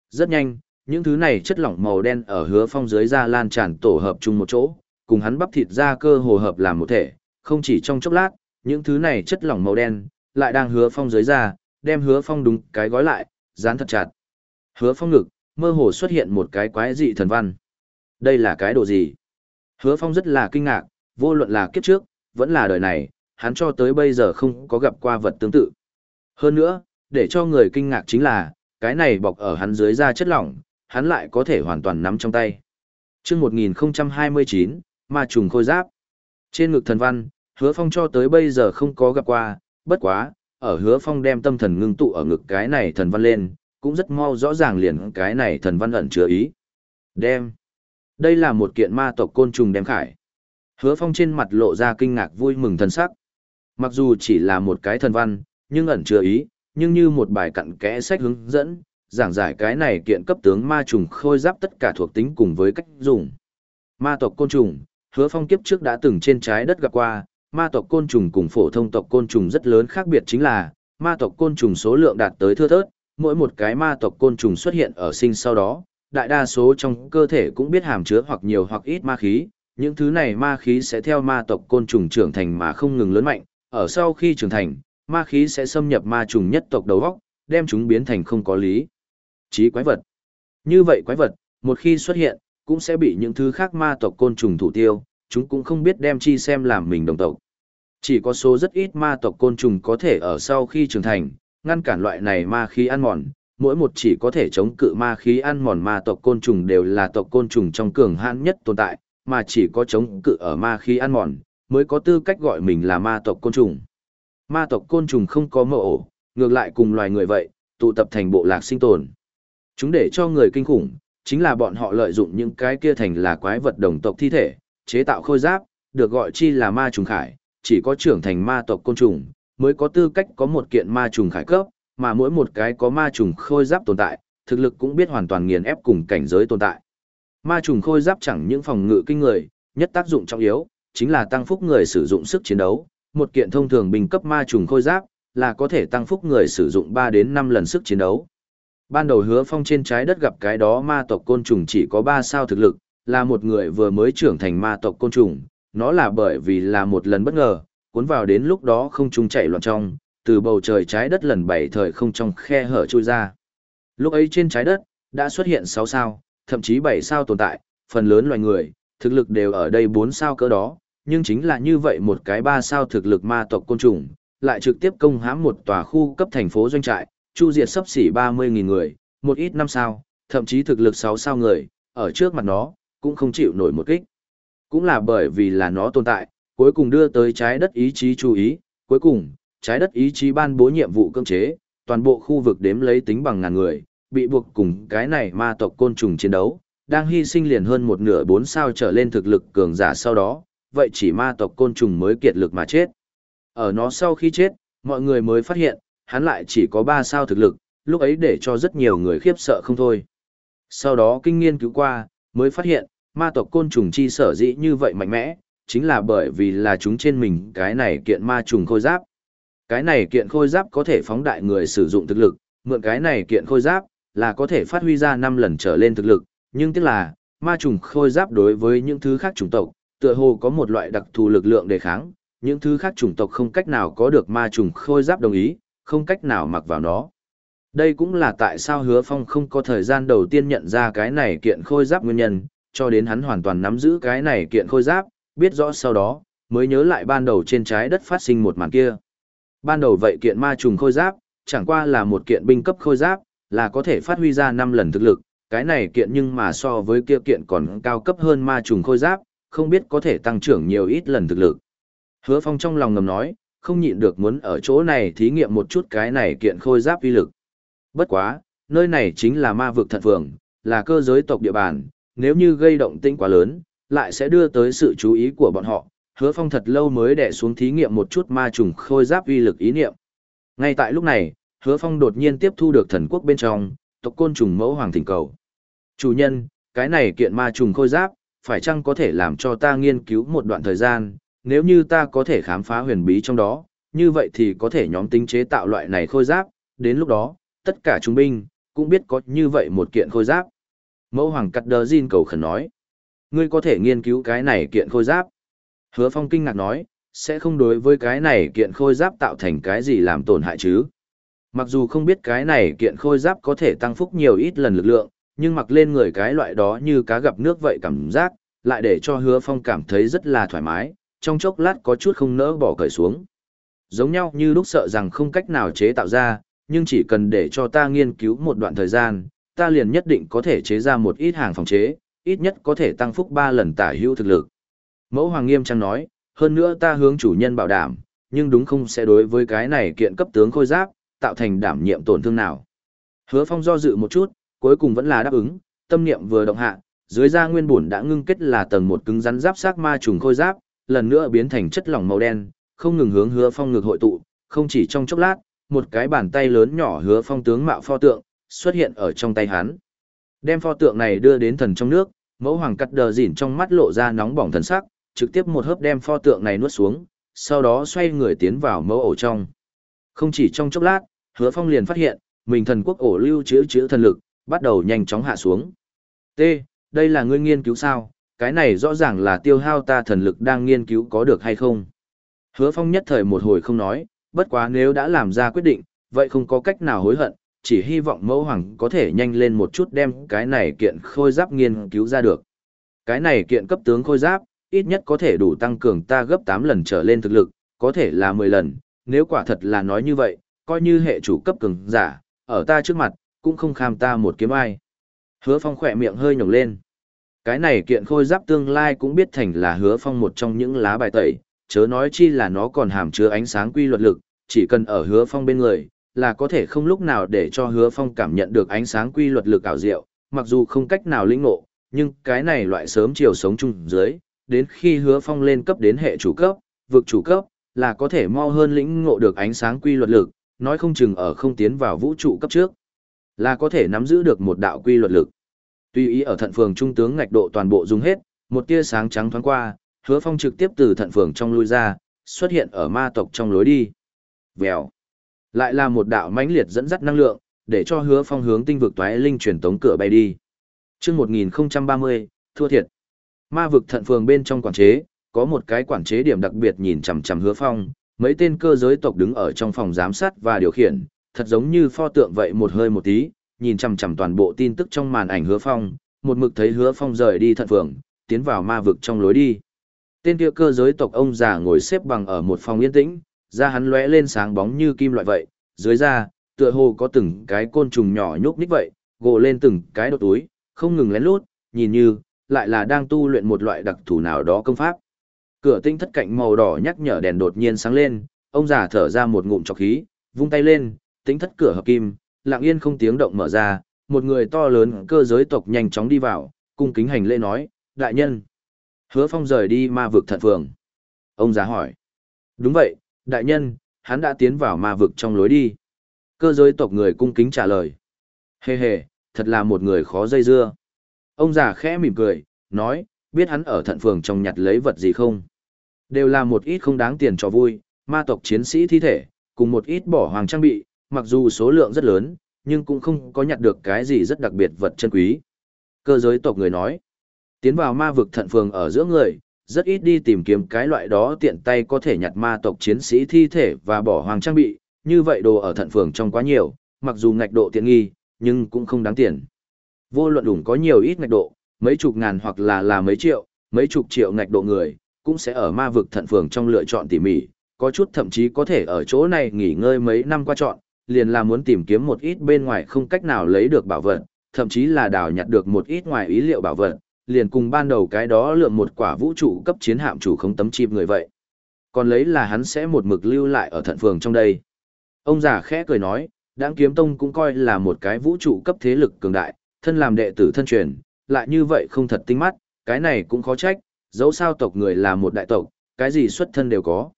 Rất nhanh, những thứ này chất lỏng màu đen ở hứa phong dưới da lan tràn tổ hợp chung một chỗ, cùng hắn bắp thịt da cơ hồ hợp làm một thể, không chỉ trong chốc lát, những thứ này chất lỏng màu đen lại đang hứa phong dưới da, đem hứa phong đúng cái gói lại, dán thật chặt. Hứa phong ngực, mơ hồ xuất hiện một cái quái dị thần văn. Đây là cái đồ gì? Hứa phong rất là kinh ngạc, vô luận là kiếp trước, vẫn là đời này, hắn cho tới bây giờ không có gặp qua vật tương tự. Hơn nữa, để cho người kinh ngạc chính là, cái này bọc ở hắn dưới da chất lỏng, hắn lại có thể hoàn toàn nắm trong tay. Trước 1029, ma trùng khôi giáp. Trên ngực thần văn, hứa phong cho tới bây giờ không có gặp qua, bất quá, ở hứa phong đem tâm thần ngưng tụ ở ngực cái này thần văn lên, cũng rất mau rõ ràng liền cái này thần văn ẩn chứa ý. Đem. Đây là một kiện ma tộc côn trùng đem khải. Hứa Phong trên mặt lộ ra kinh ngạc vui mừng thần sắc. Mặc dù chỉ là một cái thần văn, nhưng ẩn chứa ý, nhưng như một bài cặn kẽ sách hướng dẫn, giảng giải cái này kiện cấp tướng ma trùng khôi giáp tất cả thuộc tính cùng với cách dùng. Ma tộc côn trùng, Hứa Phong kiếp trước đã từng trên trái đất gặp qua, ma tộc côn trùng cùng phổ thông tộc côn trùng rất lớn khác biệt chính là, ma tộc côn trùng số lượng đạt tới thưa thớt, mỗi một cái ma tộc côn trùng xuất hiện ở sinh sau đó, đại đa số trong cơ thể cũng biết hàm chứa hoặc nhiều hoặc ít ma khí, những thứ này ma khí sẽ theo ma tộc côn trùng trưởng thành mà không ngừng lớn mạnh, ở sau khi trưởng thành, ma khí sẽ xâm nhập ma trùng nhất tộc đầu óc, đem chúng biến thành không có lý. Chí quái vật. Như vậy quái vật, một khi xuất hiện, cũng sẽ bị những thứ khác ma tộc côn trùng thủ tiêu, chúng cũng không biết đem chi xem làm mình đồng tộc. Chỉ có số rất ít ma tộc côn trùng có thể ở sau khi trưởng thành, ngăn cản loại này ma khí ăn mòn, mỗi một chỉ có thể chống cự ma khí ăn mòn ma tộc côn trùng đều là tộc côn trùng trong cường hãn nhất tồn tại, mà chỉ có chống cự ở ma khí ăn mòn, mới có tư cách gọi mình là ma tộc côn trùng. Ma tộc côn trùng không có mộ ổ, ngược lại cùng loài người vậy, tụ tập thành bộ lạc sinh tồn. Chúng để cho người kinh khủng, chính là bọn họ lợi dụng những cái kia thành là quái vật đồng tộc thi thể, chế tạo khôi giáp, được gọi chi là ma trùng khải, chỉ có trưởng thành ma tộc côn trùng, mới có tư cách có một kiện ma trùng khải cấp, mà mỗi một cái có ma trùng khôi giáp tồn tại, thực lực cũng biết hoàn toàn nghiền ép cùng cảnh giới tồn tại. Ma trùng khôi giáp chẳng những phòng ngự kinh người, nhất tác dụng trọng yếu, chính là tăng phúc người sử dụng sức chiến đấu. Một kiện thông thường bình cấp ma trùng khôi giáp, là có thể tăng phúc người sử dụng 3 đến 5 lần sức chiến đấu. Ban đầu hứa phong trên trái đất gặp cái đó ma tộc côn trùng chỉ có 3 sao thực lực, là một người vừa mới trưởng thành ma tộc côn trùng, nó là bởi vì là một lần bất ngờ, cuốn vào đến lúc đó không trung chạy loạn trong, từ bầu trời trái đất lần bảy thời không trong khe hở trôi ra. Lúc ấy trên trái đất, đã xuất hiện 6 sao, thậm chí 7 sao tồn tại, phần lớn loài người, thực lực đều ở đây 4 sao cỡ đó, nhưng chính là như vậy một cái 3 sao thực lực ma tộc côn trùng, lại trực tiếp công hãm một tòa khu cấp thành phố doanh trại, chu diệt sấp xỉ 30.000 người, một ít năm sao, thậm chí thực lực 6 sao người, ở trước mặt nó, cũng không chịu nổi một kích. Cũng là bởi vì là nó tồn tại, cuối cùng đưa tới trái đất ý chí chú ý, cuối cùng, trái đất ý chí ban bố nhiệm vụ cưỡng chế, toàn bộ khu vực đếm lấy tính bằng ngàn người, bị buộc cùng cái này ma tộc côn trùng chiến đấu, đang hy sinh liền hơn một nửa bốn sao trở lên thực lực cường giả sau đó, vậy chỉ ma tộc côn trùng mới kiệt lực mà chết. Ở nó sau khi chết, mọi người mới phát hiện, hắn lại chỉ có ba sao thực lực, lúc ấy để cho rất nhiều người khiếp sợ không thôi. Sau đó kinh nghiên cứu qua, mới phát hiện, ma tộc côn trùng chi sở dĩ như vậy mạnh mẽ, chính là bởi vì là chúng trên mình cái này kiện ma trùng khôi giáp. Cái này kiện khôi giáp có thể phóng đại người sử dụng thực lực, mượn cái này kiện khôi giáp là có thể phát huy ra 5 lần trở lên thực lực, nhưng tiếc là, ma trùng khôi giáp đối với những thứ khác chủng tộc, tựa hồ có một loại đặc thù lực lượng đề kháng, những thứ khác chủng tộc không cách nào có được ma trùng khôi giáp đồng ý, không cách nào mặc vào nó. Đây cũng là tại sao hứa phong không có thời gian đầu tiên nhận ra cái này kiện khôi giáp nguyên nhân, cho đến hắn hoàn toàn nắm giữ cái này kiện khôi giáp, biết rõ sau đó, mới nhớ lại ban đầu trên trái đất phát sinh một màn kia. Ban đầu vậy kiện ma trùng khôi giáp, chẳng qua là một kiện binh cấp khôi giáp, là có thể phát huy ra 5 lần thực lực, cái này kiện nhưng mà so với kia kiện còn cao cấp hơn ma trùng khôi giáp, không biết có thể tăng trưởng nhiều ít lần thực lực. Hứa Phong trong lòng ngầm nói, không nhịn được muốn ở chỗ này thí nghiệm một chút cái này kiện khôi giáp uy lực. Bất quá, nơi này chính là ma vực thận phường, là cơ giới tộc địa bàn, nếu như gây động tĩnh quá lớn, lại sẽ đưa tới sự chú ý của bọn họ. Hứa Phong thật lâu mới đè xuống thí nghiệm một chút ma trùng khôi giáp uy lực ý niệm. Ngay tại lúc này, Hứa Phong đột nhiên tiếp thu được thần quốc bên trong, tộc côn trùng mẫu hoàng thỉnh cầu. Chủ nhân, cái này kiện ma trùng khôi giáp, phải chăng có thể làm cho ta nghiên cứu một đoạn thời gian, nếu như ta có thể khám phá huyền bí trong đó, như vậy thì có thể nhóm tính chế tạo loại này khôi giáp, đến lúc đó, tất cả trung binh, cũng biết có như vậy một kiện khôi giáp. Mẫu hoàng cắt đờ Jin cầu khẩn nói, ngươi có thể nghiên cứu cái này kiện khôi giáp. Hứa phong kinh ngạc nói, sẽ không đối với cái này kiện khôi giáp tạo thành cái gì làm tổn hại chứ. Mặc dù không biết cái này kiện khôi giáp có thể tăng phúc nhiều ít lần lực lượng, nhưng mặc lên người cái loại đó như cá gặp nước vậy cảm giác, lại để cho hứa phong cảm thấy rất là thoải mái, trong chốc lát có chút không nỡ bỏ cởi xuống. Giống nhau như lúc sợ rằng không cách nào chế tạo ra, nhưng chỉ cần để cho ta nghiên cứu một đoạn thời gian, ta liền nhất định có thể chế ra một ít hàng phòng chế, ít nhất có thể tăng phúc 3 lần tả hữu thực lực. Mẫu Hoàng Nghiêm trang nói, hơn nữa ta hướng chủ nhân bảo đảm, nhưng đúng không sẽ đối với cái này kiện cấp tướng khôi giáp, tạo thành đảm nhiệm tổn thương nào. Hứa Phong do dự một chút, cuối cùng vẫn là đáp ứng, tâm niệm vừa động hạ, dưới da nguyên bổn đã ngưng kết là tầng một cứng rắn giáp xác ma trùng khôi giáp, lần nữa biến thành chất lỏng màu đen, không ngừng hướng hứa phong ngược hội tụ, không chỉ trong chốc lát, một cái bàn tay lớn nhỏ hứa phong tướng mạo pho tượng, xuất hiện ở trong tay hắn. Đem pho tượng này đưa đến thần trong nước, mẫu hoàng cắt đờ dỉn trong mắt lộ ra nóng bỏng thần sắc, trực tiếp một hớp đem pho tượng này nuốt xuống, sau đó xoay người tiến vào mẫu ổ trong. Không chỉ trong chốc lát, hứa phong liền phát hiện, mình thần quốc ổ lưu chứa chứa thần lực, bắt đầu nhanh chóng hạ xuống. T. Đây là ngươi nghiên cứu sao, cái này rõ ràng là tiêu hao ta thần lực đang nghiên cứu có được hay không. Hứa phong nhất thời một hồi không nói, bất quá nếu đã làm ra quyết định, vậy không có cách nào hối hận, chỉ hy vọng mẫu hoàng có thể nhanh lên một chút đem cái này kiện khôi giáp nghiên cứu ra được. Cái này kiện cấp tướng khôi giáp, ít nhất có thể đủ tăng cường ta gấp 8 lần trở lên thực lực, có thể là 10 lần, nếu quả thật là nói như vậy, coi như hệ chủ cấp cường giả, ở ta trước mặt, cũng không kham ta một kiếm ai. Hứa phong khỏe miệng hơi nhổng lên. Cái này kiện khôi giáp tương lai cũng biết thành là hứa phong một trong những lá bài tẩy, chớ nói chi là nó còn hàm chứa ánh sáng quy luật lực, chỉ cần ở hứa phong bên người, là có thể không lúc nào để cho hứa phong cảm nhận được ánh sáng quy luật lực ảo diệu, mặc dù không cách nào lĩnh ngộ, nhưng cái này loại sớm chiều sống chung dưới, đến khi hứa phong lên cấp đến hệ chủ cấp, vực chủ cấp, là có thể mau hơn lĩnh ngộ được ánh sáng quy luật lực, nói không chừng ở không tiến vào vũ trụ cấp trước, là có thể nắm giữ được một đạo quy luật lực. Tuy ý ở thận phường trung tướng ngạch độ toàn bộ dùng hết, một tia sáng trắng thoáng qua, hứa phong trực tiếp từ thận phường trong lui ra, xuất hiện ở ma tộc trong lối đi. Vèo. Lại là một đạo mãnh liệt dẫn dắt năng lượng, để cho hứa phong hướng tinh vực toái linh truyền tống cửa bay đi. Trước 1030, thua thiệt. Ma vực thận phường bên trong quản chế, có một cái quản chế điểm đặc biệt nhìn chằm chằm hứa phong, mấy tên cơ giới tộc đứng ở trong phòng giám sát và điều khiển, thật giống như pho tượng vậy một hơi một tí, nhìn chằm chằm toàn bộ tin tức trong màn ảnh hứa phong, một mực thấy hứa phong rời đi thận phường, tiến vào ma vực trong lối đi. Tên kia cơ giới tộc ông già ngồi xếp bằng ở một phòng yên tĩnh, da hắn lóe lên sáng bóng như kim loại vậy, dưới da, tựa hồ có từng cái côn trùng nhỏ nhúc nhích vậy, gồ lên từng cái đột túi, không ngừng lén lút, nhìn như, lại là đang tu luyện một loại đặc thù nào đó công pháp. Cửa tinh thất cạnh màu đỏ nhắc nhở đèn đột nhiên sáng lên, ông già thở ra một ngụm trọc khí, vung tay lên, tính thất cửa hợp kim, lặng yên không tiếng động mở ra, một người to lớn cơ giới tộc nhanh chóng đi vào, cung kính hành lễ nói, đại nhân. Hứa phong rời đi ma vực thận phường. Ông già hỏi. Đúng vậy, đại nhân, hắn đã tiến vào ma vực trong lối đi. Cơ giới tộc người cung kính trả lời. Hề hề, thật là một người khó dây dưa. Ông già khẽ mỉm cười, nói, biết hắn ở thận phường trong nhặt lấy vật gì không? Đều là một ít không đáng tiền cho vui, ma tộc chiến sĩ thi thể, cùng một ít bỏ hoàng trang bị, mặc dù số lượng rất lớn, nhưng cũng không có nhặt được cái gì rất đặc biệt vật chân quý. Cơ giới tộc người nói, tiến vào ma vực thận phường ở giữa người, rất ít đi tìm kiếm cái loại đó tiện tay có thể nhặt ma tộc chiến sĩ thi thể và bỏ hoàng trang bị, như vậy đồ ở thận phường trong quá nhiều, mặc dù ngạch độ tiện nghi, nhưng cũng không đáng tiền. Vô luận đủng có nhiều ít ngạch độ, mấy chục ngàn hoặc là là mấy triệu, mấy chục triệu ngạch độ người, cũng sẽ ở ma vực thận phường trong lựa chọn tỉ mỉ, có chút thậm chí có thể ở chỗ này nghỉ ngơi mấy năm qua chọn, liền là muốn tìm kiếm một ít bên ngoài không cách nào lấy được bảo vật, thậm chí là đào nhặt được một ít ngoài ý liệu bảo vật, liền cùng ban đầu cái đó lượm một quả vũ trụ cấp chiến hạm chủ không tấm chim người vậy. Còn lấy là hắn sẽ một mực lưu lại ở thận phường trong đây. Ông già khẽ cười nói, đáng kiếm tông cũng coi là một cái vũ trụ cấp thế lực cường đại, thân làm đệ tử thân truyền, lại như vậy không thật tinh mắt, cái này cũng khó trách, dẫu sao tộc người là một đại tộc, cái gì xuất thân đều có.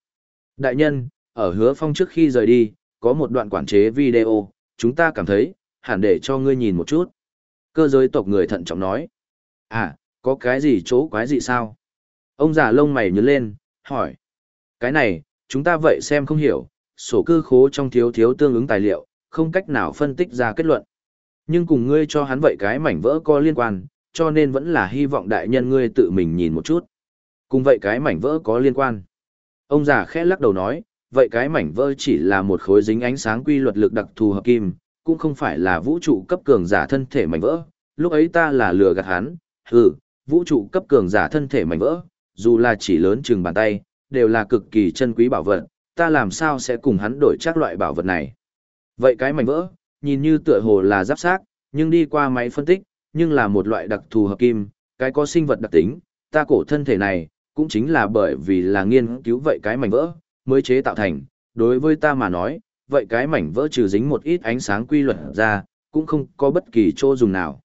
Đại nhân, ở hứa phong trước khi rời đi, có một đoạn quản chế video, chúng ta cảm thấy, hẳn để cho ngươi nhìn một chút. Cơ giới tộc người thận trọng nói. À, có cái gì chỗ quái gì sao? Ông già lông mày nhớ lên, hỏi. Cái này, chúng ta vậy xem không hiểu, sổ cư khố trong thiếu thiếu tương ứng tài liệu, không cách nào phân tích ra kết luận. Nhưng cùng ngươi cho hắn vậy cái mảnh vỡ có liên quan, cho nên vẫn là hy vọng đại nhân ngươi tự mình nhìn một chút. Cùng vậy cái mảnh vỡ có liên quan. Ông già khẽ lắc đầu nói, vậy cái mảnh vỡ chỉ là một khối dính ánh sáng quy luật lực đặc thù hợp kim, cũng không phải là vũ trụ cấp cường giả thân thể mảnh vỡ. Lúc ấy ta là lừa gạt hắn, hừ, vũ trụ cấp cường giả thân thể mảnh vỡ, dù là chỉ lớn chừng bàn tay, đều là cực kỳ chân quý bảo vật, ta làm sao sẽ cùng hắn đổi chắc loại bảo vật này. Vậy cái mảnh vỡ, nhìn như tựa hồ là giáp xác, nhưng đi qua máy phân tích, nhưng là một loại đặc thù hợp kim, cái có sinh vật đặc tính, ta cổ thân thể này, cũng chính là bởi vì là nghiên cứu vậy cái mảnh vỡ, mới chế tạo thành, đối với ta mà nói, vậy cái mảnh vỡ trừ dính một ít ánh sáng quy luật ra, cũng không có bất kỳ chỗ dùng nào.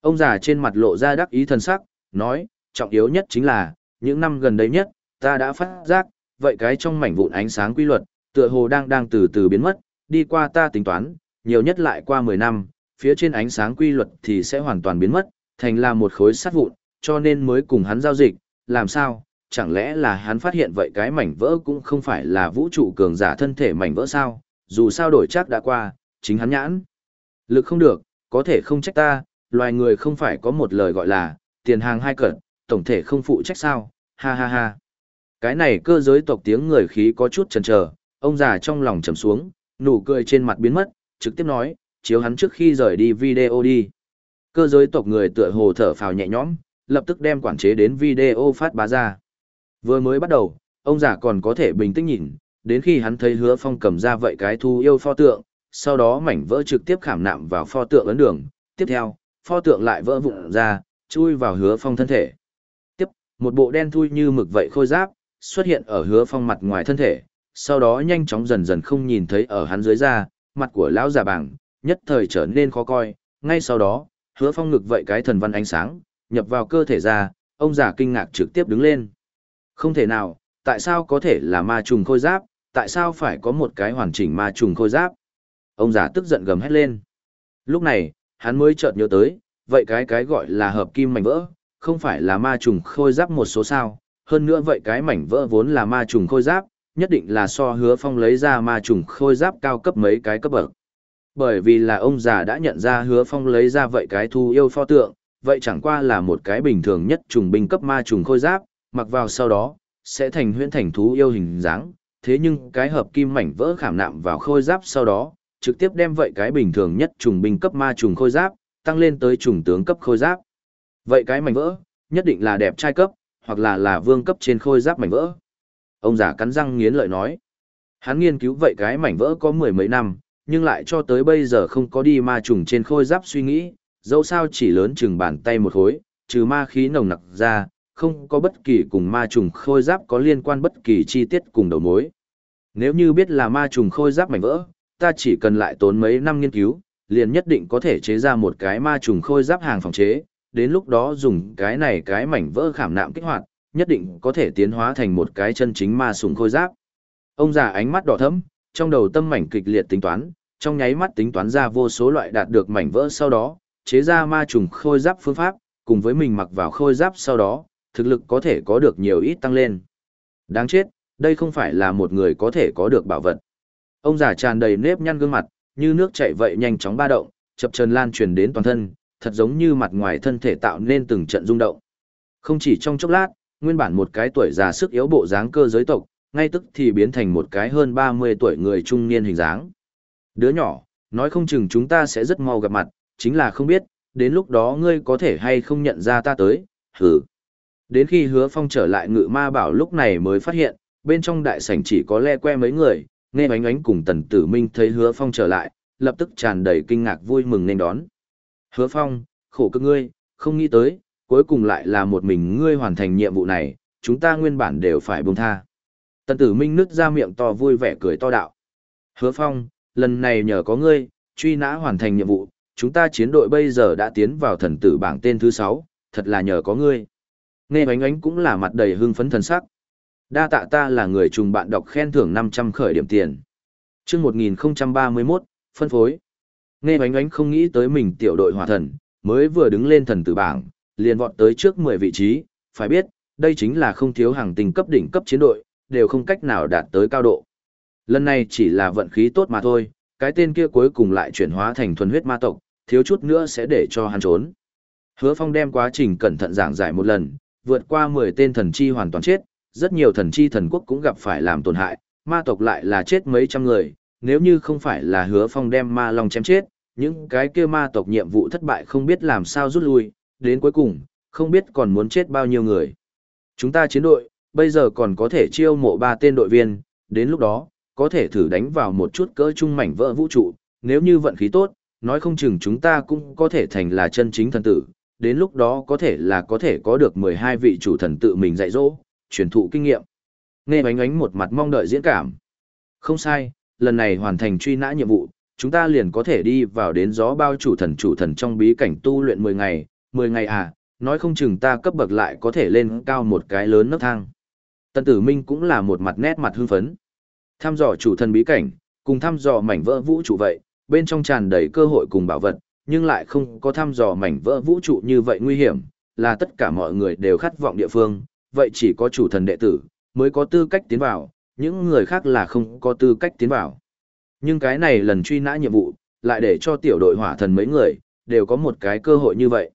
Ông già trên mặt lộ ra đắc ý thần sắc, nói, trọng yếu nhất chính là, những năm gần đây nhất, ta đã phát giác, vậy cái trong mảnh vụn ánh sáng quy luật, tựa hồ đang đang từ từ biến mất, đi qua ta tính toán, nhiều nhất lại qua 10 năm, phía trên ánh sáng quy luật thì sẽ hoàn toàn biến mất, thành là một khối sắt vụn, cho nên mới cùng hắn giao dịch, làm sao, chẳng lẽ là hắn phát hiện vậy cái mảnh vỡ cũng không phải là vũ trụ cường giả thân thể mảnh vỡ sao, dù sao đổi chắc đã qua, chính hắn nhãn. Lực không được, có thể không trách ta, loài người không phải có một lời gọi là, tiền hàng hai cẩn, tổng thể không phụ trách sao, ha ha ha. Cái này cơ giới tộc tiếng người khí có chút chần chờ, ông già trong lòng trầm xuống, nụ cười trên mặt biến mất, trực tiếp nói, chiếu hắn trước khi rời đi video đi. Cơ giới tộc người tựa hồ thở phào nhẹ nhõm, lập tức đem quản chế đến video phát bá ra. Vừa mới bắt đầu, ông già còn có thể bình tĩnh nhìn, đến khi hắn thấy hứa phong cầm ra vậy cái thu yêu pho tượng, sau đó mảnh vỡ trực tiếp khảm nạm vào pho tượng ấn đường, tiếp theo, pho tượng lại vỡ vụn ra, chui vào hứa phong thân thể. Tiếp, một bộ đen thui như mực vậy khôi giáp, xuất hiện ở hứa phong mặt ngoài thân thể, sau đó nhanh chóng dần dần không nhìn thấy ở hắn dưới da, mặt của lão già bảng, nhất thời trở nên khó coi, ngay sau đó, hứa phong ngực vậy cái thần văn ánh sáng, nhập vào cơ thể ra, ông già kinh ngạc trực tiếp đứng lên. Không thể nào, tại sao có thể là ma trùng khôi giáp, tại sao phải có một cái hoàn chỉnh ma trùng khôi giáp? Ông già tức giận gầm hét lên. Lúc này, hắn mới chợt nhớ tới, vậy cái cái gọi là hợp kim mảnh vỡ, không phải là ma trùng khôi giáp một số sao, hơn nữa vậy cái mảnh vỡ vốn là ma trùng khôi giáp, nhất định là so hứa phong lấy ra ma trùng khôi giáp cao cấp mấy cái cấp bậc. Bởi vì là ông già đã nhận ra hứa phong lấy ra vậy cái thu yêu pho tượng, vậy chẳng qua là một cái bình thường nhất trùng binh cấp ma trùng khôi giáp, mặc vào sau đó, sẽ thành huyễn thành thú yêu hình dáng, thế nhưng cái hợp kim mảnh vỡ khảm nạm vào khôi giáp sau đó, trực tiếp đem vậy cái bình thường nhất trùng binh cấp ma trùng khôi giáp, tăng lên tới trùng tướng cấp khôi giáp. Vậy cái mảnh vỡ, nhất định là đẹp trai cấp, hoặc là là vương cấp trên khôi giáp mảnh vỡ. Ông già cắn răng nghiến lợi nói. Hắn nghiên cứu vậy cái mảnh vỡ có mười mấy năm, nhưng lại cho tới bây giờ không có đi ma trùng trên khôi giáp suy nghĩ, dẫu sao chỉ lớn chừng bàn tay một khối, trừ ma khí nồng nặc ra, không có bất kỳ cùng ma trùng khôi giáp có liên quan bất kỳ chi tiết cùng đầu mối. Nếu như biết là ma trùng khôi giáp mảnh vỡ, ta chỉ cần lại tốn mấy năm nghiên cứu, liền nhất định có thể chế ra một cái ma trùng khôi giáp hàng phòng chế, đến lúc đó dùng cái này cái mảnh vỡ khảm nạm kích hoạt, nhất định có thể tiến hóa thành một cái chân chính ma sùng khôi giáp. Ông già ánh mắt đỏ thẫm, trong đầu tâm mảnh kịch liệt tính toán, trong nháy mắt tính toán ra vô số loại đạt được mảnh vỡ sau đó, chế ra ma trùng khôi giáp phương pháp, cùng với mình mặc vào khôi giáp sau đó, thực lực có thể có được nhiều ít tăng lên. Đáng chết, đây không phải là một người có thể có được bảo vật. Ông già tràn đầy nếp nhăn gương mặt, như nước chảy vậy nhanh chóng ba động, chập chờn lan truyền đến toàn thân, thật giống như mặt ngoài thân thể tạo nên từng trận rung động. Không chỉ trong chốc lát, nguyên bản một cái tuổi già sức yếu bộ dáng cơ giới tộc, ngay tức thì biến thành một cái hơn 30 tuổi người trung niên hình dáng. Đứa nhỏ, nói không chừng chúng ta sẽ rất mau gặp mặt, chính là không biết, đến lúc đó ngươi có thể hay không nhận ra ta tới, hừ. Đến khi hứa phong trở lại ngự ma bảo lúc này mới phát hiện, bên trong đại sảnh chỉ có le que mấy người, nghe ánh ánh cùng tần tử minh thấy hứa phong trở lại, lập tức tràn đầy kinh ngạc vui mừng nên đón. Hứa phong, khổ cực ngươi, không nghĩ tới, cuối cùng lại là một mình ngươi hoàn thành nhiệm vụ này, chúng ta nguyên bản đều phải buông tha. Tần tử minh nứt ra miệng to vui vẻ cười to đạo. Hứa phong, lần này nhờ có ngươi, truy nã hoàn thành nhiệm vụ, chúng ta chiến đội bây giờ đã tiến vào thần tử bảng tên thứ 6, thật là nhờ có ngươi. Nghe oánh ánh cũng là mặt đầy hưng phấn thần sắc. Đa tạ ta là người trùng bạn đọc khen thưởng 500 khởi điểm tiền. chương 1031, phân phối. Nghe oánh ánh không nghĩ tới mình tiểu đội hỏa thần, mới vừa đứng lên thần tử bảng, liền vọt tới trước 10 vị trí, phải biết, đây chính là không thiếu hàng tình cấp đỉnh cấp chiến đội, đều không cách nào đạt tới cao độ. Lần này chỉ là vận khí tốt mà thôi, cái tên kia cuối cùng lại chuyển hóa thành thuần huyết ma tộc, thiếu chút nữa sẽ để cho hắn trốn. Hứa Phong đem quá trình cẩn thận giảng giải một lần, vượt qua 10 tên thần chi hoàn toàn chết, rất nhiều thần chi thần quốc cũng gặp phải làm tổn hại, ma tộc lại là chết mấy trăm người, nếu như không phải là hứa phong đem ma long chém chết, những cái kia ma tộc nhiệm vụ thất bại không biết làm sao rút lui, đến cuối cùng, không biết còn muốn chết bao nhiêu người. Chúng ta chiến đội, bây giờ còn có thể chiêu mộ ba tên đội viên, đến lúc đó, có thể thử đánh vào một chút cỡ trung mảnh vỡ vũ trụ, nếu như vận khí tốt, nói không chừng chúng ta cũng có thể thành là chân chính thần tử, đến lúc đó có thể là có thể có được 12 vị chủ thần tự mình dạy dỗ, truyền thụ kinh nghiệm. Nghe bánh ánh một mặt mong đợi diễn cảm. Không sai, lần này hoàn thành truy nã nhiệm vụ, chúng ta liền có thể đi vào đến gió bao chủ thần chủ thần trong bí cảnh tu luyện 10 ngày, 10 ngày à, nói không chừng ta cấp bậc lại có thể lên cao một cái lớn nấc thang. Tần Tử Minh cũng là một mặt nét mặt hưng phấn. tham dò chủ thần bí cảnh, cùng thăm dò mảnh vỡ vũ trụ vậy, bên trong tràn đầy cơ hội cùng bảo vật, nhưng lại không có thăm dò mảnh vỡ vũ trụ như vậy nguy hiểm, là tất cả mọi người đều khát vọng địa phương, vậy chỉ có chủ thần đệ tử mới có tư cách tiến vào, những người khác là không có tư cách tiến vào. Nhưng cái này lần truy nã nhiệm vụ, lại để cho tiểu đội hỏa thần mấy người, đều có một cái cơ hội như vậy.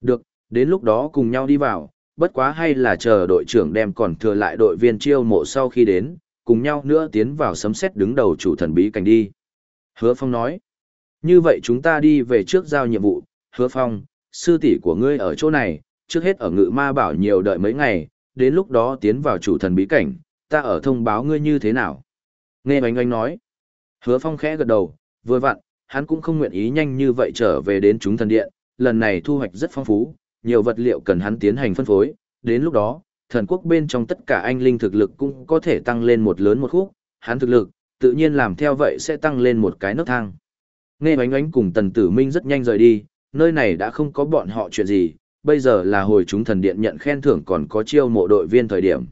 Được, đến lúc đó cùng nhau đi vào, bất quá hay là chờ đội trưởng đem còn thừa lại đội viên chiêu mộ sau khi đến, cùng nhau nữa tiến vào sấm xét đứng đầu chủ thần bí cảnh đi. Hứa Phong nói, như vậy chúng ta đi về trước giao nhiệm vụ, Hứa Phong, sư tỷ của ngươi ở chỗ này, trước hết ở ngự ma bảo nhiều đợi mấy ngày, đến lúc đó tiến vào chủ thần bí cảnh, ta ở thông báo ngươi như thế nào. Nghe oanh oanh nói, hứa phong khẽ gật đầu, vừa vặn, hắn cũng không nguyện ý nhanh như vậy trở về đến chúng thần điện, lần này thu hoạch rất phong phú, nhiều vật liệu cần hắn tiến hành phân phối, đến lúc đó, thần quốc bên trong tất cả anh linh thực lực cũng có thể tăng lên một lớn một khúc, hắn thực lực, tự nhiên làm theo vậy sẽ tăng lên một cái nấc thang. Nghe oánh oánh cùng tần tử minh rất nhanh rời đi, nơi này đã không có bọn họ chuyện gì, bây giờ là hồi chúng thần điện nhận khen thưởng còn có chiêu mộ đội viên thời điểm.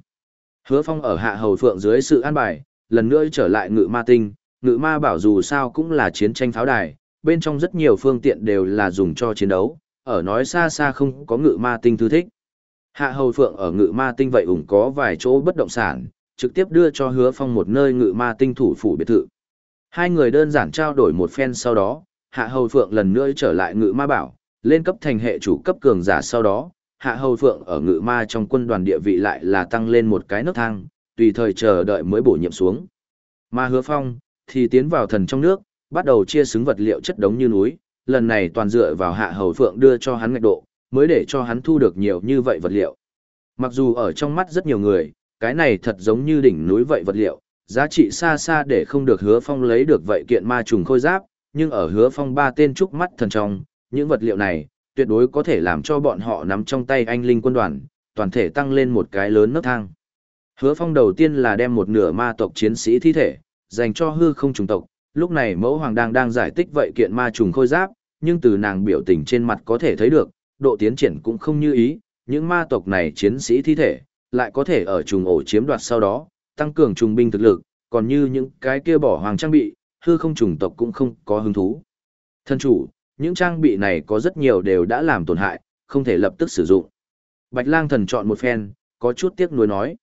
Hứa Phong ở hạ hầu phượng dưới sự an bài, lần nữa trở lại ngự ma tinh, ngự ma bảo dù sao cũng là chiến tranh pháo đài, bên trong rất nhiều phương tiện đều là dùng cho chiến đấu, ở nói xa xa không có ngự ma tinh thư thích. Hạ hầu phượng ở ngự ma tinh vậy ủng có vài chỗ bất động sản, trực tiếp đưa cho hứa phong một nơi ngự ma tinh thủ phủ biệt thự. Hai người đơn giản trao đổi một phen sau đó, hạ hầu phượng lần nữa trở lại ngự ma bảo, lên cấp thành hệ chủ cấp cường giả sau đó, Hạ Hầu Phượng ở ngự ma trong quân đoàn địa vị lại là tăng lên một cái nấc thang, tùy thời chờ đợi mới bổ nhiệm xuống. ma Hứa Phong thì tiến vào thần trong nước, bắt đầu chia xứng vật liệu chất đống như núi, lần này toàn dựa vào Hạ Hầu Phượng đưa cho hắn ngạch độ, mới để cho hắn thu được nhiều như vậy vật liệu. Mặc dù ở trong mắt rất nhiều người, cái này thật giống như đỉnh núi vậy vật liệu, giá trị xa xa để không được Hứa Phong lấy được vậy kiện ma trùng khôi giáp, nhưng ở Hứa Phong ba tên trúc mắt thần trong, những vật liệu này, tuyệt đối có thể làm cho bọn họ nắm trong tay anh linh quân đoàn, toàn thể tăng lên một cái lớn nấc thang. Hứa phong đầu tiên là đem một nửa ma tộc chiến sĩ thi thể, dành cho hư không trùng tộc, lúc này mẫu hoàng đang đang giải thích vậy kiện ma trùng khôi giáp, nhưng từ nàng biểu tình trên mặt có thể thấy được, độ tiến triển cũng không như ý, những ma tộc này chiến sĩ thi thể, lại có thể ở trùng ổ chiếm đoạt sau đó, tăng cường trùng binh thực lực, còn như những cái kia bỏ hoàng trang bị, hư không trùng tộc cũng không có hứng thú. Thân chủ, những trang bị này có rất nhiều đều đã làm tổn hại, không thể lập tức sử dụng. Bạch lang thần chọn một phen, có chút tiếc nuối nói.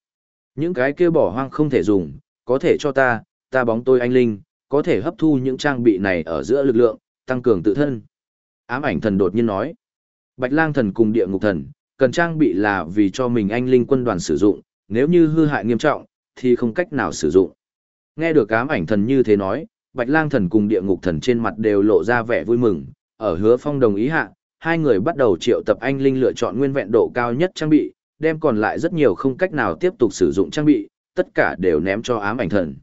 Những cái kia bỏ hoang không thể dùng, có thể cho ta, ta bóng tôi anh linh, có thể hấp thu những trang bị này ở giữa lực lượng, tăng cường tự thân. Ám ảnh thần đột nhiên nói. Bạch lang thần cùng địa ngục thần, cần trang bị là vì cho mình anh linh quân đoàn sử dụng, nếu như hư hại nghiêm trọng, thì không cách nào sử dụng. Nghe được ám ảnh thần như thế nói, Bạch lang thần cùng địa ngục thần trên mặt đều lộ ra vẻ vui mừng, ở hứa phong đồng ý hạ, hai người bắt đầu triệu tập anh Linh lựa chọn nguyên vẹn độ cao nhất trang bị, đem còn lại rất nhiều không cách nào tiếp tục sử dụng trang bị, tất cả đều ném cho ám ảnh thần.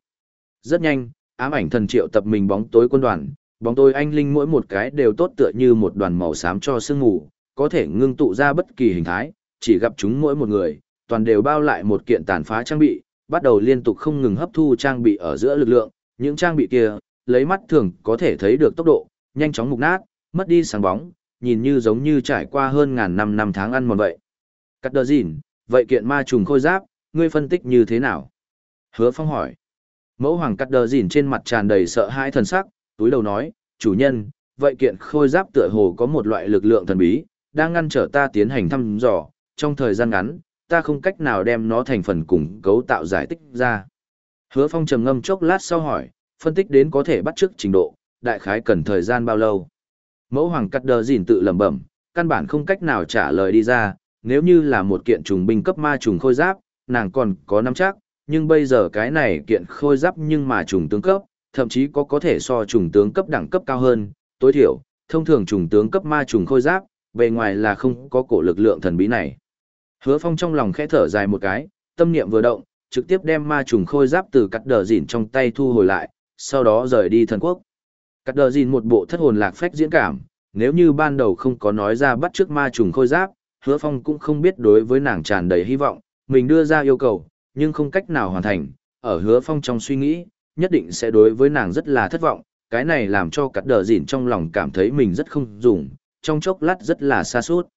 Rất nhanh, ám ảnh thần triệu tập mình bóng tối quân đoàn, bóng tối anh Linh mỗi một cái đều tốt tựa như một đoàn màu xám cho sương ngủ, có thể ngưng tụ ra bất kỳ hình thái, chỉ gặp chúng mỗi một người, toàn đều bao lại một kiện tàn phá trang bị, bắt đầu liên tục không ngừng hấp thu trang bị ở giữa lực lượng, những trang bị kia, lấy mắt thường có thể thấy được tốc độ, nhanh chóng mục nát, mất đi sáng bóng, nhìn như giống như trải qua hơn ngàn năm năm tháng ăn mòn vậy. Cắt đờ gìn, vậy kiện ma trùng khôi giáp, ngươi phân tích như thế nào? Hứa Phong hỏi. Mẫu hoàng cắt đờ gìn trên mặt tràn đầy sợ hãi thần sắc, túi đầu nói, chủ nhân, vậy kiện khôi giáp tựa hồ có một loại lực lượng thần bí, đang ngăn trở ta tiến hành thăm dò, trong thời gian ngắn, ta không cách nào đem nó thành phần cùng cấu tạo giải tích ra. Hứa Phong trầm ngâm chốc lát sau hỏi, phân tích đến có thể bắt chước trình độ, đại khái cần thời gian bao lâu? Mẫu hoàng cắt đờ dìn tự lẩm bẩm, căn bản không cách nào trả lời đi ra, nếu như là một kiện trùng binh cấp ma trùng khôi giáp, nàng còn có nắm chắc, nhưng bây giờ cái này kiện khôi giáp nhưng mà trùng tướng cấp, thậm chí có có thể so trùng tướng cấp đẳng cấp cao hơn, tối thiểu, thông thường trùng tướng cấp ma trùng khôi giáp, bề ngoài là không có cổ lực lượng thần bí này. Hứa Phong trong lòng khẽ thở dài một cái, tâm niệm vừa động, trực tiếp đem ma trùng khôi giáp từ cắt đờ dìn trong tay thu hồi lại, sau đó rời đi thần quốc. Cắt đờ dìn một bộ thất hồn lạc phách diễn cảm, nếu như ban đầu không có nói ra bắt trước ma trùng khôi giáp, hứa phong cũng không biết đối với nàng tràn đầy hy vọng, mình đưa ra yêu cầu, nhưng không cách nào hoàn thành, ở hứa phong trong suy nghĩ, nhất định sẽ đối với nàng rất là thất vọng, cái này làm cho cắt đờ dìn trong lòng cảm thấy mình rất không dùng, trong chốc lát rất là xa suốt.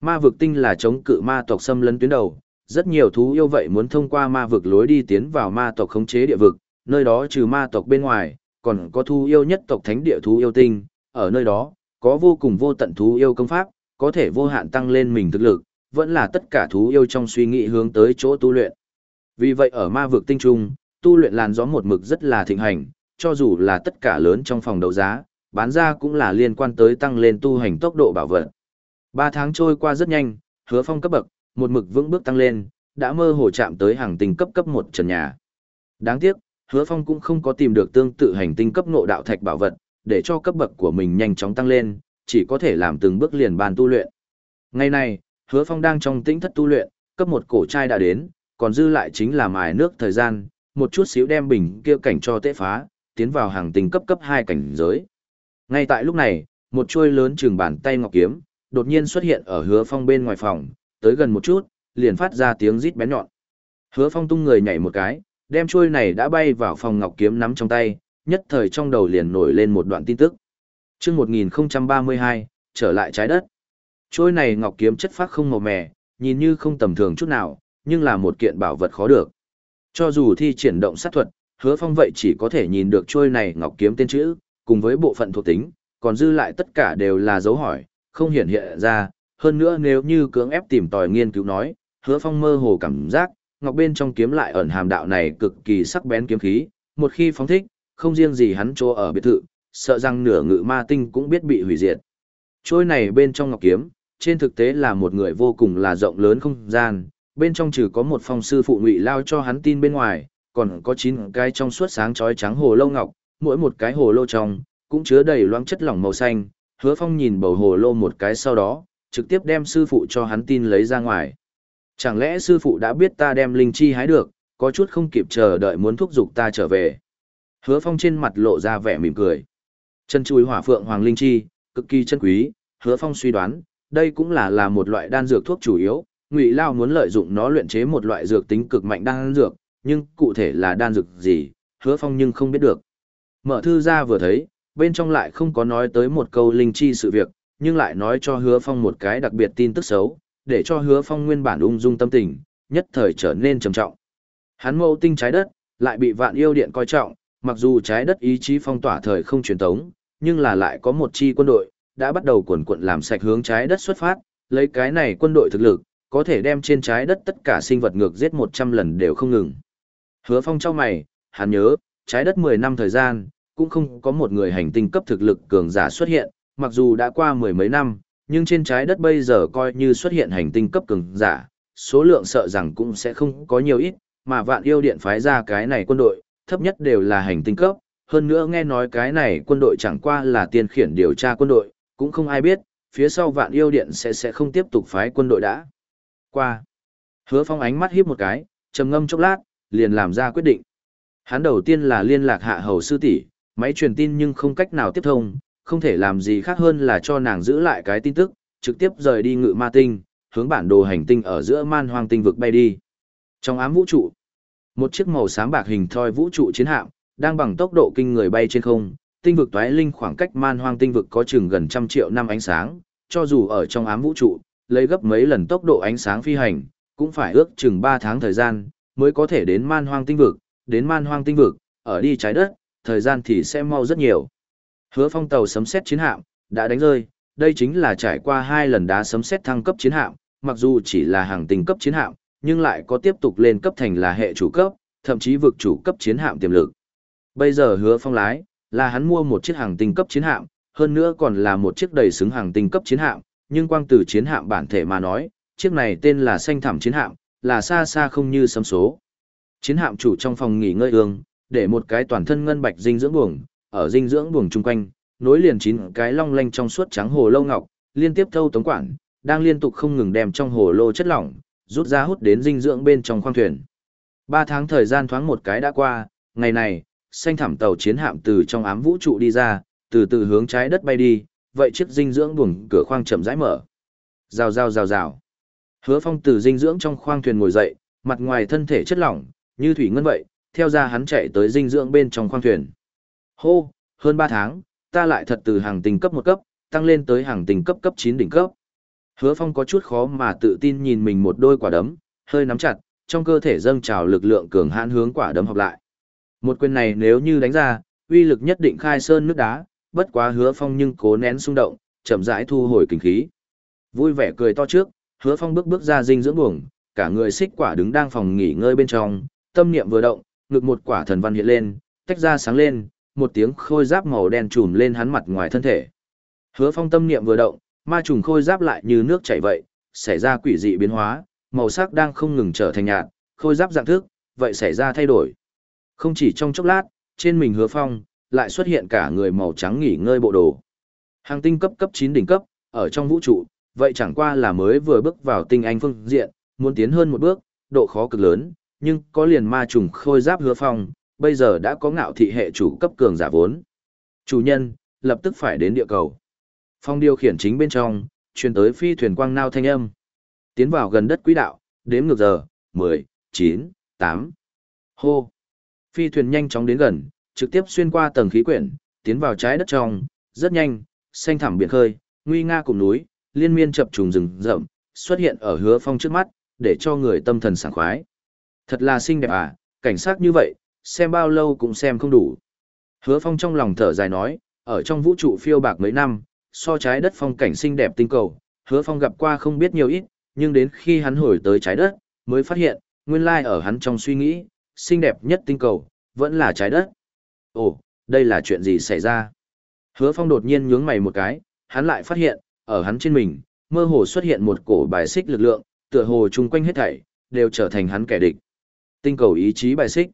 Ma vực tinh là chống cự ma tộc xâm lấn tuyến đầu, Rất nhiều thú yêu vậy muốn thông qua ma vực lối đi tiến vào ma tộc khống chế địa vực, nơi đó trừ ma tộc bên ngoài, còn có thú yêu nhất tộc thánh địa thú yêu tinh, ở nơi đó, có vô cùng vô tận thú yêu công pháp, có thể vô hạn tăng lên mình thực lực, vẫn là tất cả thú yêu trong suy nghĩ hướng tới chỗ tu luyện. Vì vậy ở ma vực tinh trung, tu luyện làn gió một mực rất là thịnh hành, cho dù là tất cả lớn trong phòng đấu giá, bán ra cũng là liên quan tới tăng lên tu hành tốc độ bảo vật. Ba tháng trôi qua rất nhanh, hứa phong cấp bậc, một mực vững bước tăng lên, đã mơ hồ chạm tới hàng tinh cấp cấp một trần nhà. Đáng tiếc, hứa phong cũng không có tìm được tương tự hành tinh cấp nộ đạo thạch bảo vật, để cho cấp bậc của mình nhanh chóng tăng lên, chỉ có thể làm từng bước liền bàn tu luyện. Ngày nay, hứa phong đang trong tĩnh thất tu luyện, cấp một cổ trai đã đến, còn dư lại chính là mài nước thời gian, một chút xíu đem bình kia cảnh cho tệ phá, tiến vào hàng tinh cấp cấp hai cảnh giới. Ngay tại lúc này, một chuôi lớn chừng bàn tay ngọc kiếm, đột nhiên xuất hiện ở hứa phong bên ngoài phòng, tới gần một chút, liền phát ra tiếng rít bén nhọn. Hứa phong tung người nhảy một cái, đem chuôi này đã bay vào phòng ngọc kiếm nắm trong tay, nhất thời trong đầu liền nổi lên một đoạn tin tức. Trước 1032, trở lại trái đất. Chuôi này ngọc kiếm chất phát không màu mè, nhìn như không tầm thường chút nào, nhưng là một kiện bảo vật khó được. Cho dù thi triển động sát thuật, hứa phong vậy chỉ có thể nhìn được trôi này ngọc kiếm tên chữ, cùng với bộ phận thuộc tính, còn dư lại tất cả đều là dấu hỏi, không hiện hiện ra. Hơn nữa nếu như cưỡng ép tìm tòi nghiên cứu nói, hứa phong mơ hồ cảm giác, ngọc bên trong kiếm lại ẩn hàm đạo này cực kỳ sắc bén kiếm khí, một khi phóng thích, không riêng gì hắn chỗ ở biệt thự, sợ rằng nửa ngự ma tinh cũng biết bị hủy diệt. Trôi này bên trong ngọc kiếm, trên thực tế là một người vô cùng là rộng lớn không gian, bên trong trừ có một phong sư phụ ngụy lao cho hắn tin bên ngoài, còn có 9 cái trong suốt sáng chói trắng hồ lâu ngọc, mỗi một cái hồ lô trong, cũng chứa đầy loãng chất lỏng màu xanh, hứa phong nhìn bầu hồ lô một cái sau đó, trực tiếp đem sư phụ cho hắn tin lấy ra ngoài. Chẳng lẽ sư phụ đã biết ta đem linh chi hái được, có chút không kịp chờ đợi muốn thúc giục ta trở về. Hứa phong trên mặt lộ ra vẻ mỉm cười. Chân chui hỏa phượng hoàng linh chi, cực kỳ chân quý, hứa phong suy đoán, đây cũng là là một loại đan dược thuốc chủ yếu, ngụy lao muốn lợi dụng nó luyện chế một loại dược tính cực mạnh đan dược nhưng cụ thể là đan dược gì hứa phong nhưng không biết được mở thư ra vừa thấy bên trong lại không có nói tới một câu linh chi sự việc nhưng lại nói cho hứa phong một cái đặc biệt tin tức xấu để cho hứa phong nguyên bản ung dung tâm tình nhất thời trở nên trầm trọng hắn mâu tinh trái đất lại bị vạn yêu điện coi trọng mặc dù trái đất ý chí phong tỏa thời không truyền tống, nhưng là lại có một chi quân đội đã bắt đầu quần quận làm sạch hướng trái đất xuất phát lấy cái này quân đội thực lực có thể đem trên trái đất tất cả sinh vật ngược giết 100 lần đều không ngừng. Hứa Phong trong mày, hắn nhớ, trái đất 10 năm thời gian, cũng không có một người hành tinh cấp thực lực cường giả xuất hiện, mặc dù đã qua mười mấy năm, nhưng trên trái đất bây giờ coi như xuất hiện hành tinh cấp cường giả, số lượng sợ rằng cũng sẽ không có nhiều ít, mà vạn yêu điện phái ra cái này quân đội, thấp nhất đều là hành tinh cấp, hơn nữa nghe nói cái này quân đội chẳng qua là tiên khiển điều tra quân đội, cũng không ai biết, phía sau vạn yêu điện sẽ sẽ không tiếp tục phái quân đội đã. Qua. Hứa Phong ánh mắt híp một cái, trầm ngâm chốc lát, liền làm ra quyết định. Hắn đầu tiên là liên lạc hạ hầu sư tỷ, máy truyền tin nhưng không cách nào tiếp thông, không thể làm gì khác hơn là cho nàng giữ lại cái tin tức, trực tiếp rời đi ngự ma tinh, hướng bản đồ hành tinh ở giữa man hoang tinh vực bay đi. Trong ám vũ trụ, một chiếc màu xám bạc hình thoi vũ trụ chiến hạm, đang bằng tốc độ kinh người bay trên không, tinh vực toái linh khoảng cách man hoang tinh vực có chừng gần trăm triệu năm ánh sáng, cho dù ở trong ám vũ trụ, lấy gấp mấy lần tốc độ ánh sáng phi hành, cũng phải ước chừng 3 tháng thời gian, mới có thể đến man hoang tinh vực, đến man hoang tinh vực, ở đi trái đất, thời gian thì sẽ mau rất nhiều. Hứa phong tàu sấm xét chiến hạm, đã đánh rơi, đây chính là trải qua hai lần đá sấm xét thăng cấp chiến hạm, mặc dù chỉ là hàng tinh cấp chiến hạm, nhưng lại có tiếp tục lên cấp thành là hệ chủ cấp, thậm chí vực chủ cấp chiến hạm tiềm lực. Bây giờ hứa phong lái, là hắn mua một chiếc hàng tinh cấp chiến hạm, hơn nữa còn là một chiếc đầy xứng hàng tinh cấp chiến hạm, nhưng quang từ chiến hạm bản thể mà nói, chiếc này tên là xanh thảm chiến hạm, là xa xa không như sấm số. Chiến hạm chủ trong phòng nghỉ ngơi ương, để một cái toàn thân ngân bạch dinh dưỡng buồng, ở dinh dưỡng buồng chung quanh, nối liền chín cái long lanh trong suốt trắng hồ lâu ngọc, liên tiếp thâu tống quản, đang liên tục không ngừng đem trong hồ lô chất lỏng, rút ra hút đến dinh dưỡng bên trong khoang thuyền. Ba tháng thời gian thoáng một cái đã qua, ngày này, xanh thảm tàu chiến hạm từ trong ám vũ trụ đi ra, từ từ hướng trái đất bay đi, vậy chiếc dinh dưỡng buồng cửa khoang chậm rãi mở. Rào rào rào rào. Hứa Phong từ dinh dưỡng trong khoang thuyền ngồi dậy, mặt ngoài thân thể chất lỏng, như thủy ngân vậy, theo ra hắn chạy tới dinh dưỡng bên trong khoang thuyền. Hô, hơn 3 tháng, ta lại thật từ hàng tinh cấp một cấp, tăng lên tới hàng tinh cấp cấp 9 đỉnh cấp. Hứa Phong có chút khó mà tự tin nhìn mình một đôi quả đấm, hơi nắm chặt, trong cơ thể dâng trào lực lượng cường hãn hướng quả đấm học lại. Một quyền này nếu như đánh ra, uy lực nhất định khai sơn nước đá, bất quá hứa phong nhưng cố nén xung động, chậm rãi thu hồi kinh khí. Vui vẻ cười to trước, hứa phong bước bước ra dinh dưỡng buồng, cả người xích quả đứng đang phòng nghỉ ngơi bên trong, tâm niệm vừa động, ngực một quả thần văn hiện lên, tách ra sáng lên, một tiếng khôi giáp màu đen trùm lên hắn mặt ngoài thân thể. Hứa phong tâm niệm vừa động, ma trùng khôi giáp lại như nước chảy vậy, xảy ra quỷ dị biến hóa, màu sắc đang không ngừng trở thành nhạt, khôi giáp dạng thức, vậy xảy ra thay đổi. Không chỉ trong chốc lát, trên mình hứa phong, lại xuất hiện cả người màu trắng nghỉ ngơi bộ đồ. Hàng tinh cấp cấp 9 đỉnh cấp, ở trong vũ trụ, vậy chẳng qua là mới vừa bước vào tinh anh phương diện, muốn tiến hơn một bước, độ khó cực lớn, nhưng có liền ma trùng khôi giáp hứa phong, bây giờ đã có ngạo thị hệ chủ cấp cường giả vốn. Chủ nhân, lập tức phải đến địa cầu. Phong điều khiển chính bên trong, truyền tới phi thuyền quang nao thanh âm. Tiến vào gần đất quỹ đạo, đếm ngược giờ, 10, 9, 8. Hô. Phi thuyền nhanh chóng đến gần, trực tiếp xuyên qua tầng khí quyển, tiến vào trái đất trong, rất nhanh, xanh thẳm biển khơi, nguy nga cùng núi, liên miên chập trùng rừng rậm, xuất hiện ở hứa phong trước mắt, để cho người tâm thần sảng khoái. Thật là xinh đẹp à, cảnh sát như vậy, xem bao lâu cũng xem không đủ. Hứa phong trong lòng thở dài nói, ở trong vũ trụ phiêu bạc mấy năm, so trái đất phong cảnh xinh đẹp tinh cầu, hứa phong gặp qua không biết nhiều ít, nhưng đến khi hắn hồi tới trái đất, mới phát hiện, nguyên lai ở hắn trong suy nghĩ, xinh đẹp nhất tinh cầu, vẫn là trái đất. Ồ, đây là chuyện gì xảy ra? Hứa phong đột nhiên nhướng mày một cái, hắn lại phát hiện, ở hắn trên mình, mơ hồ xuất hiện một cổ bài xích lực lượng, tựa hồ chung quanh hết thảy, đều trở thành hắn kẻ địch. Tinh cầu ý chí bài xích.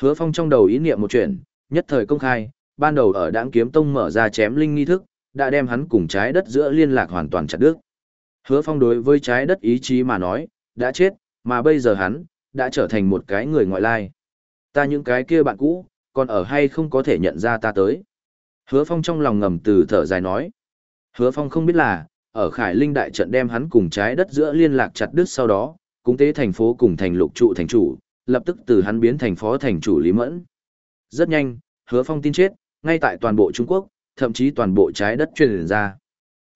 Hứa Phong trong đầu ý niệm một chuyện, nhất thời công khai, ban đầu ở Đãng Kiếm Tông mở ra chém linh nghi thức, đã đem hắn cùng trái đất giữa liên lạc hoàn toàn chặt đứt. Hứa Phong đối với trái đất ý chí mà nói, đã chết, mà bây giờ hắn đã trở thành một cái người ngoại lai. Ta những cái kia bạn cũ, còn ở hay không có thể nhận ra ta tới. Hứa Phong trong lòng ngầm từ thở dài nói. Hứa Phong không biết là, ở Khải Linh đại trận đem hắn cùng trái đất giữa liên lạc chặt đứt sau đó, cũng tế thành phố cùng thành lục trụ thành chủ, lập tức từ hắn biến thành phó thành chủ Lý Mẫn. Rất nhanh, Hứa Phong tin chết, ngay tại toàn bộ Trung Quốc, thậm chí toàn bộ trái đất truyền ra.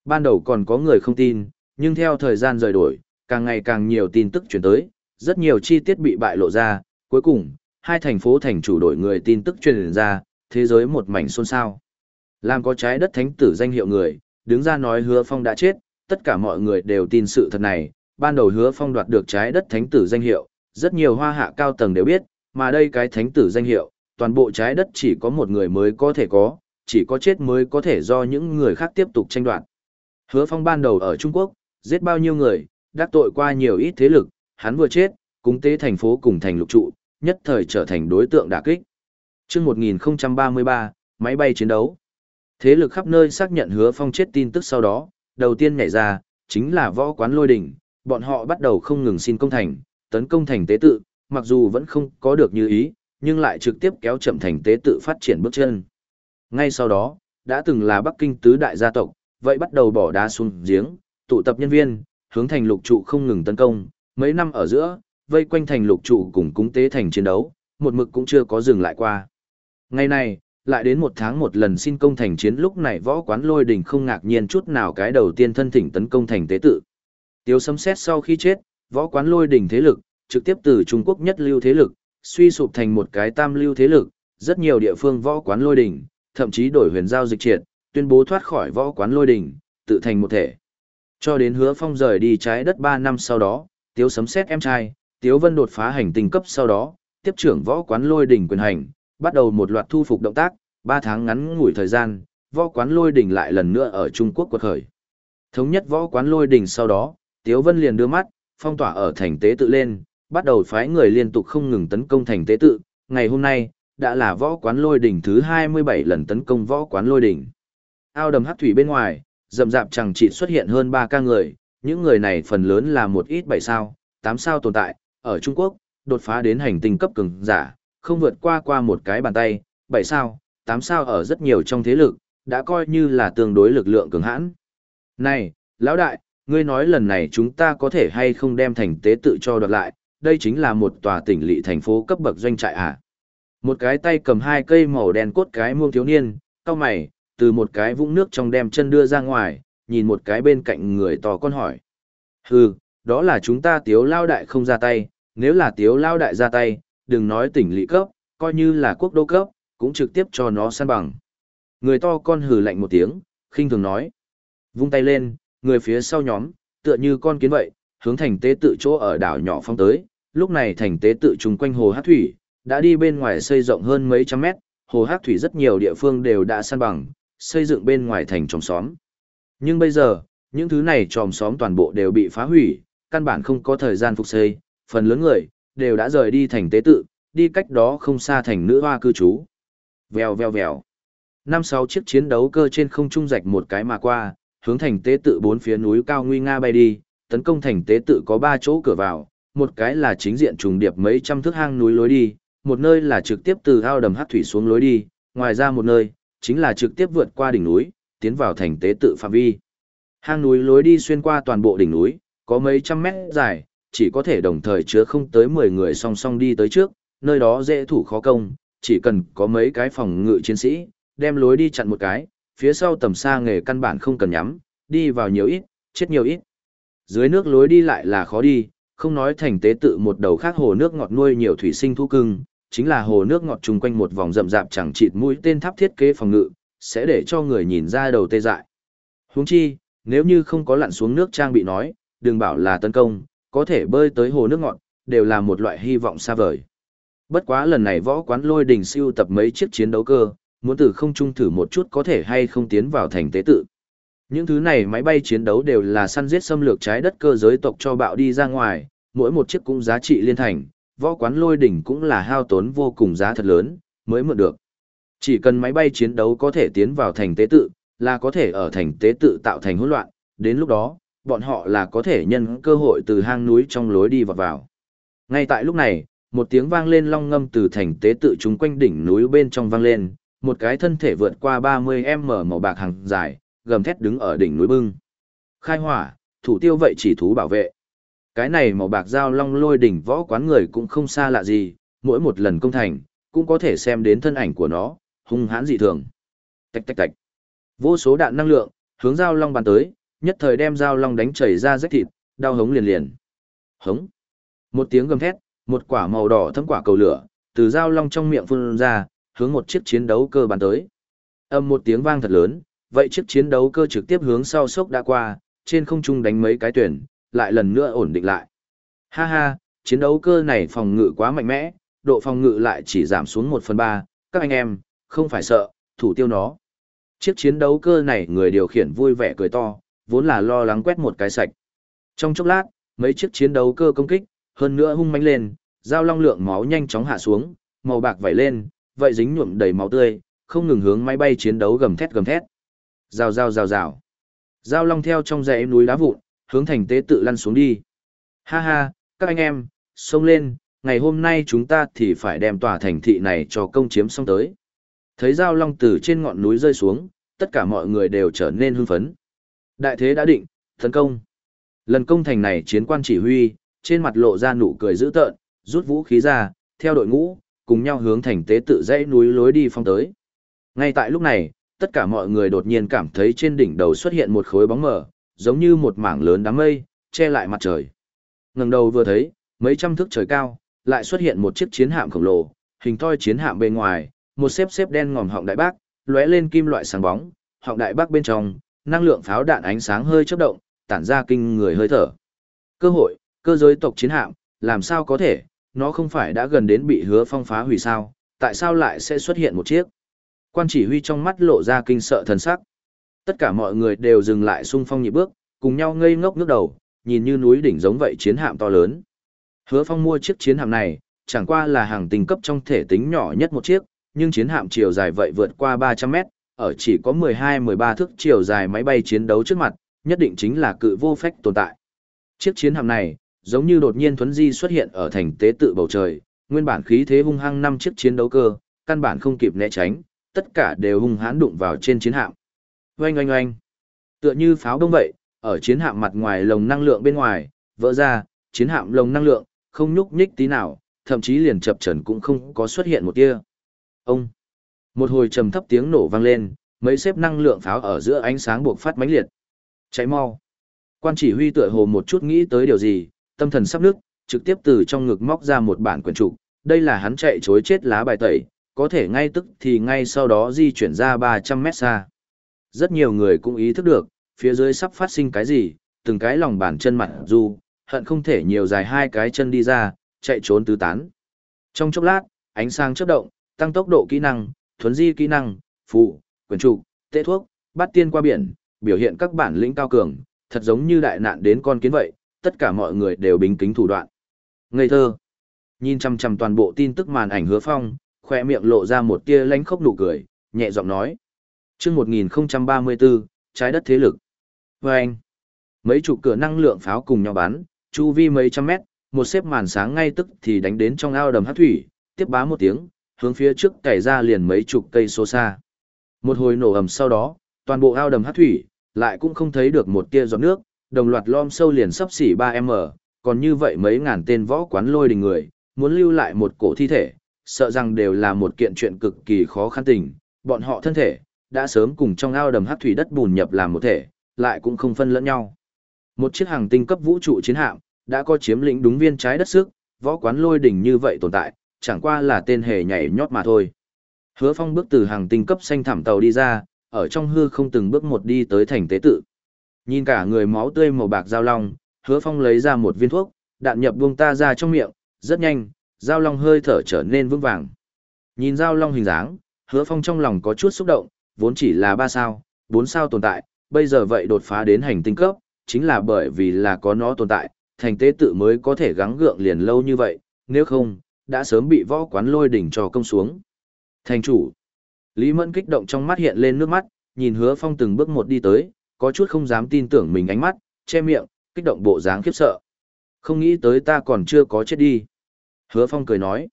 Ban đầu còn có người không tin, nhưng theo thời gian rời đổi, càng ngày càng nhiều tin tức truyền tới, rất nhiều chi tiết bị bại lộ ra, cuối cùng, hai thành phố thành chủ đổi người tin tức truyền ra, thế giới một mảnh xôn xao. Làm có trái đất thánh tử danh hiệu người, đứng ra nói hứa phong đã chết, tất cả mọi người đều tin sự thật này, ban đầu hứa phong đoạt được trái đất thánh tử danh hiệu, rất nhiều hoa hạ cao tầng đều biết, mà đây cái thánh tử danh hiệu, toàn bộ trái đất chỉ có một người mới có thể có, chỉ có chết mới có thể do những người khác tiếp tục tranh đoạt. Hứa phong ban đầu ở Trung Quốc, giết bao nhiêu người, đắc tội qua nhiều ít thế lực, hắn vừa chết, cúng tế thành phố cùng thành lục trụ, nhất thời trở thành đối tượng đả kích. Chương 1033, máy bay chiến đấu. Thế lực khắp nơi xác nhận hứa phong chết tin tức sau đó, đầu tiên nhảy ra, chính là võ quán lôi đỉnh, bọn họ bắt đầu không ngừng xin công thành, tấn công thành tế tự, mặc dù vẫn không có được như ý, nhưng lại trực tiếp kéo chậm thành tế tự phát triển bước chân. Ngay sau đó, đã từng là Bắc Kinh tứ đại gia tộc, vậy bắt đầu bỏ đá xuống giếng, tụ tập nhân viên, hướng thành lục trụ không ngừng tấn công, mấy năm ở giữa, vây quanh thành lục trụ cùng cúng tế thành chiến đấu, một mực cũng chưa có dừng lại qua. Ngày này, lại đến một tháng một lần xin công thành chiến lúc này võ quán lôi đình không ngạc nhiên chút nào cái đầu tiên thân thỉnh tấn công thành tế tự. Tiêu sấm xét sau khi chết, võ quán lôi đỉnh thế lực, trực tiếp từ Trung Quốc nhất lưu thế lực, suy sụp thành một cái tam lưu thế lực, rất nhiều địa phương võ quán lôi đỉnh, thậm chí đổi huyền giao dịch triệt, tuyên bố thoát khỏi võ quán lôi đỉnh, tự thành một thể. Cho đến hứa phong rời đi trái đất 3 năm sau đó, tiếu sấm xét em trai, tiếu vân đột phá hành tinh cấp sau đó, tiếp trưởng võ quán lôi đỉnh quyền hành, bắt đầu một loạt thu phục động tác, 3 tháng ngắn ngủi thời gian, võ quán lôi đỉnh lại lần nữa ở Trung Quốc quật khởi. Thống nhất võ quán lôi đỉnh sau đó, Tiếu Vân liền đưa mắt, phong tỏa ở thành tế tự lên, bắt đầu phái người liên tục không ngừng tấn công thành tế tự, ngày hôm nay, đã là võ quán lôi đỉnh thứ 27 lần tấn công võ quán lôi đỉnh. Ao đầm hắc thủy bên ngoài, rậm rạp chẳng chỉ xuất hiện hơn 3 ca người, những người này phần lớn là một ít 7 sao, 8 sao tồn tại, ở Trung Quốc, đột phá đến hành tinh cấp cường giả, không vượt qua qua một cái bàn tay, 7 sao, 8 sao ở rất nhiều trong thế lực, đã coi như là tương đối lực lượng cường hãn. Này, lão đại, ngươi nói lần này chúng ta có thể hay không đem thành tế tự cho đoạt lại, đây chính là một tòa tỉnh lỵ thành phố cấp bậc doanh trại à. Một cái tay cầm hai cây màu đen cốt cái muông thiếu niên, cao mày, từ một cái vũng nước trong đem chân đưa ra ngoài, nhìn một cái bên cạnh người to con hỏi. Hừ, đó là chúng ta tiếu lao đại không ra tay, nếu là tiếu lao đại ra tay, đừng nói tỉnh lỵ cấp, coi như là quốc đô cấp, cũng trực tiếp cho nó săn bằng. Người to con hừ lạnh một tiếng, khinh thường nói. Vung tay lên, người phía sau nhóm, tựa như con kiến vậy, hướng thành tế tự chỗ ở đảo nhỏ phong tới, lúc này thành tế tự chung quanh hồ hát thủy, đã đi bên ngoài xây rộng hơn mấy trăm mét, hồ hát thủy rất nhiều địa phương đều đã săn bằng, xây dựng bên ngoài thành tròm xóm. Nhưng bây giờ, những thứ này tròm xóm toàn bộ đều bị phá hủy, căn bản không có thời gian phục xây, phần lớn người, đều đã rời đi thành tế tự, đi cách đó không xa thành nữ hoa cư trú. Vèo vèo vèo. Năm sáu chiếc chiến đấu cơ trên không trung rạch một cái mà qua, hướng thành tế tự bốn phía núi cao nguy nga bay đi, tấn công thành tế tự có ba chỗ cửa vào, một cái là chính diện trùng điệp mấy trăm thước hang núi lối đi, một nơi là trực tiếp từ ao đầm hát thủy xuống lối đi, ngoài ra một nơi, chính là trực tiếp vượt qua đỉnh núi, tiến vào thành tế tự phạm vi. Hang núi lối đi xuyên qua toàn bộ đỉnh núi, có mấy trăm mét dài, chỉ có thể đồng thời chứa không tới 10 người song song đi tới trước, nơi đó dễ thủ khó công, chỉ cần có mấy cái phòng ngự chiến sĩ, đem lối đi chặn một cái, phía sau tầm xa nghề căn bản không cần nhắm, đi vào nhiều ít, chết nhiều ít. Dưới nước lối đi lại là khó đi, không nói thành tế tự một đầu khác hồ nước ngọt nuôi nhiều thủy sinh thú cưng, chính là hồ nước ngọt chung quanh một vòng rậm rạp chẳng chịt mũi tên tháp thiết kế phòng ngự, sẽ để cho người nhìn ra đầu tê dại. Huống chi, nếu như không có lặn xuống nước trang bị nói, đừng bảo là tấn công, có thể bơi tới hồ nước ngọt, đều là một loại hy vọng xa vời. Bất quá lần này võ quán lôi đình siêu tập mấy chiếc chiến đấu cơ, muốn từ không trung thử một chút có thể hay không tiến vào thành tế tự. Những thứ này máy bay chiến đấu đều là săn giết xâm lược trái đất cơ giới tộc cho bạo đi ra ngoài, mỗi một chiếc cũng giá trị liên thành, võ quán lôi đỉnh cũng là hao tốn vô cùng giá thật lớn, mới mượn được. Chỉ cần máy bay chiến đấu có thể tiến vào thành tế tự, là có thể ở thành tế tự tạo thành hỗn loạn, đến lúc đó, bọn họ là có thể nhân cơ hội từ hang núi trong lối đi vào vào. Ngay tại lúc này, một tiếng vang lên long ngâm từ thành tế tự chúng quanh đỉnh núi bên trong vang lên, một cái thân thể vượt qua 30m màu bạc hàng dài, gầm thét đứng ở đỉnh núi bưng. Khai hỏa, thủ tiêu vậy chỉ thú bảo vệ. Cái này màu bạc dao long lôi đỉnh võ quán người cũng không xa lạ gì, mỗi một lần công thành, cũng có thể xem đến thân ảnh của nó, hung hãn dị thường. Tạch tạch tạch. Vô số đạn năng lượng, hướng dao long bàn tới, nhất thời đem dao long đánh chảy ra rách thịt, đau hống liền liền. Hống. Một tiếng gầm thét, một quả màu đỏ thấm quả cầu lửa, từ dao long trong miệng phun ra, hướng một chiếc chiến đấu cơ bắn tới. Âm một tiếng vang thật lớn, vậy chiếc chiến đấu cơ trực tiếp hướng sau sốc đã qua, trên không trung đánh mấy cái tuyển, lại lần nữa ổn định lại. Ha ha, chiến đấu cơ này phòng ngự quá mạnh mẽ, độ phòng ngự lại chỉ giảm xuống 1 phần 3, các anh em, không phải sợ, thủ tiêu nó. Chiếc chiến đấu cơ này người điều khiển vui vẻ cười to, vốn là lo lắng quét một cái sạch. Trong chốc lát, mấy chiếc chiến đấu cơ công kích, hơn nữa hung mãnh lên, dao long lượng máu nhanh chóng hạ xuống, màu bạc vẩy lên, vậy dính nhuộm đầy máu tươi, không ngừng hướng máy bay chiến đấu gầm thét gầm thét. Rào rào rào rào. Giao long theo trong dãy núi đá vụn, hướng thành tế tự lăn xuống đi. Ha ha, các anh em, xông lên, ngày hôm nay chúng ta thì phải đem tòa thành thị này cho công chiếm xong tới. Thấy giao long từ trên ngọn núi rơi xuống, tất cả mọi người đều trở nên hưng phấn. Đại thế đã định, tấn công. Lần công thành này chiến quan chỉ huy, trên mặt lộ ra nụ cười dữ tợn, rút vũ khí ra, theo đội ngũ, cùng nhau hướng thành tế tự dãy núi lối đi phong tới. Ngay tại lúc này, tất cả mọi người đột nhiên cảm thấy trên đỉnh đầu xuất hiện một khối bóng mờ, giống như một mảng lớn đám mây, che lại mặt trời. Ngẩng đầu vừa thấy, mấy trăm thước trời cao, lại xuất hiện một chiếc chiến hạm khổng lồ, hình thoi chiến hạm bên ngoài, một xếp xếp đen ngòm họng đại bác, lóe lên kim loại sáng bóng, họng đại bác bên trong, năng lượng pháo đạn ánh sáng hơi chớp động, tản ra kinh người hơi thở. Cơ hội, cơ giới tộc chiến hạm, làm sao có thể, nó không phải đã gần đến bị hứa phong phá hủy sao, tại sao lại sẽ xuất hiện một chiếc? Quan chỉ huy trong mắt lộ ra kinh sợ thần sắc. Tất cả mọi người đều dừng lại xung phong nhịp bước, cùng nhau ngây ngốc ngước đầu, nhìn như núi đỉnh giống vậy chiến hạm to lớn. Hứa phong mua chiếc chiến hạm này, chẳng qua là hàng tinh cấp trong thể tính nhỏ nhất một chiếc, nhưng chiến hạm chiều dài vậy vượt qua 300 mét, ở chỉ có 12-13 thước chiều dài máy bay chiến đấu trước mặt, nhất định chính là cự vô phách tồn tại. Chiếc chiến hạm này, giống như đột nhiên thuấn di xuất hiện ở thành tế tự bầu trời, nguyên bản khí thế hung hăng năm chiếc chiến đấu cơ, căn bản không kịp né tránh, tất cả đều hung hãn đụng vào trên chiến hạm. Oanh oanh oanh. Tựa như pháo đông vậy, ở chiến hạm mặt ngoài lồng năng lượng bên ngoài, vỡ ra, chiến hạm lồng năng lượng, không nhúc nhích tí nào, thậm chí liền chập chờn cũng không có xuất hiện một tia. Ông. Một hồi trầm thấp tiếng nổ vang lên, mấy xếp năng lượng pháo ở giữa ánh sáng buộc phát mãnh liệt. Cháy mau. Quan chỉ huy tựa hồ một chút nghĩ tới điều gì, tâm thần sắp nước, trực tiếp từ trong ngực móc ra một bản quyển trục, đây là hắn chạy chối chết lá bài tẩy, có thể ngay tức thì ngay sau đó di chuyển ra 300 mét xa. Rất nhiều người cũng ý thức được, phía dưới sắp phát sinh cái gì, từng cái lòng bàn chân mặt dù, hận không thể nhiều dài hai cái chân đi ra, chạy trốn tứ tán. Trong chốc lát, ánh sáng chớp động, tăng tốc độ kỹ năng, thuấn di kỹ năng, phụ, quyển trục, tệ thuốc, bắt tiên qua biển, biểu hiện các bản lĩnh cao cường, thật giống như đại nạn đến con kiến vậy, tất cả mọi người đều bình kính thủ đoạn. Ngây thơ. Nhìn chăm chăm toàn bộ tin tức màn ảnh hứa phong, khoe miệng lộ ra một tia lánh khốc nụ cười, nhẹ giọng nói. chương 1034, trái đất thế lực. Và anh, mấy chục cửa năng lượng pháo cùng nhau bắn, chu vi mấy trăm mét, một xếp màn sáng ngay tức thì đánh đến trong ao đầm hát thủy, tiếp bá một tiếng, hướng phía trước cày ra liền mấy chục cây số xa. Một hồi nổ ầm sau đó, toàn bộ ao đầm hát thủy, lại cũng không thấy được một tia giọt nước, đồng loạt lom sâu liền sắp xỉ 3m, còn như vậy mấy ngàn tên võ quán lôi đình người, muốn lưu lại một cổ thi thể, sợ rằng đều là một kiện chuyện cực kỳ khó khăn tình, bọn họ thân thể, đã sớm cùng trong ao đầm hát thủy đất bùn nhập làm một thể, lại cũng không phân lẫn nhau. Một chiếc hàng tinh cấp vũ trụ chiến hạm, đã có chiếm lĩnh đúng viên trái đất sức, võ quán lôi đỉnh như vậy tồn tại, chẳng qua là tên hề nhảy nhót mà thôi. Hứa Phong bước từ hàng tinh cấp xanh thảm tàu đi ra, ở trong hư không từng bước một đi tới thành tế tự. Nhìn cả người máu tươi màu bạc giao long, Hứa Phong lấy ra một viên thuốc, đạn nhập buông ta ra trong miệng, rất nhanh, giao long hơi thở trở nên vững vàng. Nhìn giao long hình dáng, Hứa Phong trong lòng có chút xúc động, vốn chỉ là ba sao, bốn sao tồn tại, bây giờ vậy đột phá đến hành tinh cấp, chính là bởi vì là có nó tồn tại, thành tế tự mới có thể gắng gượng liền lâu như vậy, nếu không, đã sớm bị võ quán lôi đỉnh cho công xuống. Thành chủ, Lý Mẫn kích động trong mắt hiện lên nước mắt, nhìn hứa phong từng bước một đi tới, có chút không dám tin tưởng mình ánh mắt, che miệng, kích động bộ dáng khiếp sợ. Không nghĩ tới ta còn chưa có chết đi. Hứa phong cười nói.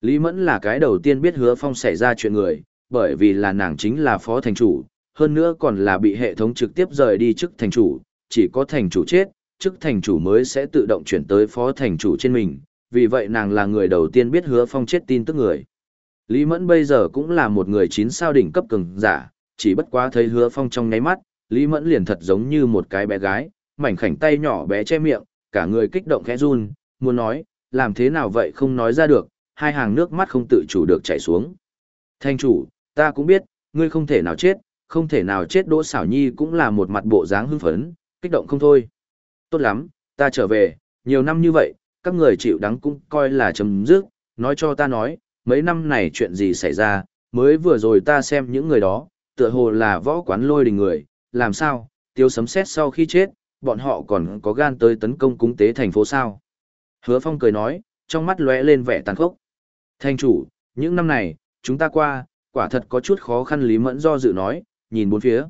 Lý Mẫn là cái đầu tiên biết hứa phong xảy ra chuyện người, bởi vì là nàng chính là phó thành chủ, hơn nữa còn là bị hệ thống trực tiếp rời đi chức thành chủ, chỉ có thành chủ chết, chức thành chủ mới sẽ tự động chuyển tới phó thành chủ trên mình, vì vậy nàng là người đầu tiên biết hứa phong chết tin tức người. Lý Mẫn bây giờ cũng là một người chín sao đỉnh cấp cường giả, chỉ bất quá thấy hứa phong trong nháy mắt, Lý Mẫn liền thật giống như một cái bé gái, mảnh khảnh tay nhỏ bé che miệng, cả người kích động khẽ run, muốn nói, làm thế nào vậy không nói ra được, hai hàng nước mắt không tự chủ được chảy xuống. Thanh chủ, ta cũng biết, ngươi không thể nào chết, không thể nào chết Đỗ Sảo Nhi cũng là một mặt bộ dáng hưng phấn, kích động không thôi. Tốt lắm, ta trở về, nhiều năm như vậy, các người chịu đắng cũng coi là chấm dứt, nói cho ta nói, mấy năm này chuyện gì xảy ra, mới vừa rồi ta xem những người đó, tựa hồ là võ quán lôi đình người, làm sao, tiêu sấm xét sau khi chết, bọn họ còn có gan tới tấn công cúng tế thành phố sao. Hứa Phong cười nói, trong mắt lóe lên vẻ tàn khốc. Thành chủ, những năm này, chúng ta qua, quả thật có chút khó khăn Lý Mẫn do dự nói, nhìn bốn phía.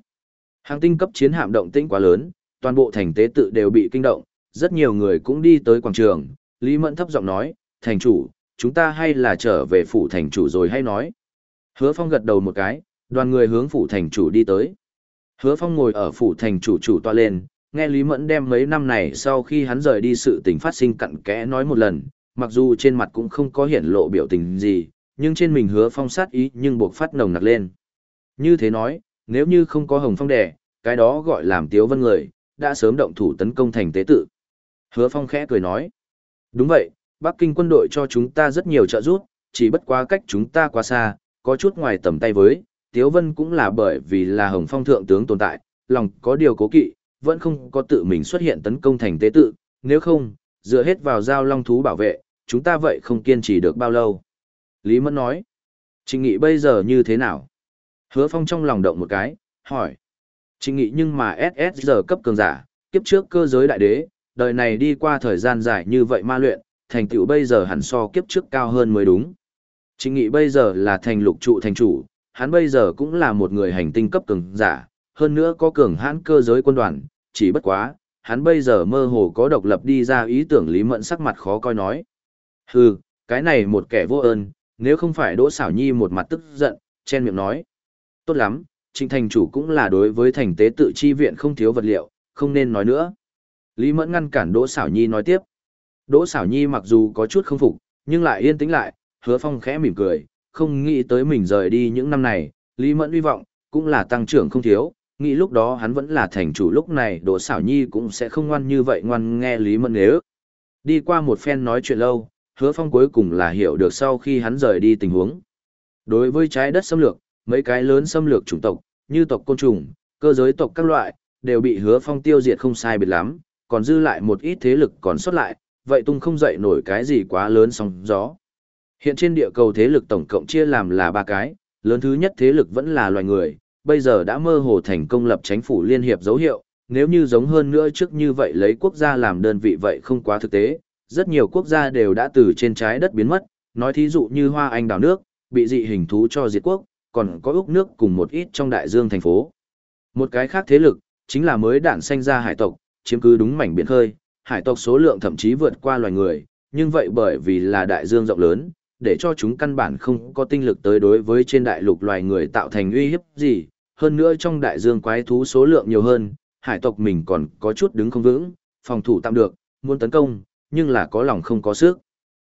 Hàng tinh cấp chiến hạm động tĩnh quá lớn, toàn bộ thành tế tự đều bị kinh động, rất nhiều người cũng đi tới quảng trường. Lý Mẫn thấp giọng nói, thành chủ, chúng ta hay là trở về phủ thành chủ rồi hay nói. Hứa Phong gật đầu một cái, đoàn người hướng phủ thành chủ đi tới. Hứa Phong ngồi ở phủ thành chủ chủ toa lên, nghe Lý Mẫn đem mấy năm này sau khi hắn rời đi sự tình phát sinh cặn kẽ nói một lần, mặc dù trên mặt cũng không có hiển lộ biểu tình gì, nhưng trên mình Hứa Phong sát ý nhưng buộc phát nồng nặc lên. Như thế nói, nếu như không có Hồng Phong đẻ, cái đó gọi làm tiếu vân người, đã sớm động thủ tấn công thành tế tự. Hứa Phong khẽ cười nói, đúng vậy, Bắc Kinh quân đội cho chúng ta rất nhiều trợ giúp, chỉ bất quá cách chúng ta quá xa, có chút ngoài tầm tay với, Tiếu Vân cũng là bởi vì là Hồng Phong thượng tướng tồn tại, lòng có điều cố kỵ, vẫn không có tự mình xuất hiện tấn công thành tế tự, nếu không, dựa hết vào giao long thú bảo vệ, chúng ta vậy không kiên trì được bao lâu. Lý Mẫn nói, Trình Nghị bây giờ như thế nào? Hứa Phong trong lòng động một cái, hỏi. Trình Nghị nhưng mà SS giờ cấp cường giả, kiếp trước cơ giới đại đế, đời này đi qua thời gian dài như vậy ma luyện, thành tựu bây giờ hẳn so kiếp trước cao hơn mới đúng. Trình Nghị bây giờ là thành lục trụ thành chủ, hắn bây giờ cũng là một người hành tinh cấp cường giả, hơn nữa có cường hãn cơ giới quân đoàn, chỉ bất quá, hắn bây giờ mơ hồ có độc lập đi ra ý tưởng Lý Mẫn sắc mặt khó coi nói. Hừ, cái này một kẻ vô ơn, nếu không phải Đỗ Sảo Nhi một mặt tức giận, chen miệng nói. Tốt lắm, Trình thành chủ cũng là đối với thành tế tự chi viện không thiếu vật liệu, không nên nói nữa. Lý Mẫn ngăn cản Đỗ Sảo Nhi nói tiếp. Đỗ Sảo Nhi mặc dù có chút không phục, nhưng lại yên tĩnh lại, hứa phong khẽ mỉm cười, không nghĩ tới mình rời đi những năm này, Lý Mẫn hy vọng, cũng là tăng trưởng không thiếu, nghĩ lúc đó hắn vẫn là thành chủ lúc này Đỗ Sảo Nhi cũng sẽ không ngoan như vậy ngoan nghe Lý Mẫn nếu. Đi qua một phen nói chuyện lâu, hứa phong cuối cùng là hiểu được sau khi hắn rời đi tình huống. Đối với trái đất xâm lược, mấy cái lớn xâm lược chủng tộc, như tộc côn trùng, cơ giới tộc các loại, đều bị hứa phong tiêu diệt không sai biệt lắm, còn dư lại một ít thế lực còn sót lại, vậy tung không dậy nổi cái gì quá lớn sóng gió. Hiện trên địa cầu thế lực tổng cộng chia làm là ba cái, lớn thứ nhất thế lực vẫn là loài người, bây giờ đã mơ hồ thành công lập chính phủ liên hiệp dấu hiệu, nếu như giống hơn nữa trước như vậy lấy quốc gia làm đơn vị vậy không quá thực tế, rất nhiều quốc gia đều đã từ trên trái đất biến mất, nói thí dụ như Hoa Anh đảo nước, bị dị hình thú cho diệt quốc, còn có Úc nước cùng một ít trong đại dương thành phố. Một cái khác thế lực, chính là mới đản sanh ra hải tộc, chiếm cứ đúng mảnh biển khơi, hải tộc số lượng thậm chí vượt qua loài người, nhưng vậy bởi vì là đại dương rộng lớn, để cho chúng căn bản không có tinh lực tới đối với trên đại lục loài người tạo thành uy hiếp gì, hơn nữa trong đại dương quái thú số lượng nhiều hơn, hải tộc mình còn có chút đứng không vững, phòng thủ tạm được, muốn tấn công, nhưng là có lòng không có sức.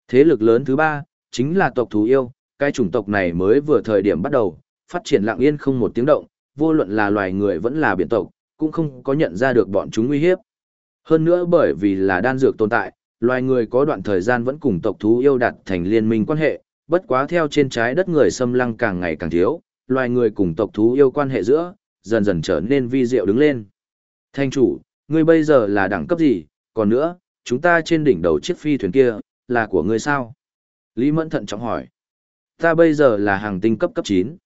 Thế lực lớn thứ ba, chính là tộc thú yêu, cái chủng tộc này mới vừa thời điểm bắt đầu, phát triển lặng yên không một tiếng động, vô luận là loài người vẫn là biển tộc, cũng không có nhận ra được bọn chúng uy hiếp. Hơn nữa bởi vì là đan dược tồn tại, loài người có đoạn thời gian vẫn cùng tộc thú yêu đạt thành liên minh quan hệ, bất quá theo trên trái đất người xâm lăng càng ngày càng thiếu, loài người cùng tộc thú yêu quan hệ giữa, dần dần trở nên vi diệu đứng lên. Thanh chủ, ngươi bây giờ là đẳng cấp gì, còn nữa, chúng ta trên đỉnh đầu chiếc phi thuyền kia, là của ngươi sao? Lý Mẫn thận trọng hỏi. Ta bây giờ là hàng tinh cấp cấp 9.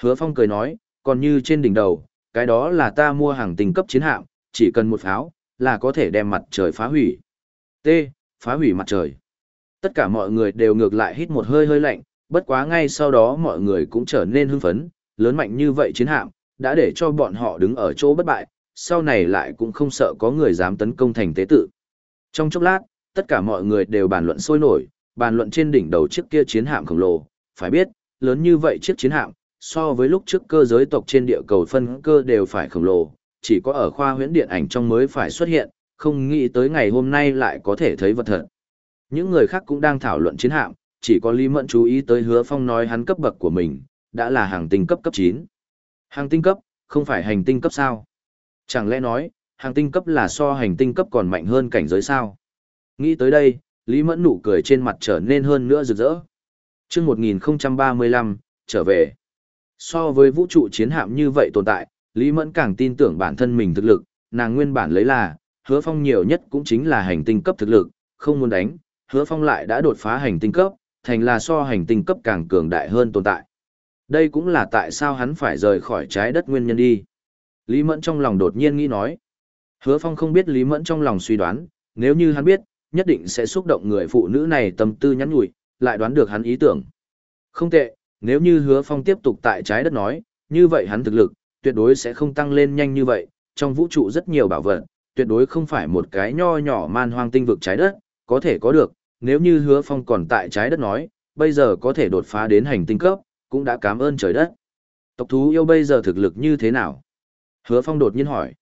Hứa Phong cười nói, còn như trên đỉnh đầu, cái đó là ta mua hàng tinh cấp chiến hạm, chỉ cần một pháo, là có thể đem mặt trời phá hủy. T. Phá hủy mặt trời. Tất cả mọi người đều ngược lại hít một hơi hơi lạnh, bất quá ngay sau đó mọi người cũng trở nên hưng phấn, lớn mạnh như vậy chiến hạm, đã để cho bọn họ đứng ở chỗ bất bại, sau này lại cũng không sợ có người dám tấn công thành tế tự. Trong chốc lát, tất cả mọi người đều bàn luận sôi nổi, bàn luận trên đỉnh đầu chiếc kia chiến hạm khổng lồ, phải biết, lớn như vậy chiếc chiến hạm, so với lúc trước cơ giới tộc trên địa cầu phân cơ đều phải khổng lồ, chỉ có ở khoa huyễn điện ảnh trong mới phải xuất hiện, không nghĩ tới ngày hôm nay lại có thể thấy vật thật. Những người khác cũng đang thảo luận chiến hạm, chỉ có Lý Mẫn chú ý tới hứa phong nói hắn cấp bậc của mình, đã là hàng tinh cấp cấp 9. Hàng tinh cấp, không phải hành tinh cấp sao? Chẳng lẽ nói, hàng tinh cấp là so hành tinh cấp còn mạnh hơn cảnh giới sao? Nghĩ tới đây, Lý Mẫn nụ cười trên mặt trở nên hơn nữa rực rỡ. chương 1035, trở về. So với vũ trụ chiến hạm như vậy tồn tại, Lý Mẫn càng tin tưởng bản thân mình thực lực, nàng nguyên bản lấy là, hứa phong nhiều nhất cũng chính là hành tinh cấp thực lực, không muốn đánh, hứa phong lại đã đột phá hành tinh cấp, thành là so hành tinh cấp càng cường đại hơn tồn tại. Đây cũng là tại sao hắn phải rời khỏi trái đất nguyên nhân đi. Lý Mẫn trong lòng đột nhiên nghĩ nói. Hứa Phong không biết Lý Mẫn trong lòng suy đoán, nếu như hắn biết, nhất định sẽ xúc động người phụ nữ này tâm tư nhắn nhủi, lại đoán được hắn ý tưởng. Không tệ, nếu như Hứa Phong tiếp tục tại trái đất nói, như vậy hắn thực lực, tuyệt đối sẽ không tăng lên nhanh như vậy, trong vũ trụ rất nhiều bảo vật, tuyệt đối không phải một cái nho nhỏ man hoang tinh vực trái đất, có thể có được, nếu như hứa phong còn tại trái đất nói, bây giờ có thể đột phá đến hành tinh cấp, cũng đã cảm ơn trời đất. Tộc thú yêu bây giờ thực lực như thế nào? Hứa phong đột nhiên hỏi.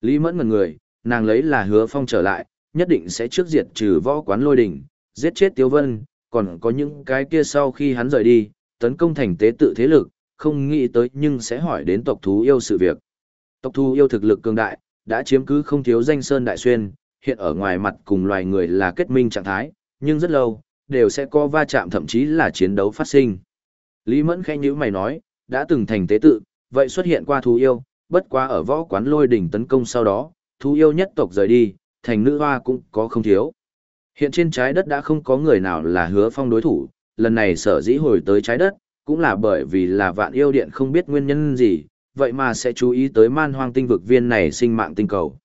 Lý mẫn ngần người, nàng lấy là hứa phong trở lại, nhất định sẽ trước diệt trừ võ quán lôi đỉnh, giết chết tiêu vân, còn có những cái kia sau khi hắn rời đi, tấn công thành tế tự thế lực, không nghĩ tới nhưng sẽ hỏi đến tộc thú yêu sự việc. Tộc thú yêu thực lực cường đại, đã chiếm cứ không thiếu danh sơn đại xuyên, hiện ở ngoài mặt cùng loài người là kết minh trạng thái, nhưng rất lâu, đều sẽ có va chạm thậm chí là chiến đấu phát sinh. Lý Mẫn khẽ nhíu mày nói, đã từng thành tế tự, vậy xuất hiện qua thú yêu, bất quá ở võ quán lôi đỉnh tấn công sau đó, thú yêu nhất tộc rời đi, thành nữ hoa cũng có không thiếu. Hiện trên trái đất đã không có người nào là hứa phong đối thủ, lần này sở dĩ hồi tới trái đất, cũng là bởi vì là vạn yêu điện không biết nguyên nhân gì, vậy mà sẽ chú ý tới man hoang tinh vực viên này sinh mạng tinh cầu.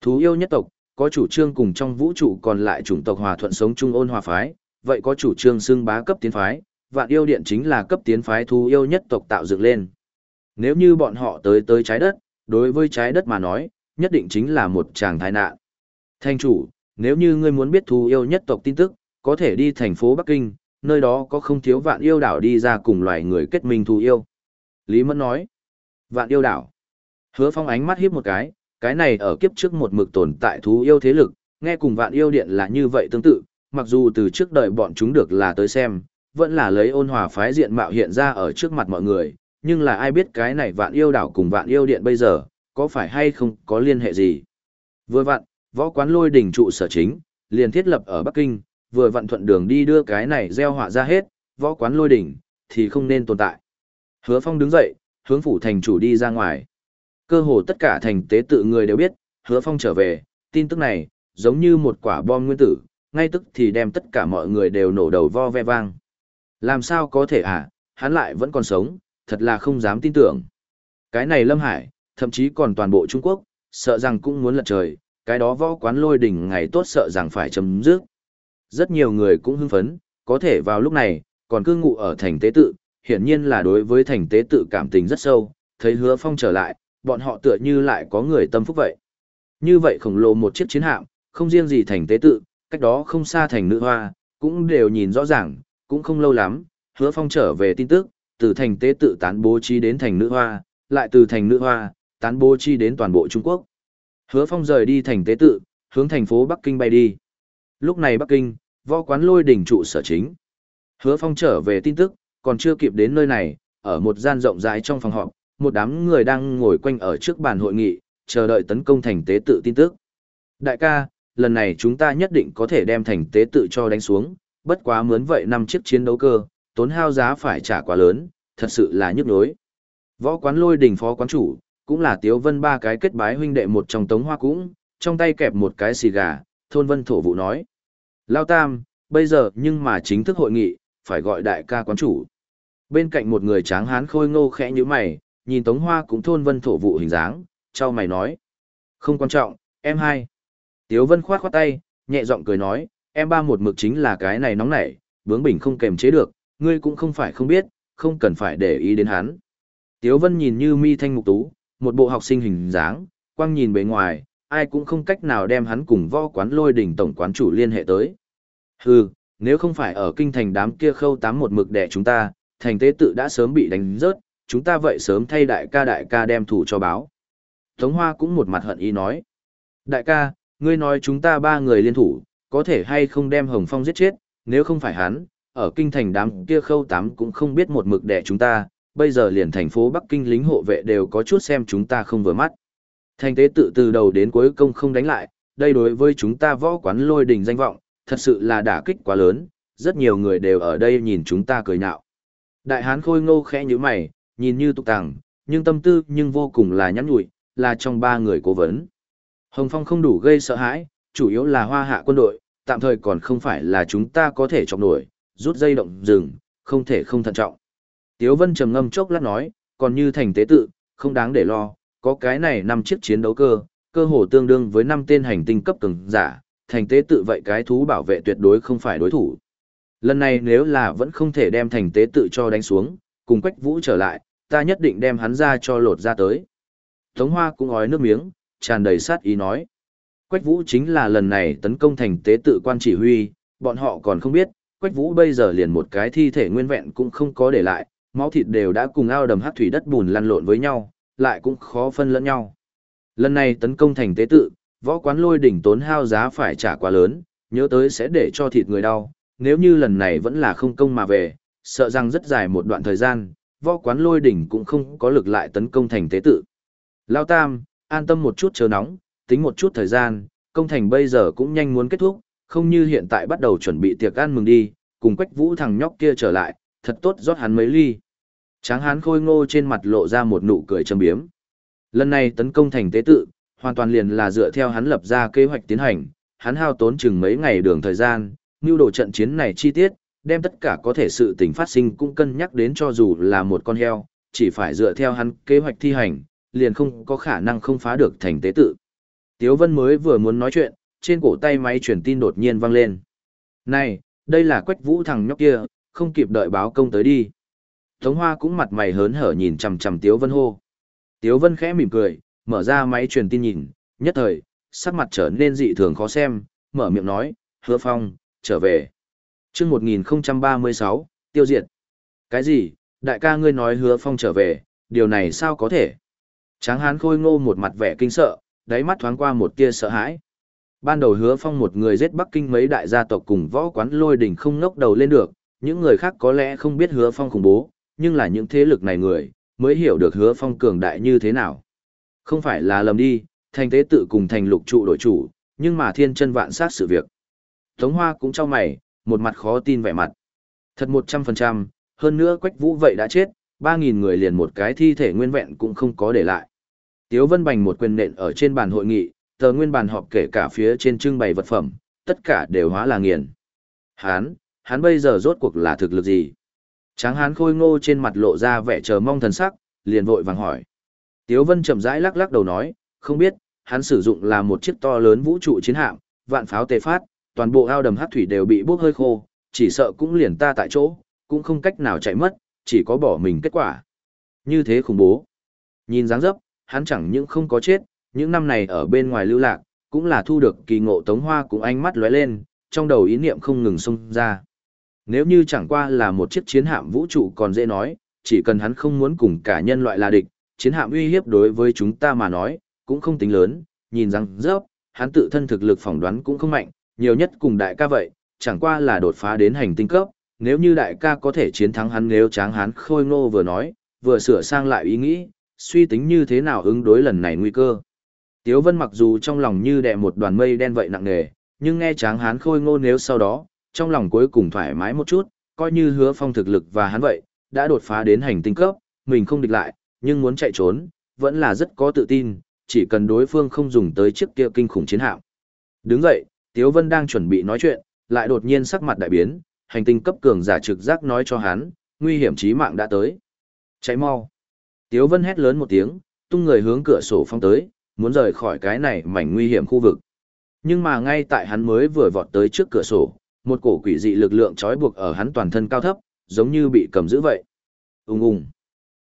Thú yêu nhất tộc, có chủ trương cùng trong vũ trụ còn lại chủng tộc hòa thuận sống chung ôn hòa phái, vậy có chủ trương xưng bá cấp tiến phái, vạn yêu điện chính là cấp tiến phái thú yêu nhất tộc tạo dựng lên. Nếu như bọn họ tới tới trái đất, đối với trái đất mà nói, nhất định chính là một tràng thái nạn. Thanh chủ, nếu như ngươi muốn biết thú yêu nhất tộc tin tức, có thể đi thành phố Bắc Kinh, nơi đó có không thiếu vạn yêu đảo đi ra cùng loài người kết minh thú yêu. Lý Mẫn nói, vạn yêu đảo. Hứa phong ánh mắt hiếp một cái, cái này ở kiếp trước một mực tồn tại thú yêu thế lực, nghe cùng vạn yêu điện là như vậy tương tự, mặc dù từ trước đời bọn chúng được là tới xem, vẫn là lấy ôn hòa phái diện mạo hiện ra ở trước mặt mọi người, nhưng là ai biết cái này vạn yêu đảo cùng vạn yêu điện bây giờ, có phải hay không có liên hệ gì. Vừa vặn, võ quán lôi đỉnh trụ sở chính, liền thiết lập ở Bắc Kinh, vừa vặn thuận đường đi đưa cái này gieo họa ra hết, võ quán lôi đỉnh, thì không nên tồn tại. Hứa Phong đứng dậy, hướng phủ thành chủ đi ra ngoài. Cơ hồ tất cả thành tế tự người đều biết, Hứa Phong trở về, tin tức này, giống như một quả bom nguyên tử, ngay tức thì đem tất cả mọi người đều nổ đầu vo ve vang. Làm sao có thể à, hắn lại vẫn còn sống, thật là không dám tin tưởng. Cái này Lâm Hải, thậm chí còn toàn bộ Trung Quốc, sợ rằng cũng muốn lật trời, cái đó võ quán lôi đỉnh ngày tốt sợ rằng phải chấm dứt. Rất nhiều người cũng hưng phấn, có thể vào lúc này, còn cư ngụ ở thành tế tự, hiển nhiên là đối với thành tế tự cảm tình rất sâu, thấy hứa phong trở lại, bọn họ tựa như lại có người tâm phúc vậy. Như vậy khổng lồ một chiếc chiến hạm, không riêng gì thành tế tự, cách đó không xa thành nữ hoa, cũng đều nhìn rõ ràng, cũng không lâu lắm, hứa phong trở về tin tức, từ thành tế tự tán bố trí đến thành nữ hoa, lại từ thành nữ hoa, tán bố trí đến toàn bộ Trung Quốc. Hứa phong rời đi thành tế tự, hướng thành phố Bắc Kinh bay đi. Lúc này Bắc Kinh, võ quán lôi đỉnh trụ sở chính. Hứa phong trở về tin tức, còn chưa kịp đến nơi này, ở một gian rộng rãi trong phòng họp, một đám người đang ngồi quanh ở trước bàn hội nghị, chờ đợi tấn công thành tế tự tin tức. Đại ca, lần này chúng ta nhất định có thể đem thành tế tự cho đánh xuống, bất quá mướn vậy năm chiếc chiến đấu cơ, tốn hao giá phải trả quá lớn, thật sự là nhức nhối. Võ quán lôi đình phó quán chủ, cũng là Tiếu Vân ba cái kết bái huynh đệ một trong tống hoa cũng, trong tay kẹp một cái xì gà, thôn vân thổ vụ nói. Lao Tam, bây giờ nhưng mà chính thức hội nghị, phải gọi đại ca quán chủ. Bên cạnh một người tráng hán khôi ngô khẽ như mày, nhìn tống hoa cũng thôn vân thổ vụ hình dáng, trao mày nói. Không quan trọng, em hai. Tiếu Vân khoát khoát tay, nhẹ giọng cười nói, em ba một mực chính là cái này nóng nảy, bướng bỉnh không kềm chế được, ngươi cũng không phải không biết, không cần phải để ý đến hắn. Tiếu Vân nhìn như mi thanh mục tú, một bộ học sinh hình dáng, quang nhìn bề ngoài, ai cũng không cách nào đem hắn cùng võ quán lôi đỉnh tổng quán chủ liên hệ tới. Hừ, nếu không phải ở kinh thành đám kia khâu tám một mực đẻ chúng ta, thành tế tự đã sớm bị đánh rớt, chúng ta vậy sớm thay đại ca đại ca đem thủ cho báo. Tống Hoa cũng một mặt hận ý nói. Đại ca, ngươi nói chúng ta ba người liên thủ, có thể hay không đem Hồng Phong giết chết, nếu không phải hắn, ở kinh thành đám kia khâu tám cũng không biết một mực đẻ chúng ta, bây giờ liền thành phố Bắc Kinh lính hộ vệ đều có chút xem chúng ta không vừa mắt. Thành tế tự từ đầu đến cuối công không đánh lại, đây đối với chúng ta võ quán lôi đình danh vọng, thật sự là đả kích quá lớn, rất nhiều người đều ở đây nhìn chúng ta cười nhạo. Đại hán khôi ngô khẽ như mày, nhìn như tục tàng, nhưng tâm tư nhưng vô cùng là nhắn nhủi, là trong ba người cố vấn. Hồng Phong không đủ gây sợ hãi, chủ yếu là hoa hạ quân đội, tạm thời còn không phải là chúng ta có thể chọc nổi, rút dây động rừng, không thể không thận trọng. Tiếu Vân trầm ngâm chốc lát nói, còn như thành tế tự, không đáng để lo, có cái này năm chiếc chiến đấu cơ, cơ hồ tương đương với năm tên hành tinh cấp cường giả, thành tế tự vậy cái thú bảo vệ tuyệt đối không phải đối thủ. Lần này nếu là vẫn không thể đem thành tế tự cho đánh xuống, cùng Quách Vũ trở lại, ta nhất định đem hắn ra cho lột ra tới. Tống Hoa cũng ói nước miếng, tràn đầy sát ý nói. Quách Vũ chính là lần này tấn công thành tế tự quan chỉ huy, bọn họ còn không biết, Quách Vũ bây giờ liền một cái thi thể nguyên vẹn cũng không có để lại, máu thịt đều đã cùng ao đầm hát thủy đất bùn lăn lộn với nhau, lại cũng khó phân lẫn nhau. Lần này tấn công thành tế tự, võ quán lôi đỉnh tốn hao giá phải trả quá lớn, nhớ tới sẽ để cho thịt người đau, nếu như lần này vẫn là không công mà về, sợ rằng rất dài một đoạn thời gian, võ quán lôi đỉnh cũng không có lực lại tấn công thành tế tự. Lao Tam, an tâm một chút chờ nóng, tính một chút thời gian, công thành bây giờ cũng nhanh muốn kết thúc, không như hiện tại bắt đầu chuẩn bị tiệc ăn mừng đi, cùng quách vũ thằng nhóc kia trở lại, thật tốt rót hắn mấy ly. Tráng hán khôi ngô trên mặt lộ ra một nụ cười châm biếm. Lần này tấn công thành tế tự, hoàn toàn liền là dựa theo hắn lập ra kế hoạch tiến hành, hắn hao tốn chừng mấy ngày đường thời gian, nưu đồ trận chiến này chi tiết, đem tất cả có thể sự tình phát sinh cũng cân nhắc đến cho dù là một con heo, chỉ phải dựa theo hắn kế hoạch thi hành, liền không có khả năng không phá được thành tế tự. Tiếu Vân mới vừa muốn nói chuyện, trên cổ tay máy truyền tin đột nhiên vang lên. Này, đây là quách vũ thằng nhóc kia, không kịp đợi báo công tới đi. Tống Hoa cũng mặt mày hớn hở nhìn chằm chằm Tiếu Vân hô. Tiếu Vân khẽ mỉm cười, mở ra máy truyền tin nhìn, nhất thời, sắc mặt trở nên dị thường khó xem, mở miệng nói, hứa phong, trở về. chương 1036, tiêu diệt. Cái gì, đại ca ngươi nói hứa phong trở về, điều này sao có thể? Tráng hán khôi ngô một mặt vẻ kinh sợ, đáy mắt thoáng qua một tia sợ hãi. Ban đầu hứa phong một người giết Bắc Kinh mấy đại gia tộc cùng võ quán lôi đỉnh không ngốc đầu lên được, những người khác có lẽ không biết hứa phong khủng bố, nhưng là những thế lực này người, mới hiểu được hứa phong cường đại như thế nào. Không phải là lầm đi, thành tế tự cùng thành lục trụ đổi chủ, nhưng mà thiên chân vạn sát sự việc. Tống Hoa cũng cho mày, một mặt khó tin vẻ mặt. Thật một trăm phần trăm, hơn nữa Quách Vũ vậy đã chết, ba nghìn người liền một cái thi thể nguyên vẹn cũng không có để lại. Tiếu Vân Bành một quyền nện ở trên bàn hội nghị, tờ nguyên bàn họp kể cả phía trên trưng bày vật phẩm, tất cả đều hóa là nghiền. Hán, hắn bây giờ rốt cuộc là thực lực gì? Tráng hán khôi ngô trên mặt lộ ra vẻ chờ mong thần sắc, liền vội vàng hỏi. Tiếu Vân chậm rãi lắc lắc đầu nói, không biết, hắn sử dụng là một chiếc to lớn vũ trụ chiến hạm, vạn pháo tề phát, toàn bộ ao đầm hát thủy đều bị bốc hơi khô, chỉ sợ cũng liền ta tại chỗ, cũng không cách nào chạy mất, chỉ có bỏ mình kết quả. Như thế khủng bố. Nhìn dáng dấp, hắn chẳng những không có chết, những năm này ở bên ngoài lưu lạc, cũng là thu được kỳ ngộ tống hoa cũng ánh mắt lóe lên, trong đầu ý niệm không ngừng xông ra. Nếu như chẳng qua là một chiếc chiến hạm vũ trụ còn dễ nói, chỉ cần hắn không muốn cùng cả nhân loại là địch, chiến hạm uy hiếp đối với chúng ta mà nói, cũng không tính lớn, nhìn rằng rớp, hắn tự thân thực lực phỏng đoán cũng không mạnh, nhiều nhất cùng đại ca vậy, chẳng qua là đột phá đến hành tinh cấp, nếu như đại ca có thể chiến thắng hắn nếu tráng hắn khôi ngô vừa nói, vừa sửa sang lại ý nghĩ, suy tính như thế nào ứng đối lần này nguy cơ. Tiếu Vân mặc dù trong lòng như đè một đoàn mây đen vậy nặng nề, nhưng nghe tráng hán khôi ngô nếu sau đó, trong lòng cuối cùng thoải mái một chút, coi như hứa phong thực lực và hắn vậy, đã đột phá đến hành tinh cấp, mình không địch lại, nhưng muốn chạy trốn, vẫn là rất có tự tin, chỉ cần đối phương không dùng tới chiếc kia kinh khủng chiến hạm. Đứng dậy, Tiếu Vân đang chuẩn bị nói chuyện, lại đột nhiên sắc mặt đại biến, hành tinh cấp cường giả trực giác nói cho hắn, nguy hiểm chí mạng đã tới. Cháy mau. Tiếu Vân hét lớn một tiếng, tung người hướng cửa sổ phong tới, muốn rời khỏi cái này mảnh nguy hiểm khu vực. Nhưng mà ngay tại hắn mới vừa vọt tới trước cửa sổ, một cổ quỷ dị lực lượng trói buộc ở hắn toàn thân cao thấp, giống như bị cầm giữ vậy. Ung ung.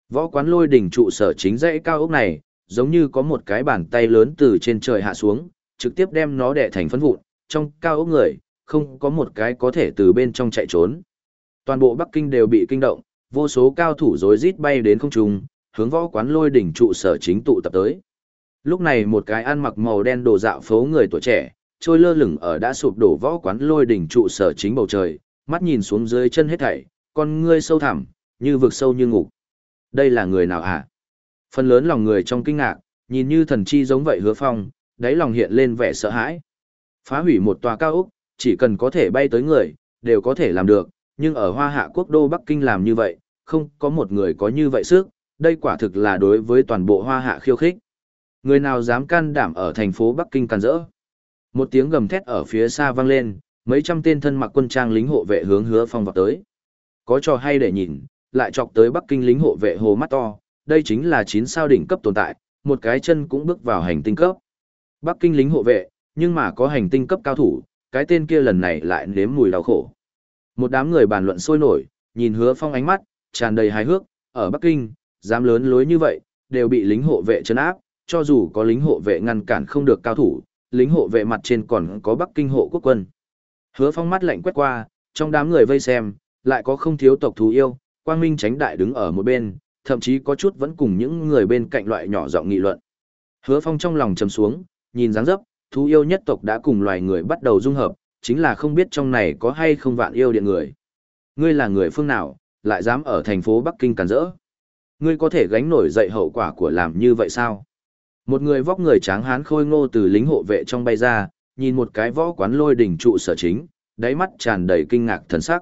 Võ quán lôi đỉnh trụ sở chính dãy cao ốc này, giống như có một cái bàn tay lớn từ trên trời hạ xuống, trực tiếp đem nó đè thành phân vụn, trong cao ốc người, không có một cái có thể từ bên trong chạy trốn. Toàn bộ Bắc Kinh đều bị kinh động, vô số cao thủ rối rít bay đến không trung, hướng võ quán lôi đỉnh trụ sở chính tụ tập tới. Lúc này một cái ăn mặc màu đen đồ dạo phố người tuổi trẻ, trôi lơ lửng ở đã sụp đổ võ quán lôi đỉnh trụ sở chính bầu trời, mắt nhìn xuống dưới chân hết thảy, con ngươi sâu thẳm, như vực sâu như ngục. Đây là người nào hả? Phần lớn lòng người trong kinh ngạc, nhìn như thần chi giống vậy hứa phong, đáy lòng hiện lên vẻ sợ hãi. Phá hủy một tòa cao ốc, chỉ cần có thể bay tới người, đều có thể làm được, nhưng ở Hoa Hạ quốc đô Bắc Kinh làm như vậy, không có một người có như vậy sức, đây quả thực là đối với toàn bộ Hoa Hạ khiêu khích. Người nào dám can đảm ở thành phố Bắc Kinh càn rỡ? Một tiếng gầm thét ở phía xa vang lên, mấy trăm tên thân mặc quân trang lính hộ vệ hướng hứa phong vào tới. Có trò hay để nhìn, lại chọc tới Bắc Kinh lính hộ vệ hồ mắt to, đây chính là chín sao đỉnh cấp tồn tại, một cái chân cũng bước vào hành tinh cấp. Bắc Kinh lính hộ vệ, nhưng mà có hành tinh cấp cao thủ, cái tên kia lần này lại nếm mùi đau khổ. Một đám người bàn luận sôi nổi, nhìn hứa phong ánh mắt, tràn đầy hài hước, ở Bắc Kinh, dám lớn lối như vậy, đều bị lính hộ vệ chấn áp, cho dù có lính hộ vệ ngăn cản không được cao thủ, lính hộ vệ mặt trên còn có Bắc Kinh hộ quốc quân. Hứa phong mắt lạnh quét qua, trong đám người vây xem, lại có không thiếu tộc thú yêu, quang minh tránh đại đứng ở một bên, thậm chí có chút vẫn cùng những người bên cạnh loại nhỏ giọng nghị luận. Hứa phong trong lòng trầm xuống, nhìn dáng dấp, thú yêu nhất tộc đã cùng loài người bắt đầu dung hợp, chính là không biết trong này có hay không vạn yêu điện người. Ngươi là người phương nào, lại dám ở thành phố Bắc Kinh càn rỡ? Ngươi có thể gánh nổi dậy hậu quả của làm như vậy sao? Một người vóc người tráng hán khôi ngô từ lính hộ vệ trong bay ra, nhìn một cái võ quán lôi đỉnh trụ sở chính, đáy mắt tràn đầy kinh ngạc thần sắc.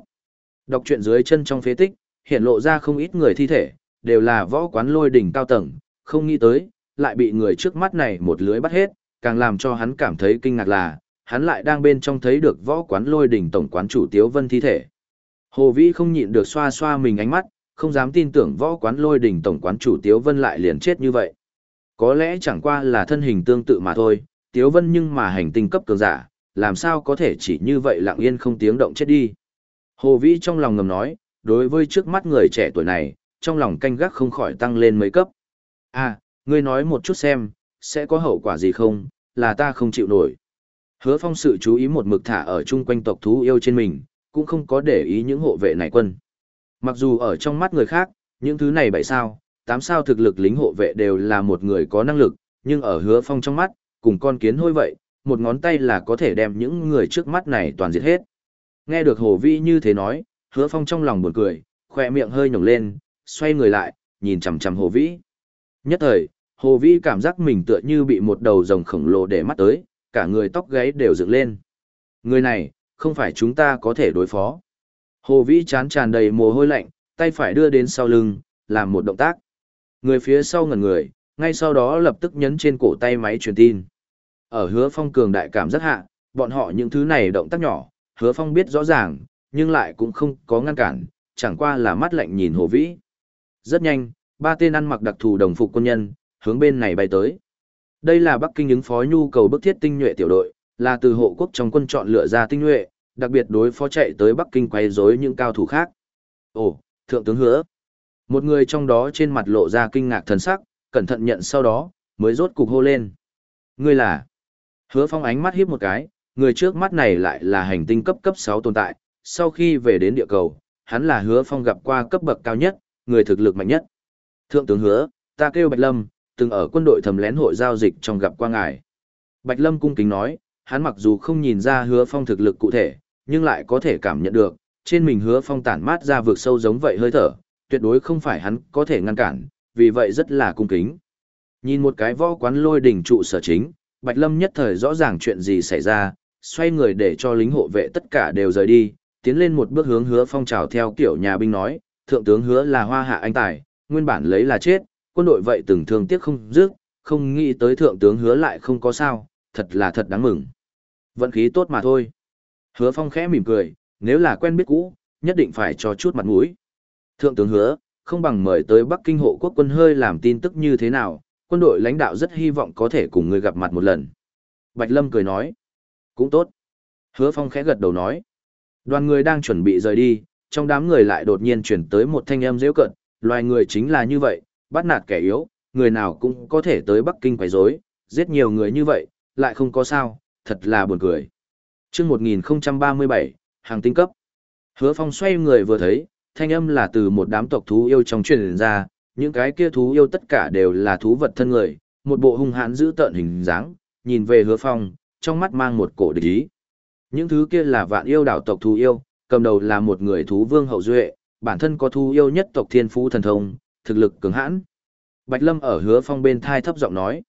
Đọc truyện dưới chân trong phế tích, hiện lộ ra không ít người thi thể, đều là võ quán lôi đỉnh cao tầng, không nghĩ tới, lại bị người trước mắt này một lưới bắt hết, càng làm cho hắn cảm thấy kinh ngạc là, hắn lại đang bên trong thấy được võ quán lôi đỉnh tổng quán chủ Tiếu Vân thi thể. Hồ Vĩ không nhịn được xoa xoa mình ánh mắt, không dám tin tưởng võ quán lôi đỉnh tổng quán chủ Tiếu Vân lại liền chết như vậy. Có lẽ chẳng qua là thân hình tương tự mà thôi, Tiếu Vân nhưng mà hành tinh cấp cường giả, làm sao có thể chỉ như vậy lặng yên không tiếng động chết đi. Hồ Vĩ trong lòng ngầm nói, đối với trước mắt người trẻ tuổi này, trong lòng canh gác không khỏi tăng lên mấy cấp. À, ngươi nói một chút xem, sẽ có hậu quả gì không, là ta không chịu nổi. Hứa phong sự chú ý một mực thả ở chung quanh tộc thú yêu trên mình, cũng không có để ý những hộ vệ này quân. Mặc dù ở trong mắt người khác, những thứ này bảy sao, tám sao thực lực lính hộ vệ đều là một người có năng lực, nhưng ở hứa phong trong mắt, cùng con kiến hôi vậy, một ngón tay là có thể đem những người trước mắt này toàn diệt hết. Nghe được hồ vi như thế nói, hứa phong trong lòng buồn cười, khỏe miệng hơi nhổng lên, xoay người lại, nhìn chằm chằm Hồ Vĩ. Nhất thời, Hồ Vĩ cảm giác mình tựa như bị một đầu rồng khổng lồ để mắt tới, cả người tóc gáy đều dựng lên. Người này, không phải chúng ta có thể đối phó. Hồ Vĩ chán tràn đầy mồ hôi lạnh, tay phải đưa đến sau lưng, làm một động tác. Người phía sau ngẩn người, ngay sau đó lập tức nhấn trên cổ tay máy truyền tin. Ở hứa phong cường đại cảm rất hạ, bọn họ những thứ này động tác nhỏ, hứa phong biết rõ ràng, nhưng lại cũng không có ngăn cản, chẳng qua là mắt lạnh nhìn hồ vĩ. Rất nhanh, ba tên ăn mặc đặc thù đồng phục quân nhân, hướng bên này bay tới. Đây là Bắc Kinh ứng phó nhu cầu bức thiết tinh nhuệ tiểu đội, là từ hộ quốc trong quân chọn lựa ra tinh nhuệ, đặc biệt đối phó chạy tới Bắc Kinh quay rối những cao thủ khác. Ồ, thượng tướng hứa. Một người trong đó trên mặt lộ ra kinh ngạc thần sắc, cẩn thận nhận sau đó, mới rốt cục hô lên. Ngươi là? Hứa phong ánh mắt hiếp một cái, người trước mắt này lại là hành tinh cấp cấp 6 tồn tại, sau khi về đến địa cầu, hắn là hứa phong gặp qua cấp bậc cao nhất, người thực lực mạnh nhất. Thượng tướng hứa, ta kêu Bạch Lâm, từng ở quân đội thầm lén hội giao dịch trong gặp qua ngài. Bạch Lâm cung kính nói, hắn mặc dù không nhìn ra hứa phong thực lực cụ thể, nhưng lại có thể cảm nhận được, trên mình hứa phong tản mát ra vực sâu giống vậy hơi thở, tuyệt đối không phải hắn có thể ngăn cản, vì vậy rất là cung kính. Nhìn một cái võ quán lôi đỉnh trụ sở chính, Bạch Lâm nhất thời rõ ràng chuyện gì xảy ra, xoay người để cho lính hộ vệ tất cả đều rời đi, tiến lên một bước hướng hứa phong trào theo kiểu nhà binh nói, thượng tướng hứa là hoa hạ anh tài, nguyên bản lấy là chết, quân đội vậy từng thương tiếc không dứt, không nghĩ tới thượng tướng hứa lại không có sao, thật là thật đáng mừng. Vận khí tốt mà thôi. Hứa phong khẽ mỉm cười, nếu là quen biết cũ, nhất định phải cho chút mặt mũi. Thượng tướng hứa, không bằng mời tới Bắc Kinh hộ quốc quân hơi làm tin tức như thế nào, quân đội lãnh đạo rất hy vọng có thể cùng người gặp mặt một lần. Bạch Lâm cười nói, cũng tốt. Hứa Phong khẽ gật đầu nói, đoàn người đang chuẩn bị rời đi, trong đám người lại đột nhiên chuyển tới một thanh âm dễ cận, loài người chính là như vậy, bắt nạt kẻ yếu, người nào cũng có thể tới Bắc Kinh quấy rối, giết nhiều người như vậy, lại không có sao, thật là buồn cười. Trước 1037, hàng tinh cấp. Hứa Phong xoay người vừa thấy, thanh âm là từ một đám tộc thú yêu trong truyền ra, những cái kia thú yêu tất cả đều là thú vật thân người, một bộ hung hãn giữ tợn hình dáng, nhìn về hứa phong, trong mắt mang một cổ địch ý. Những thứ kia là vạn yêu đảo tộc thú yêu, cầm đầu là một người thú vương hậu duệ, bản thân có thú yêu nhất tộc thiên phú thần thông, thực lực cứng hãn. Bạch Lâm ở hứa phong bên thai thấp giọng nói,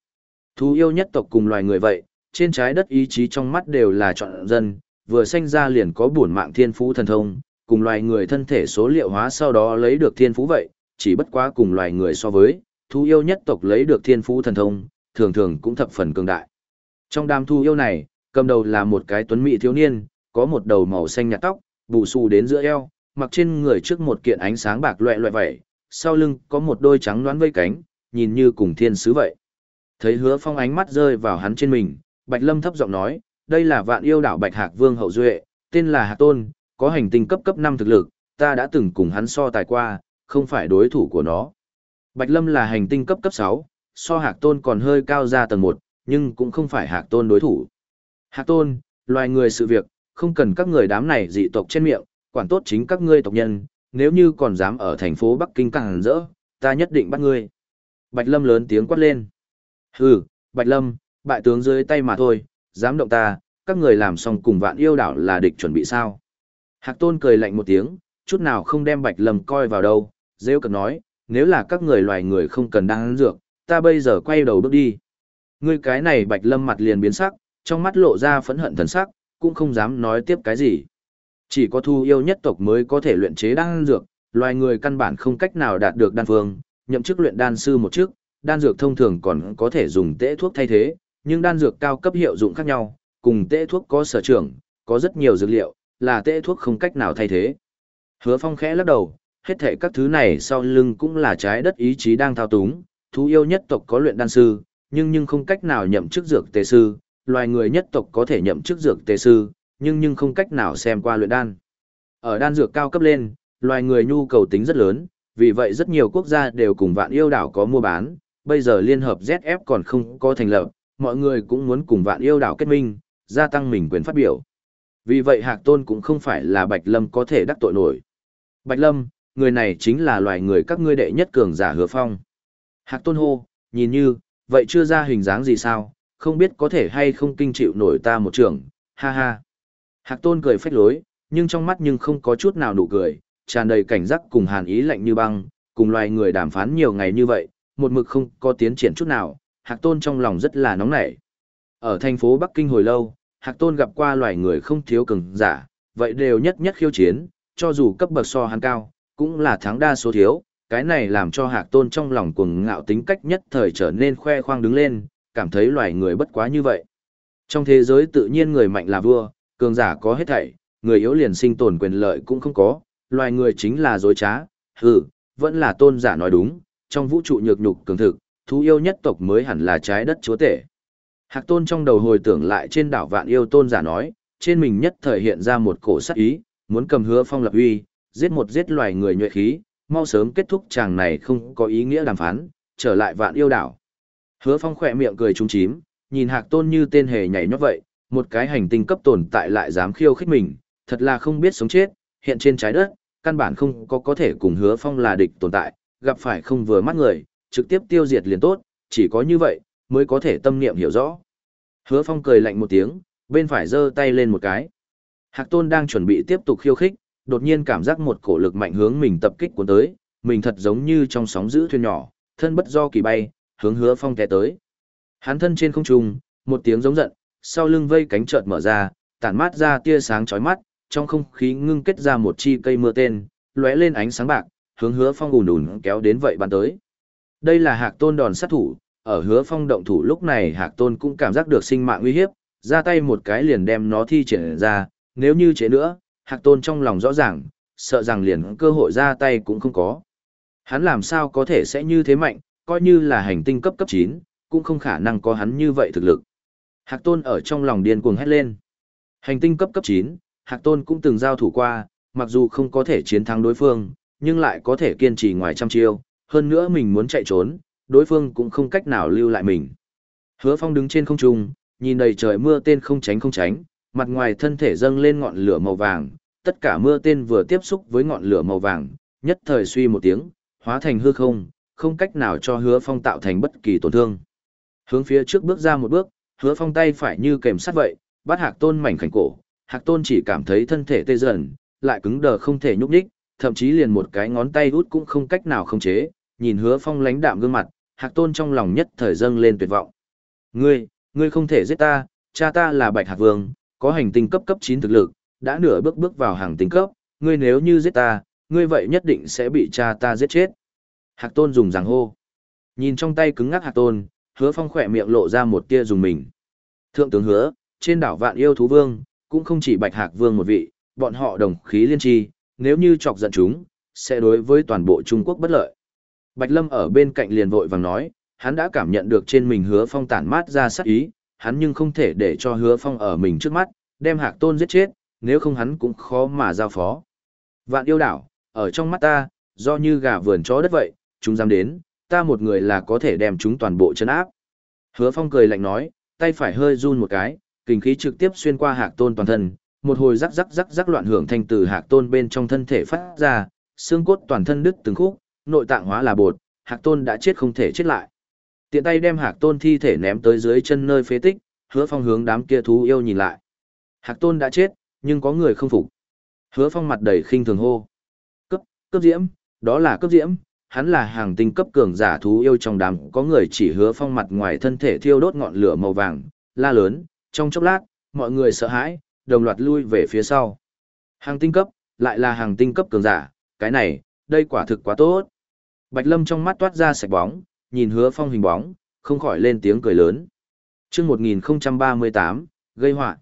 thú yêu nhất tộc cùng loài người vậy, trên trái đất ý chí trong mắt đều là chọn dân, vừa sinh ra liền có bổn mạng thiên phú thần thông, cùng loài người thân thể số liệu hóa sau đó lấy được thiên phú vậy, chỉ bất quá cùng loài người so với, thú yêu nhất tộc lấy được thiên phú thần thông, thường thường cũng thập phần cường đại. Trong đám thú yêu này, cầm đầu là một cái tuấn mỹ thiếu niên, có một đầu màu xanh nhạt tóc, bù xù đến giữa eo, mặc trên người trước một kiện ánh sáng bạc loẹ loẹ vậy, sau lưng có một đôi trắng đoán vây cánh, nhìn như cùng thiên sứ vậy. Thấy hứa phong ánh mắt rơi vào hắn trên mình, Bạch Lâm thấp giọng nói, đây là vạn yêu đảo Bạch Hạc Vương Hậu Duệ, tên là Hạc Tôn, có hành tinh cấp cấp 5 thực lực, ta đã từng cùng hắn so tài qua, không phải đối thủ của nó. Bạch Lâm là hành tinh cấp cấp 6, so Hạc Tôn còn hơi cao ra tầng 1, nhưng cũng không phải Hạc Tôn đối thủ. Hạc Tôn, loài người sự việc, không cần các người đám này dị tộc trên miệng, quản tốt chính các ngươi tộc nhân, nếu như còn dám ở thành phố Bắc Kinh càng rỡ, ta nhất định bắt ngươi. Bạch Lâm lớn tiếng quát lên. Hừ, Bạch Lâm, bại tướng dưới tay mà thôi, dám động ta, các người làm xong cùng vạn yêu đảo là địch chuẩn bị sao. Hạc Tôn cười lạnh một tiếng, chút nào không đem Bạch Lâm coi vào đâu, rêu cực nói, nếu là các người loài người không cần đang dược, ta bây giờ quay đầu bước đi. Ngươi cái này Bạch Lâm mặt liền biến sắc, trong mắt lộ ra phẫn hận thần sắc, cũng không dám nói tiếp cái gì. Chỉ có thu yêu nhất tộc mới có thể luyện chế đan dược, loài người căn bản không cách nào đạt được đan phương, nhậm chức luyện đan sư một chức, đan dược thông thường còn có thể dùng tễ thuốc thay thế, nhưng đan dược cao cấp hiệu dụng khác nhau, cùng tễ thuốc có sở trường, có rất nhiều dược liệu, là tễ thuốc không cách nào thay thế. Hứa Phong khẽ lắc đầu, hết thảy các thứ này sau lưng cũng là trái đất ý chí đang thao túng, thú yêu nhất tộc có luyện đan sư, nhưng nhưng không cách nào nhậm chức dược tề sư, loài người nhất tộc có thể nhậm chức dược tề sư, nhưng nhưng không cách nào xem qua luyện đan. Ở đan dược cao cấp lên, loài người nhu cầu tính rất lớn, vì vậy rất nhiều quốc gia đều cùng vạn yêu đảo có mua bán, bây giờ liên hợp ZF còn không có thành lập, mọi người cũng muốn cùng vạn yêu đảo kết minh, gia tăng mình quyền phát biểu. Vì vậy Hạc Tôn cũng không phải là Bạch Lâm có thể đắc tội nổi. Bạch Lâm, người này chính là loài người các ngươi đệ nhất cường giả hứa phong. Hạc Tôn hô, nhìn như, vậy chưa ra hình dáng gì sao, không biết có thể hay không kinh chịu nổi ta một trường, ha ha. Hạc Tôn cười phách lối, nhưng trong mắt nhưng không có chút nào nụ cười, tràn đầy cảnh giác cùng hàn ý lạnh như băng, cùng loài người đàm phán nhiều ngày như vậy, một mực không có tiến triển chút nào, Hạc Tôn trong lòng rất là nóng nảy. Ở thành phố Bắc Kinh hồi lâu, Hạc Tôn gặp qua loài người không thiếu cường giả, vậy đều nhất nhất khiêu chiến, cho dù cấp bậc so hắn cao, cũng là thắng đa số thiếu, cái này làm cho Hạc Tôn trong lòng cuồng ngạo tính cách nhất thời trở nên khoe khoang đứng lên, cảm thấy loài người bất quá như vậy. Trong thế giới tự nhiên người mạnh là vua, cường giả có hết thảy, người yếu liền sinh tồn quyền lợi cũng không có, loài người chính là dối trá, hừ, vẫn là tôn giả nói đúng, trong vũ trụ nhược nhục cường thực, thú yêu nhất tộc mới hẳn là trái đất chúa tể. Hạc tôn trong đầu hồi tưởng lại trên đảo vạn yêu tôn giả nói, trên mình nhất thời hiện ra một cổ sắc ý, muốn cầm hứa phong lập uy, giết một giết loài người nhuệ khí, mau sớm kết thúc chàng này không có ý nghĩa đàm phán, trở lại vạn yêu đảo. Hứa phong khỏe miệng cười trúng chím, nhìn hạc tôn như tên hề nhảy nhót vậy, một cái hành tinh cấp tồn tại lại dám khiêu khích mình, thật là không biết sống chết, hiện trên trái đất, căn bản không có có thể cùng hứa phong là địch tồn tại, gặp phải không vừa mắt người, trực tiếp tiêu diệt liền tốt, chỉ có như vậy, mới có thể tâm niệm hiểu rõ. Hứa phong cười lạnh một tiếng, bên phải giơ tay lên một cái. Hạc tôn đang chuẩn bị tiếp tục khiêu khích, đột nhiên cảm giác một cổ lực mạnh hướng mình tập kích cuốn tới, mình thật giống như trong sóng giữ thuyền nhỏ, thân bất do kỳ bay, hướng hứa phong té tới. Hắn thân trên không trung, một tiếng giống giận, sau lưng vây cánh chợt mở ra, tản mát ra tia sáng chói mắt, trong không khí ngưng kết ra một chi cây mưa tên, lóe lên ánh sáng bạc, hướng Hứa Phong ùn ùn kéo đến vậy bắn tới. Đây là Hạc Tôn đòn sát thủ, ở Hứa Phong động thủ lúc này Hạc Tôn cũng cảm giác được sinh mạng nguy hiểm, ra tay một cái liền đem nó thi triển ra, nếu như chế nữa, Hạc Tôn trong lòng rõ ràng, sợ rằng liền cơ hội ra tay cũng không có. Hắn làm sao có thể sẽ như thế mạnh, coi như là hành tinh cấp cấp 9, cũng không khả năng có hắn như vậy thực lực. Hạc Tôn ở trong lòng điên cuồng hét lên. Hành tinh cấp cấp 9, Hạc Tôn cũng từng giao thủ qua, mặc dù không có thể chiến thắng đối phương, nhưng lại có thể kiên trì ngoài trăm chiêu, hơn nữa mình muốn chạy trốn, đối phương cũng không cách nào lưu lại mình. Hứa Phong đứng trên không trung, nhìn đầy trời mưa tên không tránh không tránh, mặt ngoài thân thể dâng lên ngọn lửa màu vàng, tất cả mưa tên vừa tiếp xúc với ngọn lửa màu vàng, nhất thời suy một tiếng, hóa thành hư không, không cách nào cho Hứa Phong tạo thành bất kỳ tổn thương. Hướng phía trước bước ra một bước, Hứa Phong tay phải như kèm sắt vậy, bắt Hạc Tôn mảnh khảnh cổ, Hạc Tôn chỉ cảm thấy thân thể tê dần, lại cứng đờ không thể nhúc nhích, thậm chí liền một cái ngón tay út cũng không cách nào khống chế, nhìn Hứa Phong lánh đạm gương mặt, Hạc Tôn trong lòng nhất thời dâng lên tuyệt vọng. Ngươi, ngươi không thể giết ta, cha ta là Bạch Hạc Vương, có hành tinh cấp cấp chín thực lực, đã nửa bước bước vào hàng tinh cấp, ngươi nếu như giết ta, ngươi vậy nhất định sẽ bị cha ta giết chết. Hạc Tôn dùng giằng hô. Nhìn trong tay cứng ngắc Hạc Tôn, Hứa Phong khỏe miệng lộ ra một tia dùng mình. Thượng tướng Hứa, trên đảo Vạn Yêu Thú Vương, cũng không chỉ Bạch Hạc Vương một vị, bọn họ đồng khí liên tri, nếu như chọc giận chúng, sẽ đối với toàn bộ Trung Quốc bất lợi. Bạch Lâm ở bên cạnh liền vội vàng nói, hắn đã cảm nhận được trên mình hứa phong tản mát ra sát ý, hắn nhưng không thể để cho hứa phong ở mình trước mắt, đem hạc tôn giết chết, nếu không hắn cũng khó mà giao phó. Vạn yêu đảo, ở trong mắt ta, do như gà vườn chó đất vậy, chúng dám đến, ta một người là có thể đem chúng toàn bộ chấn áp. Hứa phong cười lạnh nói, tay phải hơi run một cái, kinh khí trực tiếp xuyên qua hạc tôn toàn thân, một hồi rắc rắc rắc rắc loạn hưởng thanh từ hạc tôn bên trong thân thể phát ra, xương cốt toàn thân đứt từng khúc, nội tạng hóa là bột, hạc tôn đã chết không thể chết lại. Tiện tay đem hạc tôn thi thể ném tới dưới chân nơi phế tích, hứa phong hướng đám kia thú yêu nhìn lại. Hạc tôn đã chết, nhưng có người không phục. Hứa phong mặt đầy khinh thường hô. Cấp, cấp diễm, đó là cấp diễm, hắn là hàng tinh cấp cường giả thú yêu trong đám, có người chỉ hứa phong mặt ngoài thân thể thiêu đốt ngọn lửa màu vàng, la lớn, trong chốc lát, mọi người sợ hãi, đồng loạt lui về phía sau. Hàng tinh cấp, lại là hàng tinh cấp cường giả, cái này, đây quả thực quá tốt. Bạch Lâm trong mắt toát ra sạch bóng, nhìn hứa phong hình bóng, không khỏi lên tiếng cười lớn. chương 1038, gây họa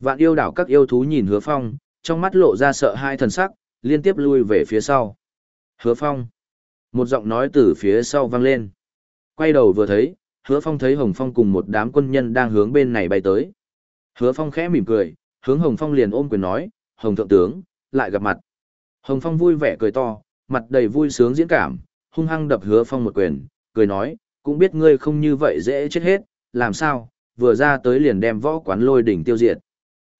Vạn yêu đảo các yêu thú nhìn hứa phong, trong mắt lộ ra sợ hai thần sắc, liên tiếp lui về phía sau. Hứa phong. Một giọng nói từ phía sau vang lên. Quay đầu vừa thấy, hứa phong thấy Hồng Phong cùng một đám quân nhân đang hướng bên này bay tới. Hứa phong khẽ mỉm cười, hướng Hồng Phong liền ôm quyền nói, Hồng Thượng Tướng, lại gặp mặt. Hồng Phong vui vẻ cười to, mặt đầy vui sướng diễn cảm, hung hăng đập Hứa Phong một quyền, cười nói, cũng biết ngươi không như vậy dễ chết hết, làm sao, vừa ra tới liền đem võ quán lôi đỉnh tiêu diệt.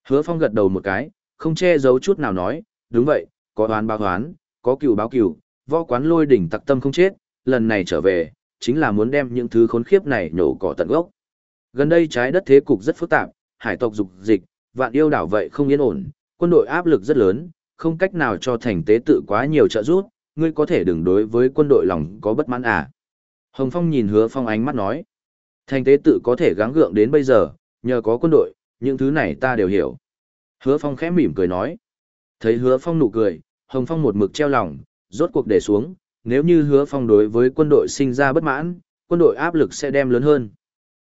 Hứa Phong gật đầu một cái, không che giấu chút nào nói, đúng vậy, có đoán báo đoán, có cừu báo cừu, võ quán lôi đỉnh tặc tâm không chết, lần này trở về, chính là muốn đem những thứ khốn khiếp này nổ cỏ tận gốc. Gần đây trái đất thế cục rất phức tạp, hải tộc dục dịch, vạn yêu đảo vậy không yên ổn, quân đội áp lực rất lớn, không cách nào cho thành tế tự quá nhiều trợ giúp, ngươi có thể đừng đối với quân đội lòng có bất mãn à. Hồng Phong nhìn hứa phong ánh mắt nói. Thành tế tự có thể gắng gượng đến bây giờ, nhờ có quân đội, những thứ này ta đều hiểu. Hứa phong khẽ mỉm cười nói. Thấy hứa phong nụ cười, Hồng Phong một mực treo lòng, rốt cuộc để xuống, nếu như hứa phong đối với quân đội sinh ra bất mãn, quân đội áp lực sẽ đem lớn hơn.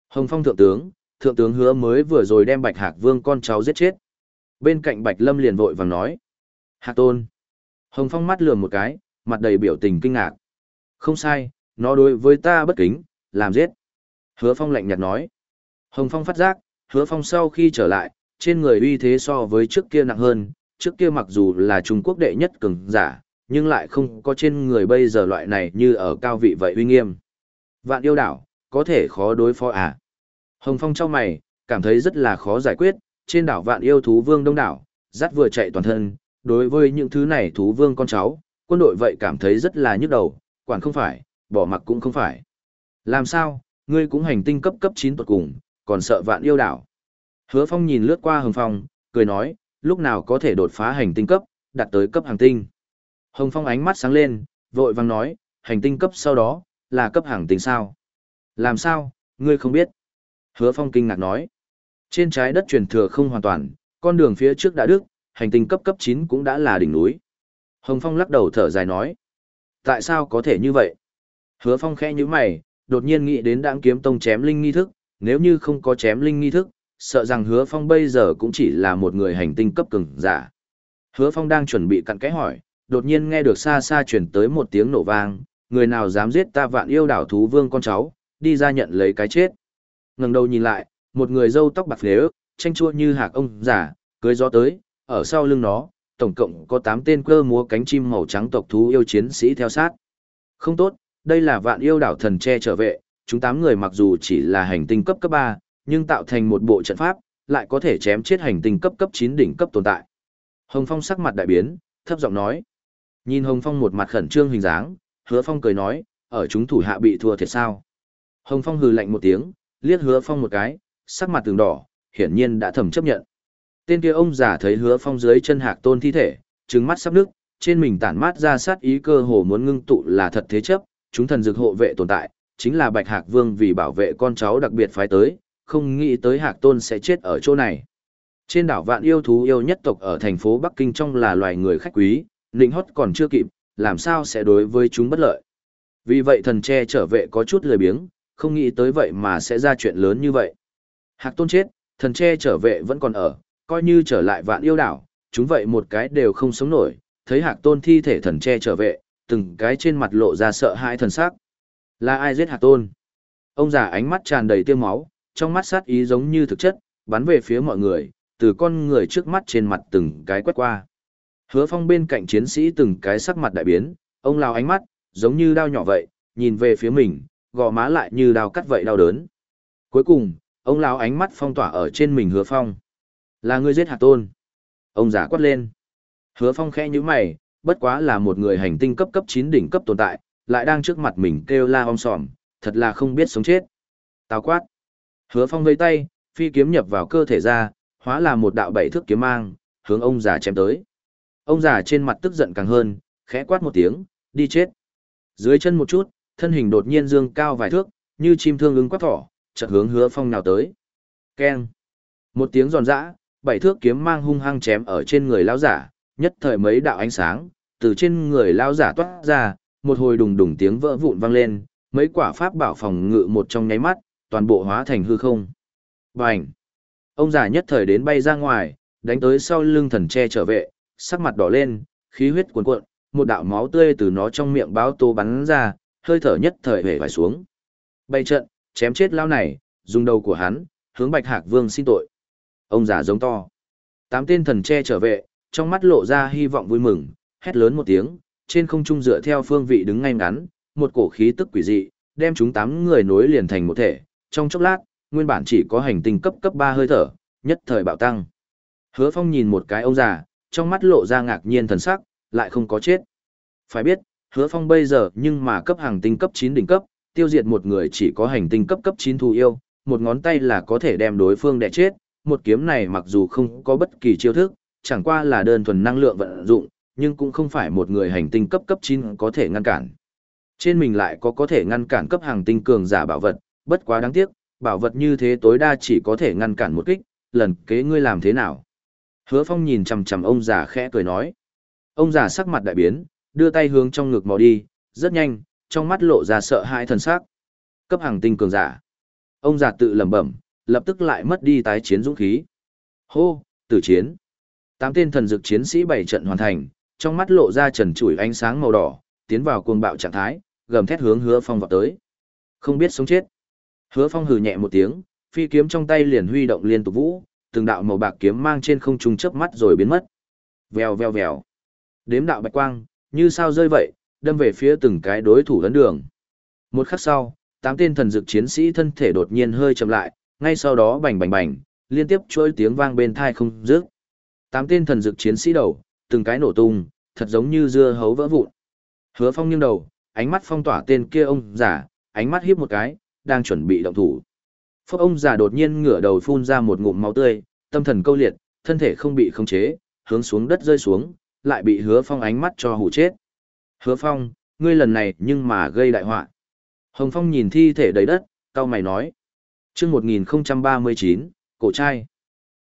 Hồng Phong thượng tướng, thượng tướng hứa mới vừa rồi đem Bạch Hạc Vương con cháu giết chết. Bên cạnh Bạch Lâm liền vội vàng nói. Hạc Tôn. Hồng Phong mắt lườm một cái, mặt đầy biểu tình kinh ngạc. Không sai, nó đối với ta bất kính, làm giết. Hứa Phong lạnh nhạt nói. Hồng Phong phát giác, Hứa Phong sau khi trở lại, trên người uy thế so với trước kia nặng hơn, trước kia mặc dù là Trung Quốc đệ nhất cường giả, nhưng lại không có trên người bây giờ loại này như ở cao vị vậy uy nghiêm. Vạn yêu đảo, có thể khó đối phó à? Hồng Phong trong mày, cảm thấy rất là khó giải quyết, trên đảo vạn yêu thú vương đông đảo, dắt vừa chạy toàn thân, đối với những thứ này thú vương con cháu, quân đội vậy cảm thấy rất là nhức đầu, quản không phải, bỏ mặc cũng không phải. Làm sao, ngươi cũng hành tinh cấp cấp 9 tuột cùng, còn sợ vạn yêu đảo. Hứa Phong nhìn lướt qua Hồng Phong, cười nói, lúc nào có thể đột phá hành tinh cấp, đạt tới cấp hàng tinh. Hồng Phong ánh mắt sáng lên, vội vàng nói, hành tinh cấp sau đó, là cấp hàng tinh sao? Làm sao, ngươi không biết? Hứa Phong kinh ngạc nói, trên trái đất truyền thừa không hoàn toàn, con đường phía trước đã đứt, hành tinh cấp cấp 9 cũng đã là đỉnh núi. Hồng Phong lắc đầu thở dài nói, tại sao có thể như vậy? Hứa Phong khẽ như mày, đột nhiên nghĩ đến đáng kiếm tông chém linh nghi thức, nếu như không có chém linh nghi thức, sợ rằng Hứa Phong bây giờ cũng chỉ là một người hành tinh cấp cường giả. Hứa Phong đang chuẩn bị cặn kẽ hỏi, đột nhiên nghe được xa xa chuyển tới một tiếng nổ vang, người nào dám giết ta vạn yêu đảo thú vương con cháu, đi ra nhận lấy cái chết. Ngẩng đầu nhìn lại, một người râu tóc bạc phế tranh chua như hạc ông giả, cưới gió tới, ở sau lưng nó, tổng cộng có 8 tên cơ múa cánh chim màu trắng tộc thú yêu chiến sĩ theo sát. Không tốt, đây là vạn yêu đảo thần che trở vệ, chúng 8 người mặc dù chỉ là hành tinh cấp cấp 3, nhưng tạo thành một bộ trận pháp, lại có thể chém chết hành tinh cấp cấp 9 đỉnh cấp tồn tại. Hồng Phong sắc mặt đại biến, thấp giọng nói. Nhìn Hồng Phong một mặt khẩn trương hình dáng, Hứa Phong cười nói, ở chúng thủ hạ bị thua thiệt sao? Hồng Phong hừ lạnh một tiếng, liếc Hứa Phong một cái, sắc mặt từng đỏ, hiển nhiên đã thầm chấp nhận. Tên kia ông già thấy Hứa Phong dưới chân Hạc Tôn thi thể, trừng mắt sắp nước, trên mình tản mát ra sát ý cơ hồ muốn ngưng tụ là thật thế chấp, chúng thần dược hộ vệ tồn tại, chính là Bạch Hạc Vương vì bảo vệ con cháu đặc biệt phái tới, không nghĩ tới Hạc Tôn sẽ chết ở chỗ này. Trên đảo vạn yêu thú yêu nhất tộc ở thành phố Bắc Kinh trong là loài người khách quý, nịnh hót còn chưa kịp, làm sao sẽ đối với chúng bất lợi. Vì vậy thần tre trở vệ có chút lười biếng, không nghĩ tới vậy mà sẽ ra chuyện lớn như vậy. Hạc tôn chết, thần tre trở vệ vẫn còn ở, coi như trở lại vạn yêu đảo, chúng vậy một cái đều không sống nổi, thấy hạc tôn thi thể thần tre trở vệ, từng cái trên mặt lộ ra sợ hãi thần sắc. Là ai giết hạc tôn? Ông già ánh mắt tràn đầy tiêu máu, trong mắt sát ý giống như thực chất, bắn về phía mọi người, từ con người trước mắt trên mặt từng cái quét qua. Hứa phong bên cạnh chiến sĩ từng cái sắc mặt đại biến, ông lao ánh mắt, giống như đao nhỏ vậy, nhìn về phía mình, gò má lại như đao cắt vậy đau đớn. Cuối cùng, ông lao ánh mắt phong tỏa ở trên mình hứa phong. Là người giết hạt tôn. Ông giả quát lên. Hứa phong khẽ như mày, bất quá là một người hành tinh cấp cấp 9 đỉnh cấp tồn tại, lại đang trước mặt mình kêu la om sòm, thật là không biết sống chết. Tào quát. Hứa phong vây tay, phi kiếm nhập vào cơ thể ra, hóa là một đạo bảy thước kiếm mang, hướng ông già chém tới. Ông già trên mặt tức giận càng hơn, khẽ quát một tiếng, đi chết. Dưới chân một chút, thân hình đột nhiên dương cao vài thước, như chim thương ứng quát thỏ, chợt hướng hứa phong nào tới. Keng. Một tiếng giòn giã, bảy thước kiếm mang hung hăng chém ở trên người lão giả, nhất thời mấy đạo ánh sáng, từ trên người lão giả toát ra, một hồi đùng đùng tiếng vỡ vụn vang lên, mấy quả pháp bảo phòng ngự một trong nháy mắt, toàn bộ hóa thành hư không. Bành! Ông già nhất thời đến bay ra ngoài, đánh tới sau lưng thần che trở vệ, sắc mặt đỏ lên, khí huyết cuồn cuộn, một đạo máu tươi từ nó trong miệng báo tô bắn ra, hơi thở nhất thời hề phải xuống. Bay trận, chém chết lao này, dùng đầu của hắn, hướng Bạch Hạc Vương xin tội. Ông già giống to. Tám tên thần che trở vệ, trong mắt lộ ra hy vọng vui mừng, hét lớn một tiếng, trên không trung dựa theo phương vị đứng ngay ngắn, một cổ khí tức quỷ dị, đem chúng tám người nối liền thành một thể, trong chốc lát, nguyên bản chỉ có hành tinh cấp cấp 3 hơi thở, nhất thời bạo tăng. Hứa Phong nhìn một cái ông già, trong mắt lộ ra ngạc nhiên thần sắc, lại không có chết. Phải biết, hứa phong bây giờ nhưng mà cấp hàng tinh cấp 9 đỉnh cấp, tiêu diệt một người chỉ có hành tinh cấp cấp 9 thù yêu, một ngón tay là có thể đem đối phương đè chết, một kiếm này mặc dù không có bất kỳ chiêu thức, chẳng qua là đơn thuần năng lượng vận dụng, nhưng cũng không phải một người hành tinh cấp cấp 9 có thể ngăn cản. Trên mình lại có có thể ngăn cản cấp hàng tinh cường giả bảo vật, bất quá đáng tiếc, bảo vật như thế tối đa chỉ có thể ngăn cản một kích, lần kế ngươi làm thế nào? Hứa Phong nhìn chằm chằm ông già khẽ cười nói. Ông già sắc mặt đại biến, đưa tay hướng trong ngực mò đi, rất nhanh, trong mắt lộ ra sợ hãi thần sắc. Cấp hàng tinh cường giả. Ông già tự lẩm bẩm, lập tức lại mất đi tái chiến dũng khí. Hô, tử chiến. Tám tên thần dực chiến sĩ bảy trận hoàn thành, trong mắt lộ ra trần trụi ánh sáng màu đỏ, tiến vào cuồng bạo trạng thái, gầm thét hướng Hứa Phong vọt tới. Không biết sống chết. Hứa Phong hừ nhẹ một tiếng, phi kiếm trong tay liền huy động liên tục vũ, từng đạo màu bạc kiếm mang trên không trung chớp mắt rồi biến mất. Vèo vèo vèo. Đếm đạo bạch quang, như sao rơi vậy, đâm về phía từng cái đối thủ lấn đường. Một khắc sau, tám tên thần dược chiến sĩ thân thể đột nhiên hơi chậm lại, ngay sau đó bành bành bành, liên tiếp chuỗi tiếng vang bên thai không dứt. Tám tên thần dược chiến sĩ đầu, từng cái nổ tung, thật giống như dưa hấu vỡ vụn. Hứa Phong nghiêng đầu, ánh mắt phong tỏa tên kia ông giả, ánh mắt hiếp một cái, đang chuẩn bị động thủ. Phốc ông già đột nhiên ngửa đầu phun ra một ngụm máu tươi, tâm thần câu liệt, thân thể không bị khống chế, hướng xuống đất rơi xuống, lại bị Hứa Phong ánh mắt cho hù chết. Hứa Phong, ngươi lần này nhưng mà gây đại họa. Hồng Phong nhìn thi thể đầy đất, cao mày nói. Trước 1039, cổ trai.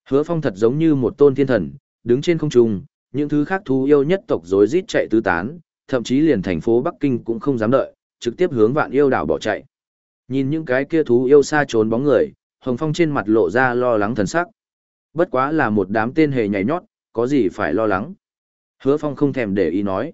Hứa Phong thật giống như một tôn thiên thần, đứng trên không trung, những thứ khác thú yêu nhất tộc rối rít chạy tứ tán, thậm chí liền thành phố Bắc Kinh cũng không dám đợi, trực tiếp hướng vạn yêu đảo bỏ chạy. Nhìn những cái kia thú yêu xa trốn bóng người, Hồng Phong trên mặt lộ ra lo lắng thần sắc. Bất quá là một đám tên hề nhảy nhót, có gì phải lo lắng. Hứa Phong không thèm để ý nói.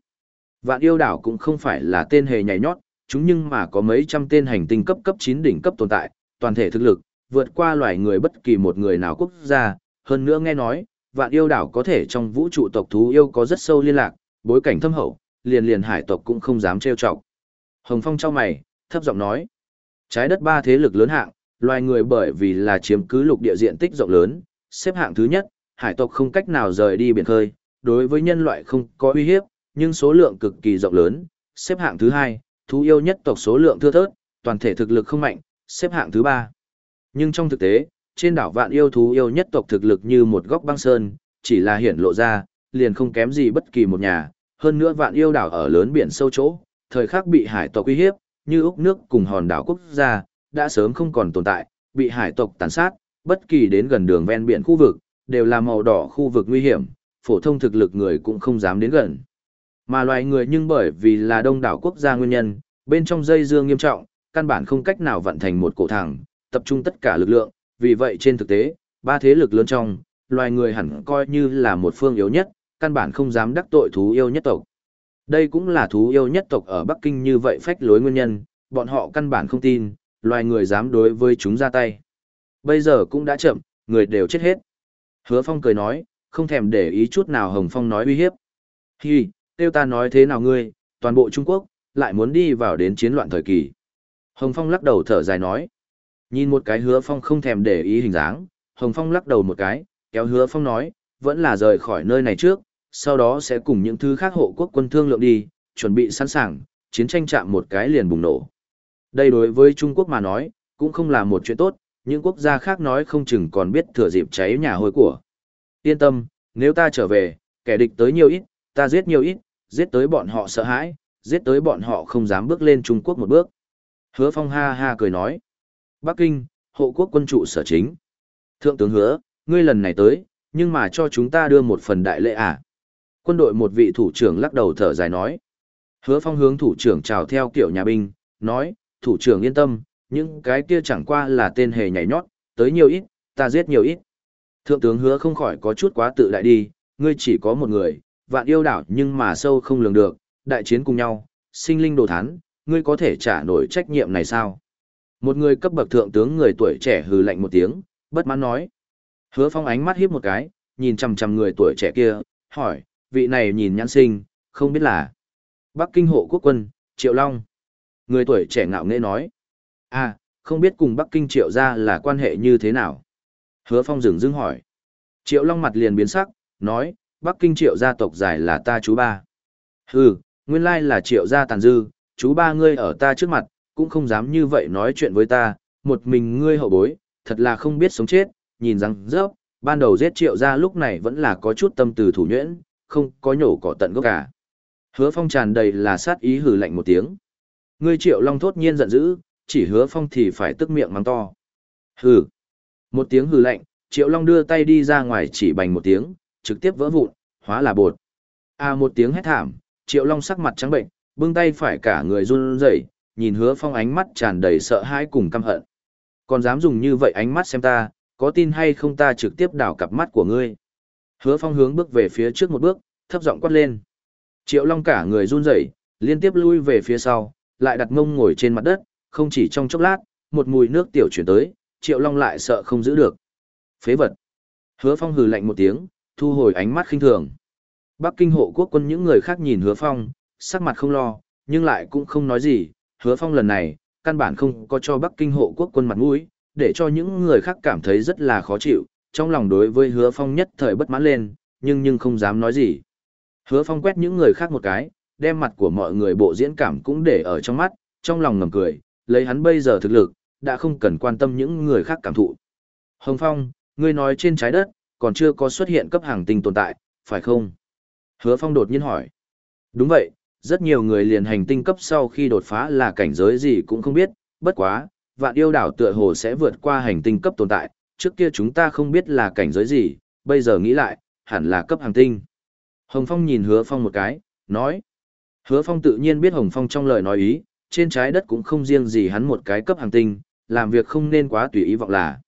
Vạn yêu đảo cũng không phải là tên hề nhảy nhót, chúng nhưng mà có mấy trăm tên hành tinh cấp cấp 9 đỉnh cấp tồn tại, toàn thể thực lực, vượt qua loài người bất kỳ một người nào quốc gia. Hơn nữa nghe nói, vạn yêu đảo có thể trong vũ trụ tộc thú yêu có rất sâu liên lạc, bối cảnh thâm hậu, liền liền hải tộc cũng không dám trêu chọc. Hồng Phong trao mày, thấp giọng nói. Trái đất ba thế lực lớn hạng, loài người bởi vì là chiếm cứ lục địa diện tích rộng lớn, xếp hạng thứ nhất, hải tộc không cách nào rời đi biển khơi, đối với nhân loại không có uy hiếp, nhưng số lượng cực kỳ rộng lớn, xếp hạng thứ hai, thú yêu nhất tộc số lượng thưa thớt, toàn thể thực lực không mạnh, xếp hạng thứ ba. Nhưng trong thực tế, trên đảo vạn yêu thú yêu nhất tộc thực lực như một góc băng sơn, chỉ là hiển lộ ra, liền không kém gì bất kỳ một nhà, hơn nữa vạn yêu đảo ở lớn biển sâu chỗ, thời khắc bị hải tộc uy hiếp, như Úc nước cùng hòn đảo quốc gia, đã sớm không còn tồn tại, bị hải tộc tàn sát, bất kỳ đến gần đường ven biển khu vực, đều là màu đỏ khu vực nguy hiểm, phổ thông thực lực người cũng không dám đến gần. Mà loài người nhưng bởi vì là đông đảo quốc gia nguyên nhân, bên trong dây dương nghiêm trọng, căn bản không cách nào vận thành một cổ thẳng, tập trung tất cả lực lượng, vì vậy trên thực tế, ba thế lực lớn trong, loài người hẳn coi như là một phương yếu nhất, căn bản không dám đắc tội thú yêu nhất tộc. Đây cũng là thú yêu nhất tộc ở Bắc Kinh như vậy phách lối nguyên nhân, bọn họ căn bản không tin, loài người dám đối với chúng ra tay. Bây giờ cũng đã chậm, người đều chết hết. Hứa Phong cười nói, không thèm để ý chút nào Hồng Phong nói uy hiếp. Hi, tiêu ta nói thế nào ngươi, toàn bộ Trung Quốc, lại muốn đi vào đến chiến loạn thời kỳ. Hồng Phong lắc đầu thở dài nói. Nhìn một cái hứa Phong không thèm để ý hình dáng, Hồng Phong lắc đầu một cái, kéo hứa Phong nói, vẫn là rời khỏi nơi này trước, sau đó sẽ cùng những thứ khác hộ quốc quân thương lượng đi, chuẩn bị sẵn sàng, chiến tranh chạm một cái liền bùng nổ. Đây đối với Trung Quốc mà nói, cũng không là một chuyện tốt, những quốc gia khác nói không chừng còn biết thừa dịp cháy nhà hôi của. Yên tâm, nếu ta trở về, kẻ địch tới nhiều ít, ta giết nhiều ít, giết tới bọn họ sợ hãi, giết tới bọn họ không dám bước lên Trung Quốc một bước. Hứa Phong ha ha cười nói. Bắc Kinh, hộ quốc quân trụ sở chính. Thượng tướng hứa, ngươi lần này tới, nhưng mà cho chúng ta đưa một phần đại lễ à. Quân đội một vị thủ trưởng lắc đầu thở dài nói. Hứa Phong hướng thủ trưởng chào theo kiểu nhà binh, nói, thủ trưởng yên tâm, những cái kia chẳng qua là tên hề nhảy nhót, tới nhiều ít, ta giết nhiều ít. Thượng tướng hứa không khỏi có chút quá tự đại đi, ngươi chỉ có một người, vạn yêu đảo nhưng mà sâu không lường được, đại chiến cùng nhau, sinh linh đồ thán, ngươi có thể trả nổi trách nhiệm này sao? Một người cấp bậc thượng tướng người tuổi trẻ hừ lạnh một tiếng, bất mãn nói. Hứa phong ánh mắt hiếp một cái, nhìn chằm chằm người tuổi trẻ kia, hỏi, vị này nhìn nhãn sinh, không biết là Bắc Kinh hộ quốc quân, Triệu Long. Người tuổi trẻ ngạo nghễ nói. À, không biết cùng Bắc Kinh Triệu gia là quan hệ như thế nào? Hứa Phong dừng dưng hỏi. Triệu Long mặt liền biến sắc, nói, Bắc Kinh Triệu gia tộc giải là ta chú ba. Hừ, nguyên lai là Triệu gia tàn dư, chú ba ngươi ở ta trước mặt, cũng không dám như vậy nói chuyện với ta, một mình ngươi hậu bối, thật là không biết sống chết, nhìn rằng rớp, ban đầu giết Triệu gia lúc này vẫn là có chút tâm từ thủ nhuyễn, không có nhổ cỏ tận gốc cả. Hứa phong tràn đầy là sát ý hừ lạnh một tiếng. Ngươi triệu long thốt nhiên giận dữ, chỉ hứa phong thì phải tức miệng mắng to. Hừ. Một tiếng hừ lạnh, triệu long đưa tay đi ra ngoài chỉ bành một tiếng, trực tiếp vỡ vụn, hóa là bột. À một tiếng hét thảm, triệu long sắc mặt trắng bệnh, bưng tay phải cả người run rẩy, nhìn hứa phong ánh mắt tràn đầy sợ hãi cùng căm hận. Còn dám dùng như vậy ánh mắt xem ta, có tin hay không ta trực tiếp đảo cặp mắt của ngươi. Hứa phong hướng bước về phía trước một bước, thấp giọng quát lên. Triệu long cả người run rẩy, liên tiếp lui về phía sau, lại đặt mông ngồi trên mặt đất, không chỉ trong chốc lát, một mùi nước tiểu chuyển tới, triệu long lại sợ không giữ được. Phế vật. Hứa phong hừ lạnh một tiếng, thu hồi ánh mắt khinh thường. Bắc kinh hộ quốc quân những người khác nhìn hứa phong, sắc mặt không lo, nhưng lại cũng không nói gì, hứa phong lần này, căn bản không có cho Bắc Kinh hộ quốc quân mặt mũi, để cho những người khác cảm thấy rất là khó chịu, trong lòng đối với hứa phong nhất thời bất mãn lên, nhưng nhưng không dám nói gì. Hứa phong quét những người khác một cái, đem mặt của mọi người bộ diễn cảm cũng để ở trong mắt, trong lòng ngầm cười, lấy hắn bây giờ thực lực, đã không cần quan tâm những người khác cảm thụ. Hồng Phong, ngươi nói trên trái đất, còn chưa có xuất hiện cấp hàng tinh tồn tại, phải không? Hứa Phong đột nhiên hỏi. Đúng vậy, rất nhiều người liền hành tinh cấp sau khi đột phá là cảnh giới gì cũng không biết, bất quá, vạn yêu đảo tựa hồ sẽ vượt qua hành tinh cấp tồn tại, trước kia chúng ta không biết là cảnh giới gì, bây giờ nghĩ lại, hẳn là cấp hàng tinh. Hồng Phong nhìn hứa phong một cái, nói. Hứa phong tự nhiên biết Hồng Phong trong lời nói ý, trên trái đất cũng không riêng gì hắn một cái cấp hàng tinh, làm việc không nên quá tùy ý vọng là.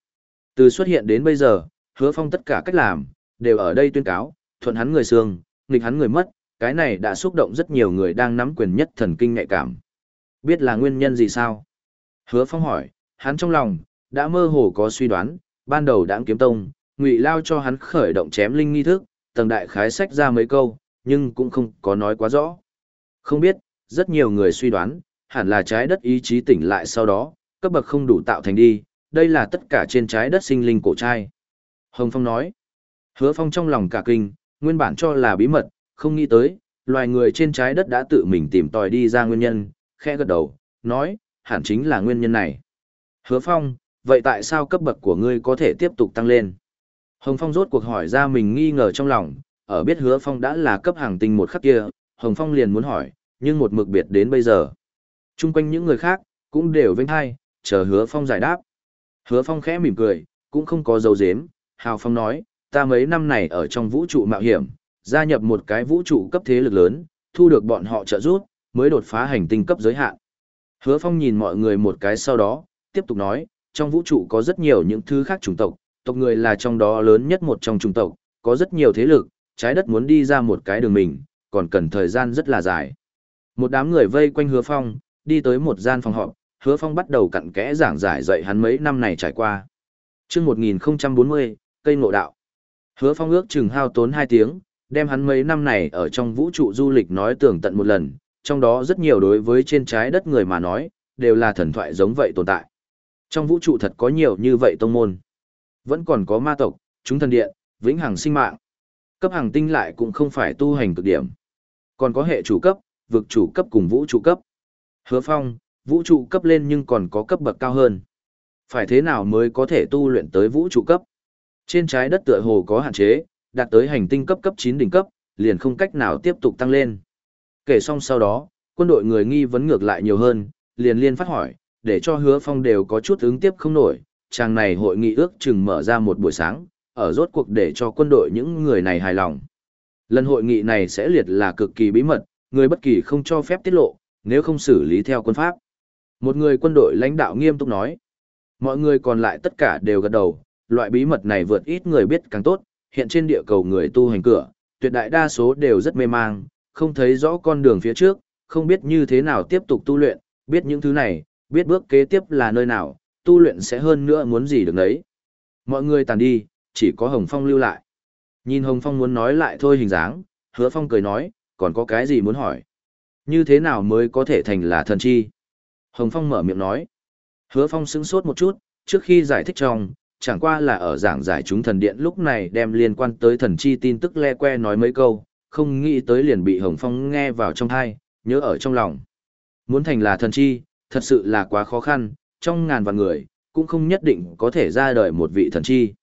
Từ xuất hiện đến bây giờ, hứa phong tất cả cách làm, đều ở đây tuyên cáo, thuận hắn người xương, nghịch hắn người mất, cái này đã xúc động rất nhiều người đang nắm quyền nhất thần kinh nhạy cảm. Biết là nguyên nhân gì sao? Hứa Phong hỏi, hắn trong lòng, đã mơ hồ có suy đoán, ban đầu đãng kiếm tông, ngụy lao cho hắn khởi động chém linh nghi thức, tầng đại khái sách ra mấy câu, nhưng cũng không có nói quá rõ. Không biết, rất nhiều người suy đoán, hẳn là trái đất ý chí tỉnh lại sau đó, cấp bậc không đủ tạo thành đi, đây là tất cả trên trái đất sinh linh cổ trai. Hồng Phong nói, hứa Phong trong lòng cả kinh, nguyên bản cho là bí mật, không nghĩ tới, loài người trên trái đất đã tự mình tìm tòi đi ra nguyên nhân, khẽ gật đầu, nói, hẳn chính là nguyên nhân này. Hứa Phong, vậy tại sao cấp bậc của ngươi có thể tiếp tục tăng lên? Hồng Phong rốt cuộc hỏi ra mình nghi ngờ trong lòng, ở biết Hứa Phong đã là cấp hàng tinh một khắc kia, Hồng Phong liền muốn hỏi, nhưng một mực biệt đến bây giờ. Trung quanh những người khác, cũng đều vinh hai, chờ Hứa Phong giải đáp. Hứa Phong khẽ mỉm cười, cũng không có dấu dếm, Hào Phong nói, ta mấy năm này ở trong vũ trụ mạo hiểm, gia nhập một cái vũ trụ cấp thế lực lớn, thu được bọn họ trợ giúp, mới đột phá hành tinh cấp giới hạn. Hứa Phong nhìn mọi người một cái sau đó, tiếp tục nói, trong vũ trụ có rất nhiều những thứ khác chủng tộc, tộc người là trong đó lớn nhất một trong chủng tộc, có rất nhiều thế lực, trái đất muốn đi ra một cái đường mình, còn cần thời gian rất là dài. Một đám người vây quanh Hứa Phong, đi tới một gian phòng họp, Hứa Phong bắt đầu cặn kẽ giảng giải dạy hắn mấy năm này trải qua. Trước 1040, cây ngộ đạo. Hứa Phong ước chừng hao tốn 2 tiếng, đem hắn mấy năm này ở trong vũ trụ du lịch nói tường tận một lần, trong đó rất nhiều đối với trên trái đất người mà nói, đều là thần thoại giống vậy tồn tại. Trong vũ trụ thật có nhiều như vậy tông môn. Vẫn còn có ma tộc, chúng thần điện, vĩnh hằng sinh mạng. Cấp hàng tinh lại cũng không phải tu hành cực điểm. Còn có hệ chủ cấp, vực chủ cấp cùng vũ trụ cấp. Hứa phong, vũ trụ cấp lên nhưng còn có cấp bậc cao hơn. Phải thế nào mới có thể tu luyện tới vũ trụ cấp? Trên trái đất tựa hồ có hạn chế, đạt tới hành tinh cấp cấp 9 đỉnh cấp, liền không cách nào tiếp tục tăng lên. Kể xong sau đó, quân đội người nghi vấn ngược lại nhiều hơn, liền liên phát hỏi, để cho hứa phong đều có chút ứng tiếp không nổi, chàng này hội nghị ước chừng mở ra một buổi sáng, ở rốt cuộc để cho quân đội những người này hài lòng. Lần hội nghị này sẽ liệt là cực kỳ bí mật, người bất kỳ không cho phép tiết lộ, nếu không xử lý theo quân pháp. Một người quân đội lãnh đạo nghiêm túc nói. Mọi người còn lại tất cả đều gật đầu, loại bí mật này vượt ít người biết càng tốt, hiện trên địa cầu người tu hành cửa, tuyệt đại đa số đều rất mê mang, không thấy rõ con đường phía trước, không biết như thế nào tiếp tục tu luyện, biết những thứ này, biết bước kế tiếp là nơi nào, tu luyện sẽ hơn nữa muốn gì được đấy. Mọi người tàn đi, chỉ có Hồng Phong lưu lại. Nhìn Hồng Phong muốn nói lại thôi hình dáng, hứa Phong cười nói, còn có cái gì muốn hỏi? Như thế nào mới có thể thành là thần chi? Hồng Phong mở miệng nói. Hứa Phong sững sốt một chút, trước khi giải thích trong, chẳng qua là ở giảng giải chúng thần điện lúc này đem liên quan tới thần chi tin tức le que nói mấy câu, không nghĩ tới liền bị Hồng Phong nghe vào trong thai, nhớ ở trong lòng. Muốn thành là thần chi, thật sự là quá khó khăn, trong ngàn vạn người, cũng không nhất định có thể ra đời một vị thần chi.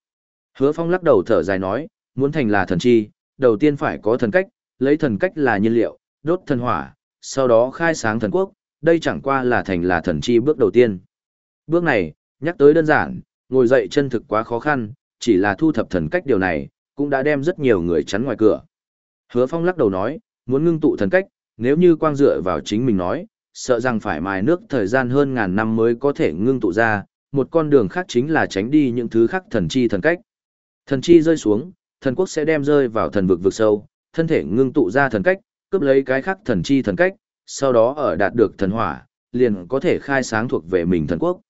Hứa Phong lắc đầu thở dài nói, muốn thành là thần chi, đầu tiên phải có thần cách, lấy thần cách là nhiên liệu, đốt thần hỏa, sau đó khai sáng thần quốc, đây chẳng qua là thành là thần chi bước đầu tiên. Bước này, nhắc tới đơn giản, ngồi dậy chân thực quá khó khăn, chỉ là thu thập thần cách điều này, cũng đã đem rất nhiều người chắn ngoài cửa. Hứa Phong lắc đầu nói, muốn ngưng tụ thần cách, nếu như quang dựa vào chính mình nói, sợ rằng phải mài nước thời gian hơn ngàn năm mới có thể ngưng tụ ra, một con đường khác chính là tránh đi những thứ khác thần chi thần cách. Thần chi rơi xuống, thần quốc sẽ đem rơi vào thần vực vực sâu, thân thể ngưng tụ ra thần cách, cướp lấy cái khác thần chi thần cách, sau đó ở đạt được thần hỏa, liền có thể khai sáng thuộc về mình thần quốc.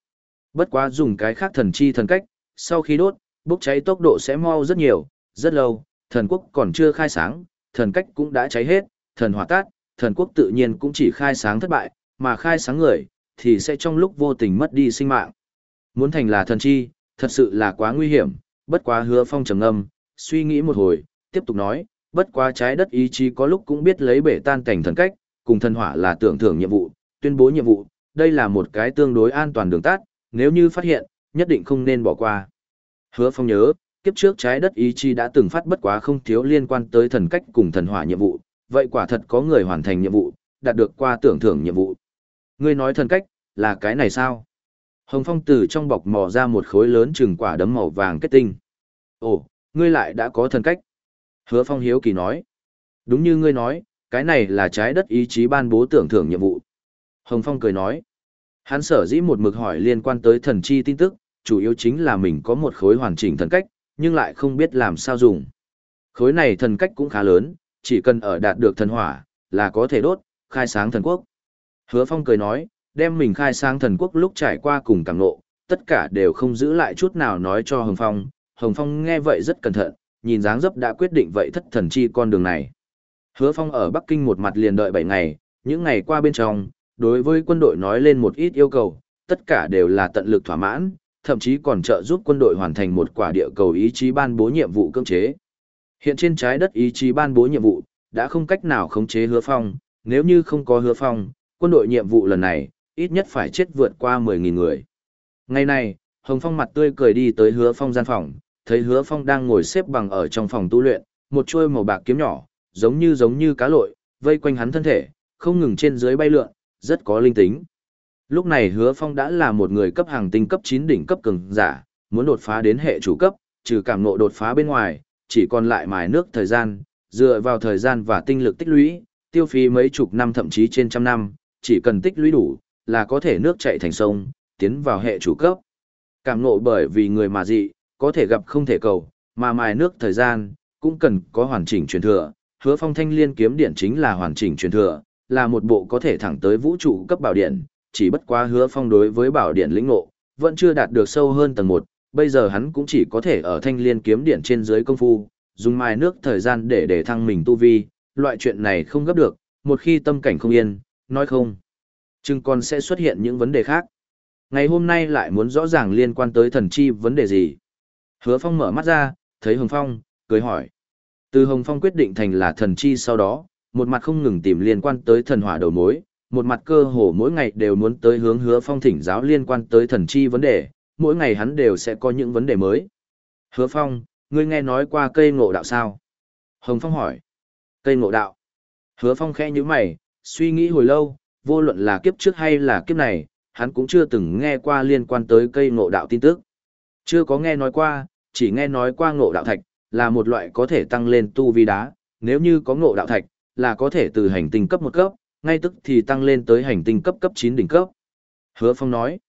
Bất quá dùng cái khác thần chi thần cách, sau khi đốt, bốc cháy tốc độ sẽ mau rất nhiều, rất lâu, thần quốc còn chưa khai sáng, thần cách cũng đã cháy hết, thần hỏa tát, thần quốc tự nhiên cũng chỉ khai sáng thất bại, mà khai sáng người, thì sẽ trong lúc vô tình mất đi sinh mạng. Muốn thành là thần chi, thật sự là quá nguy hiểm, bất quá hứa phong trầm âm, suy nghĩ một hồi, tiếp tục nói, bất quá trái đất ý chí có lúc cũng biết lấy bể tan cảnh thần cách, cùng thần hỏa là tưởng thưởng nhiệm vụ, tuyên bố nhiệm vụ, đây là một cái tương đối an toàn đường tắt, nếu như phát hiện, nhất định không nên bỏ qua. Hứa phong nhớ, kiếp trước trái đất ý chí đã từng phát bất quá không thiếu liên quan tới thần cách cùng thần hỏa nhiệm vụ, vậy quả thật có người hoàn thành nhiệm vụ, đạt được qua tưởng thưởng nhiệm vụ. Ngươi nói thần cách, là cái này sao? Hồng Phong từ trong bọc mò ra một khối lớn chừng quả đấm màu vàng kết tinh. Ồ, ngươi lại đã có thần cách. Hứa Phong hiếu kỳ nói. Đúng như ngươi nói, cái này là trái đất ý chí ban bố tưởng thưởng nhiệm vụ. Hồng Phong cười nói. Hắn sở dĩ một mực hỏi liên quan tới thần chi tin tức, chủ yếu chính là mình có một khối hoàn chỉnh thần cách, nhưng lại không biết làm sao dùng. Khối này thần cách cũng khá lớn, chỉ cần ở đạt được thần hỏa, là có thể đốt, khai sáng thần quốc. Hứa Phong cười nói, đem mình khai sáng thần quốc lúc trải qua cùng cảm nộ, tất cả đều không giữ lại chút nào nói cho Hồng Phong. Hồng Phong nghe vậy rất cẩn thận, nhìn dáng dấp đã quyết định vậy thất thần chi con đường này. Hứa Phong ở Bắc Kinh một mặt liền đợi 7 ngày, những ngày qua bên trong, đối với quân đội nói lên một ít yêu cầu, tất cả đều là tận lực thỏa mãn, thậm chí còn trợ giúp quân đội hoàn thành một quả địa cầu ý chí ban bố nhiệm vụ cưỡng chế. Hiện trên trái đất ý chí ban bố nhiệm vụ, đã không cách nào khống chế hứa phong, nếu như không có hứa phong, quân đội nhiệm vụ lần này, ít nhất phải chết vượt qua 10.000 người. Ngày này, Hồng Phong mặt tươi cười đi tới hứa phong gian phòng, thấy hứa phong đang ngồi xếp bằng ở trong phòng tu luyện, một chuôi màu bạc kiếm nhỏ, giống như giống như cá lội, vây quanh hắn thân thể, không ngừng trên dưới bay lượn, rất có linh tính. Lúc này hứa phong đã là một người cấp hàng tinh cấp 9 đỉnh cấp cường giả, muốn đột phá đến hệ chủ cấp, trừ cảm ngộ đột phá bên ngoài, chỉ còn lại mài nước thời gian, dựa vào thời gian và tinh lực tích lũy, tiêu phí mấy chục năm thậm chí trên trăm năm, chỉ cần tích lũy đủ, là có thể nước chảy thành sông, tiến vào hệ chủ cấp. Cảm ngộ bởi vì người mà dị, có thể gặp không thể cầu, mà mài nước thời gian, cũng cần có hoàn chỉnh truyền thừa. Hứa phong thanh liên kiếm điện chính là hoàn chỉnh truyền thừa, là một bộ có thể thẳng tới vũ trụ cấp bảo điện, chỉ bất quá hứa phong đối với bảo điện lĩnh ngộ, vẫn chưa đạt được sâu hơn tầng 1, bây giờ hắn cũng chỉ có thể ở thanh liên kiếm điện trên dưới công phu, dùng mai nước thời gian để để thăng mình tu vi, loại chuyện này không gấp được, một khi tâm cảnh không yên, nói không. Chừng còn sẽ xuất hiện những vấn đề khác. Ngày hôm nay lại muốn rõ ràng liên quan tới thần chi vấn đề gì. Hứa Phong mở mắt ra, thấy Hồng Phong, cười hỏi. Từ Hồng Phong quyết định thành là thần chi sau đó, một mặt không ngừng tìm liên quan tới thần hỏa đầu mối, một mặt cơ hồ mỗi ngày đều muốn tới hướng Hứa Phong thỉnh giáo liên quan tới thần chi vấn đề, mỗi ngày hắn đều sẽ có những vấn đề mới. Hứa Phong, ngươi nghe nói qua cây ngộ đạo sao? Hồng Phong hỏi. Cây ngộ đạo. Hứa Phong khẽ như mày, suy nghĩ hồi lâu, vô luận là kiếp trước hay là kiếp này, hắn cũng chưa từng nghe qua liên quan tới cây ngộ đạo tin tức. Chưa có nghe nói qua, chỉ nghe nói qua ngộ đạo thạch, là một loại có thể tăng lên tu vi đá, nếu như có ngộ đạo thạch, là có thể từ hành tinh cấp một cấp, ngay tức thì tăng lên tới hành tinh cấp cấp 9 đỉnh cấp. Hứa Phong nói,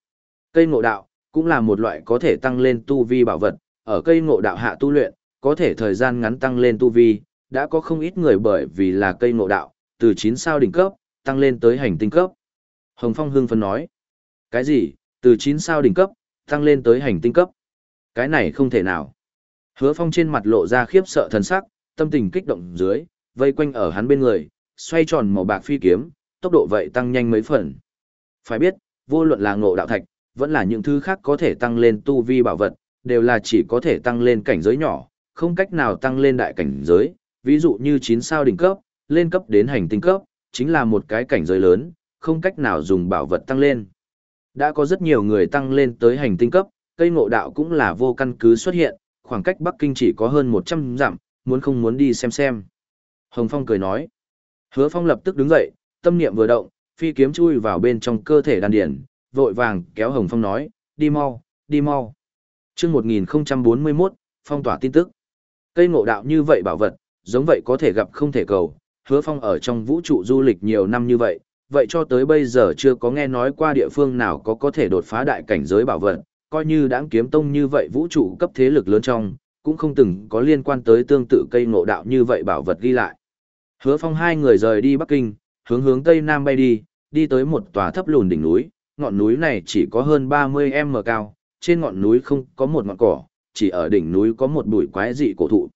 cây ngộ đạo, cũng là một loại có thể tăng lên tu vi bảo vật, ở cây ngộ đạo hạ tu luyện, có thể thời gian ngắn tăng lên tu vi, đã có không ít người bởi vì là cây ngộ đạo, từ 9 sao đỉnh cấp, tăng lên tới hành tinh cấp. Hồng Phong hưng phấn nói, cái gì, từ 9 sao đỉnh cấp, tăng lên tới hành tinh cấp? Cái này không thể nào. Hứa Phong trên mặt lộ ra khiếp sợ thần sắc, tâm tình kích động dưới, vây quanh ở hắn bên người, xoay tròn màu bạc phi kiếm, tốc độ vậy tăng nhanh mấy phần. Phải biết, vô luận là ngộ đạo thạch, vẫn là những thứ khác có thể tăng lên tu vi bảo vật, đều là chỉ có thể tăng lên cảnh giới nhỏ, không cách nào tăng lên đại cảnh giới, ví dụ như 9 sao đỉnh cấp, lên cấp đến hành tinh cấp, chính là một cái cảnh giới lớn, không cách nào dùng bảo vật tăng lên. Đã có rất nhiều người tăng lên tới hành tinh cấp, cây ngộ đạo cũng là vô căn cứ xuất hiện, khoảng cách Bắc Kinh chỉ có hơn 100 dặm, muốn không muốn đi xem xem. Hồng Phong cười nói. Hứa Phong lập tức đứng dậy, tâm niệm vừa động, phi kiếm chui vào bên trong cơ thể đan điển, vội vàng kéo Hồng Phong nói, đi mau, đi mau. Trước 1041, Phong tỏa tin tức. Cây ngộ đạo như vậy bảo vật, giống vậy có thể gặp không thể cầu. Hứa Phong ở trong vũ trụ du lịch nhiều năm như vậy, vậy cho tới bây giờ chưa có nghe nói qua địa phương nào có có thể đột phá đại cảnh giới bảo vật, coi như đáng kiếm tông như vậy vũ trụ cấp thế lực lớn trong, cũng không từng có liên quan tới tương tự cây ngộ đạo như vậy bảo vật ghi lại. Hứa Phong hai người rời đi Bắc Kinh, hướng hướng Tây Nam bay đi, đi tới một tòa thấp lùn đỉnh núi, ngọn núi này chỉ có hơn 30m cao, trên ngọn núi không có một ngọn cỏ, chỉ ở đỉnh núi có một bụi quái dị cổ thụ.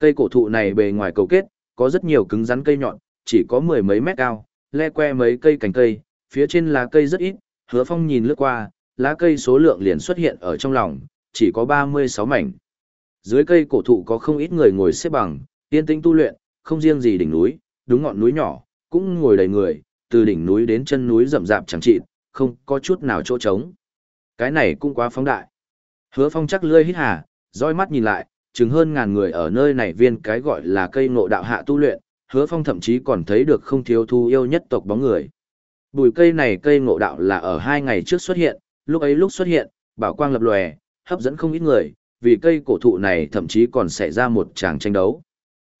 Cây cổ thụ này bề ngoài cầu kết, có rất nhiều cứng rắn cây nhọn, chỉ có mười mấy mét cao, le que mấy cây cành cây, phía trên lá cây rất ít, hứa phong nhìn lướt qua, lá cây số lượng liền xuất hiện ở trong lòng, chỉ có 36 mảnh. Dưới cây cổ thụ có không ít người ngồi xếp bằng, yên tĩnh tu luyện, không riêng gì đỉnh núi, đúng ngọn núi nhỏ, cũng ngồi đầy người, từ đỉnh núi đến chân núi rậm rạp chẳng trị, không có chút nào chỗ trống. Cái này cũng quá phóng đại. Hứa phong chắc lươi hít hà, roi mắt nhìn lại, chừng hơn ngàn người ở nơi này viên cái gọi là cây ngộ đạo hạ tu luyện, hứa phong thậm chí còn thấy được không thiếu thu yêu nhất tộc bóng người. Bùi cây này cây ngộ đạo là ở hai ngày trước xuất hiện, lúc ấy lúc xuất hiện, bảo quang lập lòe, hấp dẫn không ít người, vì cây cổ thụ này thậm chí còn xảy ra một tràng tranh đấu.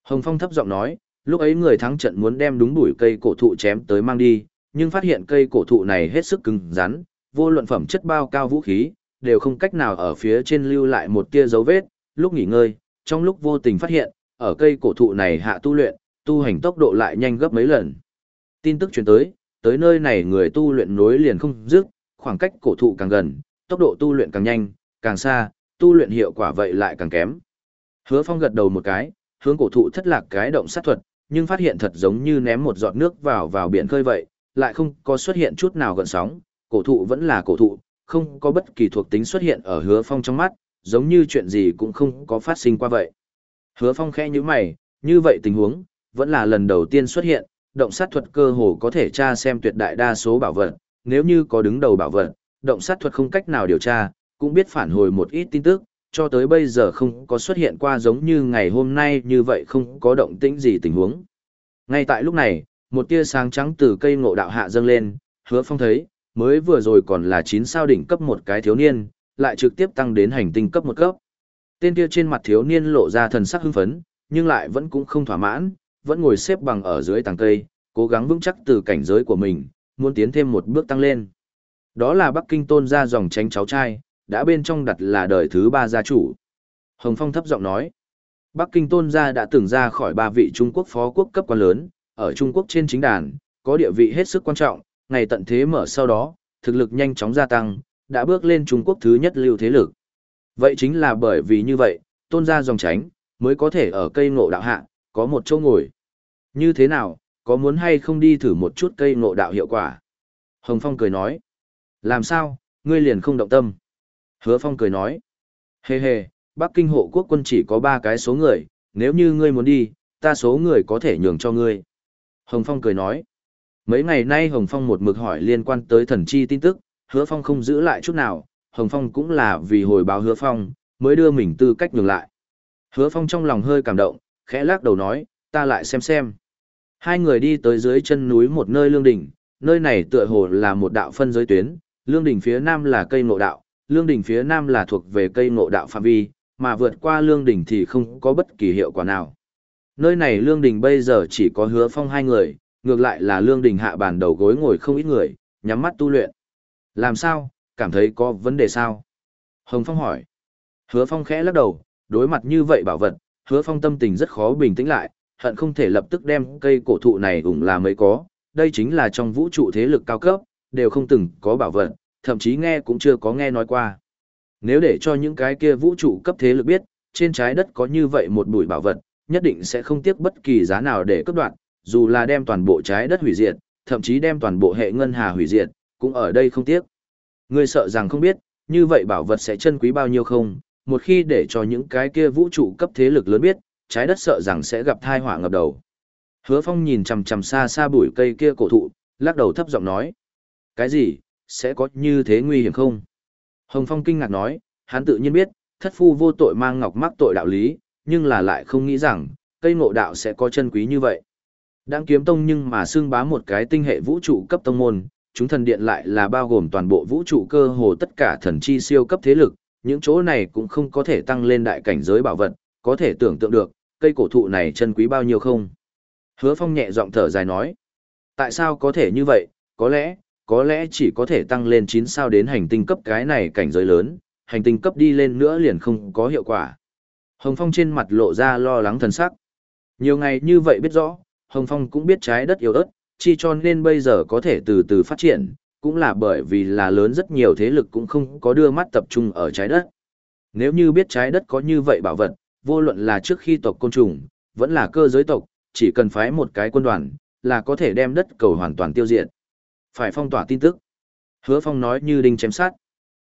Hồng Phong thấp giọng nói, lúc ấy người thắng trận muốn đem đúng bùi cây cổ thụ chém tới mang đi, nhưng phát hiện cây cổ thụ này hết sức cứng rắn, vô luận phẩm chất bao cao vũ khí, đều không cách nào ở phía trên lưu lại một tia dấu vết, lúc nghỉ ngơi, trong lúc vô tình phát hiện, ở cây cổ thụ này hạ tu luyện, tu hành tốc độ lại nhanh gấp mấy lần. Tin tức truyền tới, tới nơi này người tu luyện nối liền không dứt, khoảng cách cổ thụ càng gần, tốc độ tu luyện càng nhanh, càng xa, tu luyện hiệu quả vậy lại càng kém. Hứa Phong gật đầu một cái, hướng cổ thụ thất lạc cái động sát thuật, nhưng phát hiện thật giống như ném một giọt nước vào vào biển khơi vậy, lại không có xuất hiện chút nào gợn sóng, cổ thụ vẫn là cổ thụ, không có bất kỳ thuộc tính xuất hiện ở Hứa Phong trong mắt, giống như chuyện gì cũng không có phát sinh qua vậy. Hứa Phong khẽ nhíu mày, như vậy tình huống, vẫn là lần đầu tiên xuất hiện, động sát thuật cơ hồ có thể tra xem tuyệt đại đa số bảo vật, nếu như có đứng đầu bảo vật, động sát thuật không cách nào điều tra, cũng biết phản hồi một ít tin tức, cho tới bây giờ không có xuất hiện qua giống như ngày hôm nay như vậy không có động tĩnh gì tình huống. Ngay tại lúc này, một tia sáng trắng từ cây ngộ đạo hạ dâng lên, hứa phong thấy, mới vừa rồi còn là 9 sao đỉnh cấp một cái thiếu niên, lại trực tiếp tăng đến hành tinh cấp một cấp. Tên kia trên mặt thiếu niên lộ ra thần sắc hưng phấn, nhưng lại vẫn cũng không thỏa mãn, vẫn ngồi xếp bằng ở dưới tàng cây, cố gắng vững chắc từ cảnh giới của mình, muốn tiến thêm một bước tăng lên. Đó là Bắc Kinh tôn gia dòng tránh cháu trai, đã bên trong đặt là đời thứ ba gia chủ. Hồng Phong thấp giọng nói, Bắc Kinh tôn gia đã từng ra khỏi ba vị Trung Quốc phó quốc cấp quan lớn, ở Trung Quốc trên chính đàn, có địa vị hết sức quan trọng, ngày tận thế mở sau đó, thực lực nhanh chóng gia tăng, đã bước lên Trung Quốc thứ nhất lưu thế lực. Vậy chính là bởi vì như vậy, tôn gia dòng tránh, mới có thể ở cây ngộ đạo hạ, có một chỗ ngồi. Như thế nào, có muốn hay không đi thử một chút cây ngộ đạo hiệu quả? Hồng Phong cười nói. Làm sao, ngươi liền không động tâm? Hứa Phong cười nói. Hề hề, Bắc Kinh hộ quốc quân chỉ có ba cái số người, nếu như ngươi muốn đi, ta số người có thể nhường cho ngươi. Hồng Phong cười nói. Mấy ngày nay Hồng Phong một mực hỏi liên quan tới thần chi tin tức, Hứa Phong không giữ lại chút nào, Hồng Phong cũng là vì hồi báo Hứa Phong, mới đưa mình tư cách nhường lại. Hứa Phong trong lòng hơi cảm động, khẽ lắc đầu nói, ta lại xem xem. Hai người đi tới dưới chân núi một nơi lương đỉnh, nơi này tựa hồ là một đạo phân giới tuyến, lương đỉnh phía nam là cây ngộ đạo, lương đỉnh phía nam là thuộc về cây ngộ đạo phạm vi, mà vượt qua lương đỉnh thì không có bất kỳ hiệu quả nào. Nơi này lương đỉnh bây giờ chỉ có hứa phong hai người, ngược lại là lương đỉnh hạ bàn đầu gối ngồi không ít người, nhắm mắt tu luyện. Làm sao, cảm thấy có vấn đề sao? Hồng Phong hỏi. Hứa Phong khẽ lắc đầu, đối mặt như vậy bảo vật, hứa phong tâm tình rất khó bình tĩnh lại, hận không thể lập tức đem cây cổ thụ này ủng là mới có, đây chính là trong vũ trụ thế lực cao cấp, đều không từng có bảo vật, thậm chí nghe cũng chưa có nghe nói qua. Nếu để cho những cái kia vũ trụ cấp thế lực biết, trên trái đất có như vậy một bụi bảo vật, nhất định sẽ không tiếc bất kỳ giá nào để cướp đoạt, dù là đem toàn bộ trái đất hủy diệt, thậm chí đem toàn bộ hệ ngân hà hủy diệt, cũng ở đây không tiếc. Ngươi sợ rằng không biết, như vậy bảo vật sẽ chân quý bao nhiêu không, một khi để cho những cái kia vũ trụ cấp thế lực lớn biết, trái đất sợ rằng sẽ gặp thai họa ngập đầu. Hứa Phong nhìn chằm chằm xa xa bụi cây kia cổ thụ, lắc đầu thấp giọng nói: "Cái gì? Sẽ có như thế nguy hiểm không?" Hồng Phong kinh ngạc nói, hắn tự nhiên biết, thất phu vô tội mang ngọc mắc tội đạo lý, nhưng là lại không nghĩ rằng, cây ngộ đạo sẽ có chân quý như vậy. Đang kiếm tông nhưng mà xương bá một cái tinh hệ vũ trụ cấp tông môn, chúng thần điện lại là bao gồm toàn bộ vũ trụ cơ hồ tất cả thần chi siêu cấp thế lực, những chỗ này cũng không có thể tăng lên đại cảnh giới bảo vật, có thể tưởng tượng được, cây cổ thụ này chân quý bao nhiêu không. Hứa phong nhẹ giọng thở dài nói, tại sao có thể như vậy, có lẽ, có lẽ chỉ có thể tăng lên 9 sao đến hành tinh cấp cái này cảnh giới lớn, hành tinh cấp đi lên nữa liền không có hiệu quả. Hồng Phong trên mặt lộ ra lo lắng thần sắc. Nhiều ngày như vậy biết rõ, Hồng Phong cũng biết trái đất yếu ớt, chi cho nên bây giờ có thể từ từ phát triển, cũng là bởi vì là lớn rất nhiều thế lực cũng không có đưa mắt tập trung ở trái đất. Nếu như biết trái đất có như vậy bảo vật, vô luận là trước khi tộc côn trùng, vẫn là cơ giới tộc, chỉ cần phái một cái quân đoàn, là có thể đem đất cầu hoàn toàn tiêu diệt. Phải phong tỏa tin tức. Hứa Phong nói như đinh chém sát.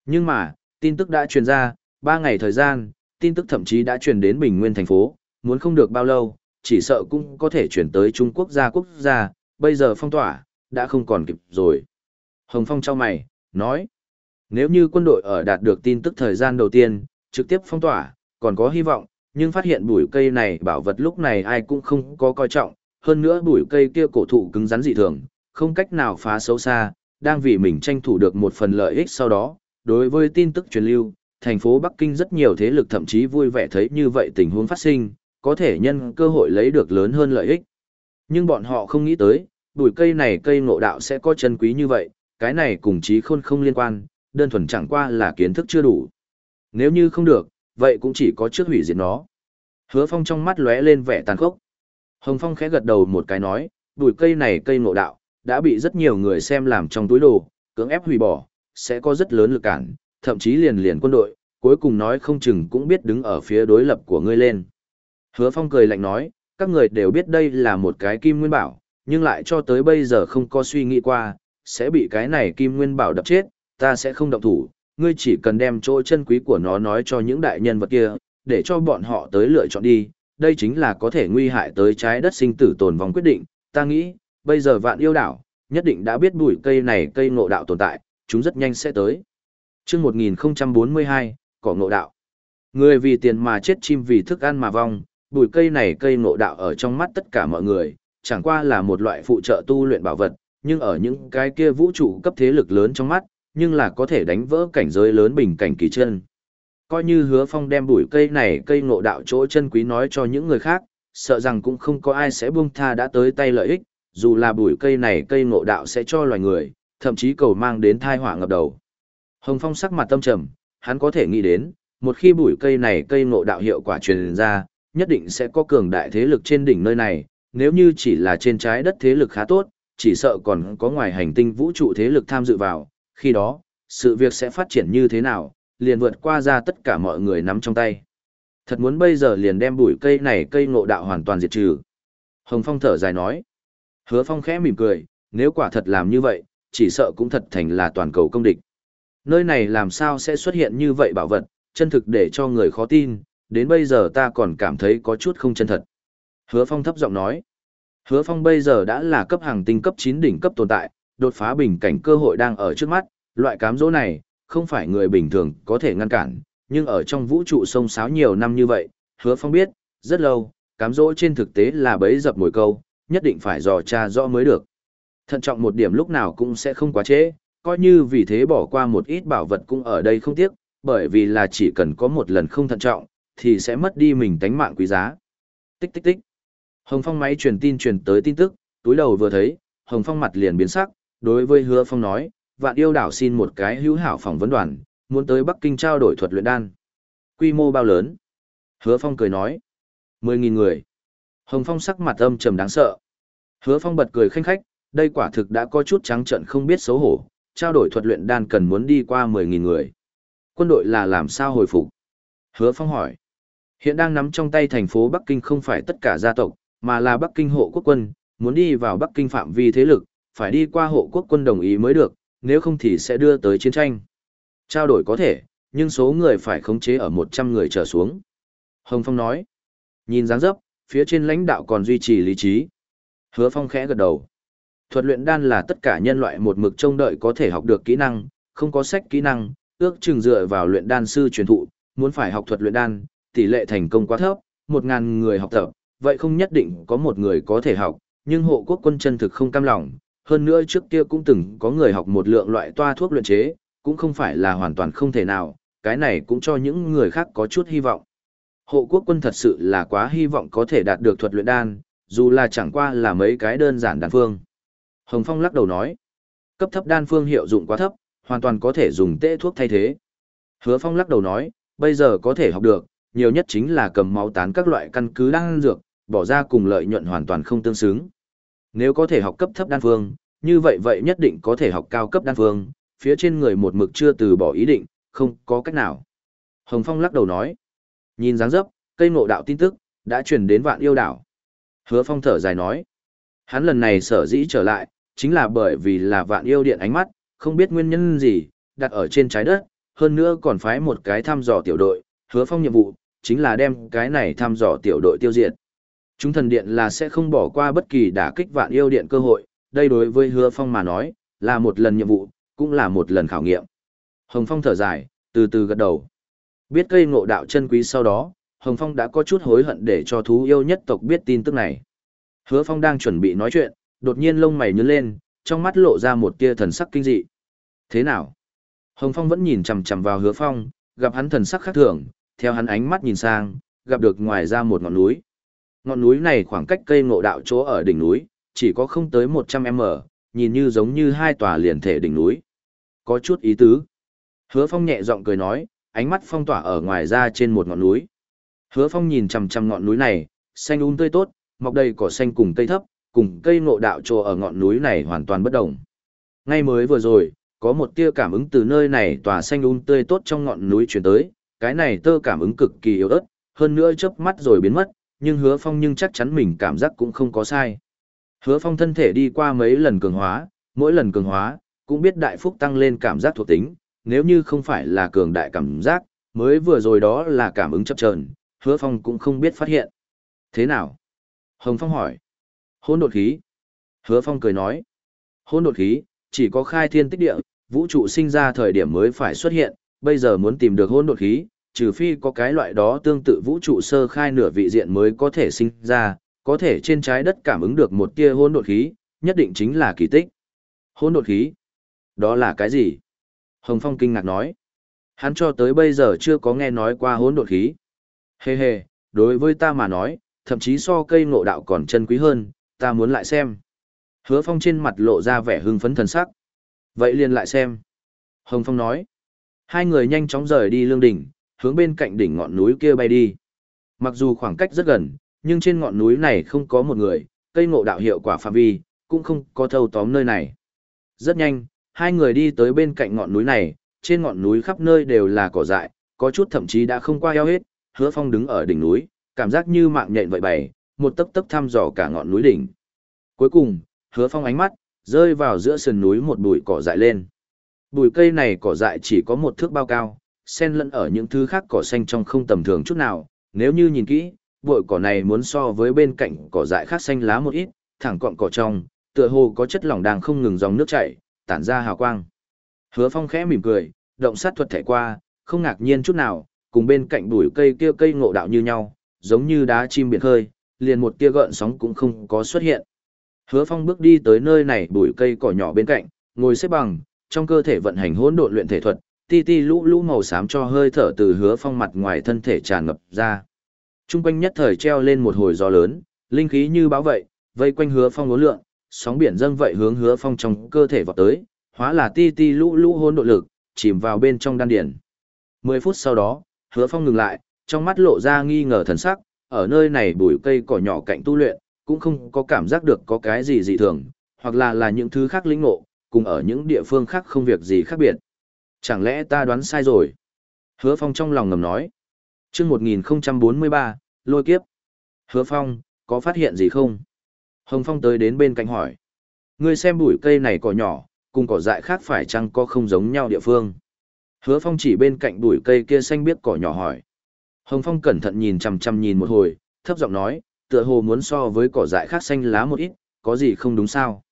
Nhưng mà, tin tức đã truyền ra, ba ngày thời gian, tin tức thậm chí đã truyền đến Bình Nguyên thành phố, muốn không được bao lâu, chỉ sợ cũng có thể chuyển tới Trung Quốc gia quốc gia, bây giờ phong tỏa, đã không còn kịp rồi. Hồng Phong trao mày, nói, nếu như quân đội ở đạt được tin tức thời gian đầu tiên, trực tiếp phong tỏa, còn có hy vọng, nhưng phát hiện bụi cây này bảo vật lúc này ai cũng không có coi trọng, hơn nữa bụi cây kia cổ thụ cứng rắn dị thường, không cách nào phá xấu xa, đang vì mình tranh thủ được một phần lợi ích sau đó, đối với tin tức truyền lưu, thành phố Bắc Kinh rất nhiều thế lực thậm chí vui vẻ thấy như vậy tình huống phát sinh, có thể nhân cơ hội lấy được lớn hơn lợi ích. Nhưng bọn họ không nghĩ tới, bụi cây này cây ngộ đạo sẽ có chân quý như vậy, cái này cùng trí khôn không liên quan, đơn thuần chẳng qua là kiến thức chưa đủ. Nếu như không được, vậy cũng chỉ có trước hủy diệt nó. Hứa Phong trong mắt lóe lên vẻ tàn khốc. Hồng Phong khẽ gật đầu một cái nói, bụi cây này cây ngộ đạo, đã bị rất nhiều người xem làm trong túi đồ, cưỡng ép hủy bỏ, sẽ có rất lớn lực cản, thậm chí liền liền quân đội, cuối cùng nói không chừng cũng biết đứng ở phía đối lập của ngươi lên. Hứa Phong cười lạnh nói, các người đều biết đây là một cái kim nguyên bảo, nhưng lại cho tới bây giờ không có suy nghĩ qua, sẽ bị cái này kim nguyên bảo đập chết, ta sẽ không động thủ, ngươi chỉ cần đem chỗ chân quý của nó nói cho những đại nhân vật kia, để cho bọn họ tới lựa chọn đi, đây chính là có thể nguy hại tới trái đất sinh tử tồn vong quyết định, ta nghĩ, bây giờ vạn yêu đảo, nhất định đã biết bụi cây này cây ngộ đạo tồn tại, chúng rất nhanh sẽ tới. chương 1042, cỏ ngộ đạo. Người vì tiền mà chết chim vì thức ăn mà vong, bụi cây này cây ngộ đạo ở trong mắt tất cả mọi người, chẳng qua là một loại phụ trợ tu luyện bảo vật, nhưng ở những cái kia vũ trụ cấp thế lực lớn trong mắt, nhưng là có thể đánh vỡ cảnh giới lớn bình cảnh kỳ chân. Coi như hứa phong đem bụi cây này cây ngộ đạo chỗ chân quý nói cho những người khác, sợ rằng cũng không có ai sẽ buông tha đã tới tay lợi ích, dù là bụi cây này cây ngộ đạo sẽ cho loài người, thậm chí cầu mang đến thai họa ngập đầu. Hồng Phong sắc mặt tâm trầm, hắn có thể nghĩ đến, một khi bụi cây này cây ngộ đạo hiệu quả truyền ra, nhất định sẽ có cường đại thế lực trên đỉnh nơi này, nếu như chỉ là trên trái đất thế lực khá tốt, chỉ sợ còn có ngoài hành tinh vũ trụ thế lực tham dự vào, khi đó, sự việc sẽ phát triển như thế nào, liền vượt qua ra tất cả mọi người nắm trong tay. Thật muốn bây giờ liền đem bụi cây này cây ngộ đạo hoàn toàn diệt trừ. Hồng Phong thở dài nói. Hứa Phong khẽ mỉm cười, nếu quả thật làm như vậy, chỉ sợ cũng thật thành là toàn cầu công địch. Nơi này làm sao sẽ xuất hiện như vậy bảo vật, chân thực để cho người khó tin, đến bây giờ ta còn cảm thấy có chút không chân thật. Hứa Phong thấp giọng nói. Hứa Phong bây giờ đã là cấp hàng tinh cấp 9 đỉnh cấp tồn tại, đột phá bình cảnh cơ hội đang ở trước mắt, loại cám dỗ này, không phải người bình thường có thể ngăn cản, nhưng ở trong vũ trụ sông sáo nhiều năm như vậy, Hứa Phong biết, rất lâu, cám dỗ trên thực tế là bấy dập mồi câu, nhất định phải dò tra rõ mới được. Thận trọng một điểm lúc nào cũng sẽ không quá trễ, coi như vì thế bỏ qua một ít bảo vật cũng ở đây không tiếc, bởi vì là chỉ cần có một lần không thận trọng, thì sẽ mất đi mình tánh mạng quý giá. Tích tích tích. Hồng Phong máy truyền tin truyền tới tin tức, túi đầu vừa thấy, Hồng Phong mặt liền biến sắc, đối với Hứa Phong nói, vạn yêu đảo xin một cái hữu hảo phỏng vấn đoàn, muốn tới Bắc Kinh trao đổi thuật luyện đan. Quy mô bao lớn? Hứa Phong cười nói, 10.000 người. Hồng Phong sắc mặt âm trầm đáng sợ. Hứa Phong bật cười khanh khách, đây quả thực đã có chút trắng trợn không biết xấu hổ, trao đổi thuật luyện đan cần muốn đi qua 10.000 người. Quân đội là làm sao hồi phục? Hứa Phong hỏi. Hiện đang nắm trong tay thành phố Bắc Kinh không phải tất cả gia tộc, mà là Bắc Kinh hộ quốc quân, muốn đi vào Bắc Kinh phạm vi thế lực, phải đi qua hộ quốc quân đồng ý mới được, nếu không thì sẽ đưa tới chiến tranh. Trao đổi có thể, nhưng số người phải khống chế ở 100 người trở xuống. Hồng Phong nói. Nhìn dáng dấp, phía trên lãnh đạo còn duy trì lý trí. Hứa Phong khẽ gật đầu. Thuật luyện đan là tất cả nhân loại một mực trông đợi có thể học được kỹ năng, không có sách kỹ năng, ước chừng dựa vào luyện đan sư truyền thụ, muốn phải học thuật luyện đan, tỷ lệ thành công quá thấp, một ngàn người học tập, vậy không nhất định có một người có thể học, nhưng hộ quốc quân chân thực không cam lòng, hơn nữa trước kia cũng từng có người học một lượng loại toa thuốc luyện chế, cũng không phải là hoàn toàn không thể nào, cái này cũng cho những người khác có chút hy vọng. Hộ quốc quân thật sự là quá hy vọng có thể đạt được thuật luyện đan, dù là chẳng qua là mấy cái đơn giản đan phương. Hồng Phong lắc đầu nói, cấp thấp đan phương hiệu dụng quá thấp, hoàn toàn có thể dùng tê thuốc thay thế. Hứa Phong lắc đầu nói, bây giờ có thể học được, nhiều nhất chính là cầm máu tán các loại căn cứ đan dược, bỏ ra cùng lợi nhuận hoàn toàn không tương xứng. Nếu có thể học cấp thấp đan phương, như vậy vậy nhất định có thể học cao cấp đan phương, phía trên người một mực chưa từ bỏ ý định, không có cách nào. Hồng Phong lắc đầu nói, nhìn dáng dấp, cây ngộ đạo tin tức, đã truyền đến vạn yêu đảo. Hứa Phong thở dài nói, hắn lần này sở dĩ trở lại, chính là bởi vì là vạn yêu điện ánh mắt, không biết nguyên nhân gì, đặt ở trên trái đất, hơn nữa còn phái một cái thăm dò tiểu đội, hứa phong nhiệm vụ, chính là đem cái này thăm dò tiểu đội tiêu diệt. Chúng thần điện là sẽ không bỏ qua bất kỳ đả kích vạn yêu điện cơ hội, đây đối với hứa phong mà nói, là một lần nhiệm vụ, cũng là một lần khảo nghiệm. Hồng Phong thở dài, từ từ gật đầu. Biết cây ngộ đạo chân quý sau đó, Hồng Phong đã có chút hối hận để cho thú yêu nhất tộc biết tin tức này. Hứa Phong đang chuẩn bị nói chuyện, đột nhiên lông mày nhướng lên, trong mắt lộ ra một tia thần sắc kinh dị. Thế nào? Hồng Phong vẫn nhìn chằm chằm vào Hứa Phong, gặp hắn thần sắc khác thường, theo hắn ánh mắt nhìn sang, gặp được ngoài ra một ngọn núi. Ngọn núi này khoảng cách cây ngộ đạo chỗ ở đỉnh núi, chỉ có không tới 100m, nhìn như giống như hai tòa liền thể đỉnh núi. Có chút ý tứ. Hứa Phong nhẹ giọng cười nói, ánh mắt phong tỏa ở ngoài ra trên một ngọn núi. Hứa Phong nhìn chằm chằm ngọn núi này, xanh um tươi tốt, mọc đầy cỏ xanh cùng cây thấp, cùng cây ngộ đạo chỗ ở ngọn núi này hoàn toàn bất động. Ngay mới vừa rồi, có một tia cảm ứng từ nơi này tỏa xanh um tươi tốt trong ngọn núi truyền tới, cái này tơ cảm ứng cực kỳ yếu ớt, hơn nữa chớp mắt rồi biến mất, nhưng hứa phong nhưng chắc chắn mình cảm giác cũng không có sai. Hứa phong thân thể đi qua mấy lần cường hóa, mỗi lần cường hóa, cũng biết đại phúc tăng lên cảm giác thuộc tính, nếu như không phải là cường đại cảm giác, mới vừa rồi đó là cảm ứng chập trờn, hứa phong cũng không biết phát hiện. Thế nào? Hồng Phong hỏi. Hôn đột khí. Hứa Phong cười nói. Hôn đột khí, chỉ có khai thiên tích địa, vũ trụ sinh ra thời điểm mới phải xuất hiện, bây giờ muốn tìm được hôn đột khí, trừ phi có cái loại đó tương tự vũ trụ sơ khai nửa vị diện mới có thể sinh ra, có thể trên trái đất cảm ứng được một tia hôn đột khí, nhất định chính là kỳ tích. Hôn đột khí? Đó là cái gì? Hồng Phong kinh ngạc nói. Hắn cho tới bây giờ chưa có nghe nói qua hôn đột khí. Hê hê, đối với ta mà nói, thậm chí so cây ngộ đạo còn chân quý hơn, ta muốn lại xem. Hứa Phong trên mặt lộ ra vẻ hưng phấn thần sắc. Vậy liền lại xem. Hồng Phong nói. Hai người nhanh chóng rời đi lương đỉnh, hướng bên cạnh đỉnh ngọn núi kia bay đi. Mặc dù khoảng cách rất gần, nhưng trên ngọn núi này không có một người, cây ngộ đạo hiệu quả phạm vi, cũng không có thâu tóm nơi này. Rất nhanh, hai người đi tới bên cạnh ngọn núi này, trên ngọn núi khắp nơi đều là cỏ dại, có chút thậm chí đã không qua eo hết, hứa phong đứng ở đỉnh núi, cảm giác như mạng nhện vậy bày, một tấc tấc thăm dò cả ngọn núi đỉnh. Cuối cùng, hứa phong ánh mắt, rơi vào giữa sườn núi một bụi cỏ dại lên. Bụi cây này cỏ dại chỉ có một thước bao cao, Sen lẫn ở những thứ khác cỏ xanh trong không tầm thường chút nào, nếu như nhìn kỹ, bụi cỏ này muốn so với bên cạnh cỏ dại khác xanh lá một ít, thẳng cọng cỏ trong, tựa hồ có chất lỏng đang không ngừng dòng nước chảy, tản ra hào quang. Hứa Phong khẽ mỉm cười, động sát thuật thể qua, không ngạc nhiên chút nào, cùng bên cạnh bụi cây kia cây ngộ đạo như nhau, giống như đá chim biển khơi, liền một tia gợn sóng cũng không có xuất hiện. Hứa Phong bước đi tới nơi này bụi cây cỏ nhỏ bên cạnh, ngồi xếp bằng, trong cơ thể vận hành hỗn độn luyện thể thuật, ti ti lũ lũ màu xám cho hơi thở từ Hứa Phong mặt ngoài thân thể tràn ngập ra. Trung quanh nhất thời treo lên một hồi gió lớn, linh khí như báo vậy, vây quanh Hứa Phong lúa lượn, sóng biển dâng vậy hướng Hứa Phong trong cơ thể vọt tới, hóa là ti ti lũ lũ hôn nội lực, chìm vào bên trong đan điền. 10 phút sau đó, Hứa Phong ngừng lại, trong mắt lộ ra nghi ngờ thần sắc, ở nơi này bụi cây cỏ nhỏ cạnh tu luyện, cũng không có cảm giác được có cái gì dị thường, hoặc là là những thứ khác lĩnh ngộ, cùng ở những địa phương khác không việc gì khác biệt. Chẳng lẽ ta đoán sai rồi? Hứa Phong trong lòng ngầm nói. Trước 1043, lôi kiếp. Hứa Phong, có phát hiện gì không? Hồng Phong tới đến bên cạnh hỏi. Ngươi xem bụi cây này cỏ nhỏ, cùng cỏ dại khác phải chăng có không giống nhau địa phương? Hứa Phong chỉ bên cạnh bụi cây kia xanh biếc cỏ nhỏ hỏi. Hồng Phong cẩn thận nhìn chằm chằm nhìn một hồi, thấp giọng nói, tựa hồ muốn so với cỏ dại khác xanh lá một ít, có gì không đúng sao?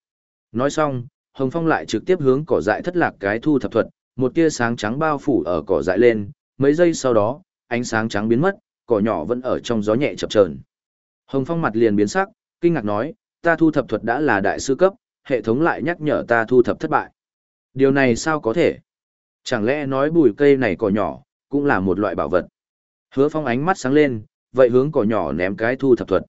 Nói xong, Hồng Phong lại trực tiếp hướng cỏ dại thất lạc cái thu thập thuật, một tia sáng trắng bao phủ ở cỏ dại lên, mấy giây sau đó, ánh sáng trắng biến mất, cỏ nhỏ vẫn ở trong gió nhẹ chập chờn. Hồng Phong mặt liền biến sắc, kinh ngạc nói, ta thu thập thuật đã là đại sư cấp, hệ thống lại nhắc nhở ta thu thập thất bại. Điều này sao có thể? Chẳng lẽ nói bùi cây này cỏ nhỏ, cũng là một loại bảo vật? Hứa Phong ánh mắt sáng lên, vậy hướng cỏ nhỏ ném cái thu thập thuật.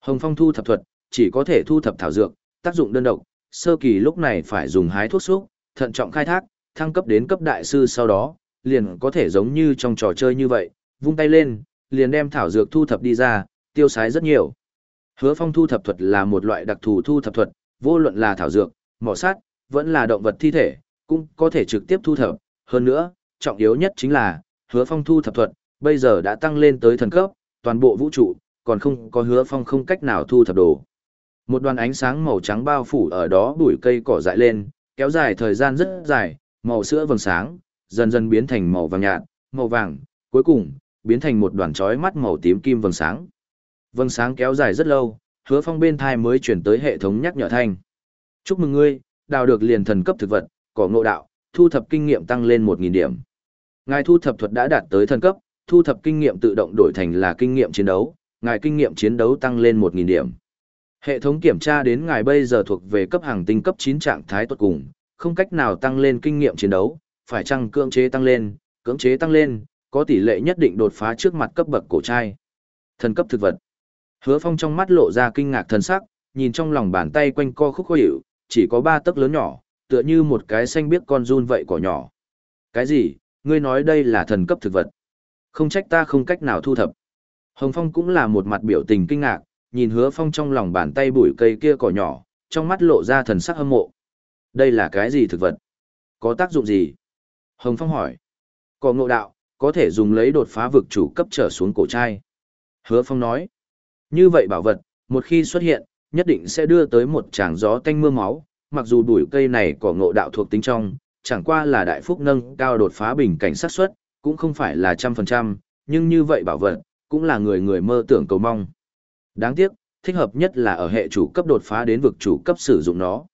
Hồng Phong thu thập thuật, chỉ có thể thu thập thảo dược, tác dụng đơn độc, sơ kỳ lúc này phải dùng hái thuốc xúc, thận trọng khai thác, thăng cấp đến cấp đại sư sau đó, liền có thể giống như trong trò chơi như vậy, vung tay lên, liền đem thảo dược thu thập đi ra, tiêu sái rất nhiều. Hứa Phong thu thập thuật là một loại đặc thù thu thập thuật, vô luận là thảo dược, mỏ sát, vẫn là động vật thi thể, cũng có thể trực tiếp thu thập. Hơn nữa, trọng yếu nhất chính là, Hứa Phong thu thập thuật, bây giờ đã tăng lên tới thần cấp, toàn bộ vũ trụ, còn không có Hứa Phong không cách nào thu thập đồ. Một đoàn ánh sáng màu trắng bao phủ ở đó bụi cây cỏ dại lên, kéo dài thời gian rất dài, màu sữa vầng sáng, dần dần biến thành màu vàng nhạt, màu vàng, cuối cùng, biến thành một đoàn chói mắt màu tím kim vầng sáng. Vầng sáng kéo dài rất lâu, hứa phong bên thai mới chuyển tới hệ thống nhắc nhở thanh. Chúc mừng ngươi, đào được liền thần cấp thực vật, cỏ ngộ đạo, thu thập kinh nghiệm tăng lên 1.000 điểm. Ngài thu thập thuật đã đạt tới thần cấp, thu thập kinh nghiệm tự động đổi thành là kinh nghiệm chiến đấu, ngài kinh nghiệm chiến đấu tăng lên 1.000 điểm. Hệ thống kiểm tra đến ngài bây giờ thuộc về cấp hàng tinh cấp 9 trạng thái tốt cùng, không cách nào tăng lên kinh nghiệm chiến đấu, phải chăng cưỡng chế tăng lên, cưỡng chế tăng lên, có tỷ lệ nhất định đột phá trước mặt cấp bậc cổ trai. Thần cấp thực vật. Hứa Phong trong mắt lộ ra kinh ngạc thần sắc, nhìn trong lòng bàn tay quanh co khúc khó hiểu, chỉ có ba tấc lớn nhỏ, tựa như một cái xanh biếc con run vậy cỏ nhỏ. Cái gì? Ngươi nói đây là thần cấp thực vật? Không trách ta không cách nào thu thập. Hồng Phong cũng là một mặt biểu tình kinh ngạc, nhìn Hứa Phong trong lòng bàn tay bụi cây kia cỏ nhỏ, trong mắt lộ ra thần sắc hâm mộ. Đây là cái gì thực vật? Có tác dụng gì? Hồng Phong hỏi. Cỏ ngộ đạo, có thể dùng lấy đột phá vực chủ cấp trở xuống cổ trai. Hứa Phong nói. Như vậy bảo vật, một khi xuất hiện, nhất định sẽ đưa tới một tràng gió tanh mưa máu, mặc dù bụi cây này có ngộ đạo thuộc tính trong, chẳng qua là đại phúc nâng cao đột phá bình cảnh sát suất, cũng không phải là trăm phần trăm, nhưng như vậy bảo vật, cũng là người người mơ tưởng cầu mong. Đáng tiếc, thích hợp nhất là ở hệ chủ cấp đột phá đến vực chủ cấp sử dụng nó.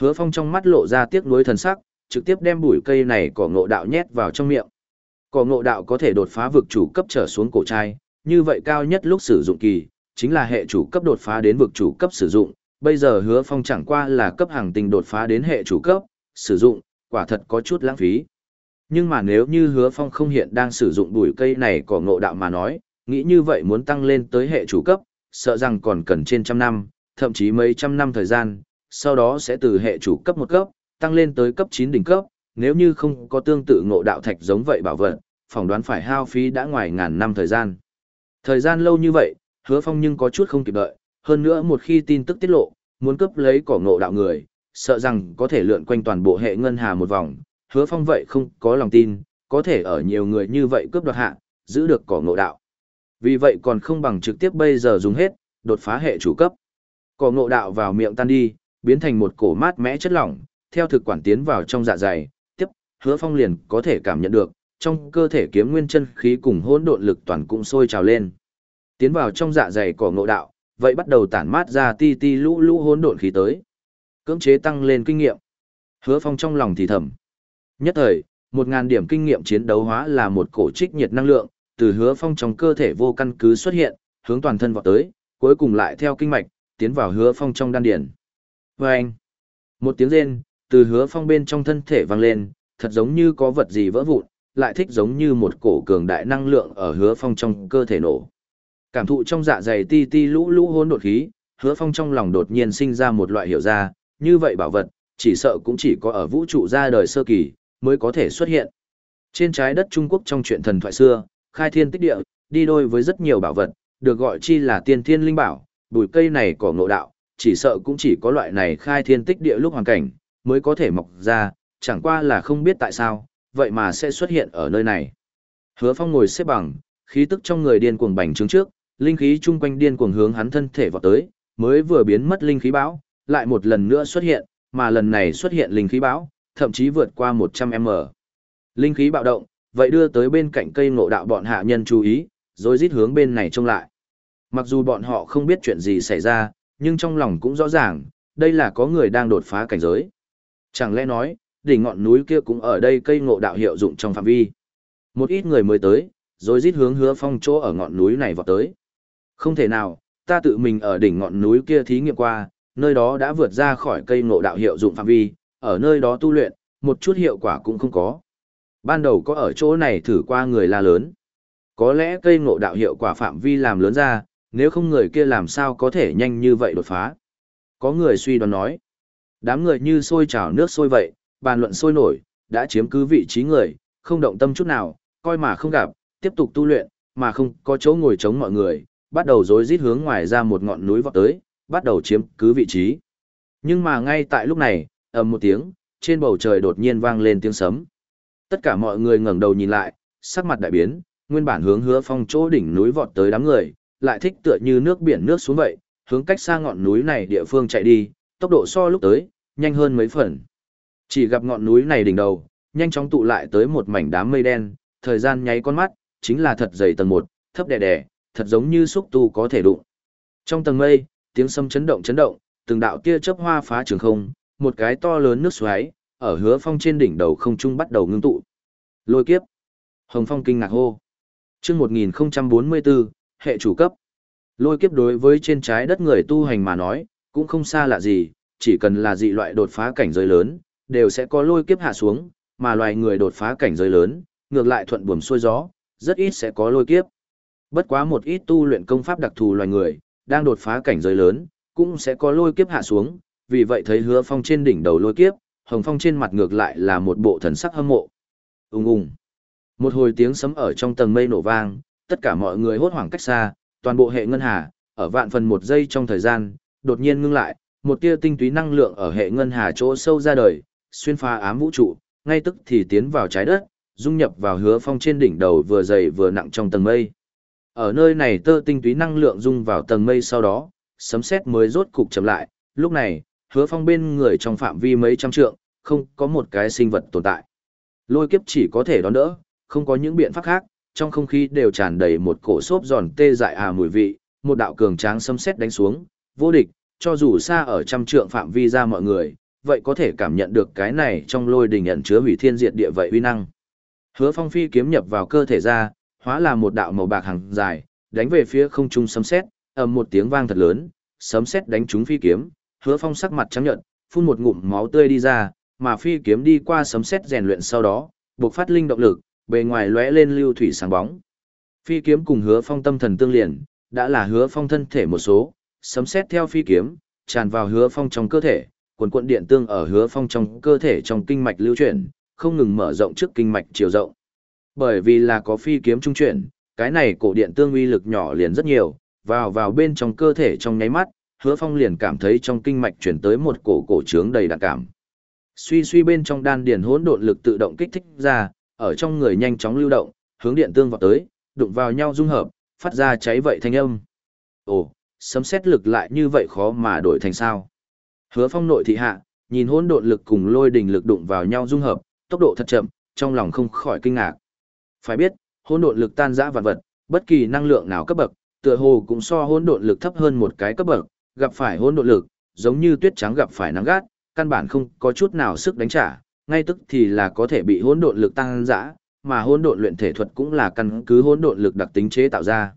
Hứa Phong trong mắt lộ ra tiếc nuối thần sắc, trực tiếp đem bụi cây này cỏ ngộ đạo nhét vào trong miệng. Cỏ ngộ đạo có thể đột phá vực chủ cấp trở xuống cổ trai, như vậy cao nhất lúc sử dụng kỳ, chính là hệ chủ cấp đột phá đến vực chủ cấp sử dụng, bây giờ hứa phong chẳng qua là cấp hàng tinh đột phá đến hệ chủ cấp, sử dụng, quả thật có chút lãng phí. Nhưng mà nếu như hứa phong không hiện đang sử dụng bụi cây này cỏ ngộ đạo mà nói, nghĩ như vậy muốn tăng lên tới hệ chủ cấp, sợ rằng còn cần trên trăm năm, thậm chí mấy trăm năm thời gian, sau đó sẽ từ hệ chủ cấp một cấp, tăng lên tới cấp 9 đỉnh cấp, nếu như không có tương tự ngộ đạo thạch giống vậy bảo vật, phỏng đoán phải hao phí đã ngoài ngàn năm thời gian. Thời gian lâu như vậy, hứa phong nhưng có chút không kịp đợi, hơn nữa một khi tin tức tiết lộ, muốn cướp lấy cỏ ngộ đạo người, sợ rằng có thể lượn quanh toàn bộ hệ ngân hà một vòng, hứa phong vậy không có lòng tin, có thể ở nhiều người như vậy cướp đoạt hạ, giữ được cỏ ngộ đạo. Vì vậy còn không bằng trực tiếp bây giờ dùng hết, đột phá hệ chủ cấp. Cỏ ngộ đạo vào miệng tan đi, biến thành một cổ mát mẽ chất lỏng, theo thực quản tiến vào trong dạ dày, tiếp, hứa phong liền có thể cảm nhận được, trong cơ thể kiếm nguyên chân khí cùng hỗn độn lực toàn cũng sôi trào lên. Tiến vào trong dạ dày cỏ ngộ đạo, vậy bắt đầu tản mát ra ti ti lũ lũ hỗn độn khí tới. Cưỡng chế tăng lên kinh nghiệm. Hứa Phong trong lòng thì thầm. Nhất thời, một ngàn điểm kinh nghiệm chiến đấu hóa là một cổ trích nhiệt năng lượng, từ Hứa Phong trong cơ thể vô căn cứ xuất hiện, hướng toàn thân vọt tới, cuối cùng lại theo kinh mạch, tiến vào Hứa Phong trong đan và anh, Một tiếng rên, từ Hứa Phong bên trong thân thể vang lên, thật giống như có vật gì vỡ vụn, lại thích giống như một cổ cường đại năng lượng ở Hứa Phong trong cơ thể nổ. Cảm thụ trong dạ dày ti ti lũ lũ hỗn đột khí, hứa phong trong lòng đột nhiên sinh ra một loại hiểu ra, như vậy bảo vật, chỉ sợ cũng chỉ có ở vũ trụ ra đời sơ kỳ, mới có thể xuất hiện. Trên trái đất Trung Quốc trong chuyện thần thoại xưa, khai thiên tích địa, đi đôi với rất nhiều bảo vật, được gọi chi là tiên thiên linh bảo, bùi cây này cỏ ngộ đạo, chỉ sợ cũng chỉ có loại này khai thiên tích địa lúc hoàn cảnh, mới có thể mọc ra, chẳng qua là không biết tại sao, vậy mà sẽ xuất hiện ở nơi này. Hứa phong ngồi xếp bằng, khí tức trong người điên cuồng bành trướng trước, linh khí chung quanh điên cuồng hướng hắn thân thể vọt tới, mới vừa biến mất linh khí bão, lại một lần nữa xuất hiện, mà lần này xuất hiện linh khí bão, thậm chí vượt qua 100m. Linh khí bạo động, vậy đưa tới bên cạnh cây ngộ đạo bọn hạ nhân chú ý, rồi rít hướng bên này trông lại. Mặc dù bọn họ không biết chuyện gì xảy ra, nhưng trong lòng cũng rõ ràng, đây là có người đang đột phá cảnh giới. Chẳng lẽ nói, đỉnh ngọn núi kia cũng ở đây cây ngộ đạo hiệu dụng trong phạm vi. Một ít người mới tới, rồi rít hướng hứa phong chỗ ở ngọn núi này vào tới. Không thể nào, ta tự mình ở đỉnh ngọn núi kia thí nghiệm qua, nơi đó đã vượt ra khỏi cây ngộ đạo hiệu dụng phạm vi, ở nơi đó tu luyện, một chút hiệu quả cũng không có. Ban đầu có ở chỗ này thử qua người la lớn. Có lẽ cây ngộ đạo hiệu quả phạm vi làm lớn ra, nếu không người kia làm sao có thể nhanh như vậy đột phá. Có người suy đoán nói, đám người như sôi trào nước sôi vậy, bàn luận sôi nổi, đã chiếm cứ vị trí người, không động tâm chút nào, coi mà không gặp, tiếp tục tu luyện, mà không có chỗ ngồi chống mọi người, bắt đầu rối rít hướng ngoài ra một ngọn núi vọt tới, bắt đầu chiếm cứ vị trí. Nhưng mà ngay tại lúc này, ầm một tiếng, trên bầu trời đột nhiên vang lên tiếng sấm. Tất cả mọi người ngẩng đầu nhìn lại, sắc mặt đại biến, nguyên bản hướng hứa phong chỗ đỉnh núi vọt tới đám người, lại thích tựa như nước biển nước xuống vậy, hướng cách xa ngọn núi này địa phương chạy đi, tốc độ so lúc tới, nhanh hơn mấy phần. Chỉ gặp ngọn núi này đỉnh đầu, nhanh chóng tụ lại tới một mảnh đám mây đen, thời gian nháy con mắt, chính là thật dày tầng một thấp đè đè, thật giống như xúc tu có thể đụng. Trong tầng mây, tiếng sấm chấn động chấn động, từng đạo tia chớp hoa phá trường không, một cái to lớn nước xoáy, ở hứa phong trên đỉnh đầu không trung bắt đầu ngưng tụ. Lôi kiếp. Hồng Phong kinh ngạc hô. Chương 1044, hệ chủ cấp. Lôi kiếp đối với trên trái đất người tu hành mà nói, cũng không xa lạ gì, chỉ cần là dị loại đột phá cảnh giới lớn, đều sẽ có lôi kiếp hạ xuống, mà loài người đột phá cảnh giới lớn, ngược lại thuận buồm xuôi gió, rất ít sẽ có lôi kiếp. Bất quá một ít tu luyện công pháp đặc thù loài người, đang đột phá cảnh giới lớn, cũng sẽ có lôi kiếp hạ xuống, vì vậy thấy hứa phong trên đỉnh đầu lôi kiếp, hồng phong trên mặt ngược lại là một bộ thần sắc hâm mộ. Ung ung. Một hồi tiếng sấm ở trong tầng mây nổ vang, tất cả mọi người hốt hoảng cách xa, toàn bộ hệ ngân hà, ở vạn phần một giây trong thời gian, đột nhiên ngưng lại, một tia tinh túy năng lượng ở hệ ngân hà chỗ sâu ra đời, xuyên phá ám vũ trụ, ngay tức thì tiến vào trái đất, dung nhập vào hứa phong trên đỉnh đầu vừa dày vừa nặng trong tầng mây. Ở nơi này tơ tinh túy năng lượng dung vào tầng mây sau đó, sấm sét mới rốt cục chậm lại, lúc này, hứa phong bên người trong phạm vi mấy trăm trượng, không có một cái sinh vật tồn tại. Lôi kiếp chỉ có thể đón đỡ, không có những biện pháp khác, trong không khí đều tràn đầy một cổ xốp giòn tê dại à mùi vị, một đạo cường tráng sấm sét đánh xuống, vô địch, cho dù xa ở trăm trượng phạm vi ra mọi người, vậy có thể cảm nhận được cái này trong lôi đình ẩn chứa hủy thiên diệt địa vậy uy năng. Hứa Phong phi kiếm nhập vào cơ thể ra, hóa là một đạo màu bạc hàng dài, đánh về phía không trung sấm sét, ầm một tiếng vang thật lớn, sấm sét đánh trúng phi kiếm, Hứa Phong sắc mặt trắng nhợt, phun một ngụm máu tươi đi ra, mà phi kiếm đi qua sấm sét rèn luyện sau đó, buộc phát linh động lực, bề ngoài lóe lên lưu thủy sáng bóng. Phi kiếm cùng Hứa Phong tâm thần tương liền, đã là Hứa Phong thân thể một số, sấm sét theo phi kiếm, tràn vào Hứa Phong trong cơ thể, quần quận điện tương ở Hứa Phong trong cơ thể trong kinh mạch lưu chuyển, không ngừng mở rộng trước kinh mạch chiều rộng. Bởi vì là có phi kiếm trung chuyển, cái này cổ điện tương uy lực nhỏ liền rất nhiều, vào vào bên trong cơ thể trong nháy mắt, hứa phong liền cảm thấy trong kinh mạch chuyển tới một cổ cổ trướng đầy đặc cảm. Suy suy bên trong đan điền hỗn độn lực tự động kích thích ra, ở trong người nhanh chóng lưu động, hướng điện tương vào tới, đụng vào nhau dung hợp, phát ra cháy vậy thanh âm. Ồ, sấm xét lực lại như vậy khó mà đổi thành sao? Hứa phong nội thị hạ, nhìn hỗn độn lực cùng lôi đình lực đụng vào nhau dung hợp, tốc độ thật chậm, trong lòng không khỏi kinh ngạc. Phải biết, hỗn độn lực tan rã vạn vật, bất kỳ năng lượng nào cấp bậc, tựa hồ cũng so hỗn độn lực thấp hơn một cái cấp bậc, gặp phải hỗn độn lực, giống như tuyết trắng gặp phải nắng gắt, căn bản không có chút nào sức đánh trả, ngay tức thì là có thể bị hỗn độn lực tăng dã, mà hỗn độn luyện thể thuật cũng là căn cứ hỗn độn lực đặc tính chế tạo ra.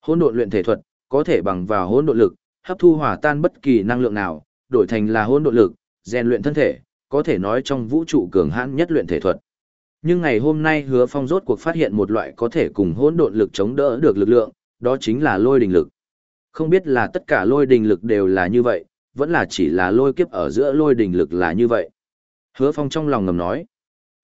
Hỗn độn luyện thể thuật có thể bằng vào hỗn độn lực, hấp thu hòa tan bất kỳ năng lượng nào, đổi thành là hỗn độn lực, rèn luyện thân thể, có thể nói trong vũ trụ cường hãn nhất luyện thể thuật. Nhưng ngày hôm nay Hứa Phong rốt cuộc phát hiện một loại có thể cùng hỗn độn lực chống đỡ được lực lượng, đó chính là lôi đình lực. Không biết là tất cả lôi đình lực đều là như vậy, vẫn là chỉ là lôi kiếp ở giữa lôi đình lực là như vậy. Hứa Phong trong lòng ngầm nói.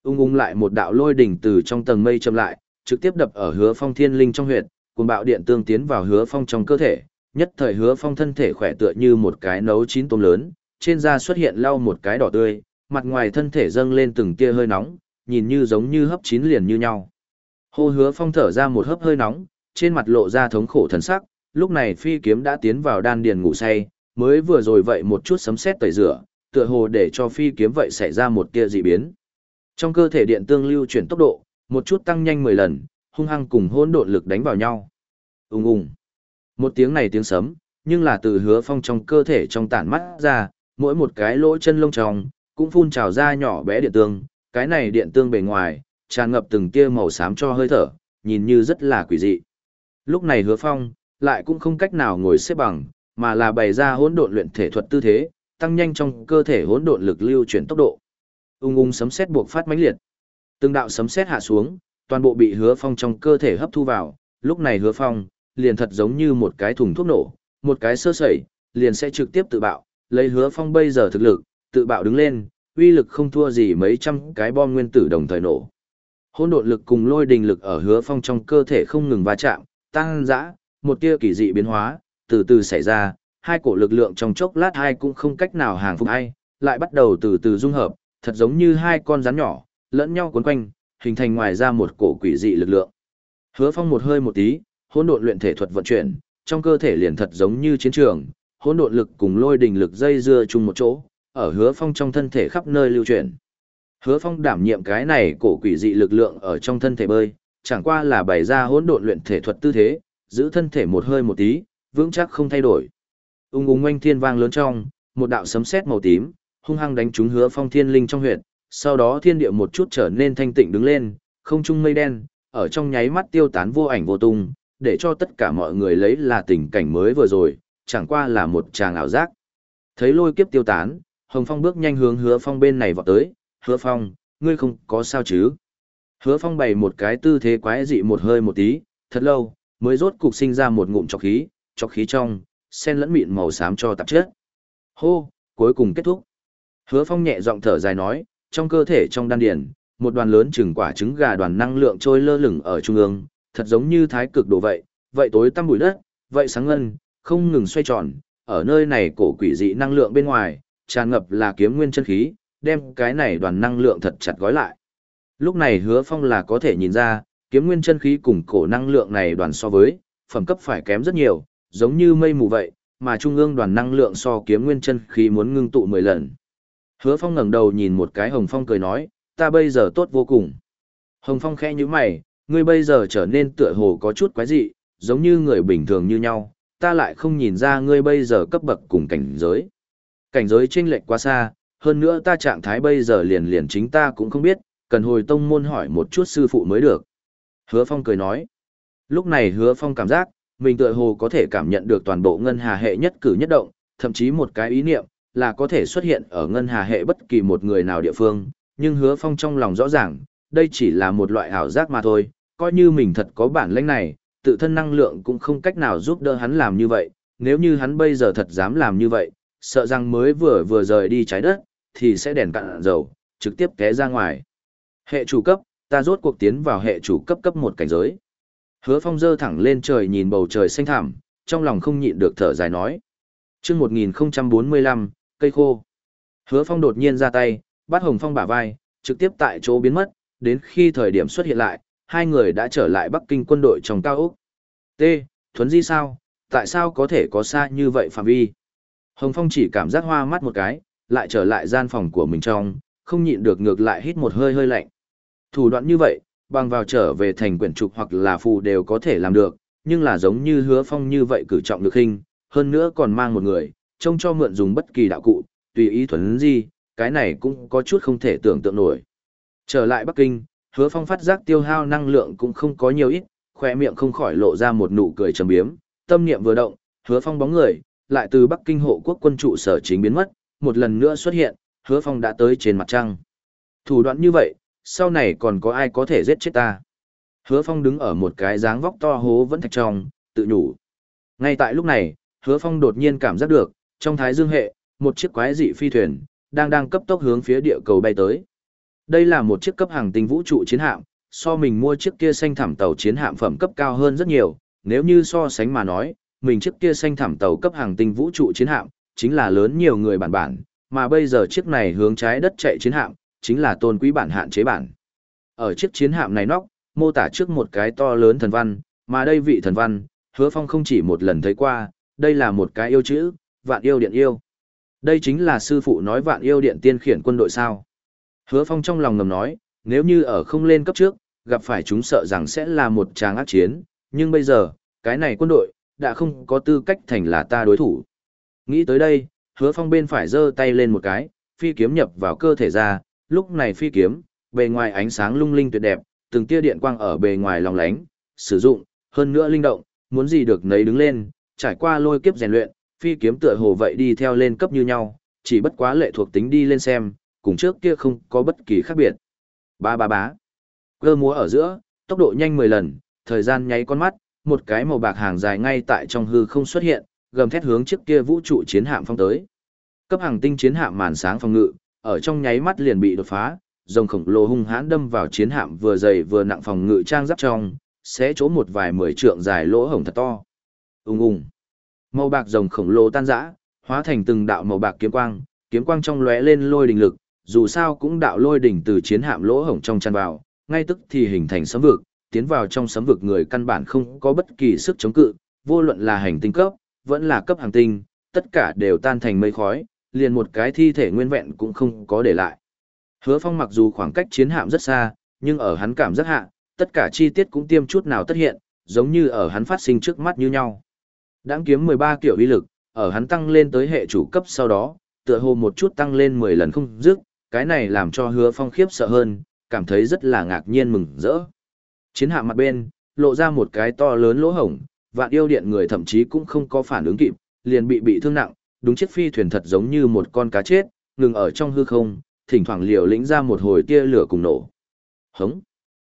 Ung ung lại một đạo lôi đỉnh từ trong tầng mây chậm lại, trực tiếp đập ở Hứa Phong thiên linh trong huyệt, cùng bạo điện tương tiến vào Hứa Phong trong cơ thể, nhất thời Hứa Phong thân thể khỏe tựa như một cái nấu chín tôm lớn, trên da xuất hiện lau một cái đỏ tươi, mặt ngoài thân thể dâng lên từng tia hơi nóng, nhìn như giống như hấp chín liền như nhau. Hô hứa phong thở ra một hớp hơi nóng, trên mặt lộ ra thống khổ thần sắc, lúc này phi kiếm đã tiến vào đan điền ngủ say, mới vừa rồi vậy một chút sấm sét tẩy rửa, tựa hồ để cho phi kiếm vậy xảy ra một tia dị biến. Trong cơ thể điện tương lưu chuyển tốc độ, một chút tăng nhanh 10 lần, hung hăng cùng hỗn độn lực đánh vào nhau. Ùng ùng. Một tiếng này tiếng sấm, nhưng là từ hứa phong trong cơ thể trong tản mắt ra, mỗi một cái lỗ chân lông trong, cũng phun trào ra nhỏ bé điện tương, cái này điện tương bề ngoài, tràn ngập từng tia màu xám cho hơi thở, nhìn như rất là quỷ dị. Lúc này hứa phong, lại cũng không cách nào ngồi xếp bằng, mà là bày ra hỗn độn luyện thể thuật tư thế, tăng nhanh trong cơ thể hỗn độn lực lưu chuyển tốc độ. Ung ung sấm sét buộc phát mãnh liệt. Từng đạo sấm sét hạ xuống, toàn bộ bị Hứa Phong trong cơ thể hấp thu vào, lúc này Hứa Phong liền thật giống như một cái thùng thuốc nổ, một cái sơ sẩy, liền sẽ trực tiếp tự bạo, lấy Hứa Phong bây giờ thực lực, tự bạo đứng lên, uy lực không thua gì mấy trăm cái bom nguyên tử đồng thời nổ. Hỗn độn lực cùng lôi đình lực ở Hứa Phong trong cơ thể không ngừng va chạm, tăng dã, một tia kỳ dị biến hóa, từ từ xảy ra, hai cổ lực lượng trong chốc lát hai cũng không cách nào hàng phục hai lại bắt đầu từ từ dung hợp, thật giống như hai con rắn nhỏ, lẫn nhau cuốn quanh, hình thành ngoài ra một cổ quỷ dị lực lượng. Hứa Phong một hơi một tí, hỗn độn luyện thể thuật vận chuyển, trong cơ thể liền thật giống như chiến trường, hỗn độn lực cùng lôi đình lực dây dưa chung một chỗ, ở Hứa Phong trong thân thể khắp nơi lưu chuyển. Hứa Phong đảm nhiệm cái này cổ quỷ dị lực lượng ở trong thân thể bơi, chẳng qua là bày ra hỗn độn luyện thể thuật tư thế, giữ thân thể một hơi một tí, vững chắc không thay đổi. Ung ung oanh thiên vang lớn trong, một đạo sấm sét màu tím, hung hăng đánh trúng Hứa Phong thiên linh trong huyệt, sau đó thiên địa một chút trở nên thanh tịnh đứng lên, không trung mây đen, ở trong nháy mắt tiêu tán vô ảnh vô tung, để cho tất cả mọi người lấy là tình cảnh mới vừa rồi, chẳng qua là một tràng ảo giác. Thấy lôi kiếp tiêu tán, Hồng Phong bước nhanh hướng Hứa Phong bên này vọt tới, "Hứa Phong, ngươi không có sao chứ?" Hứa Phong bày một cái tư thế quái dị một hơi một tí, thật lâu, mới rốt cục sinh ra một ngụm trọc khí, trọc khí trong, sen lẫn mịn màu xám cho tạp chất. Hô, cuối cùng kết thúc. Hứa Phong nhẹ giọng thở dài nói, trong cơ thể trong đan điền, một đoàn lớn trứng quả trứng gà đoàn năng lượng trôi lơ lửng ở trung ương, thật giống như thái cực đồ vậy, vậy tối tăm bụi đất, vậy sáng ngân, không ngừng xoay tròn, ở nơi này cổ quỷ dị năng lượng bên ngoài, tràn ngập là kiếm nguyên chân khí, đem cái này đoàn năng lượng thật chặt gói lại. Lúc này Hứa Phong là có thể nhìn ra, kiếm nguyên chân khí cùng cổ năng lượng này đoàn so với, phẩm cấp phải kém rất nhiều, giống như mây mù vậy, mà trung ương đoàn năng lượng so kiếm nguyên chân khí muốn ngưng tụ 10 lần. Hứa Phong ngẩng đầu nhìn một cái Hồng Phong cười nói, ta bây giờ tốt vô cùng. Hồng Phong khẽ như mày, ngươi bây giờ trở nên tựa hồ có chút quái dị, giống như người bình thường như nhau, ta lại không nhìn ra ngươi bây giờ cấp bậc cùng cảnh giới. Cảnh giới chênh lệch quá xa, hơn nữa ta trạng thái bây giờ liền liền chính ta cũng không biết, cần hồi tông môn hỏi một chút sư phụ mới được. Hứa Phong cười nói. Lúc này Hứa Phong cảm giác, mình tựa hồ có thể cảm nhận được toàn bộ ngân hà hệ nhất cử nhất động, thậm chí một cái ý niệm, là có thể xuất hiện ở ngân hà hệ bất kỳ một người nào địa phương, nhưng hứa phong trong lòng rõ ràng, đây chỉ là một loại ảo giác mà thôi, coi như mình thật có bản lĩnh này, tự thân năng lượng cũng không cách nào giúp đỡ hắn làm như vậy, nếu như hắn bây giờ thật dám làm như vậy, sợ rằng mới vừa vừa rời đi trái đất, thì sẽ đèn cạn dầu, trực tiếp té ra ngoài. Hệ chủ cấp, ta rốt cuộc tiến vào hệ chủ cấp cấp một cảnh giới. Hứa phong dơ thẳng lên trời nhìn bầu trời xanh thẳm, trong lòng không nhịn được thở dài nói. chương 1045, cây khô. Hứa phong đột nhiên ra tay, bắt hồng phong bả vai, trực tiếp tại chỗ biến mất, đến khi thời điểm xuất hiện lại, hai người đã trở lại Bắc Kinh quân đội trong cao ốc. T. Thuấn Di sao? Tại sao có thể có xa như vậy phạm vi? Hồng Phong chỉ cảm giác hoa mắt một cái, lại trở lại gian phòng của mình trong, không nhịn được ngược lại hít một hơi hơi lạnh. Thủ đoạn như vậy, bằng vào trở về thành quyển trục hoặc là phù đều có thể làm được, nhưng là giống như hứa phong như vậy cử trọng được hình, hơn nữa còn mang một người, trông cho mượn dùng bất kỳ đạo cụ, tùy ý thuần gì, cái này cũng có chút không thể tưởng tượng nổi. Trở lại Bắc Kinh, hứa phong phát giác tiêu hao năng lượng cũng không có nhiều ít, khỏe miệng không khỏi lộ ra một nụ cười trầm biếm, tâm niệm vừa động, hứa phong bóng người, lại từ Bắc Kinh hộ quốc quân trụ sở chính biến mất, một lần nữa xuất hiện, hứa phong đã tới trên mặt trăng. Thủ đoạn như vậy, sau này còn có ai có thể giết chết ta. Hứa phong đứng ở một cái dáng vóc to hố vẫn thạch trong, tự nhủ. Ngay tại lúc này, hứa phong đột nhiên cảm giác được, trong thái dương hệ, một chiếc quái dị phi thuyền, đang đang cấp tốc hướng phía địa cầu bay tới. Đây là một chiếc cấp hàng tinh vũ trụ chiến hạm, so mình mua chiếc kia xanh thảm tàu chiến hạm phẩm cấp cao hơn rất nhiều, nếu như so sánh mà nói, mình chiếc kia xanh thảm tàu cấp hàng tinh vũ trụ chiến hạm, chính là lớn nhiều người bản bản, mà bây giờ chiếc này hướng trái đất chạy chiến hạm, chính là tôn quý bản hạn chế bản. Ở chiếc chiến hạm này nóc, mô tả trước một cái to lớn thần văn, mà đây vị thần văn, hứa phong không chỉ một lần thấy qua, đây là một cái yêu chữ, vạn yêu điện yêu. Đây chính là sư phụ nói vạn yêu điện tiên khiển quân đội sao. Hứa phong trong lòng ngầm nói, nếu như ở không lên cấp trước, gặp phải chúng sợ rằng sẽ là một tràng ác chiến, nhưng bây giờ, cái này quân đội, đã không có tư cách thành là ta đối thủ. Nghĩ tới đây, hứa phong bên phải giơ tay lên một cái, phi kiếm nhập vào cơ thể ra, lúc này phi kiếm, bề ngoài ánh sáng lung linh tuyệt đẹp, từng tia điện quang ở bề ngoài lòng lánh, sử dụng, hơn nữa linh động, muốn gì được nấy đứng lên, trải qua lôi kiếp rèn luyện, phi kiếm tựa hồ vậy đi theo lên cấp như nhau, chỉ bất quá lệ thuộc tính đi lên xem, cùng trước kia không có bất kỳ khác biệt. Ba ba bá. Cơ múa ở giữa, tốc độ nhanh 10 lần, thời gian nháy con mắt, một cái màu bạc hàng dài ngay tại trong hư không xuất hiện, gầm thét hướng trước kia vũ trụ chiến hạm phong tới. Cấp hàng tinh chiến hạm màn sáng phòng ngự, ở trong nháy mắt liền bị đột phá, rồng khổng lồ hung hãn đâm vào chiến hạm vừa dày vừa nặng phòng ngự trang giáp trong, sẽ chỗ một vài mười trượng dài lỗ hổng thật to. Ung ung. Màu bạc rồng khổng lồ tan rã, hóa thành từng đạo màu bạc kiếm quang, kiếm quang trong lóe lên lôi đình lực, dù sao cũng đạo lôi đỉnh từ chiến hạm lỗ hổng trong chăn vào, ngay tức thì hình thành sấm vực, tiến vào trong sấm vực người căn bản không có bất kỳ sức chống cự, vô luận là hành tinh cấp, vẫn là cấp hành tinh, tất cả đều tan thành mây khói, liền một cái thi thể nguyên vẹn cũng không có để lại. Hứa Phong mặc dù khoảng cách chiến hạm rất xa, nhưng ở hắn cảm giác hạ, tất cả chi tiết cũng tiêm chút nào tất hiện, giống như ở hắn phát sinh trước mắt như nhau. Đáng kiếm 13 kiểu uy lực, ở hắn tăng lên tới hệ chủ cấp sau đó, tựa hồ một chút tăng lên 10 lần không dứt, cái này làm cho Hứa Phong khiếp sợ hơn, cảm thấy rất là ngạc nhiên mừng rỡ. Chiến hạm mặt bên, lộ ra một cái to lớn lỗ hổng, vạn yêu điện người thậm chí cũng không có phản ứng kịp, liền bị bị thương nặng, đúng chiếc phi thuyền thật giống như một con cá chết, ngừng ở trong hư không, thỉnh thoảng liều lĩnh ra một hồi tia lửa cùng nổ. Hống!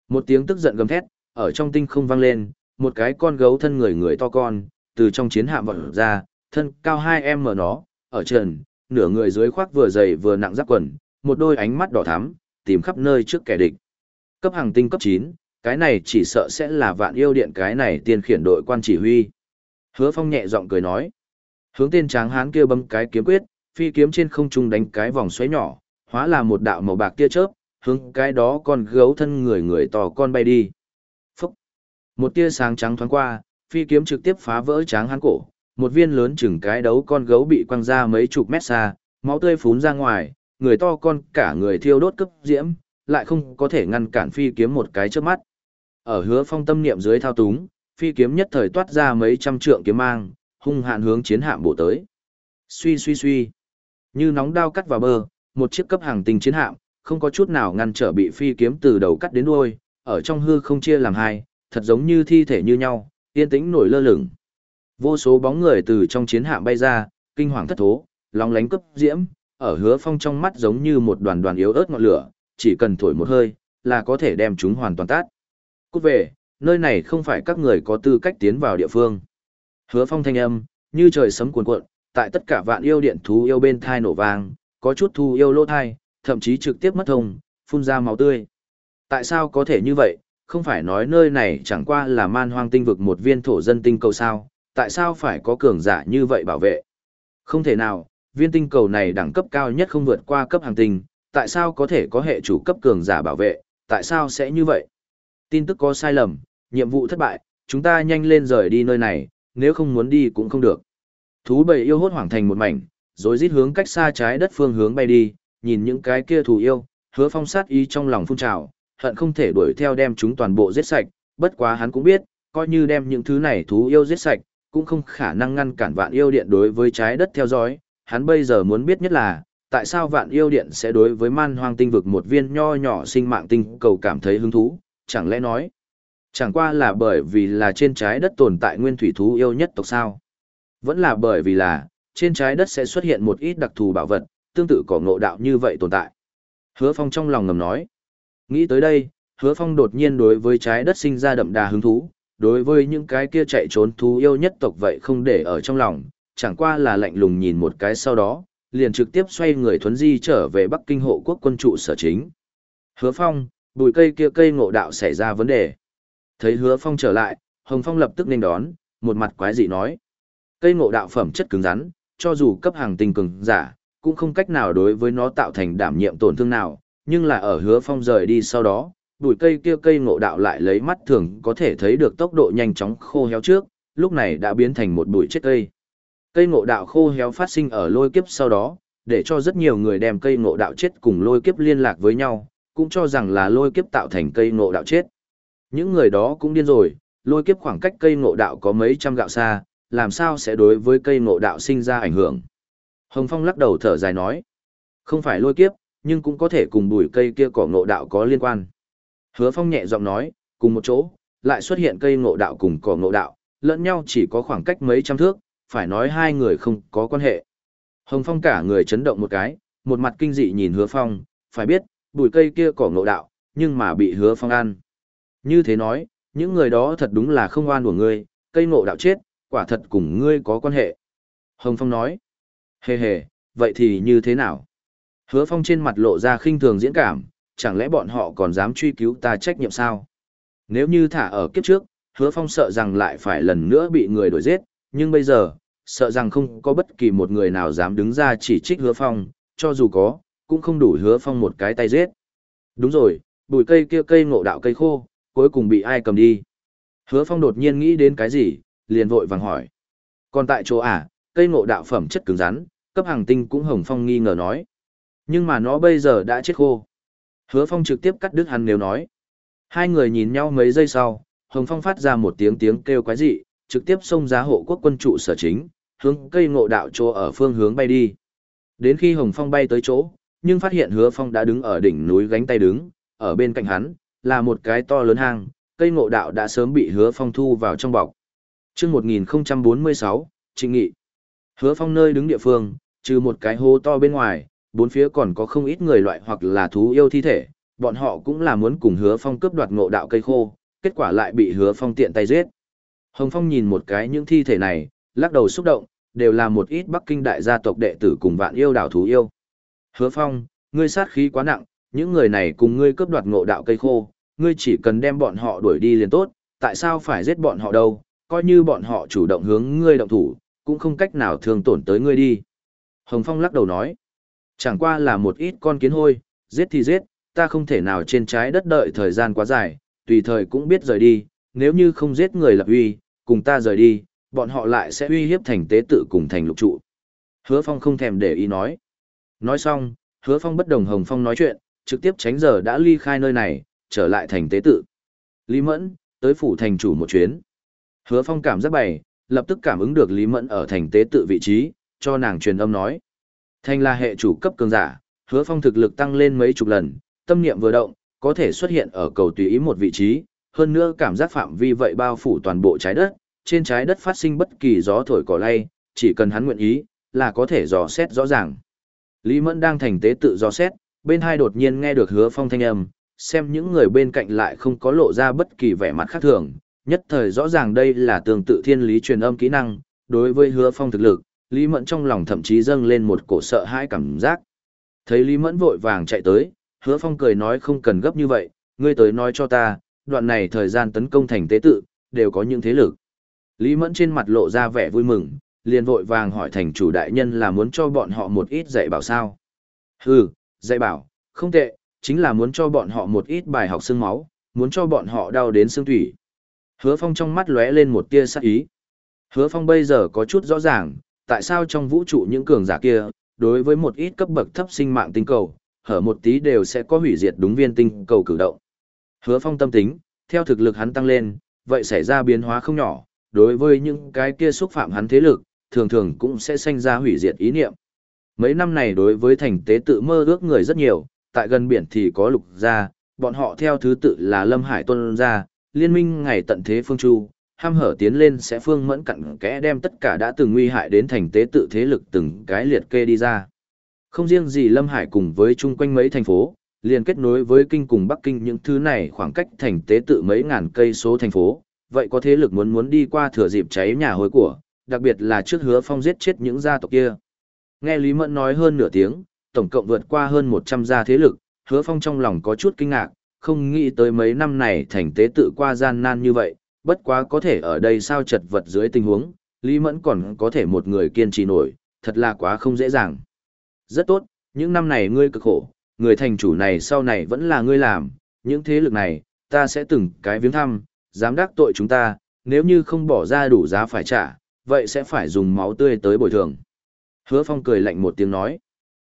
Một tiếng tức giận gầm thét, ở trong tinh không vang lên, một cái con gấu thân người người to con, từ trong chiến hạm vọt ra, thân cao 2 em mở nó, ở trần, nửa người dưới khoác vừa dày vừa nặng giáp quần, một đôi ánh mắt đỏ thắm, tìm khắp nơi trước kẻ địch. Cấp hàng tinh cấp 9, cái này chỉ sợ sẽ là vạn yêu điện cái này tiên khiển đội quan chỉ huy. Hứa Phong nhẹ giọng cười nói. Hướng tên tráng hán kia bấm cái kiếm quyết, phi kiếm trên không trung đánh cái vòng xoáy nhỏ, hóa là một đạo màu bạc tia chớp, hướng cái đó con gấu thân người người to con bay đi. Phúc! Một tia sáng trắng thoáng qua, phi kiếm trực tiếp phá vỡ tráng hán cổ, một viên lớn chừng cái đấu con gấu bị quăng ra mấy chục mét xa, máu tươi phún ra ngoài, người to con cả người thiêu đốt cấp diễm, lại không có thể ngăn cản phi kiếm một cái trước mắt. Ở hứa phong tâm niệm dưới thao túng, phi kiếm nhất thời toát ra mấy trăm trượng kiếm mang, hung hạn hướng chiến hạm bổ tới. Suy suy suy. Như nóng đao cắt vào bờ, một chiếc cấp hàng tinh chiến hạm, không có chút nào ngăn trở bị phi kiếm từ đầu cắt đến đuôi, ở trong hư không chia làm hai, thật giống như thi thể như nhau, yên tĩnh nổi lơ lửng. Vô số bóng người từ trong chiến hạm bay ra, kinh hoàng thất thố, lóng lánh cấp diễm, ở hứa phong trong mắt giống như một đoàn đoàn yếu ớt ngọn lửa, chỉ cần thổi một hơi, là có thể đem chúng hoàn toàn tát. Cút về, nơi này không phải các người có tư cách tiến vào địa phương. Hứa phong thanh âm, như trời sấm cuồn cuộn, tại tất cả vạn yêu điện thú yêu bên thai nổ vang, có chút thu yêu lỗ thai, thậm chí trực tiếp mất thông, phun ra máu tươi. Tại sao có thể như vậy, không phải nói nơi này chẳng qua là man hoang tinh vực một viên thổ dân tinh cầu sao, tại sao phải có cường giả như vậy bảo vệ? Không thể nào, viên tinh cầu này đẳng cấp cao nhất không vượt qua cấp hàng tinh, tại sao có thể có hệ chủ cấp cường giả bảo vệ, tại sao sẽ như vậy? Tin tức có sai lầm, nhiệm vụ thất bại, chúng ta nhanh lên rời đi nơi này, nếu không muốn đi cũng không được. Thú bầy yêu hốt hoảng thành một mảnh, rồi rít hướng cách xa trái đất phương hướng bay đi, nhìn những cái kia thù yêu, hứa phong sát ý trong lòng phun trào, hận không thể đuổi theo đem chúng toàn bộ giết sạch, bất quá hắn cũng biết, coi như đem những thứ này thú yêu giết sạch, cũng không khả năng ngăn cản vạn yêu điện đối với trái đất theo dõi, hắn bây giờ muốn biết nhất là, tại sao vạn yêu điện sẽ đối với man hoang tinh vực một viên nho nhỏ sinh mạng tinh cầu cảm thấy hứng thú, chẳng lẽ nói, chẳng qua là bởi vì là trên trái đất tồn tại nguyên thủy thú yêu nhất tộc sao? Vẫn là bởi vì là, trên trái đất sẽ xuất hiện một ít đặc thù bảo vật, tương tự cỏ ngộ đạo như vậy tồn tại. Hứa Phong trong lòng ngầm nói. Nghĩ tới đây, Hứa Phong đột nhiên đối với trái đất sinh ra đậm đà hứng thú, đối với những cái kia chạy trốn thú yêu nhất tộc vậy không để ở trong lòng, chẳng qua là lạnh lùng nhìn một cái sau đó, liền trực tiếp xoay người thuấn di trở về Bắc Kinh hộ quốc quân trụ sở chính. Hứa Phong, bụi cây kia cây ngộ đạo xảy ra vấn đề. Thấy Hứa Phong trở lại, Hồng Phong lập tức nên đón, một mặt quái dị nói. Cây ngộ đạo phẩm chất cứng rắn, cho dù cấp hàng tinh cường giả, cũng không cách nào đối với nó tạo thành đảm nhiệm tổn thương nào, nhưng là ở hứa phong rời đi sau đó, bụi cây kia cây ngộ đạo lại lấy mắt thường có thể thấy được tốc độ nhanh chóng khô héo trước, lúc này đã biến thành một bụi chết cây. Cây ngộ đạo khô héo phát sinh ở lôi kiếp sau đó, để cho rất nhiều người đem cây ngộ đạo chết cùng lôi kiếp liên lạc với nhau, cũng cho rằng là lôi kiếp tạo thành cây ngộ đạo chết. Những người đó cũng điên rồi, lôi kiếp khoảng cách cây ngộ đạo có mấy trăm gạo xa, làm sao sẽ đối với cây ngộ đạo sinh ra ảnh hưởng. Hồng Phong lắc đầu thở dài nói, không phải lôi kiếp, nhưng cũng có thể cùng bùi cây kia cỏ ngộ đạo có liên quan. Hứa Phong nhẹ giọng nói, cùng một chỗ, lại xuất hiện cây ngộ đạo cùng cỏ ngộ đạo, lẫn nhau chỉ có khoảng cách mấy trăm thước, phải nói hai người không có quan hệ. Hồng Phong cả người chấn động một cái, một mặt kinh dị nhìn hứa phong, phải biết, bụi cây kia cỏ ngộ đạo, nhưng mà bị hứa phong ăn. Như thế nói, những người đó thật đúng là không oan của ngươi, cây ngộ đạo chết, quả thật cùng ngươi có quan hệ. Hồng Phong nói, hề hề, vậy thì như thế nào? Hứa Phong trên mặt lộ ra khinh thường diễn cảm, chẳng lẽ bọn họ còn dám truy cứu ta trách nhiệm sao? Nếu như thả ở kiếp trước, Hứa Phong sợ rằng lại phải lần nữa bị người đuổi giết, nhưng bây giờ, sợ rằng không có bất kỳ một người nào dám đứng ra chỉ trích Hứa Phong, cho dù có, cũng không đủ Hứa Phong một cái tay giết. Đúng rồi, bụi cây kia cây ngộ đạo cây khô, cuối cùng bị ai cầm đi? Hứa Phong đột nhiên nghĩ đến cái gì, liền vội vàng hỏi. Còn tại chỗ à, cây ngộ đạo phẩm chất cứng rắn, cấp hàng tinh cũng Hồng Phong nghi ngờ nói. Nhưng mà nó bây giờ đã chết khô. Hứa Phong trực tiếp cắt đứt hắn nếu nói. Hai người nhìn nhau mấy giây sau, Hồng Phong phát ra một tiếng tiếng kêu quái dị, trực tiếp xông ra hộ quốc quân trụ sở chính, hướng cây ngộ đạo chỗ ở phương hướng bay đi. Đến khi Hồng Phong bay tới chỗ, nhưng phát hiện Hứa Phong đã đứng ở đỉnh núi gánh tay đứng, ở bên cạnh hắn là một cái to lớn hang, cây ngộ đạo đã sớm bị Hứa Phong thu vào trong bọc. Chương 1046, Trịnh Nghị. Hứa Phong nơi đứng địa phương, trừ một cái hố to bên ngoài, bốn phía còn có không ít người loại hoặc là thú yêu thi thể, bọn họ cũng là muốn cùng Hứa Phong cướp đoạt ngộ đạo cây khô, kết quả lại bị Hứa Phong tiện tay giết. Hồng Phong nhìn một cái những thi thể này, lắc đầu xúc động, đều là một ít Bắc Kinh đại gia tộc đệ tử cùng vạn yêu đảo thú yêu. Hứa Phong, ngươi sát khí quá nặng, những người này cùng ngươi cướp đoạt ngộ đạo cây khô, ngươi chỉ cần đem bọn họ đuổi đi liền tốt, tại sao phải giết bọn họ đâu, coi như bọn họ chủ động hướng ngươi động thủ, cũng không cách nào thương tổn tới ngươi đi. Hồng Phong lắc đầu nói, chẳng qua là một ít con kiến hôi, giết thì giết, ta không thể nào trên trái đất đợi thời gian quá dài, tùy thời cũng biết rời đi, nếu như không giết người lập uy, cùng ta rời đi, bọn họ lại sẽ uy hiếp thành tế tự cùng thành lục trụ. Hứa Phong không thèm để ý nói. Nói xong, Hứa Phong bất đồng Hồng Phong nói chuyện, trực tiếp tránh giờ đã ly khai nơi này, trở lại thành tế tự. Lý Mẫn, tới phủ thành chủ một chuyến. Hứa Phong cảm giác bày, lập tức cảm ứng được Lý Mẫn ở thành tế tự vị trí, cho nàng truyền âm nói. Thành là hệ chủ cấp cường giả, Hứa Phong thực lực tăng lên mấy chục lần, tâm niệm vừa động, có thể xuất hiện ở cầu tùy ý một vị trí, hơn nữa cảm giác phạm vi vậy bao phủ toàn bộ trái đất, trên trái đất phát sinh bất kỳ gió thổi cỏ lay, chỉ cần hắn nguyện ý, là có thể dò xét rõ ràng. Lý Mẫn đang thành tế tự dò xét, bên hai đột nhiên nghe được hứa phong thanh âm, xem những người bên cạnh lại không có lộ ra bất kỳ vẻ mặt khác thường, nhất thời rõ ràng đây là tương tự thiên lý truyền âm kỹ năng, đối với hứa phong thực lực, Lý Mẫn trong lòng thậm chí dâng lên một cổ sợ hãi cảm giác. Thấy Lý Mẫn vội vàng chạy tới, hứa phong cười nói không cần gấp như vậy, ngươi tới nói cho ta, đoạn này thời gian tấn công thành tế tự, đều có những thế lực. Lý Mẫn trên mặt lộ ra vẻ vui mừng, liền vội vàng hỏi thành chủ đại nhân là muốn cho bọn họ một ít dạy bảo sao. Hừ, dạy bảo, không tệ, chính là muốn cho bọn họ một ít bài học xương máu, muốn cho bọn họ đau đến xương thủy. Hứa Phong trong mắt lóe lên một tia sắc ý. Hứa Phong bây giờ có chút rõ ràng, tại sao trong vũ trụ những cường giả kia, đối với một ít cấp bậc thấp sinh mạng tinh cầu, hở một tí đều sẽ có hủy diệt đúng viên tinh cầu cử động. Hứa Phong tâm tính, theo thực lực hắn tăng lên, vậy xảy ra biến hóa không nhỏ, đối với những cái kia xúc phạm hắn thế lực, thường thường cũng sẽ sinh ra hủy diệt ý niệm. Mấy năm này đối với thành tế tự mơ ước người rất nhiều, tại gần biển thì có lục gia, bọn họ theo thứ tự là Lâm Hải Tôn gia, liên minh ngày tận thế phương chu, ham hở tiến lên sẽ phương mẫn cặn kẽ đem tất cả đã từng nguy hại đến thành tế tự thế lực từng cái liệt kê đi ra. Không riêng gì Lâm Hải cùng với chung quanh mấy thành phố, liền kết nối với kinh cùng Bắc Kinh những thứ này khoảng cách thành tế tự mấy ngàn cây số thành phố, vậy có thế lực muốn muốn đi qua thừa dịp cháy nhà hối của, đặc biệt là trước hứa phong giết chết những gia tộc kia. Nghe Lý Mẫn nói hơn nửa tiếng, tổng cộng vượt qua hơn 100 gia thế lực, hứa phong trong lòng có chút kinh ngạc, không nghĩ tới mấy năm này thành tế tự qua gian nan như vậy, bất quá có thể ở đây sao chật vật dưới tình huống, Lý Mẫn còn có thể một người kiên trì nổi, thật là quá không dễ dàng. Rất tốt, những năm này ngươi cực khổ, người thành chủ này sau này vẫn là ngươi làm, những thế lực này, ta sẽ từng cái viếng thăm, dám đắc tội chúng ta, nếu như không bỏ ra đủ giá phải trả, vậy sẽ phải dùng máu tươi tới bồi thường. Hứa Phong cười lạnh một tiếng nói.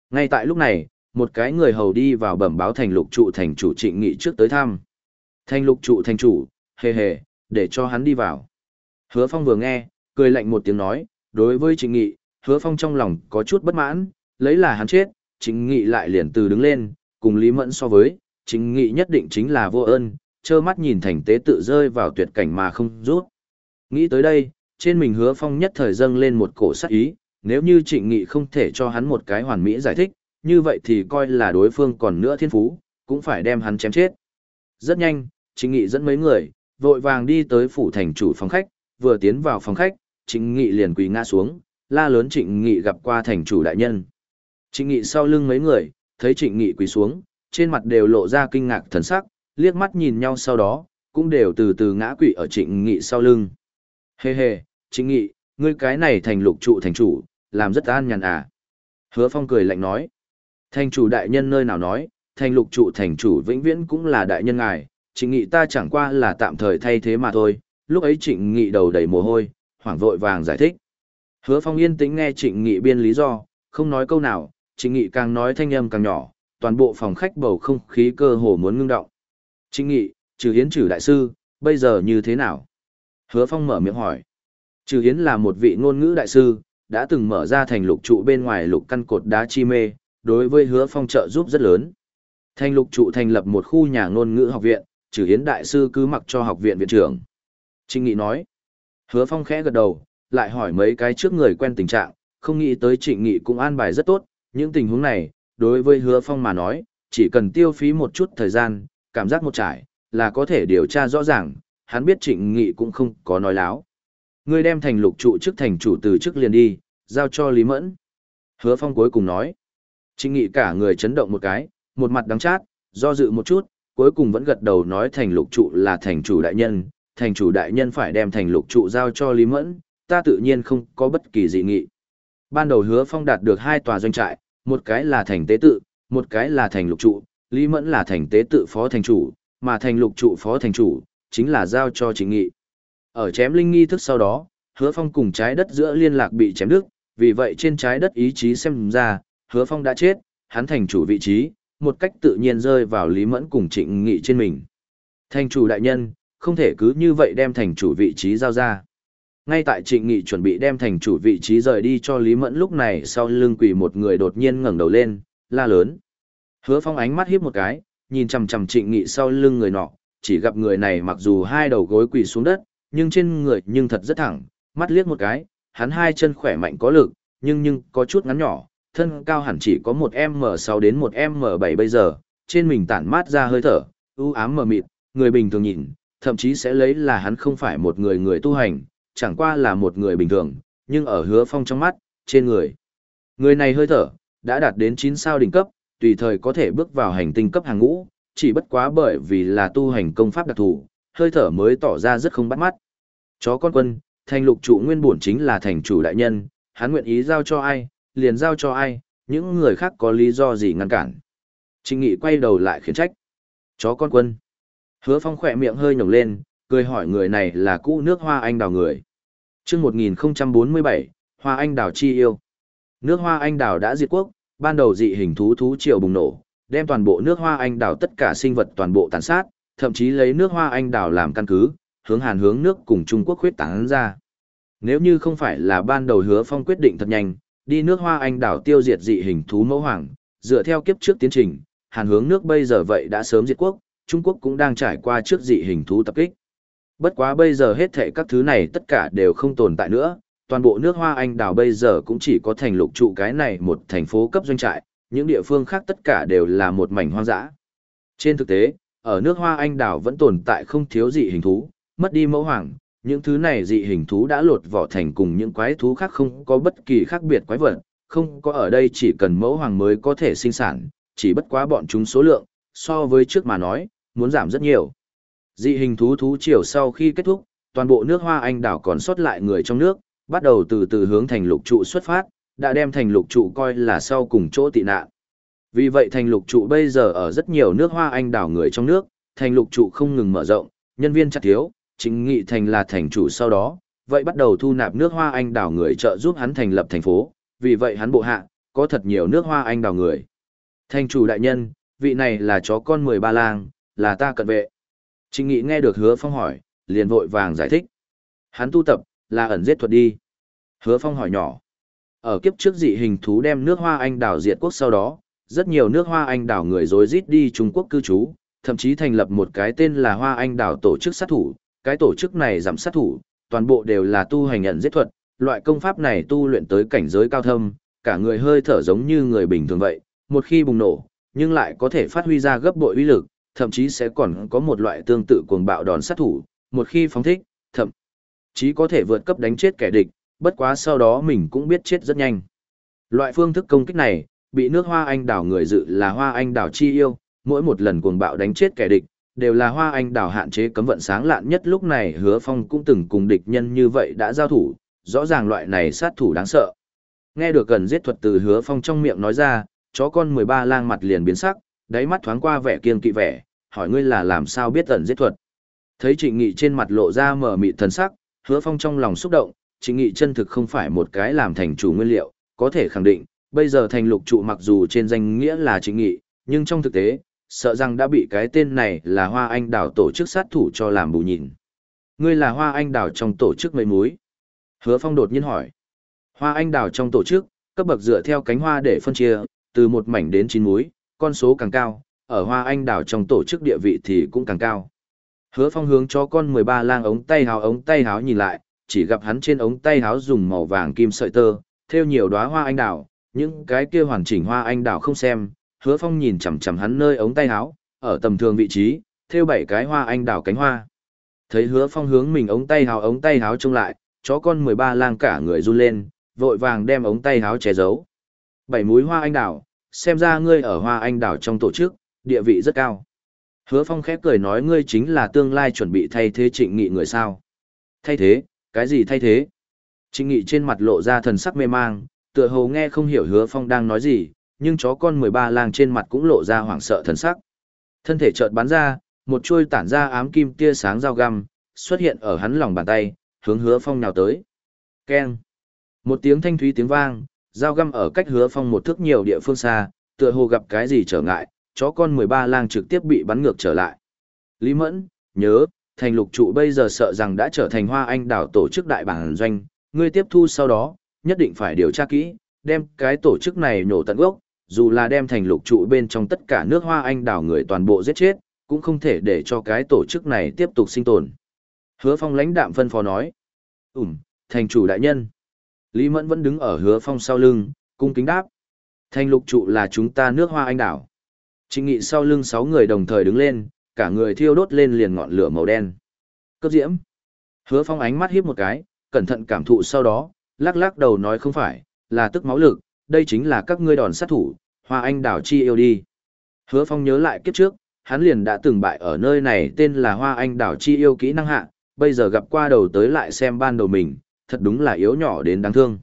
Ngay tại lúc này, một cái người hầu đi vào bẩm báo thành lục trụ thành chủ trịnh nghị trước tới thăm. Thành lục trụ thành chủ, hề hề, để cho hắn đi vào. Hứa Phong vừa nghe, cười lạnh một tiếng nói, đối với trịnh nghị, hứa Phong trong lòng có chút bất mãn, lấy là hắn chết, trịnh nghị lại liền từ đứng lên, cùng Lý Mẫn so với, trịnh nghị nhất định chính là vô ơn, trơ mắt nhìn thành tế tự rơi vào tuyệt cảnh mà không rút. Nghĩ tới đây, trên mình hứa phong nhất thời dâng lên một cổ sắc ý, nếu như trịnh nghị không thể cho hắn một cái hoàn mỹ giải thích, như vậy thì coi là đối phương còn nữa thiên phú, cũng phải đem hắn chém chết. Rất nhanh, trịnh nghị dẫn mấy người, vội vàng đi tới phủ thành chủ phòng khách, vừa tiến vào phòng khách, trịnh nghị liền quỳ ngã xuống, la lớn trịnh nghị gặp qua thành chủ đại nhân. Trịnh nghị sau lưng mấy người, thấy trịnh nghị quỳ xuống, trên mặt đều lộ ra kinh ngạc thần sắc, liếc mắt nhìn nhau sau đó, cũng đều từ từ ngã quỵ ở trịnh nghị sau lưng. Hê hê, trịnh nghị, ngươi cái này thành lục trụ thành chủ, làm rất an nhàn à. Hứa phong cười lạnh nói. Thành chủ đại nhân nơi nào nói, thành lục trụ thành chủ vĩnh viễn cũng là đại nhân ngài, trịnh nghị ta chẳng qua là tạm thời thay thế mà thôi, lúc ấy trịnh nghị đầu đầy mồ hôi, hoảng vội vàng giải thích. Hứa phong yên tĩnh nghe trịnh nghị biên lý do, không nói câu nào, trịnh nghị càng nói thanh âm càng nhỏ, toàn bộ phòng khách bầu không khí cơ hồ muốn ngưng động. Trịnh nghị, trừ hiến trừ đại sư, bây giờ như thế nào? Hứa phong mở miệng hỏi. Trừ hiến là một vị ngôn ngữ đại sư, đã từng mở ra thành lục trụ bên ngoài lục căn cột đá chi mê, đối với hứa phong trợ giúp rất lớn. Thành lục trụ thành lập một khu nhà ngôn ngữ học viện, trừ hiến đại sư cứ mặc cho học viện viện trưởng. Trịnh Nghị nói. Hứa phong khẽ gật đầu, lại hỏi mấy cái trước người quen tình trạng, không nghĩ tới trịnh nghị cũng an bài rất tốt, những tình huống này, đối với hứa phong mà nói, chỉ cần tiêu phí một chút thời gian, cảm giác một trải, là có thể điều tra rõ ràng, hắn biết trịnh nghị cũng không có nói láo. Ngươi đem thành lục trụ chức thành chủ từ chức liền đi, giao cho Lý Mẫn. Hứa Phong cuối cùng nói. Trịnh nghị cả người chấn động một cái, một mặt đắng chát, do dự một chút, cuối cùng vẫn gật đầu nói thành lục trụ là thành chủ đại nhân, thành chủ đại nhân phải đem thành lục trụ giao cho Lý Mẫn, ta tự nhiên không có bất kỳ dị nghị. Ban đầu hứa phong đạt được hai tòa doanh trại, một cái là thành tế tự, một cái là thành lục trụ, Lý Mẫn là thành tế tự phó thành chủ, mà thành lục trụ phó thành chủ, chính là giao cho Trịnh nghị. Ở chém linh nghi thức sau đó, hứa phong cùng trái đất giữa liên lạc bị chém đứt, vì vậy trên trái đất ý chí xem ra, hứa phong đã chết, hắn thành chủ vị trí, một cách tự nhiên rơi vào Lý Mẫn cùng trịnh nghị trên mình. Thành chủ đại nhân, không thể cứ như vậy đem thành chủ vị trí giao ra. Ngay tại trịnh nghị chuẩn bị đem thành chủ vị trí rời đi cho Lý Mẫn lúc này sau lưng quỳ một người đột nhiên ngẩng đầu lên, la lớn. Hứa phong ánh mắt hiếp một cái, nhìn chằm chằm trịnh nghị sau lưng người nọ, chỉ gặp người này mặc dù hai đầu gối quỳ xuống đất, nhưng trên người nhưng thật rất thẳng, mắt liếc một cái, hắn hai chân khỏe mạnh có lực, nhưng nhưng có chút ngắn nhỏ, thân cao hẳn chỉ có một M6 đến một M7 bây giờ, trên mình tản mát ra hơi thở, u ám mờ mịt, người bình thường nhìn, thậm chí sẽ lấy là hắn không phải một người người tu hành, chẳng qua là một người bình thường, nhưng ở hứa phong trong mắt, trên người. Người này hơi thở, đã đạt đến 9 sao đỉnh cấp, tùy thời có thể bước vào hành tinh cấp hàng ngũ, chỉ bất quá bởi vì là tu hành công pháp đặc thù, hơi thở mới tỏ ra rất không bắt mắt. Chó con quân, thành lục trụ nguyên bổn chính là thành chủ đại nhân, hắn nguyện ý giao cho ai, liền giao cho ai, những người khác có lý do gì ngăn cản. Trịnh Nghị quay đầu lại khiển trách. Chó con quân. Hứa Phong khỏe miệng hơi nhổng lên, cười hỏi người này là cũ nước hoa anh đào người. chương 1047, hoa anh đào chi yêu. Nước hoa anh đào đã diệt quốc, ban đầu dị hình thú thú triều bùng nổ, đem toàn bộ nước hoa anh đào tất cả sinh vật toàn bộ tàn sát, thậm chí lấy nước hoa anh đào làm căn cứ, hướng hàn hướng nước cùng Trung Quốc khuyết tán ra. Nếu như không phải là ban đầu hứa phong quyết định thật nhanh, đi nước hoa anh đảo tiêu diệt dị hình thú mẫu hoàng, dựa theo kiếp trước tiến trình, hàn hướng nước bây giờ vậy đã sớm diệt quốc, Trung Quốc cũng đang trải qua trước dị hình thú tập kích. Bất quá bây giờ hết thệ các thứ này tất cả đều không tồn tại nữa, toàn bộ nước hoa anh đảo bây giờ cũng chỉ có thành lục trụ cái này một thành phố cấp doanh trại, những địa phương khác tất cả đều là một mảnh hoang dã. Trên thực tế, ở nước hoa anh đảo vẫn tồn tại không thiếu dị hình thú, mất đi mẫu hoàng, những thứ này dị hình thú đã lột vỏ thành cùng những quái thú khác không có bất kỳ khác biệt quái vật, không có ở đây chỉ cần mẫu hoàng mới có thể sinh sản, chỉ bất quá bọn chúng số lượng, so với trước mà nói, muốn giảm rất nhiều. Dị hình thú thú chiều sau khi kết thúc, toàn bộ nước hoa anh đảo còn sót lại người trong nước, bắt đầu từ từ hướng thành lục trụ xuất phát, đã đem thành lục trụ coi là sau cùng chỗ tị nạn. Vì vậy thành lục trụ bây giờ ở rất nhiều nước hoa anh đảo người trong nước, thành lục trụ không ngừng mở rộng, nhân viên chặt thiếu, chính nghị thành là thành chủ sau đó, vậy bắt đầu thu nạp nước hoa anh đảo người trợ giúp hắn thành lập thành phố, vì vậy hắn bộ hạ, có thật nhiều nước hoa anh đảo người. Thành chủ đại nhân, vị này là chó con mười ba lang, là ta cận vệ. chính Nghị nghe được Hứa Phong hỏi, liền vội vàng giải thích. Hắn tu tập, là ẩn giết thuật đi. Hứa Phong hỏi nhỏ. Ở kiếp trước dị hình thú đem nước hoa anh đảo diệt quốc sau đó, rất nhiều nước hoa anh đảo người rối rít đi Trung Quốc cư trú, thậm chí thành lập một cái tên là Hoa Anh Đảo tổ chức sát thủ, cái tổ chức này giảm sát thủ, toàn bộ đều là tu hành nhận giết thuật, loại công pháp này tu luyện tới cảnh giới cao thâm, cả người hơi thở giống như người bình thường vậy, một khi bùng nổ, nhưng lại có thể phát huy ra gấp bội uy lực, thậm chí sẽ còn có một loại tương tự cuồng bạo đòn sát thủ, một khi phóng thích, thậm chí có thể vượt cấp đánh chết kẻ địch, bất quá sau đó mình cũng biết chết rất nhanh. Loại phương thức công kích này, bị nước hoa anh đảo người dự là hoa anh đảo chi yêu, mỗi một lần cuồng bạo đánh chết kẻ địch, đều là hoa anh đảo hạn chế cấm vận sáng lạn nhất lúc này hứa phong cũng từng cùng địch nhân như vậy đã giao thủ, rõ ràng loại này sát thủ đáng sợ. Nghe được gần giết thuật từ hứa phong trong miệng nói ra, chó con 13 lang mặt liền biến sắc, đáy mắt thoáng qua vẻ kiên kỵ vẻ, hỏi ngươi là làm sao biết ẩn giết thuật. Thấy trịnh nghị trên mặt lộ ra mở mịt thần sắc, hứa phong trong lòng xúc động, trịnh nghị chân thực không phải một cái làm thành chủ nguyên liệu, có thể khẳng định, bây giờ thành lục trụ mặc dù trên danh nghĩa là chính nghị, nhưng trong thực tế, sợ rằng đã bị cái tên này là hoa anh đảo tổ chức sát thủ cho làm bù nhìn. Ngươi là hoa anh đảo trong tổ chức mấy múi. Hứa phong đột nhiên hỏi. Hoa anh đảo trong tổ chức, cấp bậc dựa theo cánh hoa để phân chia, từ một mảnh đến chín múi, con số càng cao, ở hoa anh đảo trong tổ chức địa vị thì cũng càng cao. Hứa phong hướng cho con 13 lang ống tay háo ống tay háo nhìn lại, chỉ gặp hắn trên ống tay háo dùng màu vàng kim sợi tơ, theo nhiều đóa hoa anh đào, những cái kia hoàn chỉnh hoa anh đào không xem, hứa phong nhìn chằm chằm hắn nơi ống tay áo, ở tầm thường vị trí, theo bảy cái hoa anh đào cánh hoa. Thấy hứa phong hướng mình ống tay háo ống tay háo trông lại, chó con 13 lang cả người run lên, vội vàng đem ống tay háo che giấu. Bảy múi hoa anh đào, xem ra ngươi ở hoa anh đào trong tổ chức, địa vị rất cao. Hứa phong khép cười nói ngươi chính là tương lai chuẩn bị thay thế trịnh nghị người sao. Thay thế, cái gì thay thế? Trịnh Nghị trên mặt lộ ra thần sắc mê mang, tựa hồ nghe không hiểu hứa phong đang nói gì, nhưng chó con 13 lang trên mặt cũng lộ ra hoảng sợ thần sắc. Thân thể chợt bắn ra, một chuôi tản ra ám kim tia sáng dao găm, xuất hiện ở hắn lòng bàn tay, hướng hứa phong nào tới. Keng! Một tiếng thanh thúy tiếng vang, dao găm ở cách hứa phong một thước nhiều địa phương xa, tựa hồ gặp cái gì trở ngại, chó con 13 lang trực tiếp bị bắn ngược trở lại. Lý Mẫn, nhớ, thành lục trụ bây giờ sợ rằng đã trở thành hoa anh đảo tổ chức đại bản doanh, ngươi tiếp thu sau đó, nhất định phải điều tra kỹ, đem cái tổ chức này nổ tận gốc, dù là đem thành lục trụ bên trong tất cả nước hoa anh đảo người toàn bộ giết chết, cũng không thể để cho cái tổ chức này tiếp tục sinh tồn. Hứa phong lãnh đạm phân phó nói, Ừm, thành chủ đại nhân. Lý Mẫn vẫn đứng ở hứa phong sau lưng, cung kính đáp. Thành lục trụ là chúng ta nước hoa anh đảo. Trịnh nghị sau lưng sáu người đồng thời đứng lên, cả người thiêu đốt lên liền ngọn lửa màu đen. Cấp diễm. Hứa phong ánh mắt hiếp một cái, cẩn thận cảm thụ sau đó, lắc lắc đầu nói không phải, là tức máu lực, đây chính là các ngươi đòn sát thủ, hoa anh đảo chi yêu đi. Hứa phong nhớ lại kiếp trước, hắn liền đã từng bại ở nơi này tên là hoa anh đảo chi yêu kỹ năng hạ, bây giờ gặp qua đầu tới lại xem ban đầu mình, thật đúng là yếu nhỏ đến đáng thương.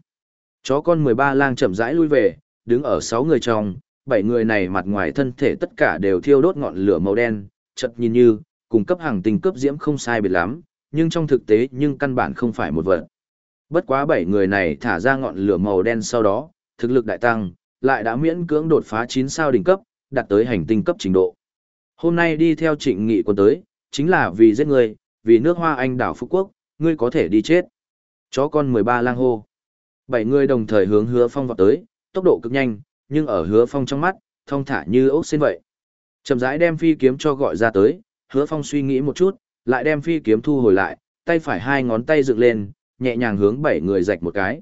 Chó con 13 lang chậm rãi lui về, đứng ở 6 người trong, 7 người này mặt ngoài thân thể tất cả đều thiêu đốt ngọn lửa màu đen, chật nhìn như, cùng cấp hàng tình cấp diễm không sai biệt lắm, nhưng trong thực tế nhưng căn bản không phải một vật. Bất quá bảy người này thả ra ngọn lửa màu đen sau đó, thực lực đại tăng, lại đã miễn cưỡng đột phá 9 sao đỉnh cấp, đạt tới hành tinh cấp trình độ. Hôm nay đi theo trịnh nghị quân tới, chính là vì giết người, vì nước hoa anh đảo Phú Quốc, ngươi có thể đi chết. Chó con 13 lang hô. Bảy người đồng thời hướng hứa phong vọt tới, tốc độ cực nhanh, nhưng ở hứa phong trong mắt, thông thả như ốc xin vậy. Chậm rãi đem phi kiếm cho gọi ra tới, hứa phong suy nghĩ một chút, lại đem phi kiếm thu hồi lại, tay phải hai ngón tay dựng lên, nhẹ nhàng hướng bảy người rạch một cái.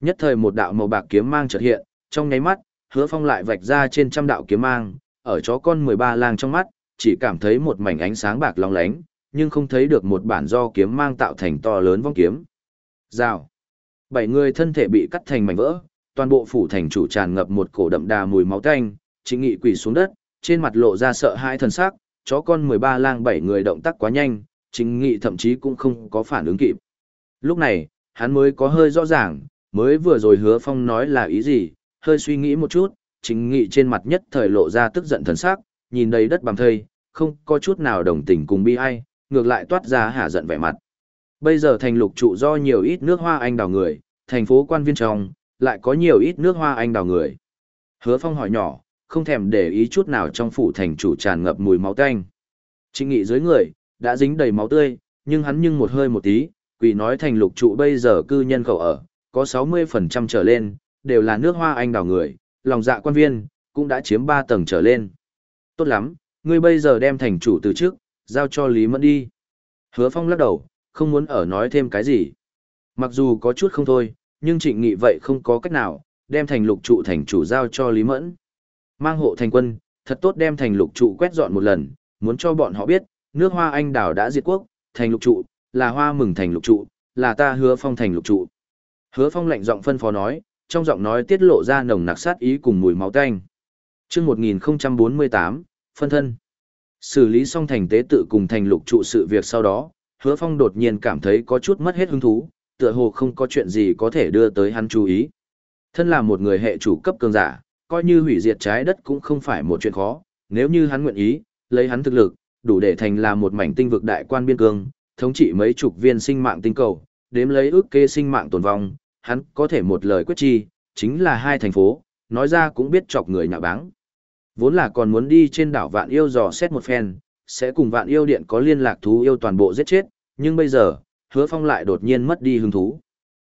Nhất thời một đạo màu bạc kiếm mang chợt hiện, trong nháy mắt, hứa phong lại vạch ra trên trăm đạo kiếm mang, ở chó con 13 lang trong mắt, chỉ cảm thấy một mảnh ánh sáng bạc long lánh, nhưng không thấy được một bản do kiếm mang tạo thành to lớn vong kiếm. Rào. Bảy người thân thể bị cắt thành mảnh vỡ, toàn bộ phủ thành chủ tràn ngập một cổ đậm đà mùi máu tanh, chính nghị quỳ xuống đất, trên mặt lộ ra sợ hãi thần sắc, chó con 13 lang bảy người động tác quá nhanh, chính nghị thậm chí cũng không có phản ứng kịp. Lúc này, hắn mới có hơi rõ ràng, mới vừa rồi hứa phong nói là ý gì, hơi suy nghĩ một chút, chính nghị trên mặt nhất thời lộ ra tức giận thần sắc, nhìn đầy đất bằng thây, không có chút nào đồng tình cùng bi ai, ngược lại toát ra hả giận vẻ mặt. Bây giờ thành lục trụ do nhiều ít nước hoa anh đào người, thành phố quan viên trong, lại có nhiều ít nước hoa anh đào người. Hứa phong hỏi nhỏ, không thèm để ý chút nào trong phủ thành chủ tràn ngập mùi máu tanh. Trịnh nghị dưới người, đã dính đầy máu tươi, nhưng hắn nhưng một hơi một tí, quỷ nói thành lục trụ bây giờ cư nhân khẩu ở, có 60% trở lên, đều là nước hoa anh đào người, lòng dạ quan viên, cũng đã chiếm 3 tầng trở lên. Tốt lắm, Ngươi bây giờ đem thành chủ từ trước, giao cho Lý Mẫn đi. Hứa Phong lắc đầu, không muốn ở nói thêm cái gì. Mặc dù có chút không thôi, nhưng trịnh nghị vậy không có cách nào, đem thành lục trụ thành chủ giao cho Lý Mẫn. Mang hộ thành quân, thật tốt đem thành lục trụ quét dọn một lần, muốn cho bọn họ biết, nước hoa anh đào đã diệt quốc, thành lục trụ, là hoa mừng thành lục trụ, là ta hứa phong thành lục trụ. Hứa phong lạnh giọng phân phó nói, trong giọng nói tiết lộ ra nồng nặc sát ý cùng mùi máu tanh. Chương 1048, phân thân. Xử lý xong thành tế tự cùng thành lục trụ sự việc sau đó, Hứa Phong đột nhiên cảm thấy có chút mất hết hứng thú, tựa hồ không có chuyện gì có thể đưa tới hắn chú ý. Thân là một người hệ chủ cấp cường giả, coi như hủy diệt trái đất cũng không phải một chuyện khó, nếu như hắn nguyện ý, lấy hắn thực lực, đủ để thành là một mảnh tinh vực đại quan biên cương, thống trị mấy chục viên sinh mạng tinh cầu, đếm lấy ước kê sinh mạng tồn vong, hắn có thể một lời quyết chi, chính là hai thành phố, nói ra cũng biết chọc người nhà báng. Vốn là còn muốn đi trên đảo vạn yêu dò xét một phen, sẽ cùng vạn yêu điện có liên lạc thú yêu toàn bộ giết chết, nhưng bây giờ, hứa phong lại đột nhiên mất đi hứng thú.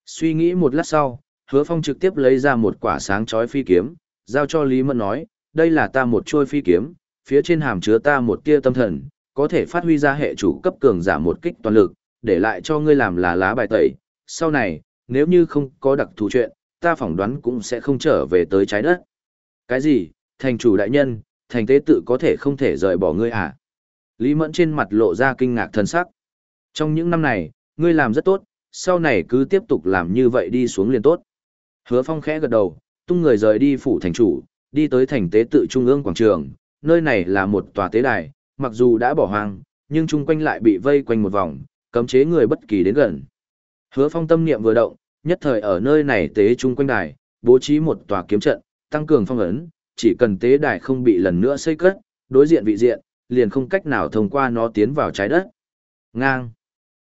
Suy nghĩ một lát sau, hứa phong trực tiếp lấy ra một quả sáng chói phi kiếm, giao cho Lý Mẫn nói, đây là ta một trôi phi kiếm, phía trên hàm chứa ta một tia tâm thần, có thể phát huy ra hệ chủ cấp cường giả một kích toàn lực, để lại cho ngươi làm là lá bài tẩy. Sau này, nếu như không có đặc thù chuyện, ta phỏng đoán cũng sẽ không trở về tới trái đất. Cái gì, thành chủ đại nhân, thành tế tự có thể không thể rời bỏ ngươi à? Lý Mẫn trên mặt lộ ra kinh ngạc thân sắc. Trong những năm này, ngươi làm rất tốt, sau này cứ tiếp tục làm như vậy đi xuống liền tốt. Hứa Phong khẽ gật đầu, tung người rời đi phủ thành chủ, đi tới thành tế tự trung ương quảng trường, nơi này là một tòa tế đài, mặc dù đã bỏ hoang, nhưng chung quanh lại bị vây quanh một vòng, cấm chế người bất kỳ đến gần. Hứa Phong tâm niệm vừa động, nhất thời ở nơi này tế chung quanh đài, bố trí một tòa kiếm trận, tăng cường phong ấn, chỉ cần tế đài không bị lần nữa xây cất, đối diện vị diện, liền không cách nào thông qua nó tiến vào trái đất. Ngang.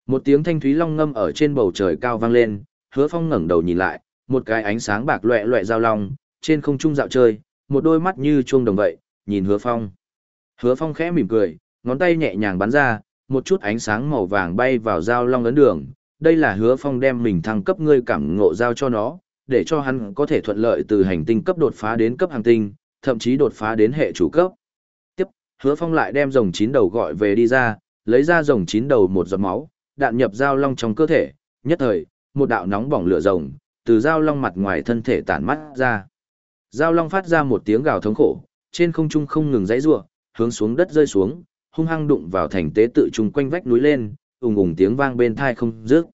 Một tiếng thanh thúy long ngâm ở trên bầu trời cao vang lên, Hứa Phong ngẩng đầu nhìn lại, một cái ánh sáng bạc loẹt loẹt giao long, trên không trung dạo chơi, một đôi mắt như chuông đồng vậy, nhìn Hứa Phong. Hứa Phong khẽ mỉm cười, ngón tay nhẹ nhàng bắn ra, một chút ánh sáng màu vàng bay vào dao long ấn đường. Đây là Hứa Phong đem mình thăng cấp ngươi cảm ngộ giao cho nó, để cho hắn có thể thuận lợi từ hành tinh cấp đột phá đến cấp hành tinh, thậm chí đột phá đến hệ chủ cấp. Tiếp, Hứa Phong lại đem rồng chín đầu gọi về đi ra, lấy ra rồng chín đầu một giọt máu, đạn nhập dao long trong cơ thể, nhất thời, một đạo nóng bỏng lửa rồng từ dao long mặt ngoài thân thể tản mắt ra. Dao long phát ra một tiếng gào thống khổ, trên không trung không ngừng dãy rủa, hướng xuống đất rơi xuống, hung hăng đụng vào thành tế tự trung quanh vách núi lên, ùng ùng tiếng vang bên thai không dứt.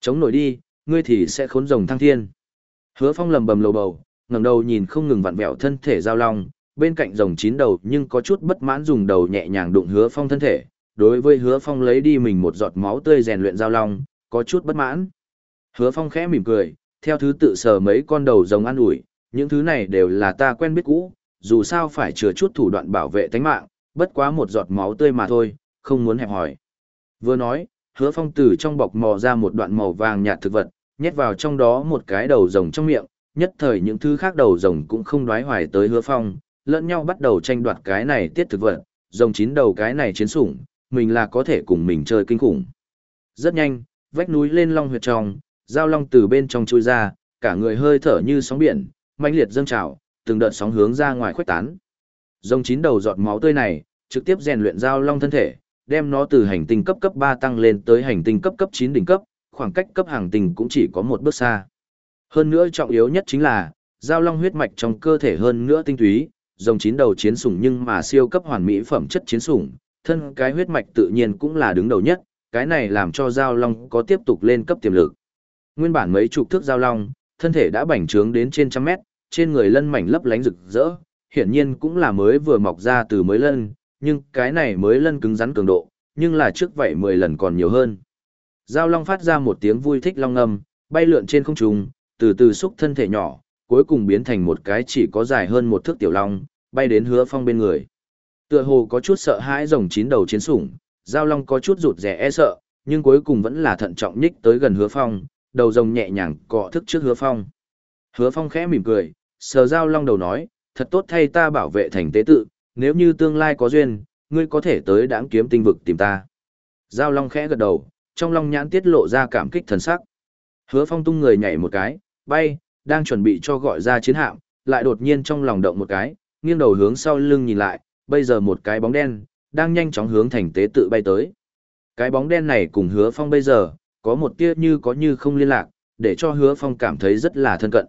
Chống nổi đi, ngươi thì sẽ khốn rồng thăng thiên. Hứa Phong lầm bầm lầu bầu, ngẩng đầu nhìn không ngừng vặn vẹo thân thể giao long, bên cạnh rồng chín đầu nhưng có chút bất mãn dùng đầu nhẹ nhàng đụng Hứa Phong thân thể, đối với Hứa Phong lấy đi mình một giọt máu tươi rèn luyện giao long, có chút bất mãn. Hứa Phong khẽ mỉm cười, theo thứ tự sờ mấy con đầu rồng ăn ủi, những thứ này đều là ta quen biết cũ, dù sao phải chừa chút thủ đoạn bảo vệ tánh mạng, bất quá một giọt máu tươi mà thôi, không muốn hẹp hỏi. Vừa nói, hứa phong từ trong bọc mò ra một đoạn màu vàng nhạt thực vật, nhét vào trong đó một cái đầu rồng trong miệng, nhất thời những thứ khác đầu rồng cũng không đoái hoài tới hứa phong, lẫn nhau bắt đầu tranh đoạt cái này tiết thực vật, rồng chín đầu cái này chiến sủng, mình là có thể cùng mình chơi kinh khủng. Rất nhanh, vách núi lên long huyệt trong, giao long từ bên trong chui ra, cả người hơi thở như sóng biển, mãnh liệt dâng trào, từng đợt sóng hướng ra ngoài khuếch tán. Rồng chín đầu giọt máu tươi này, trực tiếp rèn luyện giao long thân thể, đem nó từ hành tinh cấp cấp 3 tăng lên tới hành tinh cấp cấp 9 đỉnh cấp, khoảng cách cấp hàng tinh cũng chỉ có một bước xa. Hơn nữa trọng yếu nhất chính là, giao long huyết mạch trong cơ thể hơn nữa tinh túy, rồng chín đầu chiến sủng nhưng mà siêu cấp hoàn mỹ phẩm chất chiến sủng, thân cái huyết mạch tự nhiên cũng là đứng đầu nhất, cái này làm cho giao long có tiếp tục lên cấp tiềm lực. Nguyên bản mấy chục thước giao long, thân thể đã bành trướng đến trên trăm mét, trên người lân mảnh lấp lánh rực rỡ, hiển nhiên cũng là mới vừa mọc ra từ mới lân, nhưng cái này mới lân cứng rắn cường độ, nhưng là trước vậy 10 lần còn nhiều hơn. Giao long phát ra một tiếng vui thích long ngâm, bay lượn trên không trung, từ từ xúc thân thể nhỏ, cuối cùng biến thành một cái chỉ có dài hơn một thước tiểu long, bay đến hứa phong bên người. Tựa hồ có chút sợ hãi rồng chín đầu chiến sủng, giao long có chút rụt rẻ e sợ, nhưng cuối cùng vẫn là thận trọng nhích tới gần hứa phong, đầu rồng nhẹ nhàng cọ thức trước hứa phong. Hứa phong khẽ mỉm cười, sờ giao long đầu nói, thật tốt thay ta bảo vệ thành tế tự, nếu như tương lai có duyên, ngươi có thể tới đãng kiếm tinh vực tìm ta. Giao long khẽ gật đầu, trong long nhãn tiết lộ ra cảm kích thần sắc. Hứa phong tung người nhảy một cái, bay, đang chuẩn bị cho gọi ra chiến hạm, lại đột nhiên trong lòng động một cái, nghiêng đầu hướng sau lưng nhìn lại, bây giờ một cái bóng đen, đang nhanh chóng hướng thành tế tự bay tới. Cái bóng đen này cùng hứa phong bây giờ, có một tia như có như không liên lạc, để cho hứa phong cảm thấy rất là thân cận.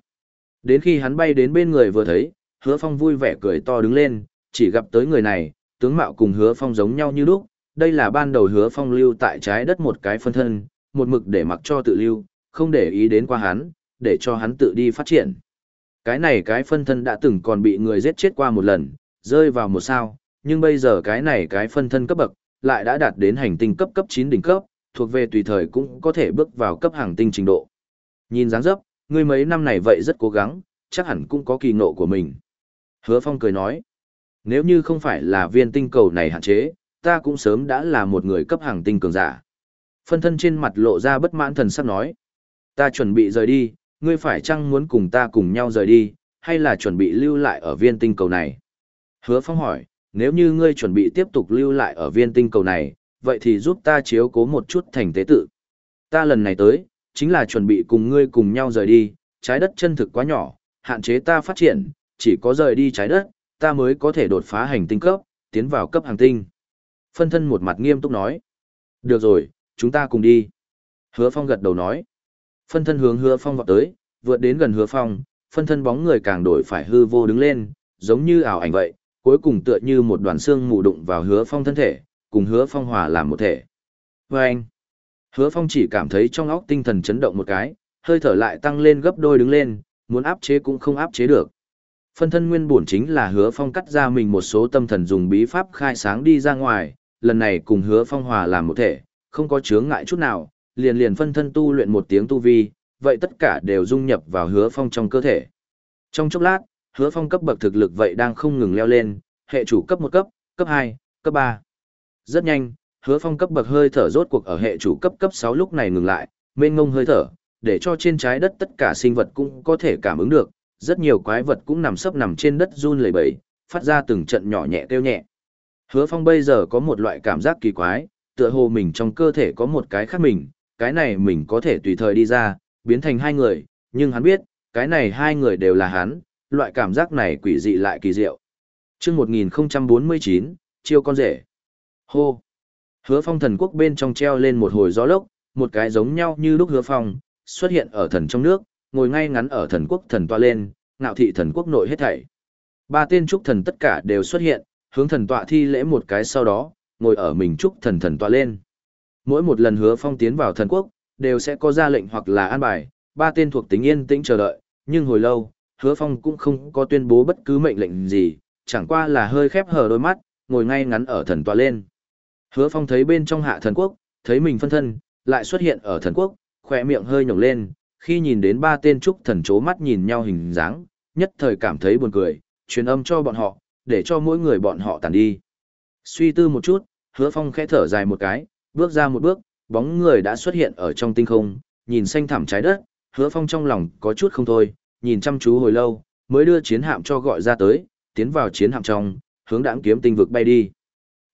Đến khi hắn bay đến bên người vừa thấy, hứa phong vui vẻ cười to đứng lên, chỉ gặp tới người này, tướng mạo cùng hứa phong giống nhau như lúc, đây là ban đầu hứa phong lưu tại trái đất một cái phân thân, một mực để mặc cho tự lưu, không để ý đến qua hắn, để cho hắn tự đi phát triển. Cái này cái phân thân đã từng còn bị người giết chết qua một lần, rơi vào một sao, nhưng bây giờ cái này cái phân thân cấp bậc, lại đã đạt đến hành tinh cấp cấp 9 đỉnh cấp, thuộc về tùy thời cũng có thể bước vào cấp hàng tinh trình độ. Nhìn dáng dấp, ngươi mấy năm này vậy rất cố gắng, chắc hẳn cũng có kỳ ngộ của mình. Hứa Phong cười nói, nếu như không phải là viên tinh cầu này hạn chế, ta cũng sớm đã là một người cấp hàng tinh cường giả. Phân thân trên mặt lộ ra bất mãn thần sắc nói, ta chuẩn bị rời đi, ngươi phải chăng muốn cùng ta cùng nhau rời đi, hay là chuẩn bị lưu lại ở viên tinh cầu này? Hứa Phong hỏi, nếu như ngươi chuẩn bị tiếp tục lưu lại ở viên tinh cầu này, vậy thì giúp ta chiếu cố một chút thành tế tự. Ta lần này tới, chính là chuẩn bị cùng ngươi cùng nhau rời đi, trái đất chân thực quá nhỏ, hạn chế ta phát triển, chỉ có rời đi trái đất, ta mới có thể đột phá hành tinh cấp, tiến vào cấp hành tinh. Phân thân một mặt nghiêm túc nói. Được rồi, chúng ta cùng đi. Hứa Phong gật đầu nói. Phân thân hướng Hứa Phong vọt tới, vượt đến gần Hứa Phong, phân thân bóng người càng đổi phải hư vô đứng lên, giống như ảo ảnh vậy, cuối cùng tựa như một đoàn xương mù đụng vào Hứa Phong thân thể, cùng Hứa Phong hòa làm một thể. Và anh, Hứa Phong chỉ cảm thấy trong óc tinh thần chấn động một cái, hơi thở lại tăng lên gấp đôi đứng lên, muốn áp chế cũng không áp chế được. Phân thân nguyên bổn chính là Hứa Phong cắt ra mình một số tâm thần dùng bí pháp khai sáng đi ra ngoài, lần này cùng Hứa Phong hòa làm một thể, không có chướng ngại chút nào, liền liền phân thân tu luyện một tiếng tu vi, vậy tất cả đều dung nhập vào hứa phong trong cơ thể. Trong chốc lát, hứa phong cấp bậc thực lực vậy đang không ngừng leo lên, hệ chủ cấp một cấp, cấp hai, cấp ba. Rất nhanh, hứa phong cấp bậc hơi thở rốt cuộc ở hệ chủ cấp cấp sáu lúc này ngừng lại, mênh ngông hơi thở, để cho trên trái đất tất cả sinh vật cũng có thể cảm ứng được, rất nhiều quái vật cũng nằm sấp nằm trên đất run lẩy bẩy, phát ra từng trận nhỏ nhẹ kêu nhẹ. Hứa Phong bây giờ có một loại cảm giác kỳ quái, tựa hồ mình trong cơ thể có một cái khác mình, cái này mình có thể tùy thời đi ra, biến thành hai người, nhưng hắn biết, cái này hai người đều là hắn, loại cảm giác này quỷ dị lại kỳ diệu. chương 1049, chiêu con rể. Hô! Hứa phong thần quốc bên trong treo lên một hồi gió lốc, một cái giống nhau như lúc hứa phong, xuất hiện ở thần trong nước, ngồi ngay ngắn ở thần quốc thần toa lên, ngạo thị thần quốc nội hết thảy. Ba tên trúc thần tất cả đều xuất hiện, hướng thần tọa thi lễ một cái sau đó, ngồi ở mình trúc thần thần tọa lên. Mỗi một lần hứa phong tiến vào thần quốc, đều sẽ có ra lệnh hoặc là an bài, ba tên thuộc tính yên tĩnh chờ đợi, nhưng hồi lâu, hứa phong cũng không có tuyên bố bất cứ mệnh lệnh gì, chẳng qua là hơi khép hờ đôi mắt, ngồi ngay ngắn ở thần tọa lên. Hứa phong thấy bên trong hạ thần quốc, thấy mình phân thân, lại xuất hiện ở thần quốc, khỏe miệng hơi nhổng lên, khi nhìn đến ba tên trúc thần chố mắt nhìn nhau hình dáng, nhất thời cảm thấy buồn cười, truyền âm cho bọn họ, để cho mỗi người bọn họ tàn đi. Suy tư một chút, hứa phong khẽ thở dài một cái, bước ra một bước, bóng người đã xuất hiện ở trong tinh không, nhìn xanh thẳm trái đất, hứa phong trong lòng có chút không thôi, nhìn chăm chú hồi lâu, mới đưa chiến hạm cho gọi ra tới, tiến vào chiến hạm trong, hướng đãng kiếm tinh vực bay đi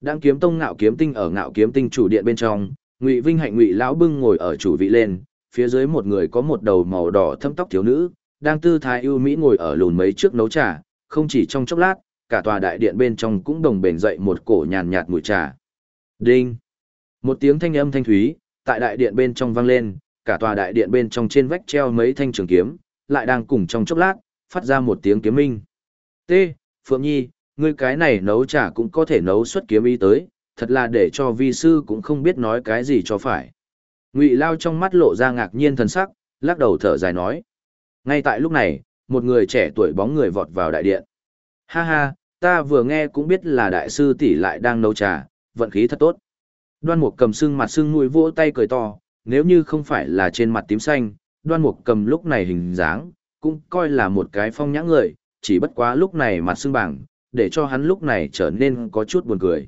đang kiếm tông ngạo kiếm tinh ở ngạo kiếm tinh chủ điện bên trong, Ngụy Vinh Hạnh Ngụy lão bưng ngồi ở chủ vị lên, phía dưới một người có một đầu màu đỏ thâm tóc thiếu nữ, đang tư thái ưu mỹ ngồi ở lùn mấy trước nấu trà, không chỉ trong chốc lát, cả tòa đại điện bên trong cũng đồng bền dậy một cổ nhàn nhạt mùi trà. Đinh. Một tiếng thanh âm thanh thúy, tại đại điện bên trong vang lên, cả tòa đại điện bên trong trên vách treo mấy thanh trường kiếm, lại đang cùng trong chốc lát, phát ra một tiếng kiếm minh. T. Phượng Nhi, ngươi cái này nấu trà cũng có thể nấu xuất kiếm ý tới, thật là để cho vi sư cũng không biết nói cái gì cho phải. Ngụy Lao trong mắt lộ ra ngạc nhiên thần sắc, lắc đầu thở dài nói. Ngay tại lúc này, một người trẻ tuổi bóng người vọt vào đại điện. Ha ha, ta vừa nghe cũng biết là đại sư tỷ lại đang nấu trà, vận khí thật tốt. Đoan mục cầm sưng mặt sưng mũi vỗ tay cười to, nếu như không phải là trên mặt tím xanh, đoan mục cầm lúc này hình dáng, cũng coi là một cái phong nhã người, chỉ bất quá lúc này mặt sưng bảng, để cho hắn lúc này trở nên có chút buồn cười.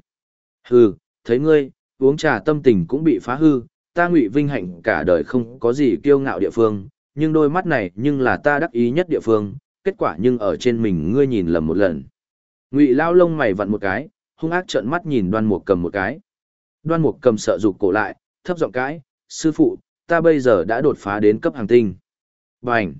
Hừ, thấy ngươi, uống trà tâm tình cũng bị phá hư, ta ngụy vinh hạnh cả đời không có gì kiêu ngạo địa phương, nhưng đôi mắt này nhưng là ta đắc ý nhất địa phương, kết quả nhưng ở trên mình ngươi nhìn lầm một lần. Ngụy lao lông mày vặn một cái, hung ác trợn mắt nhìn đoan mục cầm một cái. Đoan mục cầm sợ rụt cổ lại, thấp giọng cãi, sư phụ, ta bây giờ đã đột phá đến cấp hàng tinh. Bành!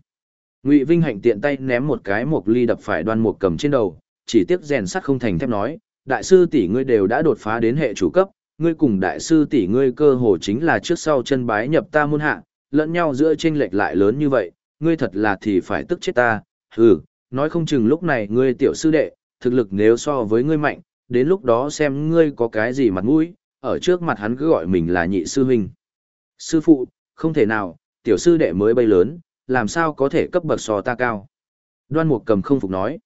Ngụy Vinh Hạnh tiện tay ném một cái mộc ly đập phải đoan mục cầm trên đầu, chỉ tiếc rèn sắt không thành thép nói, đại sư tỷ ngươi đều đã đột phá đến hệ chủ cấp, ngươi cùng đại sư tỷ ngươi cơ hồ chính là trước sau chân bái nhập ta môn hạ, lẫn nhau giữa chênh lệch lại lớn như vậy, ngươi thật là thì phải tức chết ta, hừ, nói không chừng lúc này ngươi tiểu sư đệ, thực lực nếu so với ngươi mạnh, đến lúc đó xem ngươi có cái gì mặt mũi, ở trước mặt hắn cứ gọi mình là nhị sư huynh. Sư phụ, không thể nào, tiểu sư đệ mới bay lớn, làm sao có thể cấp bậc so ta cao. Đoan mục cầm không phục nói.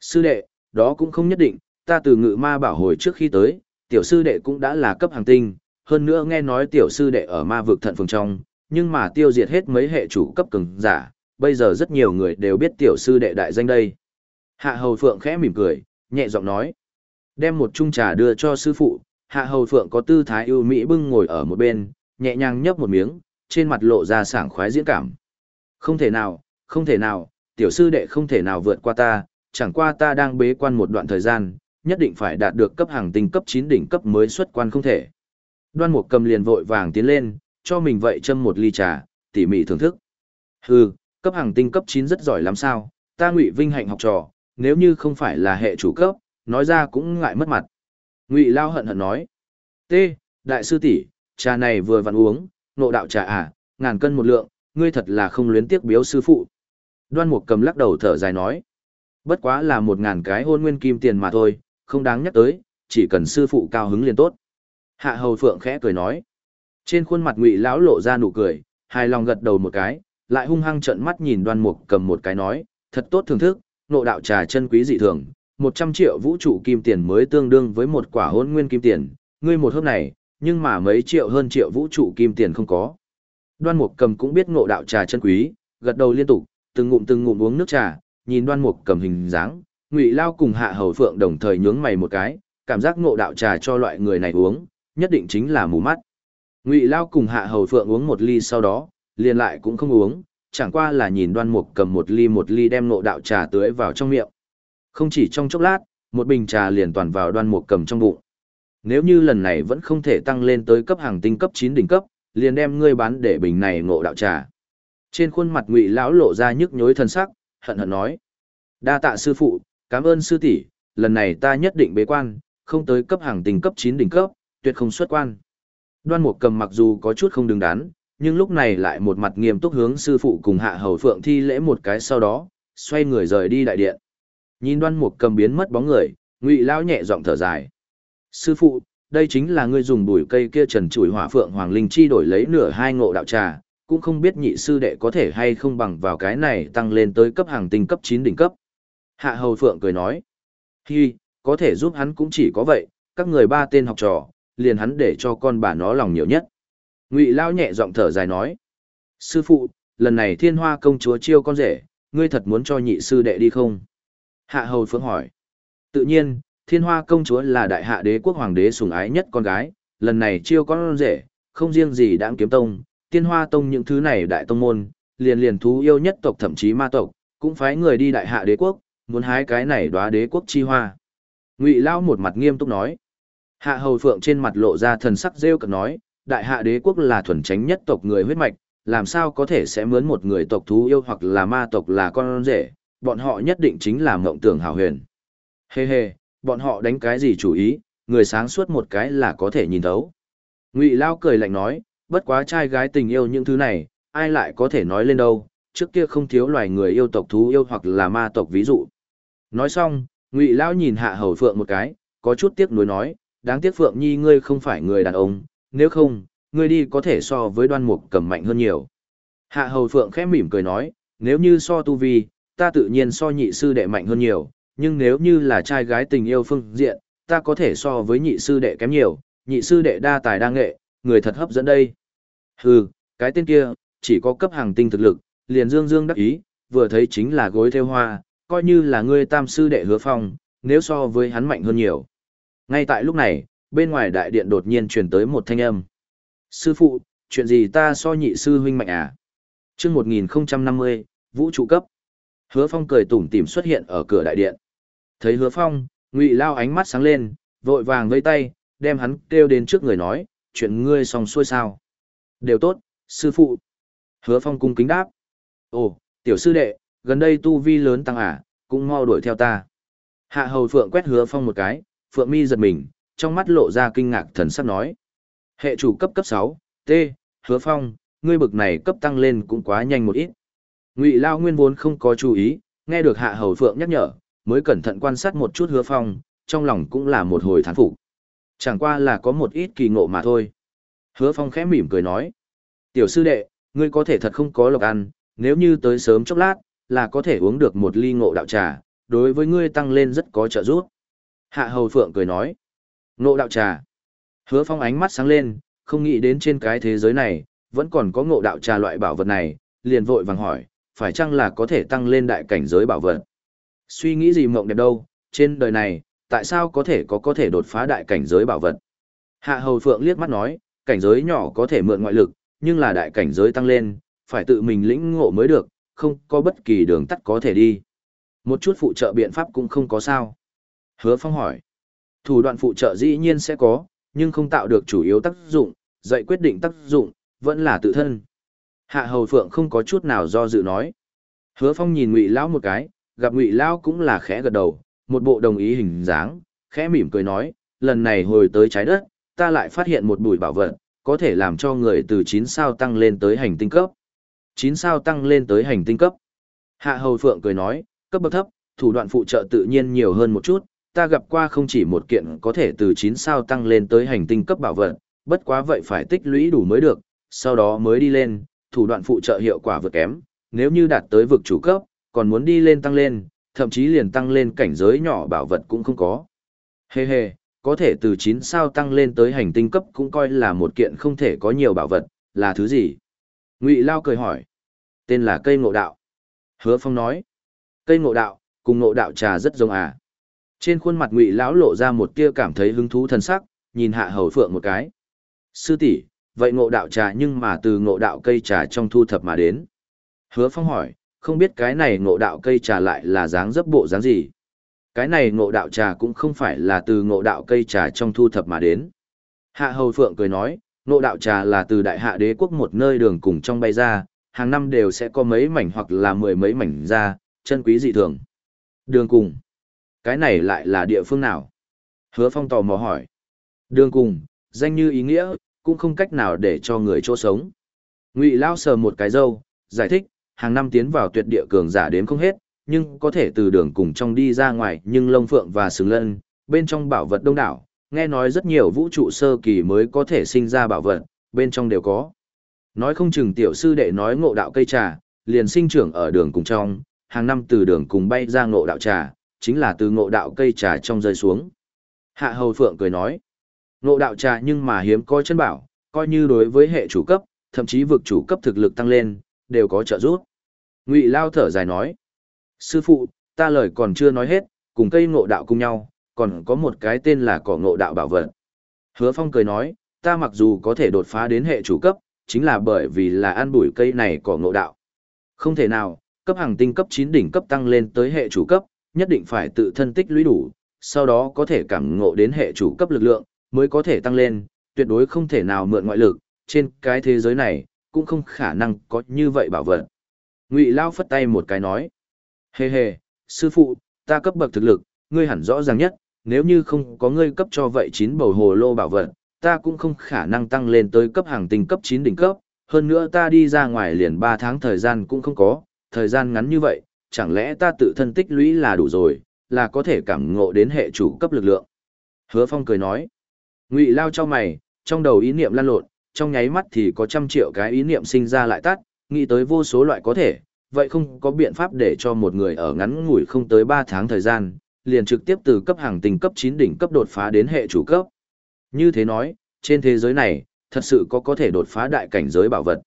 Sư đệ, đó cũng không nhất định, ta từ ngự ma bảo hồi trước khi tới, tiểu sư đệ cũng đã là cấp hàng tinh, hơn nữa nghe nói tiểu sư đệ ở ma vực thận phường trong, nhưng mà tiêu diệt hết mấy hệ chủ cấp cường giả, bây giờ rất nhiều người đều biết tiểu sư đệ đại danh đây. Hạ hầu phượng khẽ mỉm cười, nhẹ giọng nói. Đem một chung trà đưa cho sư phụ, hạ hầu phượng có tư thái ưu mỹ bưng ngồi ở một bên, nhẹ nhàng nhấp một miếng, trên mặt lộ ra sảng khoái diễn cảm. Không thể nào, không thể nào, tiểu sư đệ không thể nào vượt qua ta, chẳng qua ta đang bế quan một đoạn thời gian, nhất định phải đạt được cấp hàng tinh cấp 9 đỉnh cấp mới xuất quan không thể. Đoan Mục cầm liền vội vàng tiến lên, cho mình vậy châm một ly trà, tỉ mỉ thưởng thức. Hừ, cấp hàng tinh cấp 9 rất giỏi lắm sao, ta Ngụy Vinh hạnh học trò, nếu như không phải là hệ chủ cấp, nói ra cũng ngại mất mặt. Ngụy Lao hận hận nói. T, đại sư tỷ, trà này vừa vặn uống, nộ đạo trà à, ngàn cân một lượng, ngươi thật là không luyến tiếc biếu sư phụ. Đoan Mục cầm lắc đầu thở dài nói. Bất quá là một ngàn cái hôn nguyên kim tiền mà thôi, không đáng nhắc tới, chỉ cần sư phụ cao hứng liền tốt. Hạ hầu phượng khẽ cười nói. Trên khuôn mặt ngụy lão lộ ra nụ cười, hài lòng gật đầu một cái, lại hung hăng trợn mắt nhìn đoan mục cầm một cái nói, thật tốt thưởng thức, nộ đạo trà chân quý dị thường, 100 triệu vũ trụ kim tiền mới tương đương với một quả hôn nguyên kim tiền, ngươi một hớp này, nhưng mà mấy triệu hơn triệu vũ trụ kim tiền không có. Đoan mục cầm cũng biết ngộ đạo trà chân quý, gật đầu liên tục, từng ngụm từng ngụm uống nước trà, nhìn đoan mục cầm hình dáng, ngụy lao cùng hạ hầu phượng đồng thời nhướng mày một cái, cảm giác ngộ đạo trà cho loại người này uống, nhất định chính là mù mắt. Ngụy lao cùng hạ hầu phượng uống một ly sau đó, liền lại cũng không uống, chẳng qua là nhìn đoan mục cầm một ly một ly đem ngộ đạo trà tưới vào trong miệng. Không chỉ trong chốc lát, một bình trà liền toàn vào đoan mục cầm trong bụng. Nếu như lần này vẫn không thể tăng lên tới cấp hàng tinh cấp 9 đỉnh cấp, liền đem ngươi bán để bình này ngộ đạo trà. Trên khuôn mặt Ngụy lão lộ ra nhức nhối thân sắc, hận hận nói: "Đa tạ sư phụ, cảm ơn sư tỷ, lần này ta nhất định bế quan, không tới cấp hàng tình cấp 9 đỉnh cấp, tuyệt không xuất quan." Đoan Mục Cầm mặc dù có chút không đứng đắn, nhưng lúc này lại một mặt nghiêm túc hướng sư phụ cùng Hạ Hầu Phượng thi lễ một cái sau đó, xoay người rời đi đại điện. Nhìn Đoan Mục Cầm biến mất bóng người, Ngụy lão nhẹ giọng thở dài. "Sư phụ, đây chính là ngươi dùng bùi cây kia trần trụi hỏa phượng hoàng linh chi đổi lấy nửa hai ngộ đạo trà, cũng không biết nhị sư đệ có thể hay không bằng vào cái này tăng lên tới cấp hàng tinh cấp 9 đỉnh cấp. Hạ Hầu Phượng cười nói, hi, có thể giúp hắn cũng chỉ có vậy, các người ba tên học trò, liền hắn để cho con bà nó lòng nhiều nhất. Ngụy Lao nhẹ giọng thở dài nói, sư phụ, lần này thiên hoa công chúa chiêu con rể, ngươi thật muốn cho nhị sư đệ đi không? Hạ Hầu Phượng hỏi, tự nhiên, thiên hoa công chúa là đại hạ đế quốc hoàng đế sủng ái nhất con gái, lần này chiêu con rể, không riêng gì đáng kiếm tông, tiên hoa tông những thứ này đại tông môn, liền liền thú yêu nhất tộc thậm chí ma tộc, cũng phái người đi đại hạ đế quốc, muốn hái cái này đóa đế quốc chi hoa. Ngụy Lao một mặt nghiêm túc nói. Hạ hầu phượng trên mặt lộ ra thần sắc rêu cực nói, đại hạ đế quốc là thuần tránh nhất tộc người huyết mạch, làm sao có thể sẽ mướn một người tộc thú yêu hoặc là ma tộc là con rể, bọn họ nhất định chính là mộng tưởng hào huyền. Hê hê, bọn họ đánh cái gì chủ ý, người sáng suốt một cái là có thể nhìn thấu. Ngụy Lao cười lạnh nói, bất quá trai gái tình yêu những thứ này, ai lại có thể nói lên đâu, trước kia không thiếu loài người yêu tộc thú yêu hoặc là ma tộc ví dụ. Nói xong, Ngụy Lão nhìn Hạ Hầu Phượng một cái, có chút tiếc nuối nói, đáng tiếc Phượng Nhi ngươi không phải người đàn ông, nếu không, ngươi đi có thể so với đoan mục cầm mạnh hơn nhiều. Hạ Hầu Phượng khẽ mỉm cười nói, nếu như so tu vi, ta tự nhiên so nhị sư đệ mạnh hơn nhiều, nhưng nếu như là trai gái tình yêu phương diện, ta có thể so với nhị sư đệ kém nhiều, nhị sư đệ đa tài đa nghệ, người thật hấp dẫn đây. Hừ, cái tên kia, chỉ có cấp hàng tinh thực lực, liền dương dương đắc ý, vừa thấy chính là gối theo hoa, coi như là ngươi tam sư đệ hứa phong, nếu so với hắn mạnh hơn nhiều. Ngay tại lúc này, bên ngoài đại điện đột nhiên truyền tới một thanh âm. Sư phụ, chuyện gì ta so nhị sư huynh mạnh à? chương 1050, vũ trụ cấp. Hứa phong cười tủm tỉm xuất hiện ở cửa đại điện. Thấy hứa phong, ngụy lao ánh mắt sáng lên, vội vàng vây tay, đem hắn kêu đến trước người nói, chuyện ngươi xong xuôi sao. Đều tốt, sư phụ. Hứa phong cung kính đáp. Ồ, tiểu sư đệ, gần đây tu vi lớn tăng à, cũng mau đuổi theo ta. Hạ hầu phượng quét hứa phong một cái, Phượng Mi giật mình, trong mắt lộ ra kinh ngạc thần sắc nói. Hệ chủ cấp cấp 6, T, hứa phong, ngươi bực này cấp tăng lên cũng quá nhanh một ít. Ngụy Lao Nguyên vốn không có chú ý, nghe được Hạ Hầu Phượng nhắc nhở, mới cẩn thận quan sát một chút hứa phong, trong lòng cũng là một hồi thán phục. Chẳng qua là có một ít kỳ ngộ mà thôi. Hứa phong khẽ mỉm cười nói. Tiểu sư đệ, ngươi có thể thật không có lộc ăn, nếu như tới sớm chốc lát, là có thể uống được một ly ngộ đạo trà, đối với ngươi tăng lên rất có trợ giúp. Hạ Hầu Phượng cười nói. Ngộ đạo trà. Hứa phong ánh mắt sáng lên, không nghĩ đến trên cái thế giới này, vẫn còn có ngộ đạo trà loại bảo vật này, liền vội vàng hỏi, phải chăng là có thể tăng lên đại cảnh giới bảo vật. Suy nghĩ gì mộng đẹp đâu, trên đời này, tại sao có thể có có thể đột phá đại cảnh giới bảo vật. Hạ Hầu Phượng liếc mắt nói, cảnh giới nhỏ có thể mượn ngoại lực, nhưng là đại cảnh giới tăng lên, phải tự mình lĩnh ngộ mới được, không có bất kỳ đường tắt có thể đi. Một chút phụ trợ biện pháp cũng không có sao. Hứa Phong hỏi, thủ đoạn phụ trợ dĩ nhiên sẽ có, nhưng không tạo được chủ yếu tác dụng, dạy quyết định tác dụng, vẫn là tự thân. Hạ Hầu Phượng không có chút nào do dự nói. Hứa Phong nhìn Ngụy Lão một cái, gặp Ngụy Lão cũng là khẽ gật đầu, một bộ đồng ý hình dáng, khẽ mỉm cười nói, lần này hồi tới trái đất, ta lại phát hiện một bụi bảo vật, có thể làm cho người từ 9 sao tăng lên tới hành tinh cấp. 9 sao tăng lên tới hành tinh cấp. Hạ Hầu Phượng cười nói, cấp bậc thấp, thủ đoạn phụ trợ tự nhiên nhiều hơn một chút, ta gặp qua không chỉ một kiện có thể từ 9 sao tăng lên tới hành tinh cấp bảo vật, bất quá vậy phải tích lũy đủ mới được, sau đó mới đi lên, thủ đoạn phụ trợ hiệu quả vượt kém, nếu như đạt tới vực chủ cấp, còn muốn đi lên tăng lên, thậm chí liền tăng lên cảnh giới nhỏ bảo vật cũng không có. Hê hê, có thể từ 9 sao tăng lên tới hành tinh cấp cũng coi là một kiện không thể có nhiều bảo vật, là thứ gì? Ngụy Lao cười hỏi. Tên là cây ngộ đạo. Hứa Phong nói. Cây ngộ đạo, cùng ngộ đạo trà rất giống à. Trên khuôn mặt Ngụy Lão lộ ra một tia cảm thấy hứng thú thần sắc, nhìn Hạ Hầu Phượng một cái. Sư tỷ, vậy ngộ đạo trà nhưng mà từ ngộ đạo cây trà trong thu thập mà đến. Hứa Phong hỏi, không biết cái này ngộ đạo cây trà lại là dáng dấp bộ dáng gì. Cái này ngộ đạo trà cũng không phải là từ ngộ đạo cây trà trong thu thập mà đến. Hạ Hầu Phượng cười nói, ngộ đạo trà là từ đại hạ đế quốc một nơi đường cùng trong bay ra, hàng năm đều sẽ có mấy mảnh hoặc là mười mấy mảnh ra, chân quý dị thường. Đường cùng. Cái này lại là địa phương nào? Hứa Phong tò mò hỏi. Đường cùng, danh như ý nghĩa, cũng không cách nào để cho người chỗ sống. Ngụy Lao sờ một cái dâu, giải thích, hàng năm tiến vào tuyệt địa cường giả đến không hết, nhưng có thể từ đường cùng trong đi ra ngoài nhưng lông phượng và sừng lân, bên trong bảo vật đông đảo, nghe nói rất nhiều vũ trụ sơ kỳ mới có thể sinh ra bảo vật, bên trong đều có. Nói không chừng tiểu sư đệ nói ngộ đạo cây trà, liền sinh trưởng ở đường cùng trong, hàng năm từ đường cùng bay ra ngộ đạo trà, chính là từ ngộ đạo cây trà trong rơi xuống. Hạ Hầu Phượng cười nói, ngộ đạo trà nhưng mà hiếm có chân bảo, coi như đối với hệ chủ cấp, thậm chí vực chủ cấp thực lực tăng lên, đều có trợ giúp. Ngụy Lao thở dài nói, sư phụ, ta lời còn chưa nói hết, cùng cây ngộ đạo cùng nhau, còn có một cái tên là cỏ ngộ đạo bảo vật. Hứa Phong cười nói, ta mặc dù có thể đột phá đến hệ chủ cấp, chính là bởi vì là ăn bụi cây này cỏ ngộ đạo. Không thể nào, cấp hàng tinh cấp 9 đỉnh cấp tăng lên tới hệ chủ cấp, nhất định phải tự thân tích lũy đủ, sau đó có thể cảm ngộ đến hệ chủ cấp lực lượng, mới có thể tăng lên, tuyệt đối không thể nào mượn ngoại lực, trên cái thế giới này, cũng không khả năng có như vậy bảo vật. Ngụy Lao phất tay một cái nói, hề hề, sư phụ, ta cấp bậc thực lực, ngươi hẳn rõ ràng nhất, nếu như không có ngươi cấp cho vậy chín bầu hồ lô bảo vật, ta cũng không khả năng tăng lên tới cấp hàng tinh cấp 9 đỉnh cấp, hơn nữa ta đi ra ngoài liền 3 tháng thời gian cũng không có, thời gian ngắn như vậy, chẳng lẽ ta tự thân tích lũy là đủ rồi, là có thể cảm ngộ đến hệ chủ cấp lực lượng. Hứa Phong cười nói, Ngụy Lao cho mày, trong đầu ý niệm lan lộn, trong nháy mắt thì có trăm triệu cái ý niệm sinh ra lại tắt, nghĩ tới vô số loại có thể, vậy không có biện pháp để cho một người ở ngắn ngủi không tới 3 tháng thời gian, liền trực tiếp từ cấp hàng tinh cấp 9 đỉnh cấp đột phá đến hệ chủ cấp. Như thế nói, trên thế giới này, thật sự có có thể đột phá đại cảnh giới bảo vật.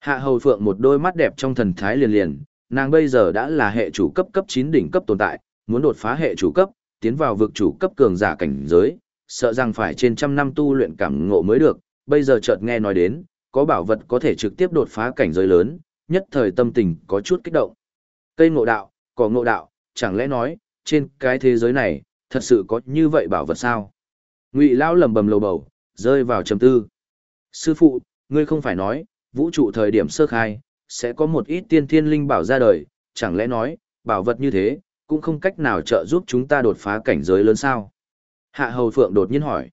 Hạ Hầu Phượng một đôi mắt đẹp trong thần thái liền liền, nàng bây giờ đã là hệ chủ cấp cấp 9 đỉnh cấp tồn tại, muốn đột phá hệ chủ cấp, tiến vào vực chủ cấp cường giả cảnh giới, sợ rằng phải trên trăm năm tu luyện cảm ngộ mới được, bây giờ chợt nghe nói đến, có bảo vật có thể trực tiếp đột phá cảnh giới lớn, nhất thời tâm tình có chút kích động. Cây ngộ đạo, cỏ ngộ đạo, chẳng lẽ nói, trên cái thế giới này, thật sự có như vậy bảo vật sao? Ngụy lão lẩm bẩm lầu bầu, rơi vào trầm tư. Sư phụ, ngươi không phải nói, vũ trụ thời điểm sơ khai, sẽ có một ít tiên thiên linh bảo ra đời, chẳng lẽ nói, bảo vật như thế, cũng không cách nào trợ giúp chúng ta đột phá cảnh giới lớn sao? Hạ Hầu Phượng đột nhiên hỏi.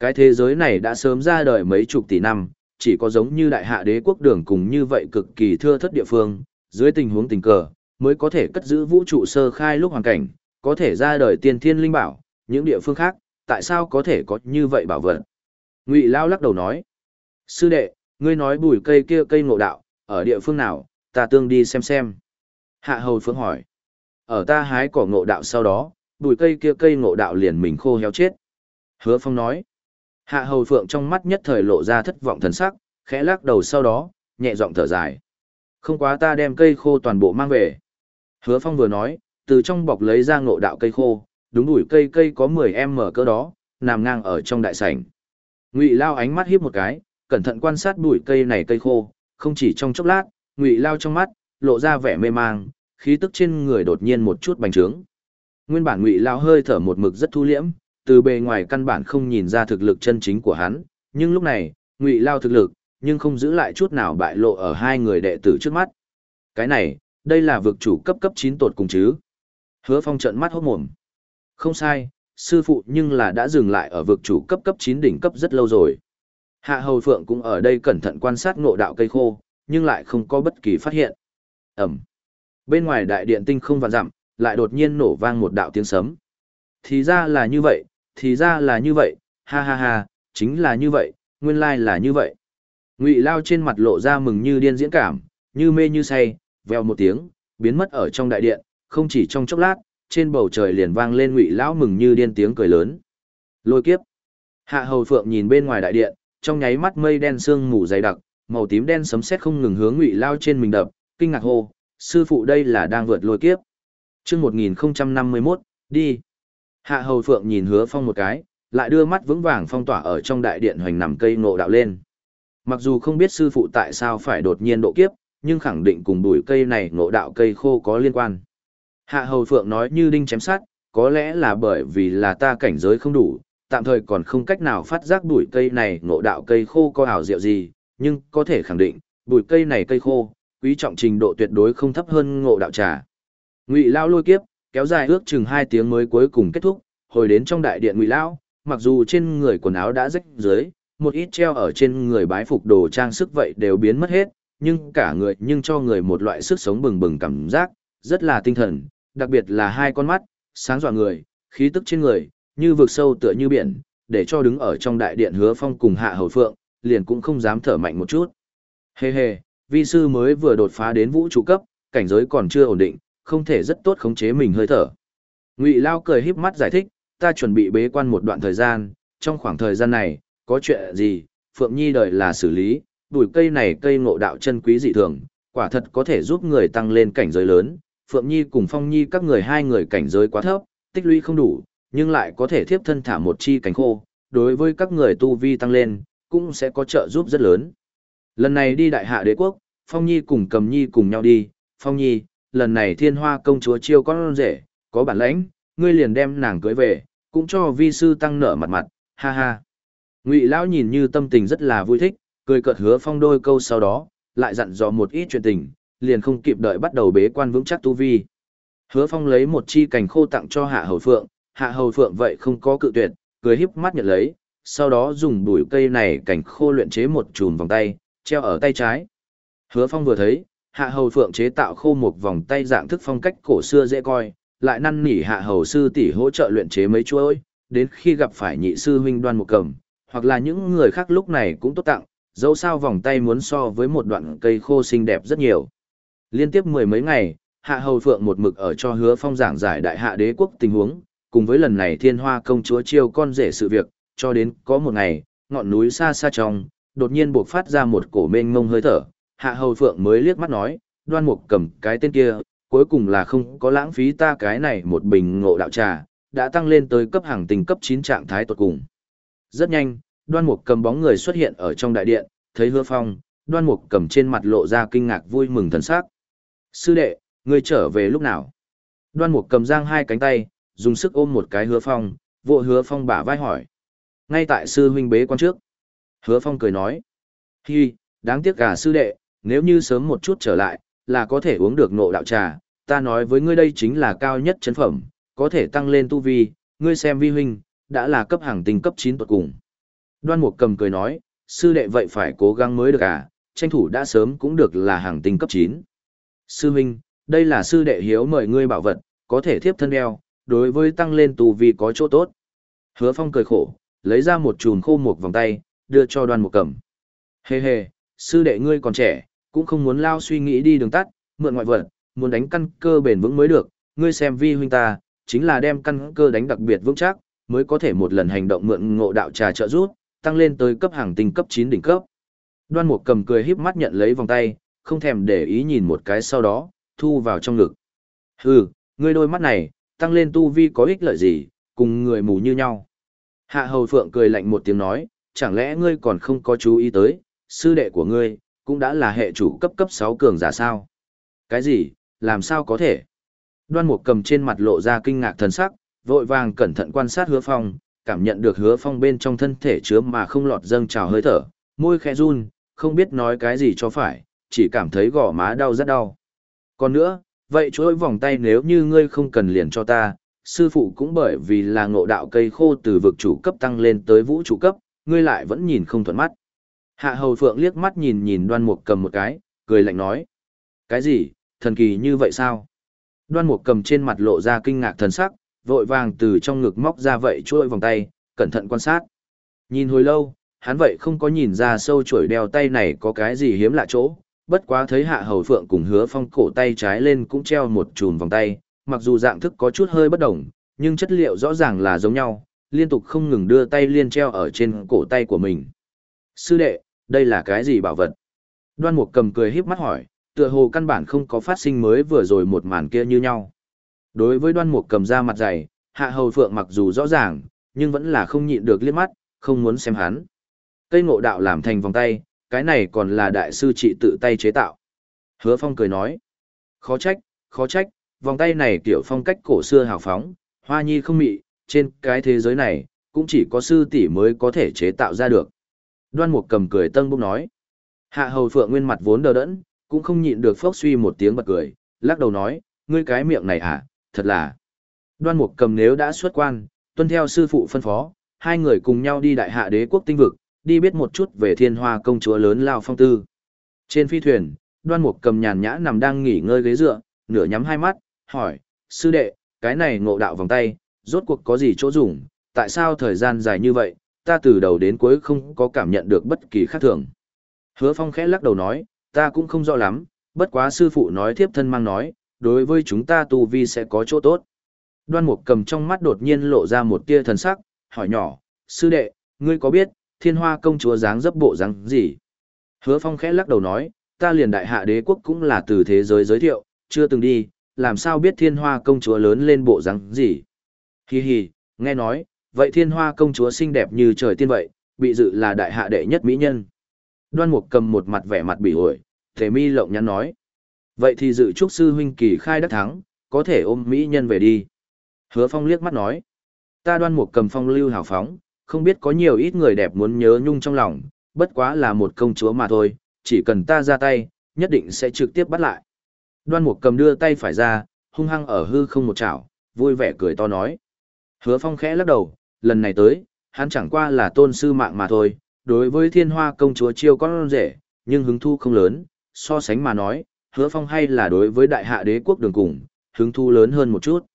Cái thế giới này đã sớm ra đời mấy chục tỷ năm, chỉ có giống như đại hạ đế quốc đường cùng như vậy cực kỳ thưa thất địa phương, dưới tình huống tình cờ, mới có thể cất giữ vũ trụ sơ khai lúc hoàn cảnh, có thể ra đời tiên thiên linh bảo, những địa phương khác, tại sao có thể có như vậy bảo vật? Ngụy Lao lắc đầu nói, sư đệ, ngươi nói bùi cây kia cây ngộ đạo, ở địa phương nào, ta tương đi xem xem. Hạ hầu phương hỏi, ở ta hái cỏ ngộ đạo sau đó, bùi cây kia cây ngộ đạo liền mình khô héo chết. Hứa phong nói, hạ hầu phượng trong mắt nhất thời lộ ra thất vọng thần sắc, khẽ lắc đầu sau đó, nhẹ giọng thở dài. Không quá ta đem cây khô toàn bộ mang về. Hứa phong vừa nói, từ trong bọc lấy ra ngộ đạo cây khô, đúng đuổi cây cây có 10 mở cỡ đó, nằm ngang ở trong đại sảnh. Ngụy Lao ánh mắt hiếp một cái, cẩn thận quan sát bụi cây này cây khô, không chỉ trong chốc lát, Ngụy Lao trong mắt lộ ra vẻ mê mang, khí tức trên người đột nhiên một chút bành trướng. Nguyên bản Ngụy Lao hơi thở một mực rất thu liễm, từ bề ngoài căn bản không nhìn ra thực lực chân chính của hắn, nhưng lúc này, Ngụy Lao thực lực, nhưng không giữ lại chút nào bại lộ ở hai người đệ tử trước mắt. Cái này, đây là vực chủ cấp cấp 9 tột cùng chứ. Hứa Phong trợn mắt hốt mồm. Không sai, sư phụ nhưng là đã dừng lại ở vực chủ cấp cấp 9 đỉnh cấp rất lâu rồi. Hạ Hầu Phượng cũng ở đây cẩn thận quan sát ngộ đạo cây khô, nhưng lại không có bất kỳ phát hiện. Ẩm. Bên ngoài đại điện tinh không vạn dặm, lại đột nhiên nổ vang một đạo tiếng sấm. Thì ra là như vậy, thì ra là như vậy, ha ha ha, chính là như vậy, nguyên lai là như vậy. Ngụy Lao trên mặt lộ ra mừng như điên diễn cảm, như mê như say, vèo một tiếng, biến mất ở trong đại điện, không chỉ trong chốc lát, trên bầu trời liền vang lên Ngụy lão mừng như điên tiếng cười lớn. Lôi kiếp. Hạ Hầu Phượng nhìn bên ngoài đại điện, trong nháy mắt mây đen sương mù dày đặc, màu tím đen sấm sét không ngừng hướng Ngụy Lao trên mình đập, kinh ngạc hô, sư phụ đây là đang vượt lôi kiếp. Chương 1051, đi. Hạ Hầu Phượng nhìn Hứa Phong một cái, lại đưa mắt vững vàng phong tỏa ở trong đại điện hoành nằm cây ngộ đạo lên. Mặc dù không biết sư phụ tại sao phải đột nhiên độ kiếp, nhưng khẳng định cùng bụi cây này ngộ đạo cây khô có liên quan. Hạ Hầu Phượng nói như đinh chém sát, có lẽ là bởi vì là ta cảnh giới không đủ, tạm thời còn không cách nào phát giác bụi cây này ngộ đạo cây khô có ảo diệu gì, nhưng có thể khẳng định, bụi cây này cây khô, quý trọng trình độ tuyệt đối không thấp hơn ngộ đạo trà. Ngụy Lao lôi kiếp, kéo dài ước chừng hai tiếng mới cuối cùng kết thúc, hồi đến trong đại điện Ngụy Lao, mặc dù trên người quần áo đã rách dưới, một ít treo ở trên người bái phục đồ trang sức vậy đều biến mất hết, nhưng cả người nhưng cho người một loại sức sống bừng bừng cảm giác, rất là tinh thần, đặc biệt là hai con mắt, sáng dọa người, khí tức trên người, như vực sâu tựa như biển, để cho đứng ở trong đại điện hứa phong cùng hạ hầu phượng, liền cũng không dám thở mạnh một chút. Hê hê, vi sư mới vừa đột phá đến vũ trụ cấp, cảnh giới còn chưa ổn định, không thể rất tốt khống chế mình hơi thở. Ngụy Lao cười híp mắt giải thích, ta chuẩn bị bế quan một đoạn thời gian, trong khoảng thời gian này, có chuyện gì, Phượng Nhi đợi là xử lý, bùi cây này cây ngộ đạo chân quý dị thường, quả thật có thể giúp người tăng lên cảnh giới lớn. Phượng Nhi cùng Phong Nhi các người hai người cảnh giới quá thấp, tích lũy không đủ, nhưng lại có thể thiếp thân thả một chi cánh khô, đối với các người tu vi tăng lên, cũng sẽ có trợ giúp rất lớn. Lần này đi đại hạ đế quốc, Phong Nhi cùng Cầm Nhi cùng nhau đi, Phong Nhi, lần này thiên hoa công chúa chiêu con rể, có bản lãnh, ngươi liền đem nàng cưới về, cũng cho vi sư tăng nở mặt mặt, ha ha. Ngụy Lão nhìn như tâm tình rất là vui thích, cười cợt hứa phong đôi câu sau đó, lại dặn dò một ít chuyện tình, liền không kịp đợi bắt đầu bế quan vững chắc tu vi. Hứa phong lấy một chi cành khô tặng cho hạ hầu phượng, hạ hầu phượng vậy không có cự tuyệt, cười híp mắt nhận lấy, sau đó dùng bụi cây này cành khô luyện chế một chùm vòng tay, treo ở tay trái. Hứa phong vừa thấy, hạ hầu phượng chế tạo khô một vòng tay dạng thức phong cách cổ xưa dễ coi, lại năn nỉ hạ hầu sư tỷ hỗ trợ luyện chế mấy chuỗi, đến khi gặp phải nhị sư huynh đoan một cầm, hoặc là những người khác lúc này cũng tốt tặng, dẫu sao vòng tay muốn so với một đoạn cây khô xinh đẹp rất nhiều. Liên tiếp mười mấy ngày, Hạ Hầu Phượng một mực ở cho hứa phong giảng giải đại hạ đế quốc tình huống, cùng với lần này thiên hoa công chúa chiêu con rể sự việc, cho đến có một ngày, ngọn núi xa xa trong, đột nhiên buộc phát ra một cổ mênh mông hơi thở, Hạ Hầu Phượng mới liếc mắt nói, đoan mục cầm cái tên kia, cuối cùng là không có lãng phí ta cái này một bình ngộ đạo trà, đã tăng lên tới cấp hàng tình cấp 9 trạng thái tuột cùng. Rất nhanh, đoan mục cầm bóng người xuất hiện ở trong đại điện, thấy hứa phong, đoan mục cầm trên mặt lộ ra kinh ngạc vui mừng thần sắc. Sư đệ, ngươi trở về lúc nào? Đoan mục cầm giang hai cánh tay, dùng sức ôm một cái hứa phong, vỗ hứa phong bả vai hỏi. Ngay tại sư huynh bế quan trước. Hứa phong cười nói. Hi, đáng tiếc cả sư đệ, nếu như sớm một chút trở lại, là có thể uống được nộ đạo trà, ta nói với ngươi đây chính là cao nhất chấn phẩm, có thể tăng lên tu vi, ngươi xem vi huynh, đã là cấp hàng tinh cấp 9 tuột cùng. Đoan Mục cầm cười nói, sư đệ vậy phải cố gắng mới được à, tranh thủ đã sớm cũng được là hàng tinh cấp 9. Sư huynh, đây là sư đệ hiếu mời ngươi bảo vật, có thể thiếp thân đeo, đối với tăng lên tu vi có chỗ tốt. Hứa Phong cười khổ, lấy ra một chùm khô một vòng tay, đưa cho Đoan Mục cầm. Hê hê, sư đệ ngươi còn trẻ, cũng không muốn lao suy nghĩ đi đường tắt, mượn ngoại vật, muốn đánh căn cơ bền vững mới được, ngươi xem vi huynh ta, chính là đem căn cơ đánh đặc biệt vững chắc, mới có thể một lần hành động mượn ngộ đạo trà trợ rút, tăng lên tới cấp hàng tinh cấp 9 đỉnh cấp. Đoan Mục cầm cười híp mắt nhận lấy vòng tay, không thèm để ý nhìn một cái sau đó, thu vào trong ngực. Hừ, ngươi đôi mắt này, tăng lên tu vi có ích lợi gì, cùng người mù như nhau. Hạ Hầu Phượng cười lạnh một tiếng nói, chẳng lẽ ngươi còn không có chú ý tới, sư đệ của ngươi, cũng đã là hệ chủ cấp cấp 6 cường giả sao? Cái gì, làm sao có thể? Đoan Mục cầm trên mặt lộ ra kinh ngạc thần sắc, vội vàng cẩn thận quan sát hứa phong, cảm nhận được hứa phong bên trong thân thể chứa mà không lọt dâng trào hơi thở, môi khẽ run, không biết nói cái gì cho phải, chỉ cảm thấy gò má đau rất đau. Còn nữa, vậy chuỗi vòng tay nếu như ngươi không cần liền cho ta, sư phụ cũng bởi vì là ngộ đạo cây khô từ vực chủ cấp tăng lên tới vũ trụ cấp, ngươi lại vẫn nhìn không thuận mắt. Hạ hầu phượng liếc mắt nhìn nhìn đoan mục cầm một cái, cười lạnh nói. Cái gì, thần kỳ như vậy sao? Đoan mục cầm trên mặt lộ ra kinh ngạc thần sắc, vội vàng từ trong ngực móc ra vậy chuỗi vòng tay, cẩn thận quan sát. Nhìn hồi lâu, hắn vậy không có nhìn ra sâu chuỗi đeo tay này có cái gì hiếm lạ chỗ, bất quá thấy hạ hầu phượng cùng hứa phong cổ tay trái lên cũng treo một chùm vòng tay, mặc dù dạng thức có chút hơi bất đồng, nhưng chất liệu rõ ràng là giống nhau, liên tục không ngừng đưa tay liên treo ở trên cổ tay của mình. Sư đệ, đây là cái gì bảo vật? Đoan mục cầm cười híp mắt hỏi, tựa hồ căn bản không có phát sinh mới vừa rồi một màn kia như nhau. Đối với đoan mục cầm ra mặt dày, hạ hầu phượng mặc dù rõ ràng, nhưng vẫn là không nhịn được liếc mắt, không muốn xem hắn. Cây ngộ đạo làm thành vòng tay, cái này còn là đại sư trị tự tay chế tạo. Hứa phong cười nói, khó trách, khó trách, vòng tay này kiểu phong cách cổ xưa hào phóng, hoa nhi không mị, trên cái thế giới này, cũng chỉ có sư tỷ mới có thể chế tạo ra được. Đoan mục cầm cười tân bốc nói, hạ hầu phượng nguyên mặt vốn đờ đẫn, cũng không nhịn được phốc suy một tiếng bật cười, lắc đầu nói, ngươi cái miệng này hả, thật là. Đoan mục cầm nếu đã xuất quan, tuân theo sư phụ phân phó, hai người cùng nhau đi đại hạ đế quốc tinh vực, đi biết một chút về thiên hoa công chúa lớn Lao Phong Tư. Trên phi thuyền, đoan mục cầm nhàn nhã nằm đang nghỉ ngơi ghế dựa, nửa nhắm hai mắt, hỏi, sư đệ, cái này ngộ đạo vòng tay, rốt cuộc có gì chỗ dùng, tại sao thời gian dài như vậy, ta từ đầu đến cuối không có cảm nhận được bất kỳ khác thường. Hứa Phong khẽ lắc đầu nói, ta cũng không rõ lắm, bất quá sư phụ nói thiếp thân mang nói, đối với chúng ta tu vi sẽ có chỗ tốt. Đoan mục cầm trong mắt đột nhiên lộ ra một tia thần sắc, hỏi nhỏ, sư đệ, ngươi có biết, thiên hoa công chúa dáng dấp bộ dáng gì? Hứa phong khẽ lắc đầu nói, ta liền đại hạ đế quốc cũng là từ thế giới giới thiệu, chưa từng đi, làm sao biết thiên hoa công chúa lớn lên bộ dáng gì? Hi hi, nghe nói, vậy thiên hoa công chúa xinh đẹp như trời tiên vậy, bị dự là đại hạ đệ nhất mỹ nhân. Đoan mục cầm một mặt vẻ mặt bị ổi, thể mi lộng nhắn nói. Vậy thì dự trúc sư huynh kỳ khai đắc thắng, có thể ôm mỹ nhân về đi. Hứa phong liếc mắt nói. Ta đoan mục cầm phong lưu hào phóng, không biết có nhiều ít người đẹp muốn nhớ nhung trong lòng, bất quá là một công chúa mà thôi, chỉ cần ta ra tay, nhất định sẽ trực tiếp bắt lại. Đoan mục cầm đưa tay phải ra, hung hăng ở hư không một chảo, vui vẻ cười to nói. Hứa phong khẽ lắc đầu, lần này tới, hắn chẳng qua là tôn sư mạng mà thôi, đối với thiên hoa công chúa chiêu con rể, nhưng hứng thu không lớn, so sánh mà nói, hứa phong hay là đối với đại hạ đế quốc đường cùng, hứng thu lớn hơn một chút.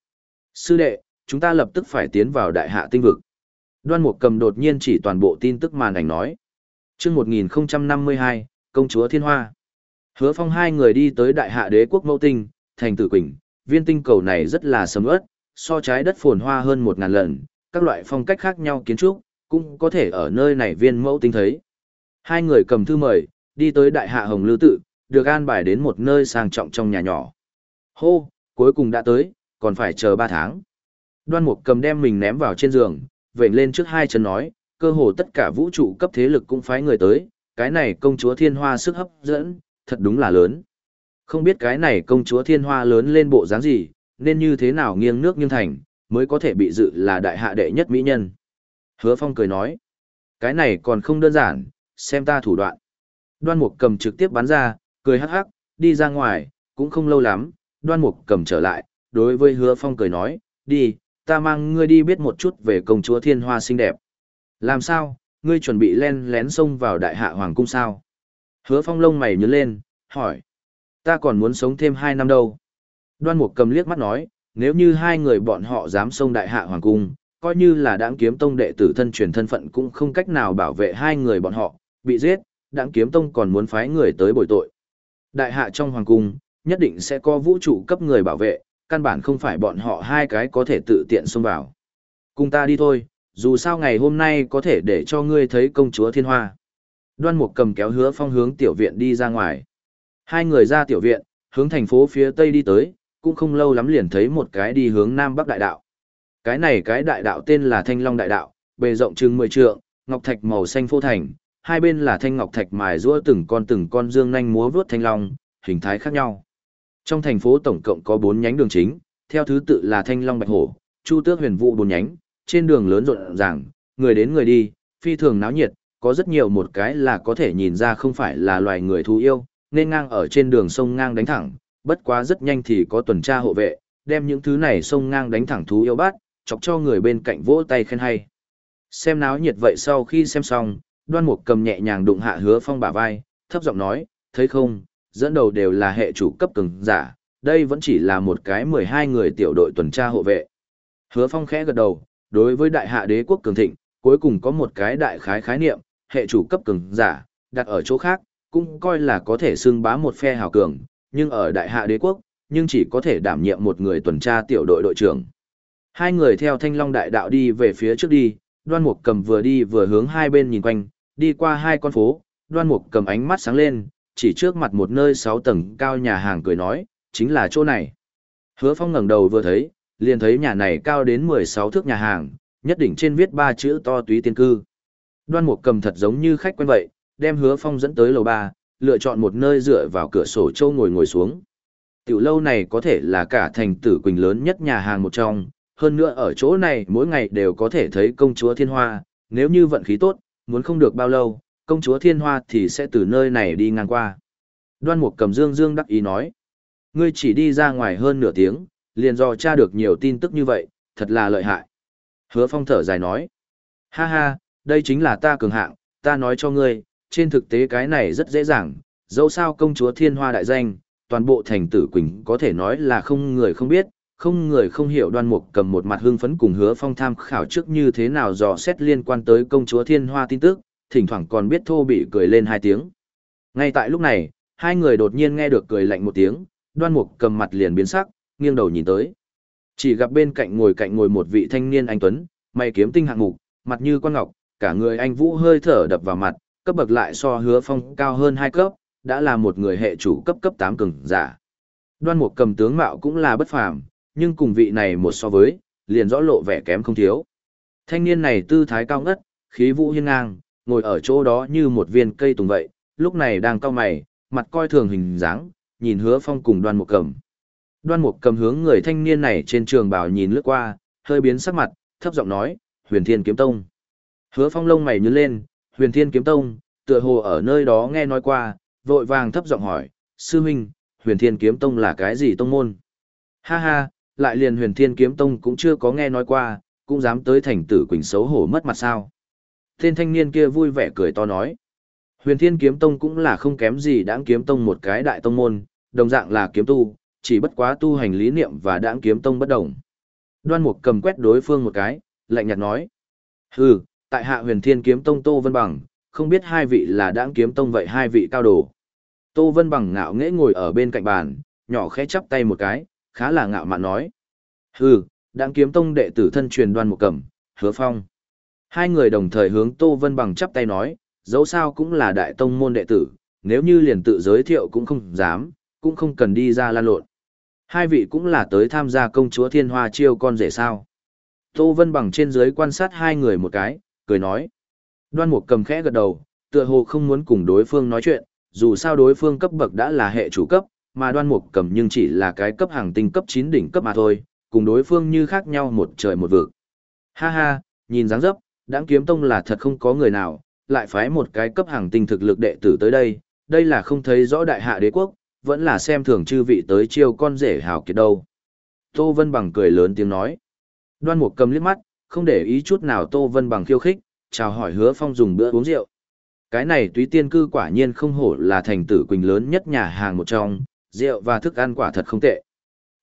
Sư đệ, chúng ta lập tức phải tiến vào đại hạ tinh vực. Đoan Mục Cầm đột nhiên chỉ toàn bộ tin tức màn ảnh nói. Chương 1052, công chúa Thiên Hoa. Hứa Phong hai người đi tới Đại Hạ Đế quốc Mẫu Tinh, thành Tử Quỳnh, viên tinh cầu này rất là sầm uất, so trái đất phồn hoa hơn một ngàn lần, các loại phong cách khác nhau kiến trúc cũng có thể ở nơi này viên Mẫu Tinh thấy. Hai người cầm thư mời, đi tới Đại Hạ Hồng lưu tự, được an bài đến một nơi sang trọng trong nhà nhỏ. Hô, cuối cùng đã tới, còn phải chờ ba tháng. Đoan Mục cầm đem mình ném vào trên giường, vệnh lên trước hai chân nói, cơ hồ tất cả vũ trụ cấp thế lực cũng phái người tới, cái này công chúa thiên hoa sức hấp dẫn, thật đúng là lớn. Không biết cái này công chúa thiên hoa lớn lên bộ dáng gì, nên như thế nào nghiêng nước nghiêng thành, mới có thể bị dự là đại hạ đệ nhất mỹ nhân. Hứa Phong cười nói, cái này còn không đơn giản, xem ta thủ đoạn. Đoan Mục cầm trực tiếp bắn ra, cười hắc hắc, đi ra ngoài, cũng không lâu lắm, Đoan Mục cầm trở lại, đối với Hứa Phong cười nói, đi, ta mang ngươi đi biết một chút về công chúa thiên hoa xinh đẹp. Làm sao, ngươi chuẩn bị len lén xông vào đại hạ hoàng cung sao? Hứa phong lông mày nhớ lên, hỏi. Ta còn muốn sống thêm hai năm đâu. Đoan mục cầm liếc mắt nói, nếu như hai người bọn họ dám xông đại hạ hoàng cung, coi như là đãng kiếm tông đệ tử thân truyền thân phận cũng không cách nào bảo vệ hai người bọn họ, bị giết, đãng kiếm tông còn muốn phái người tới bồi tội. Đại hạ trong hoàng cung, nhất định sẽ có vũ trụ cấp người bảo vệ, căn bản không phải bọn họ hai cái có thể tự tiện xông vào. Cùng ta đi thôi, dù sao ngày hôm nay có thể để cho ngươi thấy công chúa thiên hoa. Đoan mục cầm kéo hứa phong hướng tiểu viện đi ra ngoài. Hai người ra tiểu viện, hướng thành phố phía tây đi tới, cũng không lâu lắm liền thấy một cái đi hướng nam bắc đại đạo. Cái này cái đại đạo tên là Thanh Long đại đạo, bề rộng chừng 10 trượng, ngọc thạch màu xanh phô thành, hai bên là thanh ngọc thạch mài rũa từng con từng con dương nhanh múa vuốt thanh long, hình thái khác nhau. Trong thành phố tổng cộng có 4 nhánh đường chính, theo thứ tự là Thanh Long Bạch Hổ, Chu Tước Huyền Vũ bốn nhánh, trên đường lớn rộn ràng, người đến người đi, phi thường náo nhiệt, có rất nhiều một cái là có thể nhìn ra không phải là loài người thú yêu, nên ngang ở trên đường sông ngang đánh thẳng, bất quá rất nhanh thì có tuần tra hộ vệ, đem những thứ này xông ngang đánh thẳng thú yêu bát chọc cho người bên cạnh vỗ tay khen hay. Xem náo nhiệt vậy sau khi xem xong, đoan mục cầm nhẹ nhàng đụng hạ hứa phong bả vai, thấp giọng nói, thấy không, dẫn đầu đều là hệ chủ cấp cường giả, đây vẫn chỉ là một cái 12 người tiểu đội tuần tra hộ vệ. Hứa phong khẽ gật đầu, đối với đại hạ đế quốc cường thịnh, cuối cùng có một cái đại khái khái niệm, hệ chủ cấp cường giả, đặt ở chỗ khác, cũng coi là có thể xưng bá một phe hào cường, nhưng ở đại hạ đế quốc, nhưng chỉ có thể đảm nhiệm một người tuần tra tiểu đội đội trưởng. Hai người theo thanh long đại đạo đi về phía trước đi, đoan mục cầm vừa đi vừa hướng hai bên nhìn quanh, đi qua hai con phố, đoan mục cầm ánh mắt sáng lên, chỉ trước mặt một nơi sáu tầng cao nhà hàng cười nói, chính là chỗ này. Hứa phong ngẩng đầu vừa thấy, liền thấy nhà này cao đến 16 thước nhà hàng, nhất định trên viết ba chữ to túy tiên cư. Đoan mục cầm thật giống như khách quen vậy, đem hứa phong dẫn tới lầu ba, lựa chọn một nơi dựa vào cửa sổ châu ngồi ngồi xuống. Tiểu lâu này có thể là cả thành tử quỳnh lớn nhất nhà hàng một trong, hơn nữa ở chỗ này mỗi ngày đều có thể thấy công chúa thiên hoa, nếu như vận khí tốt, muốn không được bao lâu, công chúa thiên hoa thì sẽ từ nơi này đi ngang qua. Đoan mục cầm dương dương đắc ý nói, ngươi chỉ đi ra ngoài hơn nửa tiếng, liền do tra được nhiều tin tức như vậy, thật là lợi hại. Hứa phong thở dài nói, ha ha, đây chính là ta cường hạng, ta nói cho ngươi, trên thực tế cái này rất dễ dàng, dẫu sao công chúa thiên hoa đại danh, toàn bộ thành tử quỳnh có thể nói là không người không biết, không người không hiểu đoan mục cầm một mặt hưng phấn cùng hứa phong tham khảo trước như thế nào dò xét liên quan tới công chúa thiên hoa tin tức, thỉnh thoảng còn biết thô bị cười lên hai tiếng. Ngay tại lúc này, hai người đột nhiên nghe được cười lạnh một tiếng, đoan mục cầm mặt liền biến sắc, nghiêng đầu nhìn tới. Chỉ gặp bên cạnh ngồi cạnh ngồi một vị thanh niên anh Tuấn, mày kiếm tinh hạng mục, mặt như quan ngọc, cả người anh Vũ hơi thở đập vào mặt, cấp bậc lại so hứa phong cao hơn hai cấp, đã là một người hệ chủ cấp cấp tám cường giả. Đoan mục cầm tướng mạo cũng là bất phàm, nhưng cùng vị này một so với, liền rõ lộ vẻ kém không thiếu. Thanh niên này tư thái cao ngất, khí vũ hiên ngang, ngồi ở chỗ đó như một viên cây tùng vậy, lúc này đang cao mày, mặt coi thường hình dáng, nhìn hứa phong cùng đoan mục cầm. Đoan mục cầm hướng người thanh niên này trên trường bảo nhìn lướt qua, hơi biến sắc mặt, thấp giọng nói, huyền thiên kiếm tông. Hứa phong lông mày nhướng lên, huyền thiên kiếm tông, tựa hồ ở nơi đó nghe nói qua, vội vàng thấp giọng hỏi, sư huynh, huyền thiên kiếm tông là cái gì tông môn? Ha ha, lại liền huyền thiên kiếm tông cũng chưa có nghe nói qua, cũng dám tới thành tử quỳnh xấu hổ mất mặt sao. Tên thanh niên kia vui vẻ cười to nói. Huyền thiên kiếm tông cũng là không kém gì đáng kiếm tông một cái đại tông môn, đồng dạng là kiếm tu, chỉ bất quá tu hành lý niệm và đáng kiếm tông bất đồng. Đoan mục cầm quét đối phương một cái, lạnh nhạt nói. Hừ, tại hạ huyền thiên kiếm tông Tô Vân Bằng, không biết hai vị là đáng kiếm tông vậy hai vị cao đồ. Tô Vân Bằng ngạo nghễ ngồi ở bên cạnh bàn, nhỏ khẽ chắp tay một cái, khá là ngạo mạn nói. Hừ, đáng kiếm tông đệ tử thân truyền đoan một cẩm, hứa phong. Hai người đồng thời hướng Tô Vân Bằng chắp tay nói, dẫu sao cũng là đại tông môn đệ tử, nếu như liền tự giới thiệu cũng không dám, cũng không cần đi ra lan lộn. Hai vị cũng là tới tham gia công chúa thiên hoa chiêu con rể sao. Tô Vân Bằng trên dưới quan sát hai người một cái, cười nói. Đoan mục cầm khẽ gật đầu, tựa hồ không muốn cùng đối phương nói chuyện, dù sao đối phương cấp bậc đã là hệ chủ cấp, mà đoan mục cầm nhưng chỉ là cái cấp hàng tinh cấp 9 đỉnh cấp mà thôi, cùng đối phương như khác nhau một trời một vực. Ha ha, nhìn dáng dấp, đáng kiếm tông là thật không có người nào, lại phái một cái cấp hàng tinh thực lực đệ tử tới đây, đây là không thấy rõ đại hạ đế quốc, vẫn là xem thường chư vị tới chiêu con rể hào kiệt đâu. Tô Vân Bằng cười lớn tiếng nói. Đoan Mục cầm liếc mắt, không để ý chút nào Tô Vân bằng khiêu khích, chào hỏi Hứa Phong dùng bữa uống rượu. Cái này túy tiên cư quả nhiên không hổ là thành tử quỳnh lớn nhất nhà hàng một trong, rượu và thức ăn quả thật không tệ.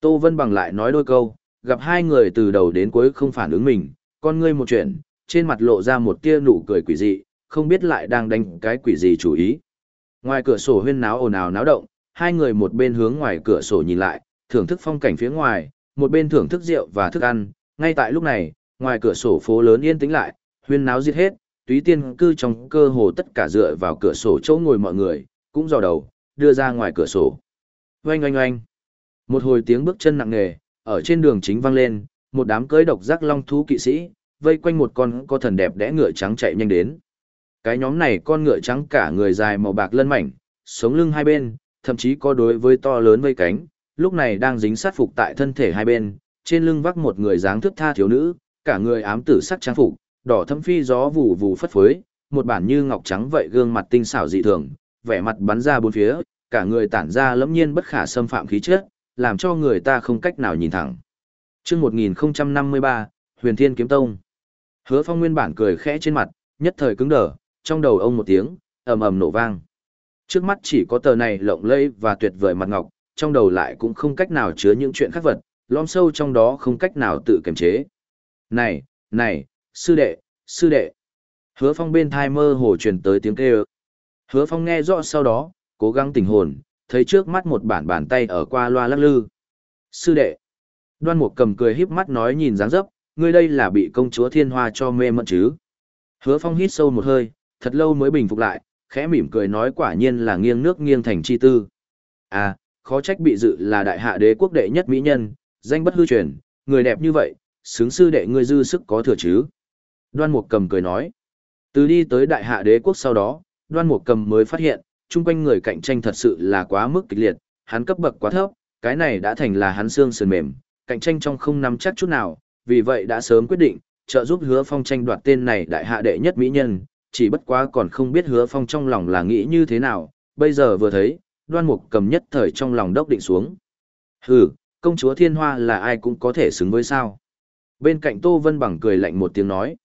Tô Vân bằng lại nói đôi câu, gặp hai người từ đầu đến cuối không phản ứng mình, con ngươi một chuyện, trên mặt lộ ra một tia nụ cười quỷ dị, không biết lại đang đánh cái quỷ gì chủ ý. Ngoài cửa sổ huyên náo ồn ào náo động, hai người một bên hướng ngoài cửa sổ nhìn lại, thưởng thức phong cảnh phía ngoài, một bên thưởng thức rượu và thức ăn. Ngay tại lúc này, ngoài cửa sổ phố lớn yên tĩnh lại, huyên náo giết hết, túy tiên cư trong cơ hồ tất cả dựa vào cửa sổ chỗ ngồi mọi người, cũng dò đầu, đưa ra ngoài cửa sổ. Oanh oanh oanh. Một hồi tiếng bước chân nặng nề, ở trên đường chính vang lên, một đám cưới độc giác long thú kỵ sĩ, vây quanh một con có thần đẹp đẽ ngựa trắng chạy nhanh đến. Cái nhóm này con ngựa trắng cả người dài màu bạc lân mảnh, sống lưng hai bên, thậm chí có đối với to lớn vây cánh, lúc này đang dính sát phục tại thân thể hai bên, trên lưng vác một người dáng thước tha thiếu nữ, cả người ám tử sắc trang phục, đỏ thâm phi gió vụ vụ phất phới, một bản như ngọc trắng vậy gương mặt tinh xảo dị thường, vẻ mặt bắn ra bốn phía, cả người tản ra lẫm nhiên bất khả xâm phạm khí chất, làm cho người ta không cách nào nhìn thẳng. Chương 1053, Huyền Thiên Kiếm Tông. Hứa Phong nguyên bản cười khẽ trên mặt, nhất thời cứng đờ, trong đầu ông một tiếng, ầm ầm nổ vang. Trước mắt chỉ có tờ này lộng lẫy và tuyệt vời mặt ngọc, trong đầu lại cũng không cách nào chứa những chuyện khác vật, lõm sâu trong đó không cách nào tự kiềm chế. Này, này, sư đệ, sư đệ. Hứa Phong bên thai mơ hồ truyền tới tiếng kêu. Hứa Phong nghe rõ sau đó, cố gắng tỉnh hồn, thấy trước mắt một bản bàn tay ở qua loa lắc lư. Sư đệ. Đoan Mục cầm cười híp mắt nói nhìn dáng dấp, ngươi đây là bị công chúa Thiên Hoa cho mê mẩn chứ? Hứa Phong hít sâu một hơi, thật lâu mới bình phục lại, khẽ mỉm cười nói quả nhiên là nghiêng nước nghiêng thành chi tư. À, khó trách bị dự là đại hạ đế quốc đệ nhất mỹ nhân, danh bất hư truyền, người đẹp như vậy, xứng sư đệ ngươi dư sức có thừa chứ. Đoan Mục cầm cười nói. Từ đi tới đại hạ đế quốc sau đó, Đoan Mục cầm mới phát hiện, chung quanh người cạnh tranh thật sự là quá mức kịch liệt, hắn cấp bậc quá thấp, cái này đã thành là hắn xương sườn mềm, cạnh tranh trong không nắm chắc chút nào, vì vậy đã sớm quyết định, trợ giúp hứa phong tranh đoạt tên này đại hạ đệ nhất mỹ nhân, chỉ bất quá còn không biết hứa phong trong lòng là nghĩ như thế nào, bây giờ vừa thấy, đoan mục cầm nhất thời trong lòng đốc định xuống. Hừ, công chúa thiên hoa là ai cũng có thể xứng với sao. Bên cạnh Tô Vân Bằng cười lạnh một tiếng nói.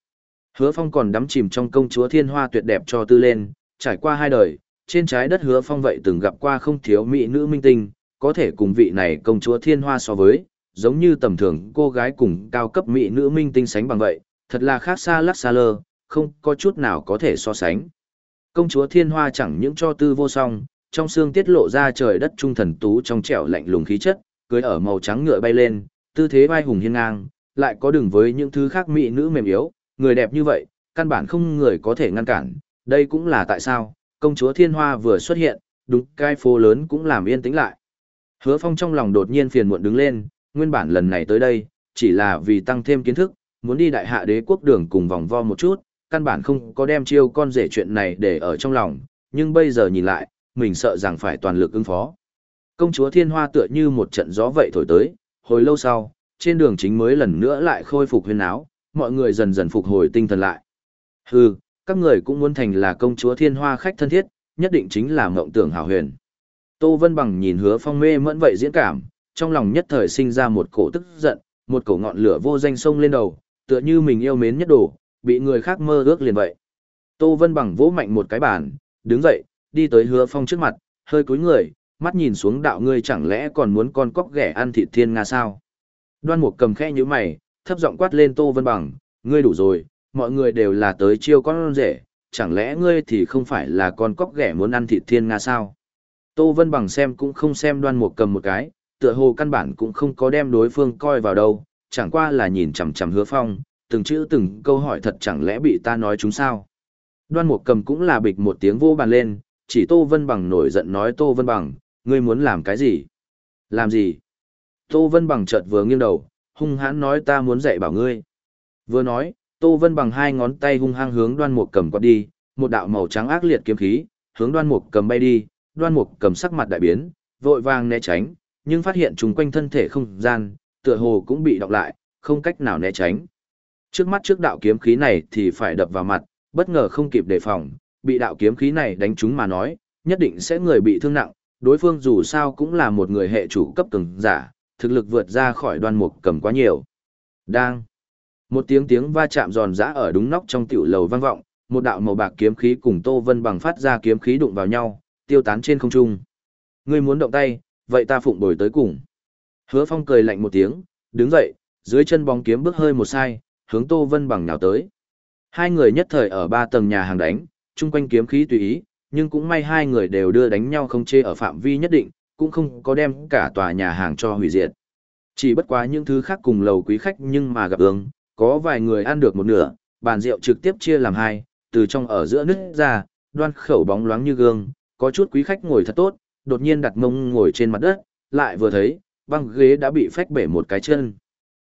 Hứa phong còn đắm chìm trong công chúa thiên hoa tuyệt đẹp cho tư lên, trải qua hai đời, trên trái đất hứa phong vậy từng gặp qua không thiếu mỹ nữ minh tinh, có thể cùng vị này công chúa thiên hoa so với, giống như tầm thường cô gái cùng cao cấp mỹ nữ minh tinh sánh bằng vậy, thật là khác xa lắc xa lơ, không có chút nào có thể so sánh. Công chúa thiên hoa chẳng những cho tư vô song, trong xương tiết lộ ra trời đất trung thần tú trong trẻo lạnh lùng khí chất, cưới ở màu trắng ngựa bay lên, tư thế vai hùng hiên ngang, lại có đường với những thứ khác mỹ nữ mềm yếu, người đẹp như vậy, căn bản không người có thể ngăn cản, đây cũng là tại sao, công chúa thiên hoa vừa xuất hiện, đúng cái phố lớn cũng làm yên tĩnh lại. Hứa phong trong lòng đột nhiên phiền muộn đứng lên, nguyên bản lần này tới đây, chỉ là vì tăng thêm kiến thức, muốn đi đại hạ đế quốc đường cùng vòng vo một chút, căn bản không có đem chiêu con rể chuyện này để ở trong lòng, nhưng bây giờ nhìn lại, mình sợ rằng phải toàn lực ứng phó. Công chúa thiên hoa tựa như một trận gió vậy thổi tới, hồi lâu sau, trên đường chính mới lần nữa lại khôi phục huyên áo, mọi người dần dần phục hồi tinh thần lại. Hừ, các người cũng muốn thành là công chúa thiên hoa khách thân thiết, nhất định chính là mộng tưởng hảo huyền. Tô Vân Bằng nhìn hứa phong mê mẫn vậy diễn cảm, trong lòng nhất thời sinh ra một cổ tức giận, một cổ ngọn lửa vô danh sông lên đầu, tựa như mình yêu mến nhất đồ, bị người khác mơ ước liền vậy. Tô Vân Bằng vỗ mạnh một cái bàn, đứng dậy, đi tới hứa phong trước mặt, hơi cúi người, mắt nhìn xuống đạo ngươi chẳng lẽ còn muốn con cóc ghẻ ăn thịt thiên nga sao? Đoan Mục cầm khẽ như mày, thấp giọng quát lên Tô Vân Bằng, ngươi đủ rồi, mọi người đều là tới chiêu con rể, chẳng lẽ ngươi thì không phải là con cóc ghẻ muốn ăn thịt thiên nga sao? Tô Vân Bằng xem cũng không xem Đoan Mục cầm một cái, tựa hồ căn bản cũng không có đem đối phương coi vào đâu, chẳng qua là nhìn chằm chằm hứa phong, từng chữ từng câu hỏi thật chẳng lẽ bị ta nói chúng sao. Đoan Mục cầm cũng là bịch một tiếng vô bàn lên, chỉ Tô Vân Bằng nổi giận nói Tô Vân Bằng, ngươi muốn làm cái gì? Làm gì? Tô Vân Bằng chợt vừa nghiêng đầu, hung hãn nói ta muốn dạy bảo ngươi. Vừa nói, Tô Vân Bằng hai ngón tay hung hăng hướng đoan mục cầm quạt đi, một đạo màu trắng ác liệt kiếm khí, hướng đoan mục cầm bay đi, đoan mục cầm sắc mặt đại biến, vội vàng né tránh, nhưng phát hiện chúng quanh thân thể không gian, tựa hồ cũng bị đọc lại, không cách nào né tránh. Trước mắt trước đạo kiếm khí này thì phải đập vào mặt, bất ngờ không kịp đề phòng, bị đạo kiếm khí này đánh trúng mà nói, nhất định sẽ người bị thương nặng, đối phương dù sao cũng là một người hệ chủ cấp cường giả, thực lực vượt ra khỏi đoan mục cầm quá nhiều. Đang. Một tiếng tiếng va chạm giòn giã ở đúng nóc trong tiểu lầu vang vọng, một đạo màu bạc kiếm khí cùng Tô Vân bằng phát ra kiếm khí đụng vào nhau, tiêu tán trên không trung. Ngươi muốn động tay, vậy ta phụng bồi tới cùng. Hứa Phong cười lạnh một tiếng, đứng dậy, dưới chân bóng kiếm bước hơi một sai, hướng Tô Vân bằng nhào tới. Hai người nhất thời ở ba tầng nhà hàng đánh, chung quanh kiếm khí tùy ý, nhưng cũng may hai người đều đưa đánh nhau không chê ở phạm vi nhất định, cũng không có đem cả tòa nhà hàng cho hủy diệt. Chỉ bất quá những thứ khác cùng lầu quý khách nhưng mà gặp ứng, có vài người ăn được một nửa, bàn rượu trực tiếp chia làm hai, từ trong ở giữa nứt ra, đoan khẩu bóng loáng như gương, có chút quý khách ngồi thật tốt, đột nhiên đặt mông ngồi trên mặt đất, lại vừa thấy, băng ghế đã bị phách bể một cái chân.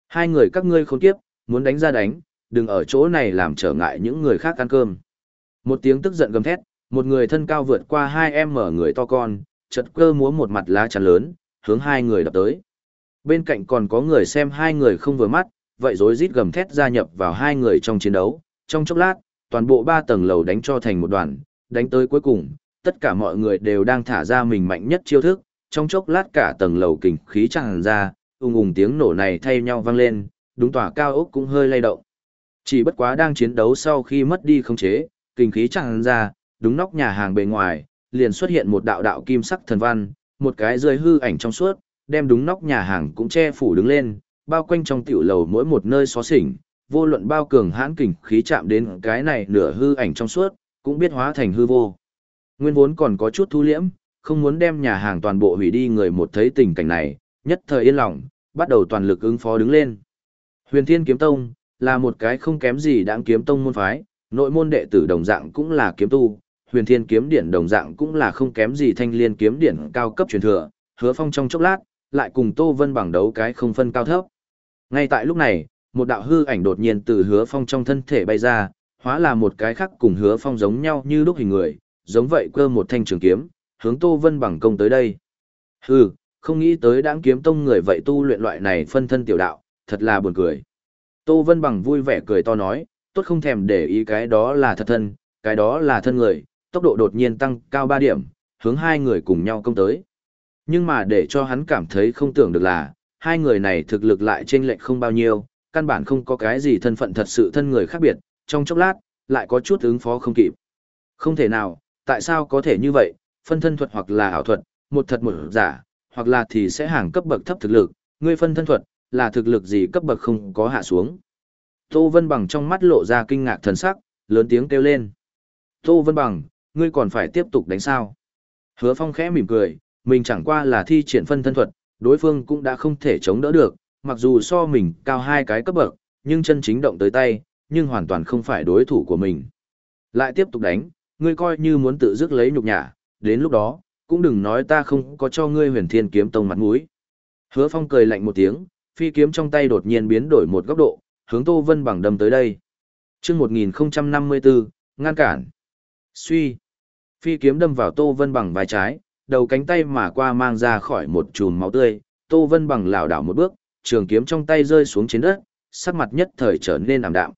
Hai người các ngươi không tiếp muốn đánh ra đánh, đừng ở chỗ này làm trở ngại những người khác ăn cơm. Một tiếng tức giận gầm thét, một người thân cao vượt qua hai em mở người to con, chật cơ múa một mặt lá chắn lớn, hướng hai người đập tới. Bên cạnh còn có người xem hai người không vừa mắt, vậy rối rít gầm thét gia nhập vào hai người trong chiến đấu. Trong chốc lát, toàn bộ ba tầng lầu đánh cho thành một đoàn, đánh tới cuối cùng, tất cả mọi người đều đang thả ra mình mạnh nhất chiêu thức, trong chốc lát cả tầng lầu kình khí tràn ra, ung ung tiếng nổ này thay nhau vang lên, đúng tòa cao ốc cũng hơi lay động. Chỉ bất quá đang chiến đấu sau khi mất đi khống chế, kình khí tràn ra, đúng nóc nhà hàng bề ngoài, liền xuất hiện một đạo đạo kim sắc thần văn, một cái rơi hư ảnh trong suốt, đem đúng nóc nhà hàng cũng che phủ đứng lên, bao quanh trong tiểu lầu mỗi một nơi xó xỉnh, vô luận bao cường hãn kình khí chạm đến cái này nửa hư ảnh trong suốt, cũng biết hóa thành hư vô. Nguyên vốn còn có chút thu liễm, không muốn đem nhà hàng toàn bộ hủy đi người một thấy tình cảnh này, nhất thời yên lòng, bắt đầu toàn lực ứng phó đứng lên. Huyền Thiên Kiếm Tông là một cái không kém gì đáng kiếm tông môn phái, nội môn đệ tử đồng dạng cũng là kiếm tu, Huyền Thiên Kiếm Điển đồng dạng cũng là không kém gì Thanh Liên Kiếm Điển cao cấp truyền thừa, Hứa Phong trong chốc lát, lại cùng Tô Vân bằng đấu cái không phân cao thấp. Ngay tại lúc này, một đạo hư ảnh đột nhiên từ Hứa Phong trong thân thể bay ra, hóa là một cái khác cùng Hứa Phong giống nhau như lúc hình người, giống vậy cơ một thanh trường kiếm, hướng Tô Vân bằng công tới đây. Hừ, không nghĩ tới đáng kiếm tông người vậy tu luyện loại này phân thân tiểu đạo, thật là buồn cười. Tô Vân bằng vui vẻ cười to nói, tốt không thèm để ý cái đó là thật thân, cái đó là thân người, tốc độ đột nhiên tăng cao 3 điểm, hướng hai người cùng nhau công tới. Nhưng mà để cho hắn cảm thấy không tưởng được là, hai người này thực lực lại chênh lệch không bao nhiêu, căn bản không có cái gì thân phận thật sự thân người khác biệt, trong chốc lát, lại có chút ứng phó không kịp. Không thể nào, tại sao có thể như vậy, phân thân thuật hoặc là ảo thuật, một thật một giả, hoặc là thì sẽ hàng cấp bậc thấp thực lực, ngươi phân thân thuật, là thực lực gì cấp bậc không có hạ xuống. Tô Vân Bằng trong mắt lộ ra kinh ngạc thần sắc, lớn tiếng kêu lên. Tô Vân Bằng, ngươi còn phải tiếp tục đánh sao? Hứa Phong khẽ mỉm cười, mình chẳng qua là thi triển phân thân thuật, đối phương cũng đã không thể chống đỡ được, mặc dù so mình cao hai cái cấp bậc, nhưng chân chính động tới tay, nhưng hoàn toàn không phải đối thủ của mình. Lại tiếp tục đánh, ngươi coi như muốn tự dứt lấy nhục nhã, đến lúc đó, cũng đừng nói ta không có cho ngươi huyền thiên kiếm tông mặt mũi. Hứa Phong cười lạnh một tiếng, phi kiếm trong tay đột nhiên biến đổi một góc độ, hướng Tô Vân bằng đâm tới đây. Chương 1054, ngăn cản. Suy. Phi kiếm đâm vào Tô Vân bằng vai trái, đầu cánh tay mà qua mang ra khỏi một chùm máu tươi, Tô Vân bằng lảo đảo một bước, trường kiếm trong tay rơi xuống trên đất, sắc mặt nhất thời trở nên ảm đạm.